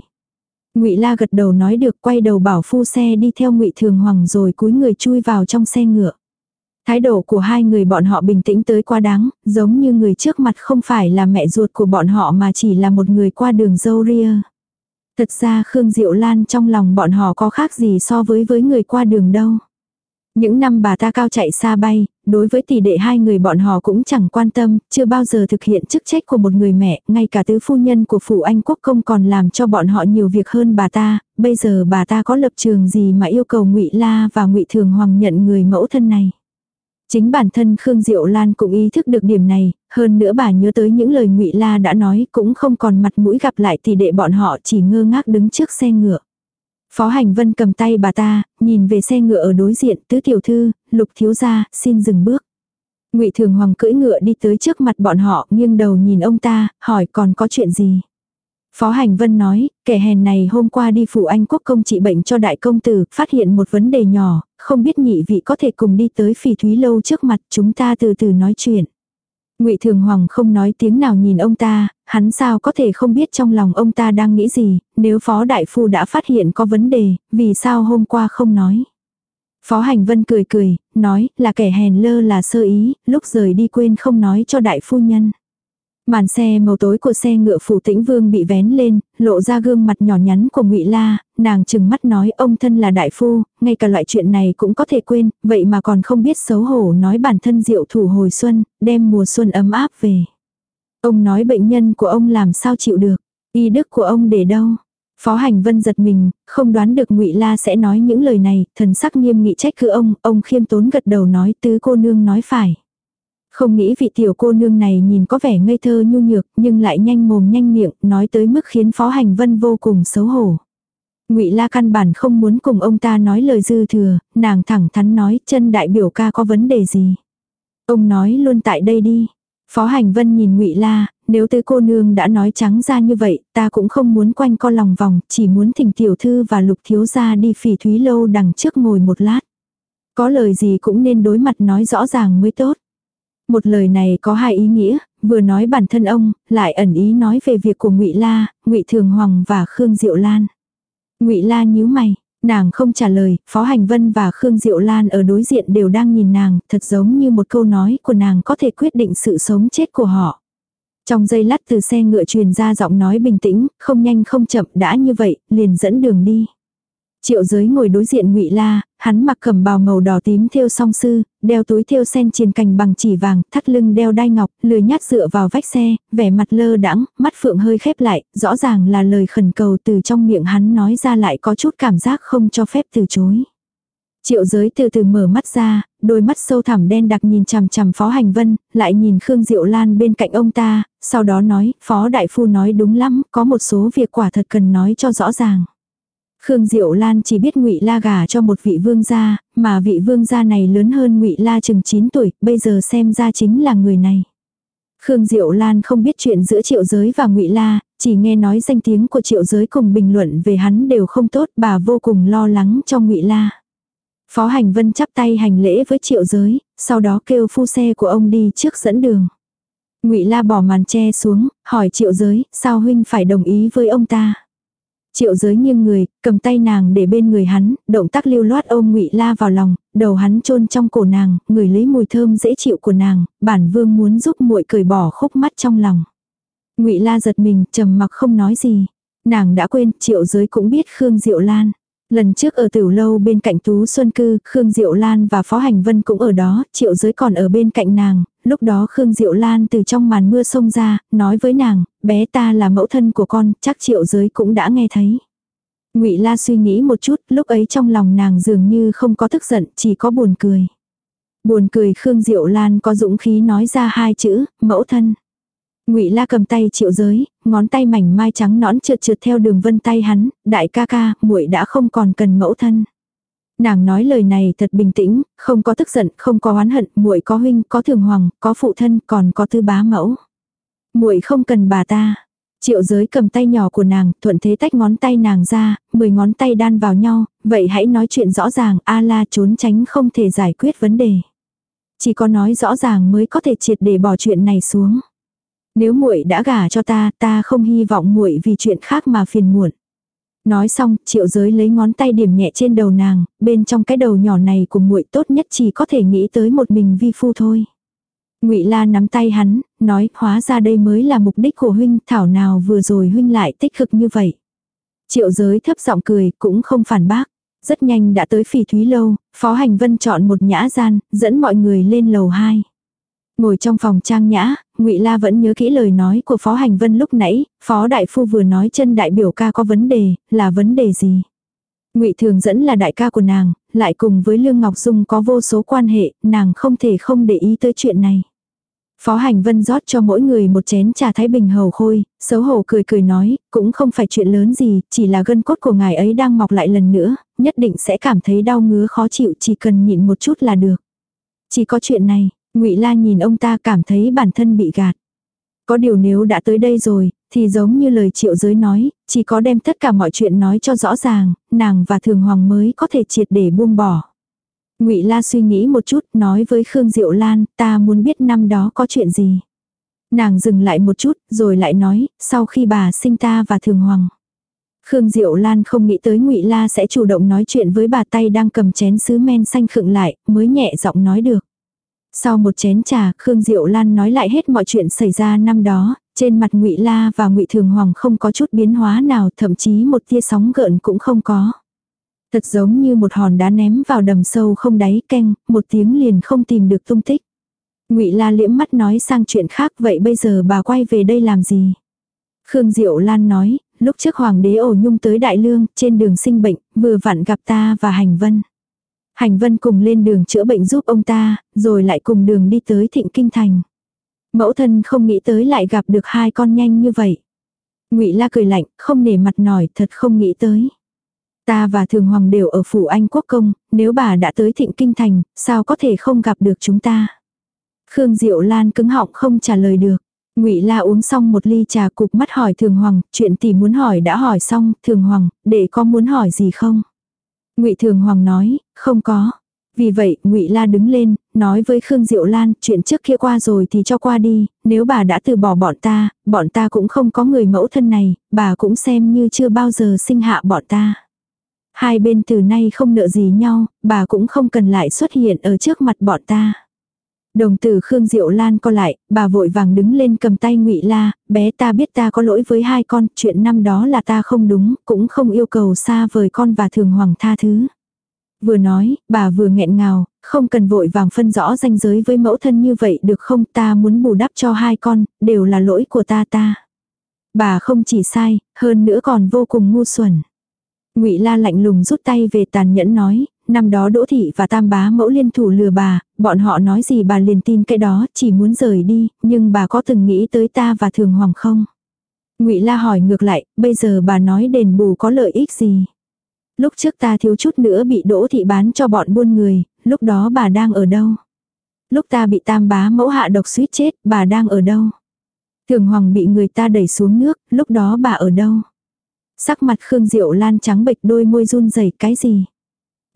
Ngụy La gật đầu nói được, quay đầu bảo phu xe đi theo Ngụy Thường Hoàng rồi cúi người chui vào trong xe ngựa. Thái độ của hai người bọn họ bình tĩnh tới quá đáng, giống như người trước mặt không phải là mẹ ruột của bọn họ mà chỉ là một người qua đường dâu ria. Thật ra Khương Diệu Lan trong lòng bọn họ có khác gì so với với người qua đường đâu. Những năm bà ta cao chạy xa bay, đối với tỷ đệ hai người bọn họ cũng chẳng quan tâm, chưa bao giờ thực hiện chức trách của một người mẹ, ngay cả tứ phu nhân của phủ Anh Quốc công còn làm cho bọn họ nhiều việc hơn bà ta, bây giờ bà ta có lập trường gì mà yêu cầu ngụy La và ngụy Thường Hoàng nhận người mẫu thân này. Chính bản thân Khương Diệu Lan cũng ý thức được điểm này, hơn nữa bà nhớ tới những lời Ngụy La đã nói cũng không còn mặt mũi gặp lại thì đệ bọn họ chỉ ngơ ngác đứng trước xe ngựa. Phó Hành Vân cầm tay bà ta, nhìn về xe ngựa ở đối diện, tứ tiểu thư, lục thiếu gia, xin dừng bước. Ngụy Thường Hoàng cưỡi ngựa đi tới trước mặt bọn họ, nghiêng đầu nhìn ông ta, hỏi còn có chuyện gì. Phó Hành Vân nói, kẻ hèn này hôm qua đi phụ Anh quốc công trị bệnh cho đại công tử, phát hiện một vấn đề nhỏ, không biết nhị vị có thể cùng đi tới phỉ thúy lâu trước mặt chúng ta từ từ nói chuyện. Ngụy Thường Hoàng không nói tiếng nào nhìn ông ta, hắn sao có thể không biết trong lòng ông ta đang nghĩ gì, nếu Phó Đại Phu đã phát hiện có vấn đề, vì sao hôm qua không nói. Phó Hành Vân cười cười, nói là kẻ hèn lơ là sơ ý, lúc rời đi quên không nói cho Đại Phu Nhân. Màn xe màu tối của xe ngựa phủ tĩnh vương bị vén lên, lộ ra gương mặt nhỏ nhắn của ngụy La, nàng chừng mắt nói ông thân là đại phu, ngay cả loại chuyện này cũng có thể quên, vậy mà còn không biết xấu hổ nói bản thân diệu thủ hồi xuân, đem mùa xuân ấm áp về. Ông nói bệnh nhân của ông làm sao chịu được, y đức của ông để đâu. Phó Hành Vân giật mình, không đoán được Ngụy La sẽ nói những lời này, thần sắc nghiêm nghị trách cứ ông, ông khiêm tốn gật đầu nói tứ cô nương nói phải. Không nghĩ vị tiểu cô nương này nhìn có vẻ ngây thơ nhu nhược nhưng lại nhanh mồm nhanh miệng nói tới mức khiến Phó Hành Vân vô cùng xấu hổ. Ngụy La căn bản không muốn cùng ông ta nói lời dư thừa, nàng thẳng thắn nói chân đại biểu ca có vấn đề gì. Ông nói luôn tại đây đi. Phó Hành Vân nhìn Ngụy La, nếu tứ cô nương đã nói trắng ra như vậy, ta cũng không muốn quanh co lòng vòng, chỉ muốn thỉnh tiểu thư và lục thiếu gia đi phỉ thúy lâu đằng trước ngồi một lát. Có lời gì cũng nên đối mặt nói rõ ràng mới tốt. Một lời này có hai ý nghĩa, vừa nói bản thân ông, lại ẩn ý nói về việc của Ngụy La, Ngụy Thường Hoàng và Khương Diệu Lan. Ngụy La nhíu mày, nàng không trả lời, Phó Hành Vân và Khương Diệu Lan ở đối diện đều đang nhìn nàng, thật giống như một câu nói của nàng có thể quyết định sự sống chết của họ. Trong giây lát từ xe ngựa truyền ra giọng nói bình tĩnh, không nhanh không chậm đã như vậy, liền dẫn đường đi. Triệu giới ngồi đối diện ngụy La, hắn mặc cẩm bào màu đỏ tím thêu song sư, đeo túi thêu sen trên cành bằng chỉ vàng, thắt lưng đeo đai ngọc, lười nhát dựa vào vách xe, vẻ mặt lơ đãng, mắt phượng hơi khép lại, rõ ràng là lời khẩn cầu từ trong miệng hắn nói ra lại có chút cảm giác không cho phép từ chối. Triệu giới từ từ mở mắt ra, đôi mắt sâu thẳm đen đặc nhìn chằm chằm Phó Hành Vân, lại nhìn Khương Diệu Lan bên cạnh ông ta, sau đó nói, Phó Đại Phu nói đúng lắm, có một số việc quả thật cần nói cho rõ ràng. Khương Diệu Lan chỉ biết Ngụy La gả cho một vị vương gia, mà vị vương gia này lớn hơn Ngụy La chừng 9 tuổi, bây giờ xem ra chính là người này. Khương Diệu Lan không biết chuyện giữa Triệu Giới và Ngụy La, chỉ nghe nói danh tiếng của Triệu Giới cùng bình luận về hắn đều không tốt, bà vô cùng lo lắng cho Ngụy La. Phó Hành Vân chắp tay hành lễ với Triệu Giới, sau đó kêu phu xe của ông đi trước dẫn đường. Ngụy La bỏ màn che xuống, hỏi Triệu Giới, sao huynh phải đồng ý với ông ta? Triệu giới nghiêng người, cầm tay nàng để bên người hắn, động tác lưu loát ôm ngụy La vào lòng, đầu hắn chôn trong cổ nàng, người lấy mùi thơm dễ chịu của nàng, bản vương muốn giúp muội cởi bỏ khúc mắt trong lòng. Ngụy La giật mình, trầm mặc không nói gì. Nàng đã quên, triệu giới cũng biết Khương Diệu Lan. Lần trước ở tiểu lâu bên cạnh Tú Xuân Cư, Khương Diệu Lan và Phó Hành Vân cũng ở đó, triệu giới còn ở bên cạnh nàng, lúc đó Khương Diệu Lan từ trong màn mưa xông ra, nói với nàng, bé ta là mẫu thân của con, chắc triệu giới cũng đã nghe thấy. Ngụy La suy nghĩ một chút, lúc ấy trong lòng nàng dường như không có tức giận, chỉ có buồn cười. Buồn cười Khương Diệu Lan có dũng khí nói ra hai chữ, mẫu thân. Ngụy La cầm tay Triệu Giới, ngón tay mảnh mai trắng nõn trượt trượt theo đường vân tay hắn, đại ca ca, muội đã không còn cần mẫu thân. Nàng nói lời này thật bình tĩnh, không có tức giận, không có oán hận, muội có huynh, có thường hoàng, có phụ thân, còn có tư bá mẫu. Muội không cần bà ta. Triệu giới cầm tay nhỏ của nàng, thuận thế tách ngón tay nàng ra, mười ngón tay đan vào nhau, vậy hãy nói chuyện rõ ràng, a la trốn tránh không thể giải quyết vấn đề. Chỉ có nói rõ ràng mới có thể triệt để bỏ chuyện này xuống. Nếu muội đã gả cho ta, ta không hy vọng muội vì chuyện khác mà phiền muộn. Nói xong, triệu giới lấy ngón tay điểm nhẹ trên đầu nàng, bên trong cái đầu nhỏ này của muội tốt nhất chỉ có thể nghĩ tới một mình vi phu thôi. Ngụy La nắm tay hắn, nói, hóa ra đây mới là mục đích của huynh, thảo nào vừa rồi huynh lại tích cực như vậy. Triệu giới thấp giọng cười, cũng không phản bác. Rất nhanh đã tới phỉ thúy lâu, Phó Hành Vân chọn một nhã gian, dẫn mọi người lên lầu 2. Ngồi trong phòng trang nhã, Ngụy La vẫn nhớ kỹ lời nói của Phó Hành Vân lúc nãy, Phó đại phu vừa nói chân đại biểu ca có vấn đề, là vấn đề gì? Ngụy Thường dẫn là đại ca của nàng, lại cùng với Lương Ngọc Dung có vô số quan hệ, nàng không thể không để ý tới chuyện này. Phó Hành Vân rót cho mỗi người một chén trà thái bình hầu khôi, xấu hổ cười cười nói, cũng không phải chuyện lớn gì, chỉ là gân cốt của ngài ấy đang mọc lại lần nữa, nhất định sẽ cảm thấy đau ngứa khó chịu chỉ cần nhịn một chút là được. Chỉ có chuyện này, Ngụy La nhìn ông ta cảm thấy bản thân bị gạt. Có điều nếu đã tới đây rồi, thì giống như lời triệu giới nói, chỉ có đem tất cả mọi chuyện nói cho rõ ràng, nàng và thường hoàng mới có thể triệt để buông bỏ. Ngụy La suy nghĩ một chút, nói với Khương Diệu Lan, ta muốn biết năm đó có chuyện gì. Nàng dừng lại một chút, rồi lại nói, sau khi bà sinh ta và thường hoàng. Khương Diệu Lan không nghĩ tới Ngụy La sẽ chủ động nói chuyện với bà tay đang cầm chén sứ men xanh khựng lại, mới nhẹ giọng nói được. Sau một chén trà, Khương Diệu Lan nói lại hết mọi chuyện xảy ra năm đó, trên mặt Ngụy La và Ngụy Thường Hoàng không có chút biến hóa nào, thậm chí một tia sóng gợn cũng không có. Thật giống như một hòn đá ném vào đầm sâu không đáy keng một tiếng liền không tìm được tung tích. Ngụy La liễm mắt nói sang chuyện khác, vậy bây giờ bà quay về đây làm gì? Khương Diệu Lan nói, lúc trước hoàng đế ổ nhung tới Đại Lương, trên đường sinh bệnh, vừa vặn gặp ta và Hành Vân. Hành Vân cùng lên đường chữa bệnh giúp ông ta, rồi lại cùng đường đi tới Thịnh Kinh Thành. Mẫu thân không nghĩ tới lại gặp được hai con nhanh như vậy. Ngụy La cười lạnh, không nể mặt nổi, thật không nghĩ tới. Ta và Thường Hoàng đều ở phủ Anh Quốc công, nếu bà đã tới Thịnh Kinh Thành, sao có thể không gặp được chúng ta? Khương Diệu Lan cứng họng không trả lời được. Ngụy La uống xong một ly trà cục mắt hỏi Thường Hoàng, chuyện tỷ muốn hỏi đã hỏi xong, Thường Hoàng, để có muốn hỏi gì không? Ngụy Thường Hoàng nói, không có. Vì vậy, Ngụy La đứng lên, nói với Khương Diệu Lan, chuyện trước kia qua rồi thì cho qua đi, nếu bà đã từ bỏ bọn ta, bọn ta cũng không có người mẫu thân này, bà cũng xem như chưa bao giờ sinh hạ bọn ta. Hai bên từ nay không nợ gì nhau, bà cũng không cần lại xuất hiện ở trước mặt bọn ta. Đồng tử Khương Diệu Lan co lại, bà vội vàng đứng lên cầm tay ngụy La, bé ta biết ta có lỗi với hai con, chuyện năm đó là ta không đúng, cũng không yêu cầu xa vời con và thường hoàng tha thứ. Vừa nói, bà vừa nghẹn ngào, không cần vội vàng phân rõ ranh giới với mẫu thân như vậy được không ta muốn bù đắp cho hai con, đều là lỗi của ta ta. Bà không chỉ sai, hơn nữa còn vô cùng ngu xuẩn. Ngụy La lạnh lùng rút tay về tàn nhẫn nói, năm đó Đỗ thị và Tam bá mẫu liên thủ lừa bà, bọn họ nói gì bà liền tin cái đó, chỉ muốn rời đi, nhưng bà có từng nghĩ tới ta và Thường Hoàng không? Ngụy La hỏi ngược lại, bây giờ bà nói đền bù có lợi ích gì? Lúc trước ta thiếu chút nữa bị Đỗ thị bán cho bọn buôn người, lúc đó bà đang ở đâu? Lúc ta bị Tam bá mẫu hạ độc suýt chết, bà đang ở đâu? Thường Hoàng bị người ta đẩy xuống nước, lúc đó bà ở đâu? Sắc mặt Khương Diệu Lan trắng bệch đôi môi run rẩy cái gì?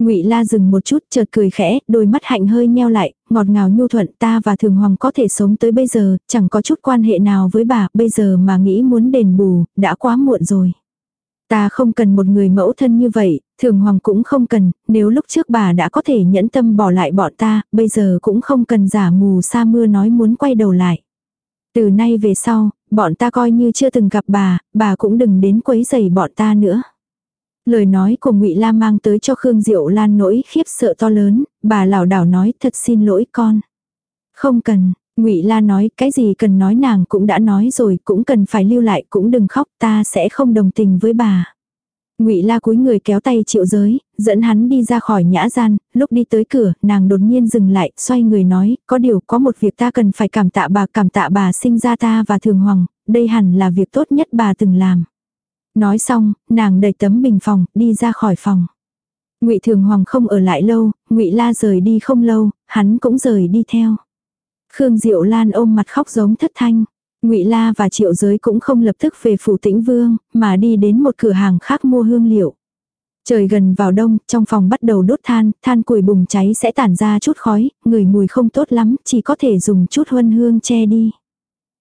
Ngụy La dừng một chút, chợt cười khẽ, đôi mắt hạnh hơi nheo lại, ngọt ngào nhu thuận, ta và Thường Hoàng có thể sống tới bây giờ, chẳng có chút quan hệ nào với bà, bây giờ mà nghĩ muốn đền bù, đã quá muộn rồi. Ta không cần một người mẫu thân như vậy, Thường Hoàng cũng không cần, nếu lúc trước bà đã có thể nhẫn tâm bỏ lại bọn ta, bây giờ cũng không cần giả mù sa mưa nói muốn quay đầu lại. Từ nay về sau, bọn ta coi như chưa từng gặp bà, bà cũng đừng đến quấy rầy bọn ta nữa. Lời nói của Ngụy La mang tới cho Khương Diệu Lan nỗi khiếp sợ to lớn, bà lảo đảo nói thật xin lỗi con. Không cần, Ngụy La nói, cái gì cần nói nàng cũng đã nói rồi, cũng cần phải lưu lại, cũng đừng khóc, ta sẽ không đồng tình với bà. Ngụy La cúi người kéo tay Triệu Giới, dẫn hắn đi ra khỏi nhã gian, lúc đi tới cửa, nàng đột nhiên dừng lại, xoay người nói, có điều có một việc ta cần phải cảm tạ bà, cảm tạ bà sinh ra ta và Thường Hoàng, đây hẳn là việc tốt nhất bà từng làm. Nói xong, nàng đẩy tấm bình phòng, đi ra khỏi phòng. Ngụy Thường Hoàng không ở lại lâu, Ngụy La rời đi không lâu, hắn cũng rời đi theo. Khương Diệu Lan ôm mặt khóc giống thất thanh. Ngụy La và Triệu Giới cũng không lập tức về phủ Tĩnh Vương, mà đi đến một cửa hàng khác mua hương liệu. Trời gần vào đông, trong phòng bắt đầu đốt than, than củi bùng cháy sẽ tản ra chút khói, người mùi không tốt lắm, chỉ có thể dùng chút huân hương che đi.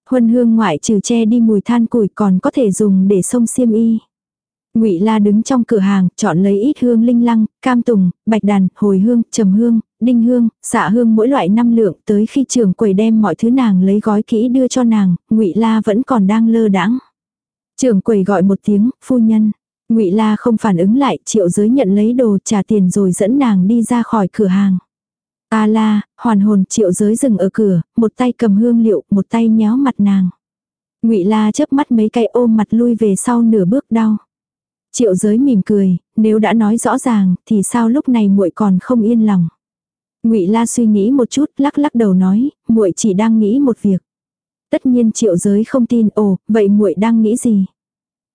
Huân hương ngoại trừ che đi mùi than củi còn có thể dùng để xông xiêm y. Ngụy La đứng trong cửa hàng, chọn lấy ít hương linh lăng, cam tùng, bạch đàn, hồi hương, trầm hương, đinh hương, xạ hương mỗi loại năm lượng, tới khi trưởng quầy đem mọi thứ nàng lấy gói kỹ đưa cho nàng, Ngụy La vẫn còn đang lơ đãng. Trưởng quầy gọi một tiếng, "Phu nhân." Ngụy La không phản ứng lại, Triệu Giới nhận lấy đồ, trả tiền rồi dẫn nàng đi ra khỏi cửa hàng. A la, hoàn hồn triệu giới dừng ở cửa, một tay cầm hương liệu, một tay nhéo mặt nàng. ngụy la chớp mắt mấy cái ôm mặt lui về sau nửa bước đau. Triệu giới mỉm cười, nếu đã nói rõ ràng, thì sao lúc này muội còn không yên lòng. ngụy la suy nghĩ một chút, lắc lắc đầu nói, muội chỉ đang nghĩ một việc. Tất nhiên triệu giới không tin, ồ, vậy muội đang nghĩ gì?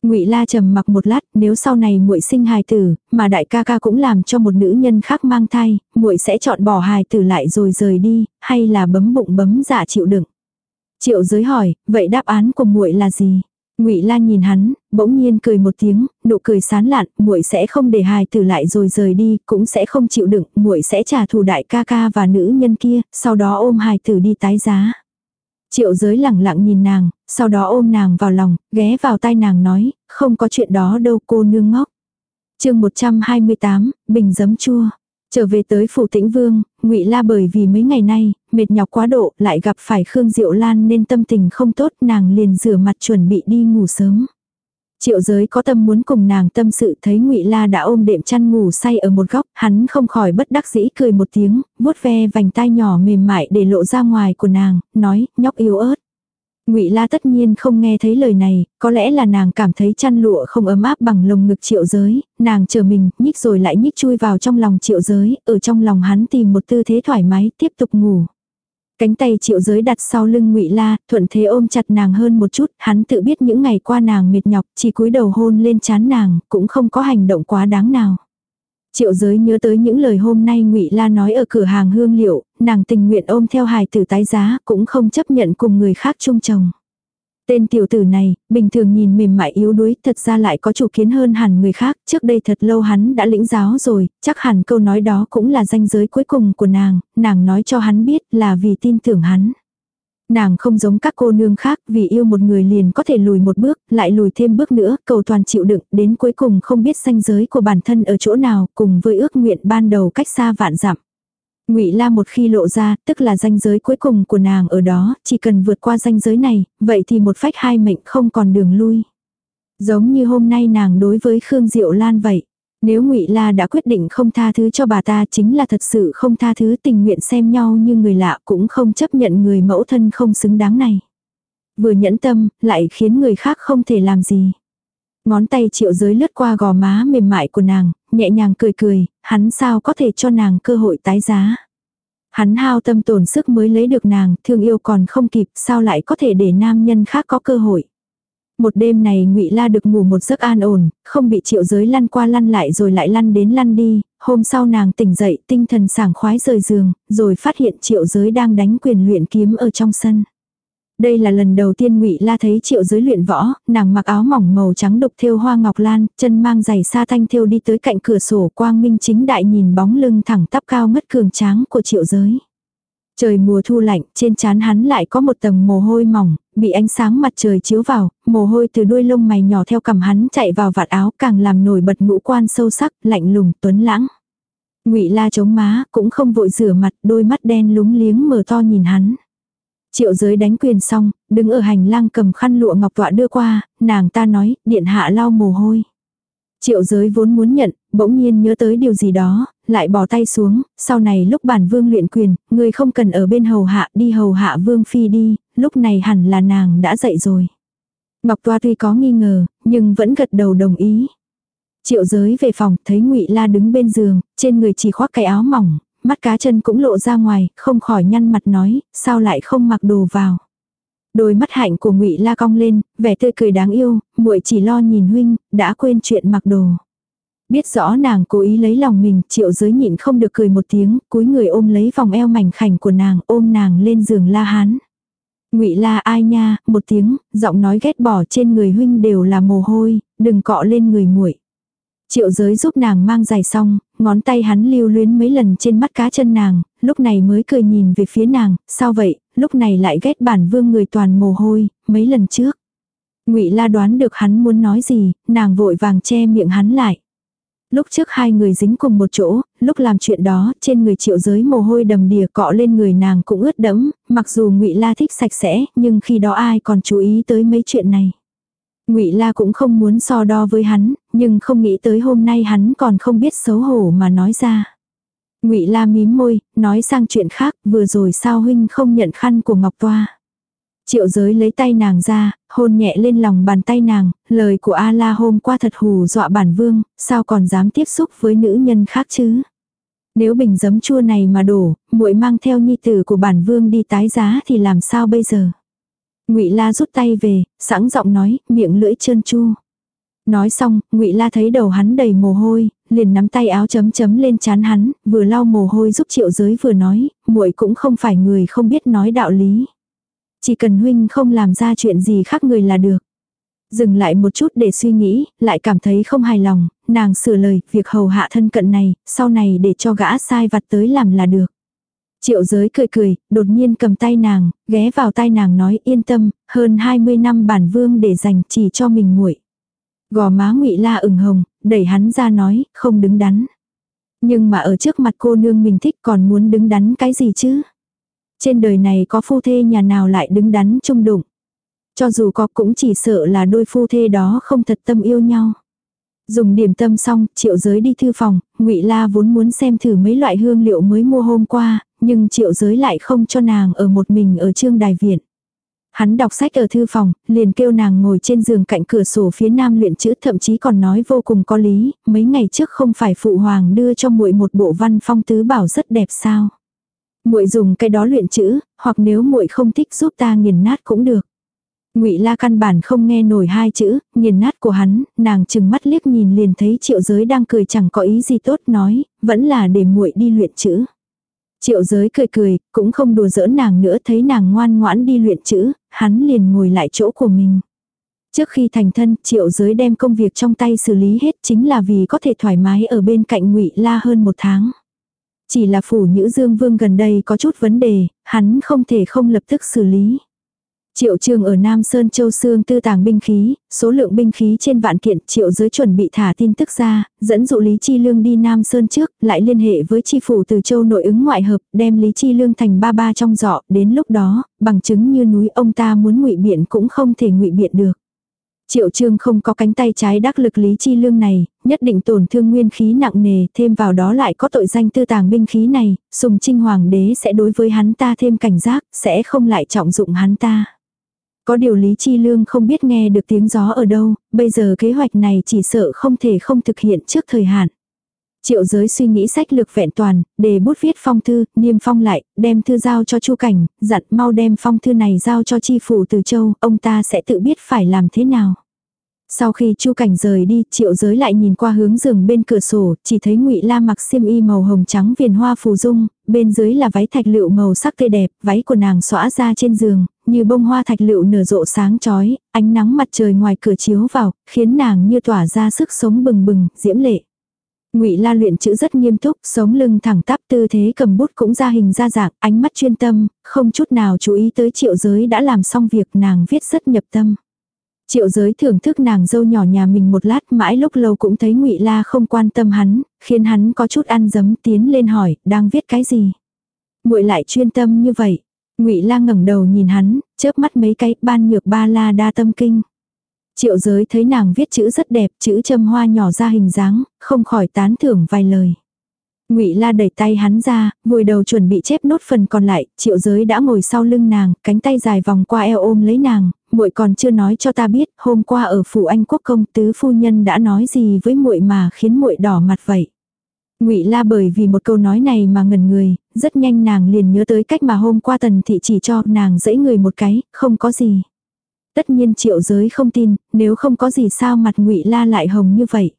Ngụy La trầm mặc một lát, nếu sau này muội sinh hài tử, mà đại ca ca cũng làm cho một nữ nhân khác mang thai, muội sẽ chọn bỏ hài tử lại rồi rời đi, hay là bấm bụng bấm dạ chịu đựng. Triệu Giới hỏi, vậy đáp án của muội là gì? Ngụy La nhìn hắn, bỗng nhiên cười một tiếng, nụ cười sán lạn, muội sẽ không để hài tử lại rồi rời đi, cũng sẽ không chịu đựng, muội sẽ trả thù đại ca ca và nữ nhân kia, sau đó ôm hài tử đi tái giá. Triệu giới lẳng lặng nhìn nàng, sau đó ôm nàng vào lòng, ghé vào tai nàng nói, không có chuyện đó đâu cô nương ngốc. chương 128, Bình giấm chua. Trở về tới phủ tĩnh vương, ngụy La bởi vì mấy ngày nay, mệt nhọc quá độ, lại gặp phải Khương Diệu Lan nên tâm tình không tốt, nàng liền rửa mặt chuẩn bị đi ngủ sớm. Triệu giới có tâm muốn cùng nàng tâm sự thấy ngụy La đã ôm đệm chăn ngủ say ở một góc, hắn không khỏi bất đắc dĩ cười một tiếng, vuốt ve vành tai nhỏ mềm mại để lộ ra ngoài của nàng, nói, nhóc yếu ớt. Ngụy La tất nhiên không nghe thấy lời này, có lẽ là nàng cảm thấy chăn lụa không ấm áp bằng lồng ngực triệu giới, nàng chờ mình, nhích rồi lại nhích chui vào trong lòng triệu giới, ở trong lòng hắn tìm một tư thế thoải mái, tiếp tục ngủ. Cánh tay triệu giới đặt sau lưng ngụy La, thuận thế ôm chặt nàng hơn một chút, hắn tự biết những ngày qua nàng mệt nhọc, chỉ cúi đầu hôn lên chán nàng, cũng không có hành động quá đáng nào. Triệu giới nhớ tới những lời hôm nay ngụy La nói ở cửa hàng hương liệu, nàng tình nguyện ôm theo hài tử tái giá, cũng không chấp nhận cùng người khác chung chồng. Tên tiểu tử này, bình thường nhìn mềm mại yếu đuối, thật ra lại có chủ kiến hơn hẳn người khác, trước đây thật lâu hắn đã lĩnh giáo rồi, chắc hẳn câu nói đó cũng là danh giới cuối cùng của nàng, nàng nói cho hắn biết là vì tin tưởng hắn. Nàng không giống các cô nương khác, vì yêu một người liền có thể lùi một bước, lại lùi thêm bước nữa, cầu toàn chịu đựng, đến cuối cùng không biết danh giới của bản thân ở chỗ nào, cùng với ước nguyện ban đầu cách xa vạn dặm. Ngụy La một khi lộ ra, tức là ranh giới cuối cùng của nàng ở đó, chỉ cần vượt qua ranh giới này, vậy thì một phách hai mệnh không còn đường lui. Giống như hôm nay nàng đối với Khương Diệu Lan vậy. Nếu Ngụy La đã quyết định không tha thứ cho bà ta chính là thật sự không tha thứ tình nguyện xem nhau như người lạ cũng không chấp nhận người mẫu thân không xứng đáng này. Vừa nhẫn tâm, lại khiến người khác không thể làm gì. Ngón tay triệu giới lướt qua gò má mềm mại của nàng, nhẹ nhàng cười cười, hắn sao có thể cho nàng cơ hội tái giá. Hắn hao tâm tổn sức mới lấy được nàng, thương yêu còn không kịp, sao lại có thể để nam nhân khác có cơ hội. Một đêm này ngụy La được ngủ một giấc an ổn, không bị triệu giới lăn qua lăn lại rồi lại lăn đến lăn đi, hôm sau nàng tỉnh dậy tinh thần sảng khoái rời giường, rồi phát hiện triệu giới đang đánh quyền luyện kiếm ở trong sân. Đây là lần đầu tiên Ngụy La thấy Triệu Giới luyện võ, nàng mặc áo mỏng màu trắng đục thêu hoa ngọc lan, chân mang giày sa thanh thêu đi tới cạnh cửa sổ, quang minh chính đại nhìn bóng lưng thẳng tắp cao ngất cường tráng của Triệu Giới. Trời mùa thu lạnh, trên trán hắn lại có một tầng mồ hôi mỏng, bị ánh sáng mặt trời chiếu vào, mồ hôi từ đuôi lông mày nhỏ theo cằm hắn chạy vào vạt áo, càng làm nổi bật ngũ quan sâu sắc, lạnh lùng, tuấn lãng. Ngụy La chống má, cũng không vội rửa mặt, đôi mắt đen lúng liếng mở to nhìn hắn. Triệu giới đánh quyền xong, đứng ở hành lang cầm khăn lụa ngọc tọa đưa qua, nàng ta nói, điện hạ lau mồ hôi. Triệu giới vốn muốn nhận, bỗng nhiên nhớ tới điều gì đó, lại bỏ tay xuống, sau này lúc bản vương luyện quyền, người không cần ở bên hầu hạ đi hầu hạ vương phi đi, lúc này hẳn là nàng đã dậy rồi. Ngọc Toa tuy có nghi ngờ, nhưng vẫn gật đầu đồng ý. Triệu giới về phòng, thấy ngụy La đứng bên giường, trên người chỉ khoác cái áo mỏng, mắt cá chân cũng lộ ra ngoài, không khỏi nhăn mặt nói, sao lại không mặc đồ vào. Đôi mắt hạnh của ngụy La cong lên, vẻ tươi cười đáng yêu, muội chỉ lo nhìn huynh, đã quên chuyện mặc đồ. Biết rõ nàng cố ý lấy lòng mình, triệu giới nhịn không được cười một tiếng, cúi người ôm lấy vòng eo mảnh khảnh của nàng, ôm nàng lên giường la hán. Ngụy la ai nha, một tiếng, giọng nói ghét bỏ trên người huynh đều là mồ hôi, đừng cọ lên người muội. Triệu giới giúp nàng mang giày xong, ngón tay hắn lưu luyến mấy lần trên mắt cá chân nàng, lúc này mới cười nhìn về phía nàng, sao vậy, lúc này lại ghét bản vương người toàn mồ hôi, mấy lần trước. ngụy la đoán được hắn muốn nói gì, nàng vội vàng che miệng hắn lại. Lúc trước hai người dính cùng một chỗ, lúc làm chuyện đó, trên người triệu giới mồ hôi đầm đìa cọ lên người nàng cũng ướt đẫm, mặc dù ngụy La thích sạch sẽ, nhưng khi đó ai còn chú ý tới mấy chuyện này. Ngụy La cũng không muốn so đo với hắn, nhưng không nghĩ tới hôm nay hắn còn không biết xấu hổ mà nói ra. Ngụy La mím môi, nói sang chuyện khác, vừa rồi sao huynh không nhận khăn của Ngọc Toa. Triệu giới lấy tay nàng ra, hôn nhẹ lên lòng bàn tay nàng, lời của A-la hôm qua thật hù dọa bản vương, sao còn dám tiếp xúc với nữ nhân khác chứ. Nếu bình giấm chua này mà đổ, muội mang theo nhi tử của bản vương đi tái giá thì làm sao bây giờ ngụy La rút tay về, sẵn giọng nói, miệng lưỡi trơn chu. Nói xong, ngụy La thấy đầu hắn đầy mồ hôi, liền nắm tay áo chấm chấm lên chán hắn, vừa lau mồ hôi giúp triệu giới vừa nói, muội cũng không phải người không biết nói đạo lý. Chỉ cần huynh không làm ra chuyện gì khác người là được. Dừng lại một chút để suy nghĩ, lại cảm thấy không hài lòng, nàng sửa lời, việc hầu hạ thân cận này, sau này để cho gã sai vặt tới làm là được. Triệu giới cười cười, đột nhiên cầm tay nàng, ghé vào tay nàng nói yên tâm, hơn 20 năm bản vương để dành chỉ cho mình nguội. Gò má ngụy la ửng hồng, đẩy hắn ra nói, không đứng đắn. Nhưng mà ở trước mặt cô nương mình thích còn muốn đứng đắn cái gì chứ? Trên đời này có phu thê nhà nào lại đứng đắn chung đụng. Cho dù có cũng chỉ sợ là đôi phu thê đó không thật tâm yêu nhau. Dùng điểm tâm xong, triệu giới đi thư phòng, ngụy La vốn muốn xem thử mấy loại hương liệu mới mua hôm qua, nhưng triệu giới lại không cho nàng ở một mình ở trương đài viện. Hắn đọc sách ở thư phòng, liền kêu nàng ngồi trên giường cạnh cửa sổ phía nam luyện chữ thậm chí còn nói vô cùng có lý, mấy ngày trước không phải phụ hoàng đưa cho muội một bộ văn phong tứ bảo rất đẹp sao muội dùng cái đó luyện chữ, hoặc nếu muội không thích giúp ta nghiền nát cũng được. Ngụy La căn bản không nghe nổi hai chữ, nghiền nát của hắn, nàng chừng mắt liếc nhìn liền thấy Triệu Giới đang cười chẳng có ý gì tốt nói, vẫn là để muội đi luyện chữ. Triệu Giới cười cười, cũng không đùa giỡn nàng nữa, thấy nàng ngoan ngoãn đi luyện chữ, hắn liền ngồi lại chỗ của mình. Trước khi thành thân, Triệu Giới đem công việc trong tay xử lý hết chính là vì có thể thoải mái ở bên cạnh Ngụy La hơn một tháng. Chỉ là phủ nhữ dương vương gần đây có chút vấn đề, hắn không thể không lập tức xử lý. Triệu trường ở Nam Sơn Châu Sương tư tàng binh khí, số lượng binh khí trên vạn kiện triệu giới chuẩn bị thả tin tức ra, dẫn dụ Lý Chi Lương đi Nam Sơn trước, lại liên hệ với chi phủ từ châu nội ứng ngoại hợp, đem Lý Chi Lương thành ba ba trong dọ, đến lúc đó, bằng chứng như núi ông ta muốn ngụy biện cũng không thể ngụy biện được. Triệu trương không có cánh tay trái đắc lực lý chi lương này, nhất định tổn thương nguyên khí nặng nề, thêm vào đó lại có tội danh tư tàng binh khí này, sùng trinh hoàng đế sẽ đối với hắn ta thêm cảnh giác, sẽ không lại trọng dụng hắn ta. Có điều lý chi lương không biết nghe được tiếng gió ở đâu, bây giờ kế hoạch này chỉ sợ không thể không thực hiện trước thời hạn. Triệu giới suy nghĩ sách lược vẹn toàn, để bút viết phong thư, niêm phong lại, đem thư giao cho chu cảnh, dặn mau đem phong thư này giao cho chi phủ từ châu, ông ta sẽ tự biết phải làm thế nào. Sau khi chu cảnh rời đi, triệu giới lại nhìn qua hướng giường bên cửa sổ, chỉ thấy ngụy La mặc xiêm y màu hồng trắng viền hoa phù dung, bên dưới là váy thạch lựu màu sắc tươi đẹp, váy của nàng xõa ra trên giường, như bông hoa thạch lựu nở rộ sáng chói, ánh nắng mặt trời ngoài cửa chiếu vào, khiến nàng như tỏa ra sức sống bừng bừng, diễm lệ. Ngụy La luyện chữ rất nghiêm túc, sống lưng thẳng tắp tư thế cầm bút cũng ra hình ra dạng, ánh mắt chuyên tâm, không chút nào chú ý tới triệu giới đã làm xong việc nàng viết rất nhập tâm. Triệu giới thưởng thức nàng dâu nhỏ nhà mình một lát mãi lúc lâu cũng thấy ngụy La không quan tâm hắn, khiến hắn có chút ăn dấm tiến lên hỏi, đang viết cái gì. muội lại chuyên tâm như vậy ngụy La ngẩng đầu nhìn hắn, chớp mắt mấy cái ban nhược ba la đa tâm kinh. Triệu giới thấy nàng viết chữ rất đẹp, chữ châm hoa nhỏ ra hình dáng, không khỏi tán thưởng vài lời. Ngụy La đẩy tay hắn ra, vùi đầu chuẩn bị chép nốt phần còn lại, Triệu Giới đã ngồi sau lưng nàng, cánh tay dài vòng qua eo ôm lấy nàng, muội còn chưa nói cho ta biết, hôm qua ở phủ Anh Quốc công tứ phu nhân đã nói gì với muội mà khiến muội đỏ mặt vậy. Ngụy La bởi vì một câu nói này mà ngẩn người, rất nhanh nàng liền nhớ tới cách mà hôm qua Tần thị chỉ cho nàng dẫy người một cái, không có gì. Tất nhiên Triệu Giới không tin, nếu không có gì sao mặt Ngụy La lại hồng như vậy.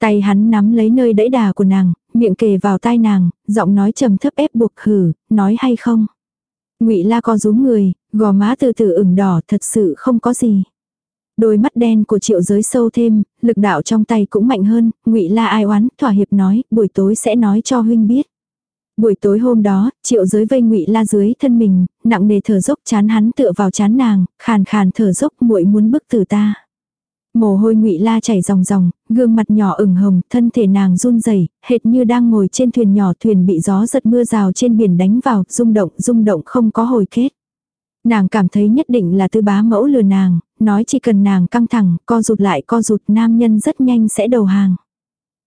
Tay hắn nắm lấy nơi đẫy đà của nàng, miệng kề vào tai nàng, giọng nói trầm thấp ép buộc hử, nói hay không. Ngụy La co rúm người, gò má từ từ ửng đỏ thật sự không có gì. Đôi mắt đen của triệu giới sâu thêm, lực đạo trong tay cũng mạnh hơn, ngụy La ai oán, thỏa hiệp nói, buổi tối sẽ nói cho huynh biết. Buổi tối hôm đó, triệu giới vây ngụy La dưới thân mình, nặng nề thở dốc chán hắn tựa vào chán nàng, khàn khàn thở dốc muội muốn bức tử ta. Mồ hôi ngụy la chảy ròng ròng, gương mặt nhỏ ửng hồng, thân thể nàng run rẩy, hệt như đang ngồi trên thuyền nhỏ thuyền bị gió giật mưa rào trên biển đánh vào, rung động, rung động không có hồi kết. Nàng cảm thấy nhất định là tư bá mẫu lừa nàng, nói chỉ cần nàng căng thẳng, co rụt lại co rụt nam nhân rất nhanh sẽ đầu hàng.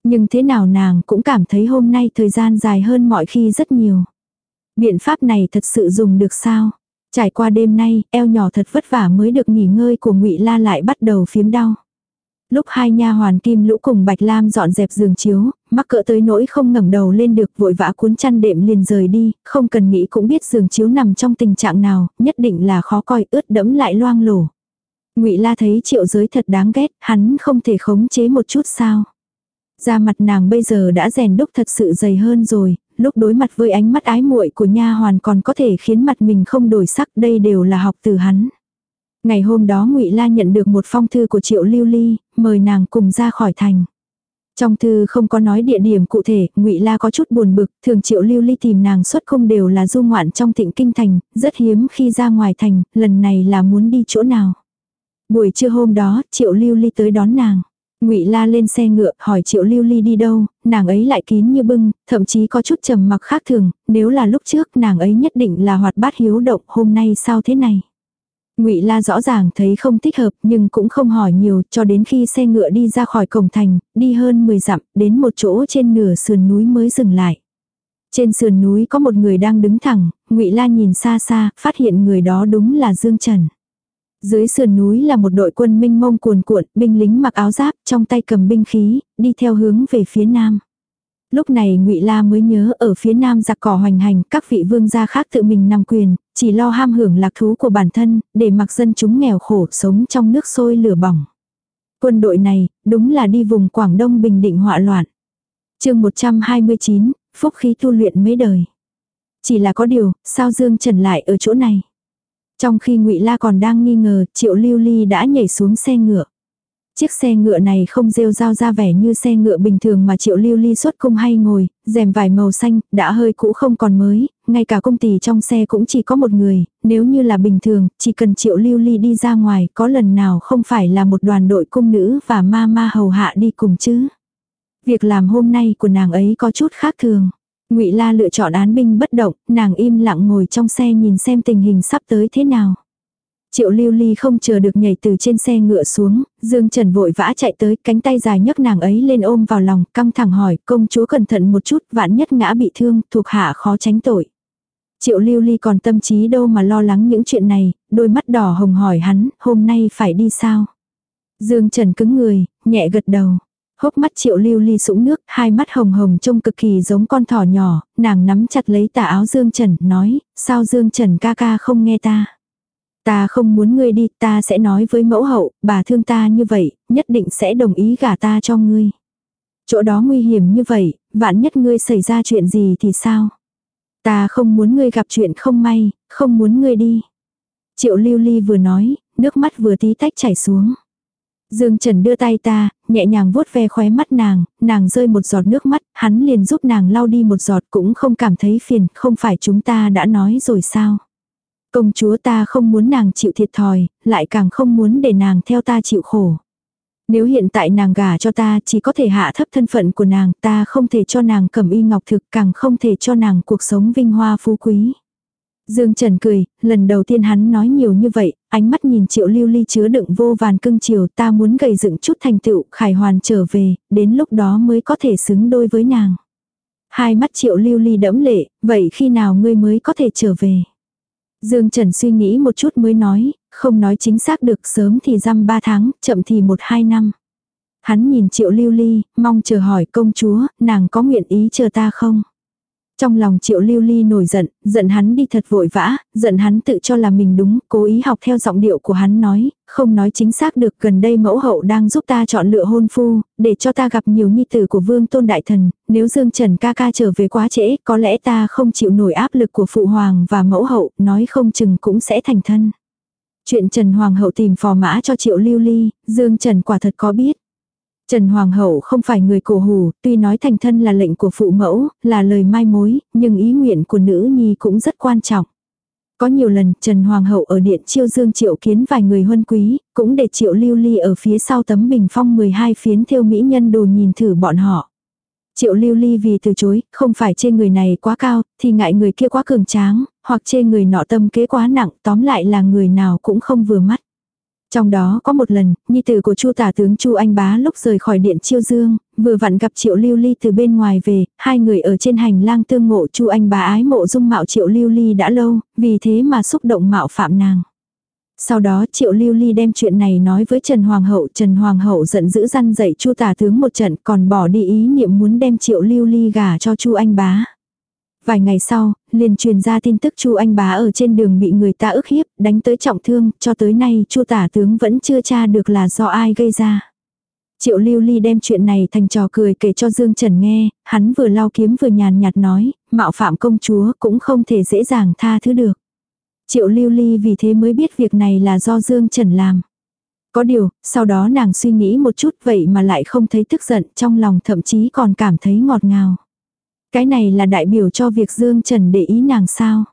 Nhưng thế nào nàng cũng cảm thấy hôm nay thời gian dài hơn mọi khi rất nhiều. Biện pháp này thật sự dùng được sao? Trải qua đêm nay, eo nhỏ thật vất vả mới được nghỉ ngơi của ngụy La lại bắt đầu phiếm đau. Lúc hai nha hoàn Kim Lũ cùng Bạch Lam dọn dẹp giường chiếu, mắc cỡ tới nỗi không ngẩng đầu lên được vội vã cuốn chăn đệm liền rời đi, không cần nghĩ cũng biết giường chiếu nằm trong tình trạng nào, nhất định là khó coi ướt đẫm lại loang lổ. Ngụy La thấy Triệu Giới thật đáng ghét, hắn không thể khống chế một chút sao? Da mặt nàng bây giờ đã rèn đúc thật sự dày hơn rồi, lúc đối mặt với ánh mắt ái muội của nha hoàn còn có thể khiến mặt mình không đổi sắc, đây đều là học từ hắn. Ngày hôm đó Ngụy La nhận được một phong thư của Triệu Lưu Ly, mời nàng cùng ra khỏi thành. Trong thư không có nói địa điểm cụ thể, Ngụy La có chút buồn bực, thường Triệu Lưu Ly tìm nàng xuất không đều là du ngoạn trong Thịnh Kinh thành, rất hiếm khi ra ngoài thành, lần này là muốn đi chỗ nào. Buổi trưa hôm đó, Triệu Lưu Ly tới đón nàng. Ngụy La lên xe ngựa, hỏi Triệu Lưu Ly đi đâu, nàng ấy lại kín như bưng, thậm chí có chút trầm mặc khác thường, nếu là lúc trước nàng ấy nhất định là hoạt bát hiếu động, hôm nay sao thế này. Ngụy La rõ ràng thấy không thích hợp, nhưng cũng không hỏi nhiều, cho đến khi xe ngựa đi ra khỏi cổng thành, đi hơn 10 dặm, đến một chỗ trên nửa sườn núi mới dừng lại. Trên sườn núi có một người đang đứng thẳng, Ngụy La nhìn xa xa, phát hiện người đó đúng là Dương Trần. Dưới sườn núi là một đội quân minh mông cuồn cuộn, binh lính mặc áo giáp, trong tay cầm binh khí, đi theo hướng về phía nam. Lúc này Ngụy La mới nhớ ở phía nam giặc cỏ hoành hành, các vị vương gia khác tự mình nằm quyền, chỉ lo ham hưởng lạc thú của bản thân, để mặc dân chúng nghèo khổ sống trong nước sôi lửa bỏng. Quân đội này, đúng là đi vùng Quảng Đông Bình Định họa loạn. chương 129, phúc khí tu luyện mấy đời. Chỉ là có điều, sao Dương Trần lại ở chỗ này? Trong khi ngụy La còn đang nghi ngờ, Triệu Lưu Ly đã nhảy xuống xe ngựa. Chiếc xe ngựa này không rêu rao ra vẻ như xe ngựa bình thường mà triệu lưu ly xuất cung hay ngồi, rèm vải màu xanh, đã hơi cũ không còn mới, ngay cả công tỷ trong xe cũng chỉ có một người, nếu như là bình thường, chỉ cần triệu lưu ly đi ra ngoài, có lần nào không phải là một đoàn đội cung nữ và ma ma hầu hạ đi cùng chứ. Việc làm hôm nay của nàng ấy có chút khác thường. ngụy La lựa chọn án binh bất động, nàng im lặng ngồi trong xe nhìn xem tình hình sắp tới thế nào. Triệu lưu ly không chờ được nhảy từ trên xe ngựa xuống, Dương Trần vội vã chạy tới, cánh tay dài nhấc nàng ấy lên ôm vào lòng, căng thẳng hỏi, công chúa cẩn thận một chút, vạn nhất ngã bị thương, thuộc hạ khó tránh tội. Triệu lưu ly còn tâm trí đâu mà lo lắng những chuyện này, đôi mắt đỏ hồng hỏi hắn, hôm nay phải đi sao? Dương Trần cứng người, nhẹ gật đầu. Hốc mắt triệu lưu ly sũng nước, hai mắt hồng hồng trông cực kỳ giống con thỏ nhỏ, nàng nắm chặt lấy tà áo Dương Trần, nói, sao Dương Trần ca ca không nghe ta? Ta không muốn ngươi đi, ta sẽ nói với mẫu hậu, bà thương ta như vậy, nhất định sẽ đồng ý gả ta cho ngươi. Chỗ đó nguy hiểm như vậy, vạn nhất ngươi xảy ra chuyện gì thì sao? Ta không muốn ngươi gặp chuyện không may, không muốn ngươi đi. Triệu lưu ly vừa nói, nước mắt vừa tí tách chảy xuống. Dương Trần đưa tay ta, nhẹ nhàng vuốt ve khóe mắt nàng, nàng rơi một giọt nước mắt, hắn liền giúp nàng lau đi một giọt cũng không cảm thấy phiền, không phải chúng ta đã nói rồi sao. Công chúa ta không muốn nàng chịu thiệt thòi, lại càng không muốn để nàng theo ta chịu khổ. Nếu hiện tại nàng gả cho ta chỉ có thể hạ thấp thân phận của nàng, ta không thể cho nàng cầm y ngọc thực, càng không thể cho nàng cuộc sống vinh hoa phú quý. Dương Trần cười, lần đầu tiên hắn nói nhiều như vậy, ánh mắt nhìn triệu lưu ly chứa đựng vô vàn cưng chiều ta muốn gầy dựng chút thành tựu, khải hoàn trở về, đến lúc đó mới có thể xứng đôi với nàng. Hai mắt triệu lưu ly đẫm lệ, vậy khi nào ngươi mới có thể trở về? Dương Trần suy nghĩ một chút mới nói, không nói chính xác được sớm thì răm ba tháng, chậm thì một hai năm. Hắn nhìn triệu lưu ly, mong chờ hỏi công chúa, nàng có nguyện ý chờ ta không? Trong lòng triệu lưu ly nổi giận, giận hắn đi thật vội vã, giận hắn tự cho là mình đúng, cố ý học theo giọng điệu của hắn nói, không nói chính xác được gần đây mẫu hậu đang giúp ta chọn lựa hôn phu, để cho ta gặp nhiều nhi tử của vương tôn đại thần, nếu Dương Trần ca ca trở về quá trễ, có lẽ ta không chịu nổi áp lực của phụ hoàng và mẫu hậu, nói không chừng cũng sẽ thành thân. Chuyện Trần Hoàng hậu tìm phò mã cho triệu lưu ly, Dương Trần quả thật có biết. Trần Hoàng hậu không phải người cổ hủ, tuy nói thành thân là lệnh của phụ mẫu, là lời mai mối, nhưng ý nguyện của nữ nhi cũng rất quan trọng. Có nhiều lần Trần Hoàng hậu ở điện chiêu dương triệu kiến vài người huân quý, cũng để triệu lưu ly ở phía sau tấm bình phong 12 phiến theo mỹ nhân đồ nhìn thử bọn họ. Triệu lưu ly vì từ chối, không phải chê người này quá cao, thì ngại người kia quá cường tráng, hoặc chê người nọ tâm kế quá nặng, tóm lại là người nào cũng không vừa mắt. Trong đó có một lần, nhi tử của Chu tả tướng Chu Anh Bá lúc rời khỏi điện Chiêu Dương, vừa vặn gặp Triệu Lưu Ly từ bên ngoài về, hai người ở trên hành lang tương ngộ Chu Anh Bá ái mộ dung mạo Triệu Lưu Ly đã lâu, vì thế mà xúc động mạo phạm nàng. Sau đó Triệu Lưu Ly đem chuyện này nói với Trần Hoàng hậu, Trần Hoàng hậu giận dữ răn dậy Chu tả tướng một trận, còn bỏ đi ý niệm muốn đem Triệu Lưu Ly gả cho Chu Anh Bá. Vài ngày sau, liền truyền ra tin tức Chu Anh Bá ở trên đường bị người ta ức hiếp, đánh tới trọng thương, cho tới nay Chu tả tướng vẫn chưa tra được là do ai gây ra. Triệu Lưu Ly đem chuyện này thành trò cười kể cho Dương Trần nghe, hắn vừa lau kiếm vừa nhàn nhạt nói, mạo phạm công chúa cũng không thể dễ dàng tha thứ được. Triệu Lưu Ly vì thế mới biết việc này là do Dương Trần làm. Có điều, sau đó nàng suy nghĩ một chút vậy mà lại không thấy tức giận, trong lòng thậm chí còn cảm thấy ngọt ngào. Cái này là đại biểu cho việc Dương Trần để ý nàng sao.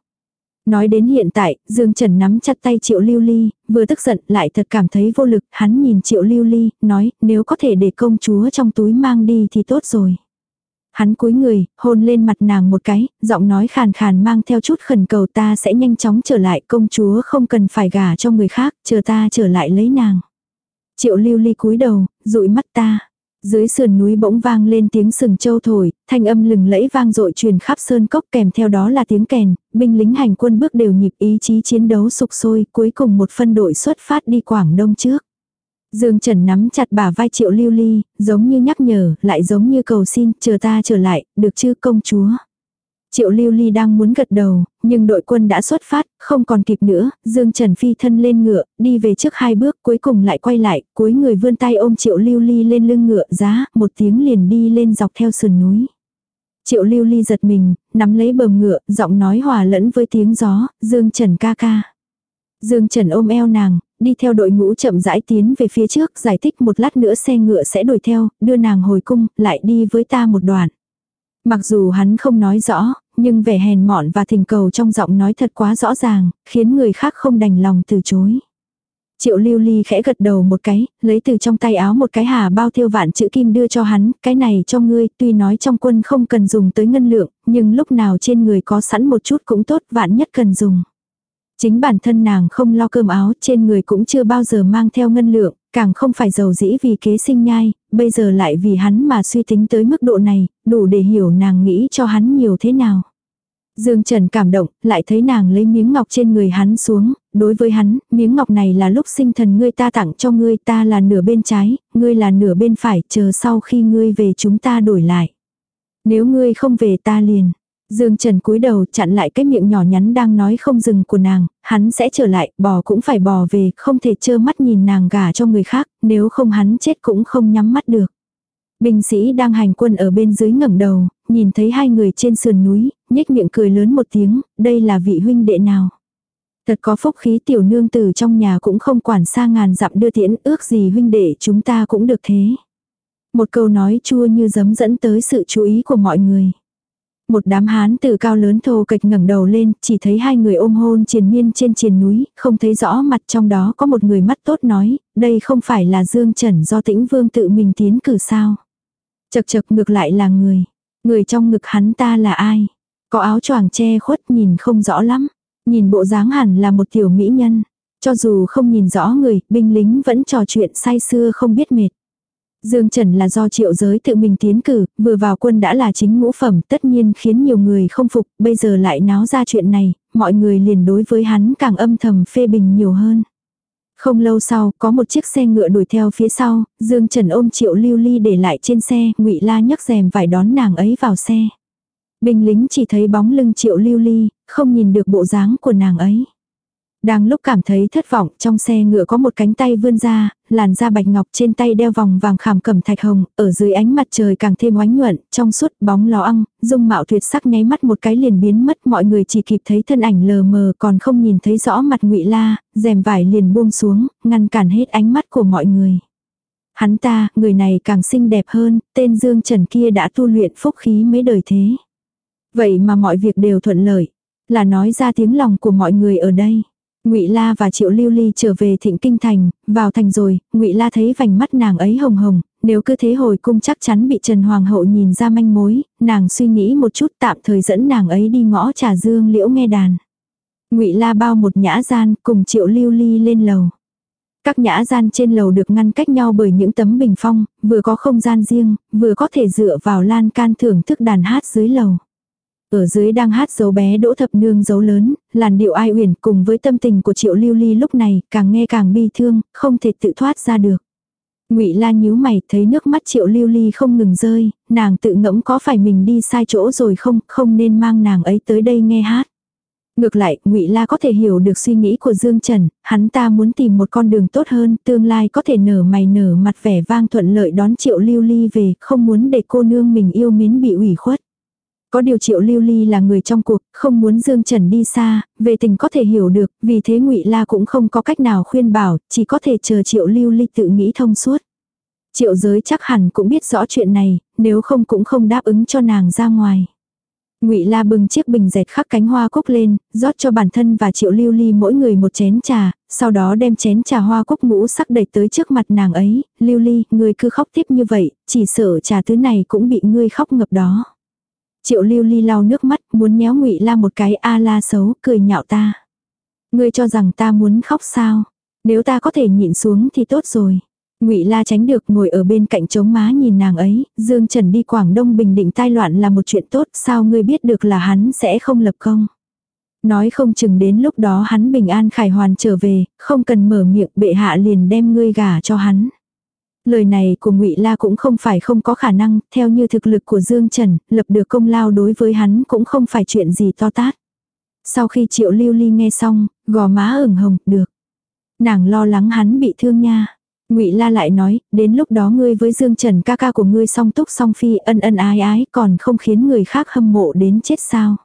Nói đến hiện tại, Dương Trần nắm chặt tay Triệu Lưu Ly, vừa tức giận lại thật cảm thấy vô lực, hắn nhìn Triệu Lưu Ly, nói, nếu có thể để công chúa trong túi mang đi thì tốt rồi. Hắn cúi người, hôn lên mặt nàng một cái, giọng nói khàn khàn mang theo chút khẩn cầu ta sẽ nhanh chóng trở lại, công chúa không cần phải gả cho người khác, chờ ta trở lại lấy nàng. Triệu Lưu Ly cúi đầu, dụi mắt ta. Dưới sườn núi bỗng vang lên tiếng sừng châu thổi, thanh âm lừng lẫy vang dội truyền khắp sơn cốc kèm theo đó là tiếng kèn, binh lính hành quân bước đều nhịp ý chí chiến đấu sục sôi, cuối cùng một phân đội xuất phát đi Quảng Đông trước. Dương Trần nắm chặt bả vai triệu lưu ly, giống như nhắc nhở, lại giống như cầu xin, chờ ta trở lại, được chứ công chúa. Triệu Lưu Ly đang muốn gật đầu, nhưng đội quân đã xuất phát, không còn kịp nữa, Dương Trần phi thân lên ngựa, đi về trước hai bước, cuối cùng lại quay lại, cuối người vươn tay ôm Triệu Lưu Ly lên lưng ngựa giá, một tiếng liền đi lên dọc theo sườn núi. Triệu Lưu Ly giật mình, nắm lấy bờm ngựa, giọng nói hòa lẫn với tiếng gió, Dương Trần ca ca. Dương Trần ôm eo nàng, đi theo đội ngũ chậm rãi tiến về phía trước, giải thích một lát nữa xe ngựa sẽ đuổi theo, đưa nàng hồi cung, lại đi với ta một đoạn. Mặc dù hắn không nói rõ, nhưng vẻ hèn mọn và thình cầu trong giọng nói thật quá rõ ràng, khiến người khác không đành lòng từ chối. Triệu lưu ly khẽ gật đầu một cái, lấy từ trong tay áo một cái hà bao thiêu vạn chữ kim đưa cho hắn, cái này cho ngươi, tuy nói trong quân không cần dùng tới ngân lượng, nhưng lúc nào trên người có sẵn một chút cũng tốt, vạn nhất cần dùng. Chính bản thân nàng không lo cơm áo, trên người cũng chưa bao giờ mang theo ngân lượng, càng không phải giàu dĩ vì kế sinh nhai, bây giờ lại vì hắn mà suy tính tới mức độ này, đủ để hiểu nàng nghĩ cho hắn nhiều thế nào. Dương Trần cảm động, lại thấy nàng lấy miếng ngọc trên người hắn xuống, đối với hắn, miếng ngọc này là lúc sinh thần ngươi ta tặng cho ngươi ta là nửa bên trái, ngươi là nửa bên phải, chờ sau khi ngươi về chúng ta đổi lại. Nếu ngươi không về ta liền. Dương Trần cúi đầu chặn lại cái miệng nhỏ nhắn đang nói không dừng của nàng, hắn sẽ trở lại, bò cũng phải bò về, không thể trơ mắt nhìn nàng gả cho người khác, nếu không hắn chết cũng không nhắm mắt được. Binh sĩ đang hành quân ở bên dưới ngẩng đầu, nhìn thấy hai người trên sườn núi, nhếch miệng cười lớn một tiếng, đây là vị huynh đệ nào. Thật có phúc khí tiểu nương tử trong nhà cũng không quản xa ngàn dặm đưa tiễn ước gì huynh đệ chúng ta cũng được thế. Một câu nói chua như giấm dẫn tới sự chú ý của mọi người. Một đám hán từ cao lớn thô kịch ngẩng đầu lên, chỉ thấy hai người ôm hôn triền miên trên triền núi, không thấy rõ mặt trong đó có một người mắt tốt nói, đây không phải là Dương Trần do tĩnh vương tự mình tiến cử sao. Chật chật ngược lại là người. Người trong ngực hắn ta là ai? Có áo choàng che khuất nhìn không rõ lắm. Nhìn bộ dáng hẳn là một tiểu mỹ nhân. Cho dù không nhìn rõ người, binh lính vẫn trò chuyện say xưa không biết mệt. Dương Trần là do triệu giới tự mình tiến cử, vừa vào quân đã là chính ngũ phẩm, tất nhiên khiến nhiều người không phục, bây giờ lại náo ra chuyện này, mọi người liền đối với hắn càng âm thầm phê bình nhiều hơn. Không lâu sau, có một chiếc xe ngựa đuổi theo phía sau, Dương Trần ôm Triệu Lưu Ly để lại trên xe, Ngụy La nhấc rèm vải đón nàng ấy vào xe. Binh lính chỉ thấy bóng lưng Triệu Lưu Ly, không nhìn được bộ dáng của nàng ấy. Đang lúc cảm thấy thất vọng, trong xe ngựa có một cánh tay vươn ra, làn da bạch ngọc trên tay đeo vòng vàng khảm cẩm thạch hồng, ở dưới ánh mặt trời càng thêm oánh nhuận, trong suốt bóng ló ăng, dung mạo tuyệt sắc nháy mắt một cái liền biến mất, mọi người chỉ kịp thấy thân ảnh lờ mờ còn không nhìn thấy rõ mặt ngụy La, rèm vải liền buông xuống, ngăn cản hết ánh mắt của mọi người. Hắn ta, người này càng xinh đẹp hơn, tên Dương Trần kia đã tu luyện phúc khí mấy đời thế. Vậy mà mọi việc đều thuận lợi, là nói ra tiếng lòng của mọi người ở đây. Ngụy La và Triệu Lưu Ly trở về Thịnh Kinh thành, vào thành rồi, Ngụy La thấy vành mắt nàng ấy hồng hồng, nếu cứ thế hồi cung chắc chắn bị Trần hoàng hậu nhìn ra manh mối, nàng suy nghĩ một chút tạm thời dẫn nàng ấy đi ngõ trà dương liễu nghe đàn. Ngụy La bao một nhã gian cùng Triệu Lưu Ly lên lầu. Các nhã gian trên lầu được ngăn cách nhau bởi những tấm bình phong, vừa có không gian riêng, vừa có thể dựa vào lan can thưởng thức đàn hát dưới lầu. Ở dưới đang hát dấu bé đỗ thập nương dấu lớn, làn điệu ai uyển cùng với tâm tình của triệu lưu ly lúc này càng nghe càng bi thương, không thể tự thoát ra được. ngụy la nhíu mày thấy nước mắt triệu lưu ly không ngừng rơi, nàng tự ngẫm có phải mình đi sai chỗ rồi không, không nên mang nàng ấy tới đây nghe hát. Ngược lại, Ngụy La có thể hiểu được suy nghĩ của Dương Trần, hắn ta muốn tìm một con đường tốt hơn, tương lai có thể nở mày nở mặt vẻ vang thuận lợi đón Triệu Lưu Ly về, không muốn để cô nương mình yêu mến bị ủy khuất. Có điều triệu lưu ly là người trong cuộc, không muốn Dương Trần đi xa, về tình có thể hiểu được, vì thế ngụy La cũng không có cách nào khuyên bảo, chỉ có thể chờ triệu lưu ly tự nghĩ thông suốt. Triệu giới chắc hẳn cũng biết rõ chuyện này, nếu không cũng không đáp ứng cho nàng ra ngoài. Ngụy La bưng chiếc bình dệt khắc cánh hoa cúc lên, rót cho bản thân và Triệu Lưu Ly mỗi người một chén trà, sau đó đem chén trà hoa cúc ngũ sắc đẩy tới trước mặt nàng ấy, "Lưu Ly, ngươi cứ khóc tiếp như vậy, chỉ sợ trà thứ này cũng bị ngươi khóc ngập đó." Triệu lưu ly lau nước mắt, muốn nhéo ngụy la một cái a la xấu, cười nhạo ta. Ngươi cho rằng ta muốn khóc sao? Nếu ta có thể nhịn xuống thì tốt rồi. Ngụy La tránh được ngồi ở bên cạnh chống má nhìn nàng ấy, Dương Trần đi Quảng Đông bình định tai loạn là một chuyện tốt, sao ngươi biết được là hắn sẽ không lập công? Nói không chừng đến lúc đó hắn bình an khải hoàn trở về, không cần mở miệng bệ hạ liền đem ngươi gả cho hắn. Lời này của Ngụy La cũng không phải không có khả năng, theo như thực lực của Dương Trần, lập được công lao đối với hắn cũng không phải chuyện gì to tát. Sau khi Triệu Lưu Ly nghe xong, gò má ửng hồng, được. Nàng lo lắng hắn bị thương nha. Ngụy La lại nói, đến lúc đó ngươi với Dương Trần ca ca của ngươi song túc song phi ân ân ái ái, còn không khiến người khác hâm mộ đến chết sao?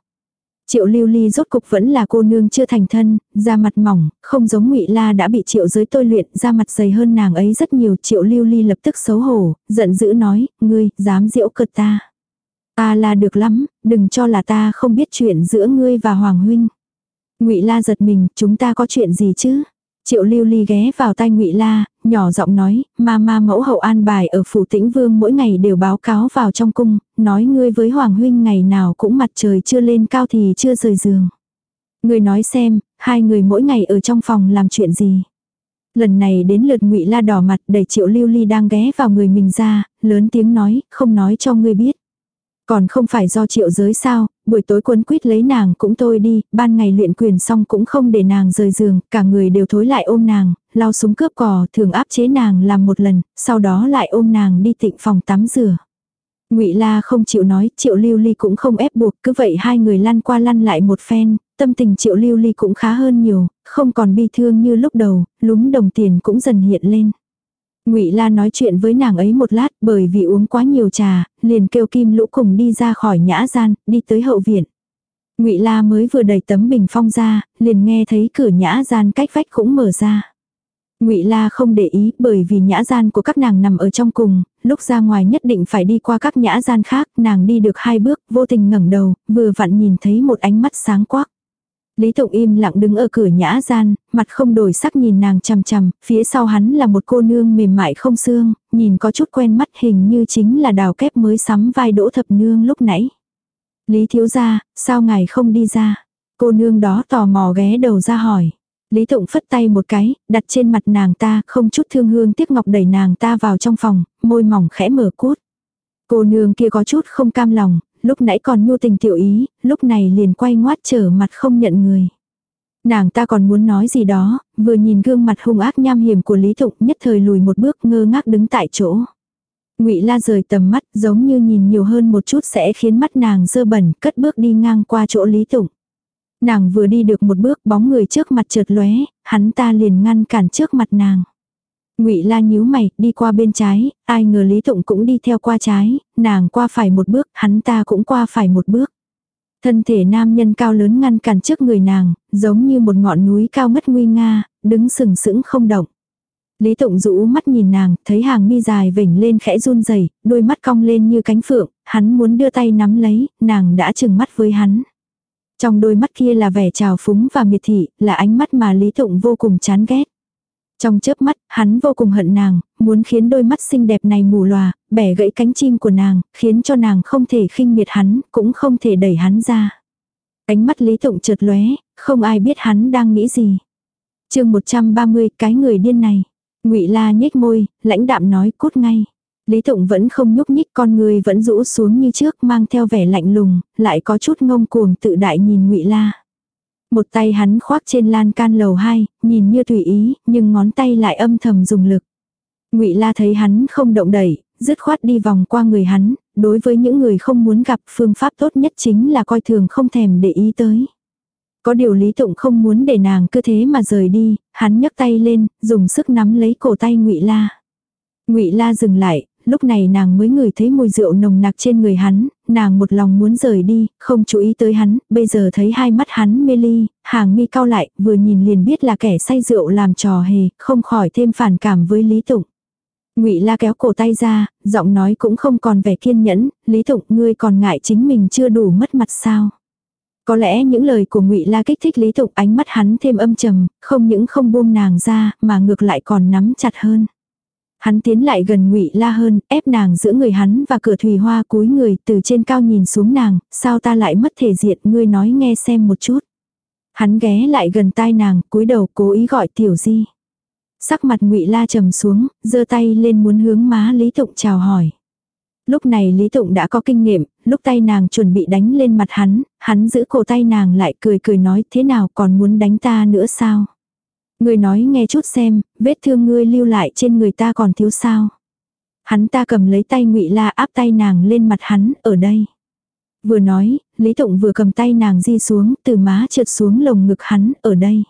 Triệu lưu ly rốt cục vẫn là cô nương chưa thành thân, da mặt mỏng, không giống ngụy La đã bị triệu giới tôi luyện, da mặt dày hơn nàng ấy rất nhiều. Triệu lưu ly lập tức xấu hổ, giận dữ nói, ngươi, dám diễu cợt ta. Ta là được lắm, đừng cho là ta không biết chuyện giữa ngươi và Hoàng Huynh. ngụy La giật mình, chúng ta có chuyện gì chứ? Triệu lưu ly ghé vào tay ngụy La, nhỏ giọng nói, ma ma mẫu hậu an bài ở phủ tĩnh vương mỗi ngày đều báo cáo vào trong cung, nói ngươi với Hoàng huynh ngày nào cũng mặt trời chưa lên cao thì chưa rời giường. Ngươi nói xem, hai người mỗi ngày ở trong phòng làm chuyện gì. Lần này đến lượt ngụy La đỏ mặt đẩy triệu lưu ly đang ghé vào người mình ra, lớn tiếng nói, không nói cho ngươi biết. Còn không phải do triệu giới sao, buổi tối quấn quýt lấy nàng cũng thôi đi, ban ngày luyện quyền xong cũng không để nàng rời giường, cả người đều thối lại ôm nàng, lau súng cướp cò thường áp chế nàng làm một lần, sau đó lại ôm nàng đi tịnh phòng tắm rửa. ngụy La không chịu nói, triệu lưu ly cũng không ép buộc, cứ vậy hai người lăn qua lăn lại một phen, tâm tình triệu lưu ly cũng khá hơn nhiều, không còn bi thương như lúc đầu, lúm đồng tiền cũng dần hiện lên. Ngụy La nói chuyện với nàng ấy một lát, bởi vì uống quá nhiều trà, liền kêu Kim Lũ cùng đi ra khỏi nhã gian, đi tới hậu viện. Ngụy La mới vừa đẩy tấm bình phong ra, liền nghe thấy cửa nhã gian cách vách cũng mở ra. Ngụy La không để ý, bởi vì nhã gian của các nàng nằm ở trong cùng, lúc ra ngoài nhất định phải đi qua các nhã gian khác, nàng đi được hai bước, vô tình ngẩng đầu, vừa vặn nhìn thấy một ánh mắt sáng quắc. Lý Tụng im lặng đứng ở cửa nhã gian, mặt không đổi sắc nhìn nàng chằm chằm, phía sau hắn là một cô nương mềm mại không xương, nhìn có chút quen mắt hình như chính là đào kép mới sắm vai đỗ thập nương lúc nãy. Lý thiếu gia, sao ngài không đi ra? Cô nương đó tò mò ghé đầu ra hỏi. Lý Tụng phất tay một cái, đặt trên mặt nàng ta, không chút thương hương tiếc ngọc đẩy nàng ta vào trong phòng, môi mỏng khẽ mở cút. Cô nương kia có chút không cam lòng, lúc nãy còn nhu tình tiểu ý, lúc này liền quay ngoát trở mặt không nhận người. Nàng ta còn muốn nói gì đó, vừa nhìn gương mặt hung ác nham hiểm của Lý Thục nhất thời lùi một bước ngơ ngác đứng tại chỗ. Ngụy La rời tầm mắt, giống như nhìn nhiều hơn một chút sẽ khiến mắt nàng dơ bẩn, cất bước đi ngang qua chỗ Lý Thục. Nàng vừa đi được một bước, bóng người trước mặt trượt lóe, hắn ta liền ngăn cản trước mặt nàng. Ngụy La nhíu mày, đi qua bên trái, ai ngờ Lý Tụng cũng đi theo qua trái, nàng qua phải một bước, hắn ta cũng qua phải một bước. Thân thể nam nhân cao lớn ngăn cản trước người nàng, giống như một ngọn núi cao ngất nguy nga, đứng sừng sững không động. Lý Tụng rũ mắt nhìn nàng, thấy hàng mi dài vểnh lên khẽ run rẩy, đôi mắt cong lên như cánh phượng, hắn muốn đưa tay nắm lấy, nàng đã chừng mắt với hắn. Trong đôi mắt kia là vẻ trào phúng và miệt thị, là ánh mắt mà Lý Tụng vô cùng chán ghét. Trong chớp mắt, hắn vô cùng hận nàng, muốn khiến đôi mắt xinh đẹp này mù lòa, bẻ gãy cánh chim của nàng, khiến cho nàng không thể khinh miệt hắn, cũng không thể đẩy hắn ra. Ánh mắt Lý Tụng chợt lóe, không ai biết hắn đang nghĩ gì. chương 130, cái người điên này. ngụy La nhếch môi, lãnh đạm nói cút ngay. Lý Tụng vẫn không nhúc nhích con người vẫn rũ xuống như trước mang theo vẻ lạnh lùng, lại có chút ngông cuồng tự đại nhìn ngụy La. Một tay hắn khoác trên lan can lầu 2, nhìn như tùy ý, nhưng ngón tay lại âm thầm dùng lực. Ngụy La thấy hắn không động đẩy, dứt khoát đi vòng qua người hắn, đối với những người không muốn gặp phương pháp tốt nhất chính là coi thường không thèm để ý tới. Có điều Lý Tụng không muốn để nàng cứ thế mà rời đi, hắn nhấc tay lên, dùng sức nắm lấy cổ tay Ngụy La. Ngụy La dừng lại, lúc này nàng mới ngửi thấy mùi rượu nồng nặc trên người hắn, nàng một lòng muốn rời đi, không chú ý tới hắn, bây giờ thấy hai mắt hắn mê ly, hàng mi cao lại, vừa nhìn liền biết là kẻ say rượu làm trò hề, không khỏi thêm phản cảm với Lý Tụng. Ngụy La kéo cổ tay ra, giọng nói cũng không còn vẻ kiên nhẫn, "Lý Tụng, ngươi còn ngại chính mình chưa đủ mất mặt sao?" Có lẽ những lời của Ngụy La kích thích Lý Tụng, ánh mắt hắn thêm âm trầm, không những không buông nàng ra, mà ngược lại còn nắm chặt hơn. Hắn tiến lại gần Ngụy La hơn, ép nàng giữa người hắn và cửa thủy hoa cúi người từ trên cao nhìn xuống nàng, sao ta lại mất thể diện, ngươi nói nghe xem một chút. Hắn ghé lại gần tai nàng, cúi đầu cố ý gọi tiểu di. Sắc mặt Ngụy La trầm xuống, giơ tay lên muốn hướng má Lý Tụng chào hỏi. Lúc này Lý Tụng đã có kinh nghiệm, lúc tay nàng chuẩn bị đánh lên mặt hắn, hắn giữ cổ tay nàng lại cười cười nói thế nào còn muốn đánh ta nữa sao. Người nói nghe chút xem, vết thương ngươi lưu lại trên người ta còn thiếu sao. Hắn ta cầm lấy tay ngụy La áp tay nàng lên mặt hắn, ở đây. Vừa nói, Lý Tụng vừa cầm tay nàng di xuống, từ má trượt xuống lồng ngực hắn, ở đây.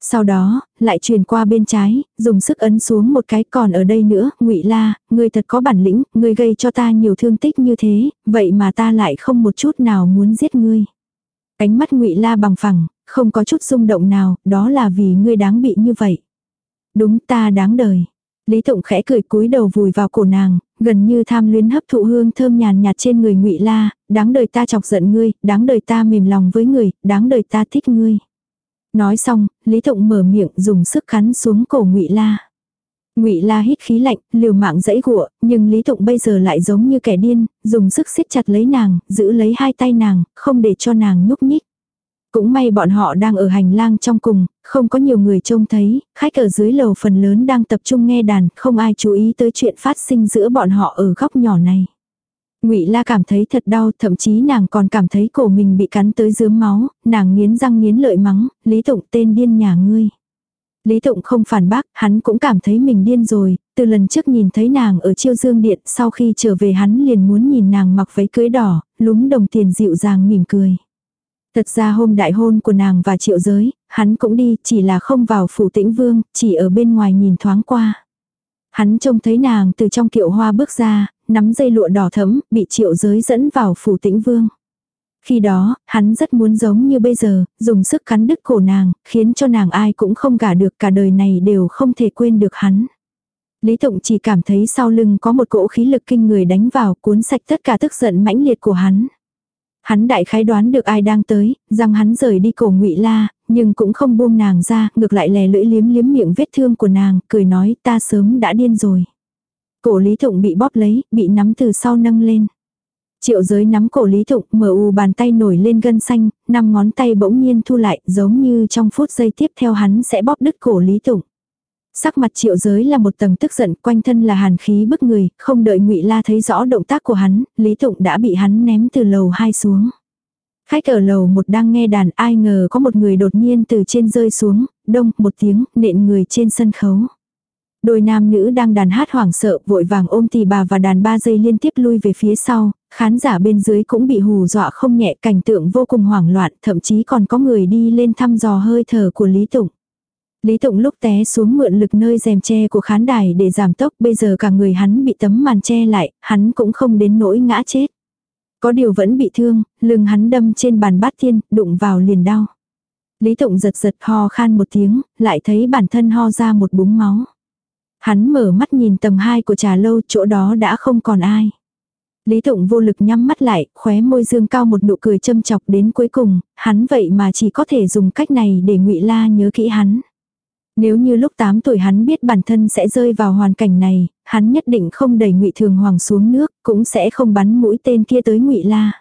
Sau đó, lại truyền qua bên trái, dùng sức ấn xuống một cái còn ở đây nữa, ngụy La, ngươi thật có bản lĩnh, ngươi gây cho ta nhiều thương tích như thế, vậy mà ta lại không một chút nào muốn giết ngươi. Ánh mắt ngụy La bằng phẳng, không có chút rung động nào, đó là vì ngươi đáng bị như vậy. Đúng ta đáng đời. Lý Tụng khẽ cười cúi đầu vùi vào cổ nàng, gần như tham luyến hấp thụ hương thơm nhàn nhạt trên người ngụy La, đáng đời ta chọc giận ngươi, đáng đời ta mềm lòng với người, đáng đời ta thích ngươi. Nói xong, Lý Tụng mở miệng dùng sức khắn xuống cổ ngụy La. Ngụy La hít khí lạnh, liều mạng dãy gụa, nhưng Lý Tụng bây giờ lại giống như kẻ điên, dùng sức siết chặt lấy nàng, giữ lấy hai tay nàng, không để cho nàng nhúc nhích. Cũng may bọn họ đang ở hành lang trong cùng, không có nhiều người trông thấy, khách ở dưới lầu phần lớn đang tập trung nghe đàn, không ai chú ý tới chuyện phát sinh giữa bọn họ ở góc nhỏ này. Ngụy La cảm thấy thật đau, thậm chí nàng còn cảm thấy cổ mình bị cắn tới dướm máu, nàng nghiến răng nghiến lợi mắng, Lý Tụng tên điên nhà ngươi. Lý Tụng không phản bác, hắn cũng cảm thấy mình điên rồi, từ lần trước nhìn thấy nàng ở chiêu dương điện, sau khi trở về hắn liền muốn nhìn nàng mặc váy cưới đỏ, lúng đồng tiền dịu dàng mỉm cười. Thật ra hôm đại hôn của nàng và triệu giới, hắn cũng đi, chỉ là không vào phủ tĩnh vương, chỉ ở bên ngoài nhìn thoáng qua. Hắn trông thấy nàng từ trong kiệu hoa bước ra, nắm dây lụa đỏ thẫm, bị triệu giới dẫn vào phủ tĩnh vương. Khi đó, hắn rất muốn giống như bây giờ, dùng sức cắn đứt cổ nàng, khiến cho nàng ai cũng không gả được cả đời này đều không thể quên được hắn. Lý Tụng chỉ cảm thấy sau lưng có một cỗ khí lực kinh người đánh vào cuốn sạch tất cả tức giận mãnh liệt của hắn. Hắn đại khái đoán được ai đang tới, rằng hắn rời đi cổ ngụy La, nhưng cũng không buông nàng ra, ngược lại lè lưỡi liếm liếm miệng vết thương của nàng, cười nói ta sớm đã điên rồi. Cổ Lý Thụng bị bóp lấy, bị nắm từ sau nâng lên. Triệu giới nắm cổ Lý Thụng, mở u bàn tay nổi lên gân xanh, năm ngón tay bỗng nhiên thu lại, giống như trong phút giây tiếp theo hắn sẽ bóp đứt cổ Lý Thụng. Sắc mặt triệu giới là một tầng tức giận, quanh thân là hàn khí bức người, không đợi ngụy La thấy rõ động tác của hắn, Lý Tụng đã bị hắn ném từ lầu hai xuống. Khách ở lầu một đang nghe đàn ai ngờ có một người đột nhiên từ trên rơi xuống, đông một tiếng, nện người trên sân khấu. Đôi nam nữ đang đàn hát hoảng sợ vội vàng ôm tì bà và đàn ba giây liên tiếp lui về phía sau, khán giả bên dưới cũng bị hù dọa không nhẹ cảnh tượng vô cùng hoảng loạn, thậm chí còn có người đi lên thăm dò hơi thở của Lý Tụng. Lý Tụng lúc té xuống mượn lực nơi rèm che của khán đài để giảm tốc, bây giờ cả người hắn bị tấm màn che lại, hắn cũng không đến nỗi ngã chết. Có điều vẫn bị thương, lưng hắn đâm trên bàn bát thiên, đụng vào liền đau. Lý Tụng giật giật ho khan một tiếng, lại thấy bản thân ho ra một búng máu. Hắn mở mắt nhìn tầng 2 của trà lâu, chỗ đó đã không còn ai. Lý Tụng vô lực nhắm mắt lại, khóe môi dương cao một nụ cười châm chọc đến cuối cùng, hắn vậy mà chỉ có thể dùng cách này để ngụy La nhớ kỹ hắn. Nếu như lúc 8 tuổi hắn biết bản thân sẽ rơi vào hoàn cảnh này, hắn nhất định không đẩy ngụy Thường Hoàng xuống nước, cũng sẽ không bắn mũi tên kia tới ngụy La.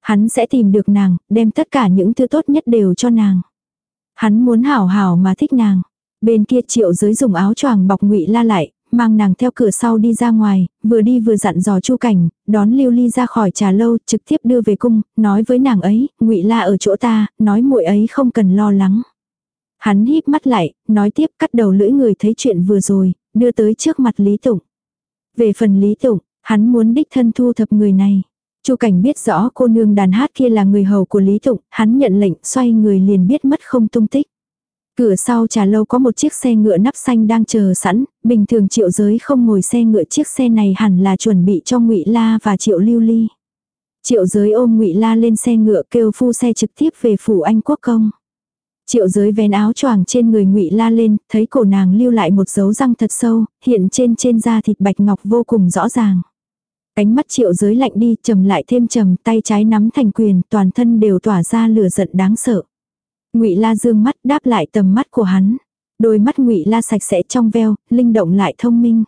Hắn sẽ tìm được nàng, đem tất cả những thứ tốt nhất đều cho nàng. Hắn muốn hảo hảo mà thích nàng. Bên kia triệu giới dùng áo choàng bọc ngụy La lại, mang nàng theo cửa sau đi ra ngoài, vừa đi vừa dặn dò Chu Cảnh, đón Lưu Ly ra khỏi trà lâu, trực tiếp đưa về cung, nói với nàng ấy, Ngụy La ở chỗ ta, nói muội ấy không cần lo lắng. Hắn híp mắt lại, nói tiếp cắt đầu lưỡi người thấy chuyện vừa rồi, đưa tới trước mặt Lý Tụng. Về phần Lý Tụng, hắn muốn đích thân thu thập người này. Chu Cảnh biết rõ cô nương đàn hát kia là người hầu của Lý Tụng, hắn nhận lệnh xoay người liền biết mất không tung tích. Cửa sau trà lâu có một chiếc xe ngựa nắp xanh đang chờ sẵn, bình thường triệu giới không ngồi xe ngựa chiếc xe này hẳn là chuẩn bị cho ngụy La và triệu lưu ly. Triệu giới ôm ngụy La lên xe ngựa kêu phu xe trực tiếp về phủ anh quốc công. Triệu giới vén áo choàng trên người ngụy La lên, thấy cổ nàng lưu lại một dấu răng thật sâu, hiện trên trên da thịt bạch ngọc vô cùng rõ ràng. Cánh mắt triệu giới lạnh đi, trầm lại thêm trầm, tay trái nắm thành quyền, toàn thân đều tỏa ra lửa giận đáng sợ. Ngụy La dương mắt đáp lại tầm mắt của hắn. Đôi mắt Ngụy La sạch sẽ trong veo, linh động lại thông minh.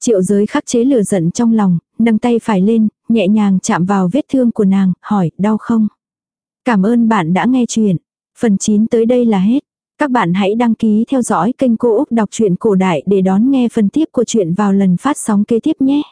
Triệu giới khắc chế lửa giận trong lòng, nâng tay phải lên, nhẹ nhàng chạm vào vết thương của nàng, hỏi, đau không? Cảm ơn bạn đã nghe chuyện. Phần 9 tới đây là hết. Các bạn hãy đăng ký theo dõi kênh Cô Úc Đọc truyện Cổ Đại để đón nghe phần tiếp của chuyện vào lần phát sóng kế tiếp nhé.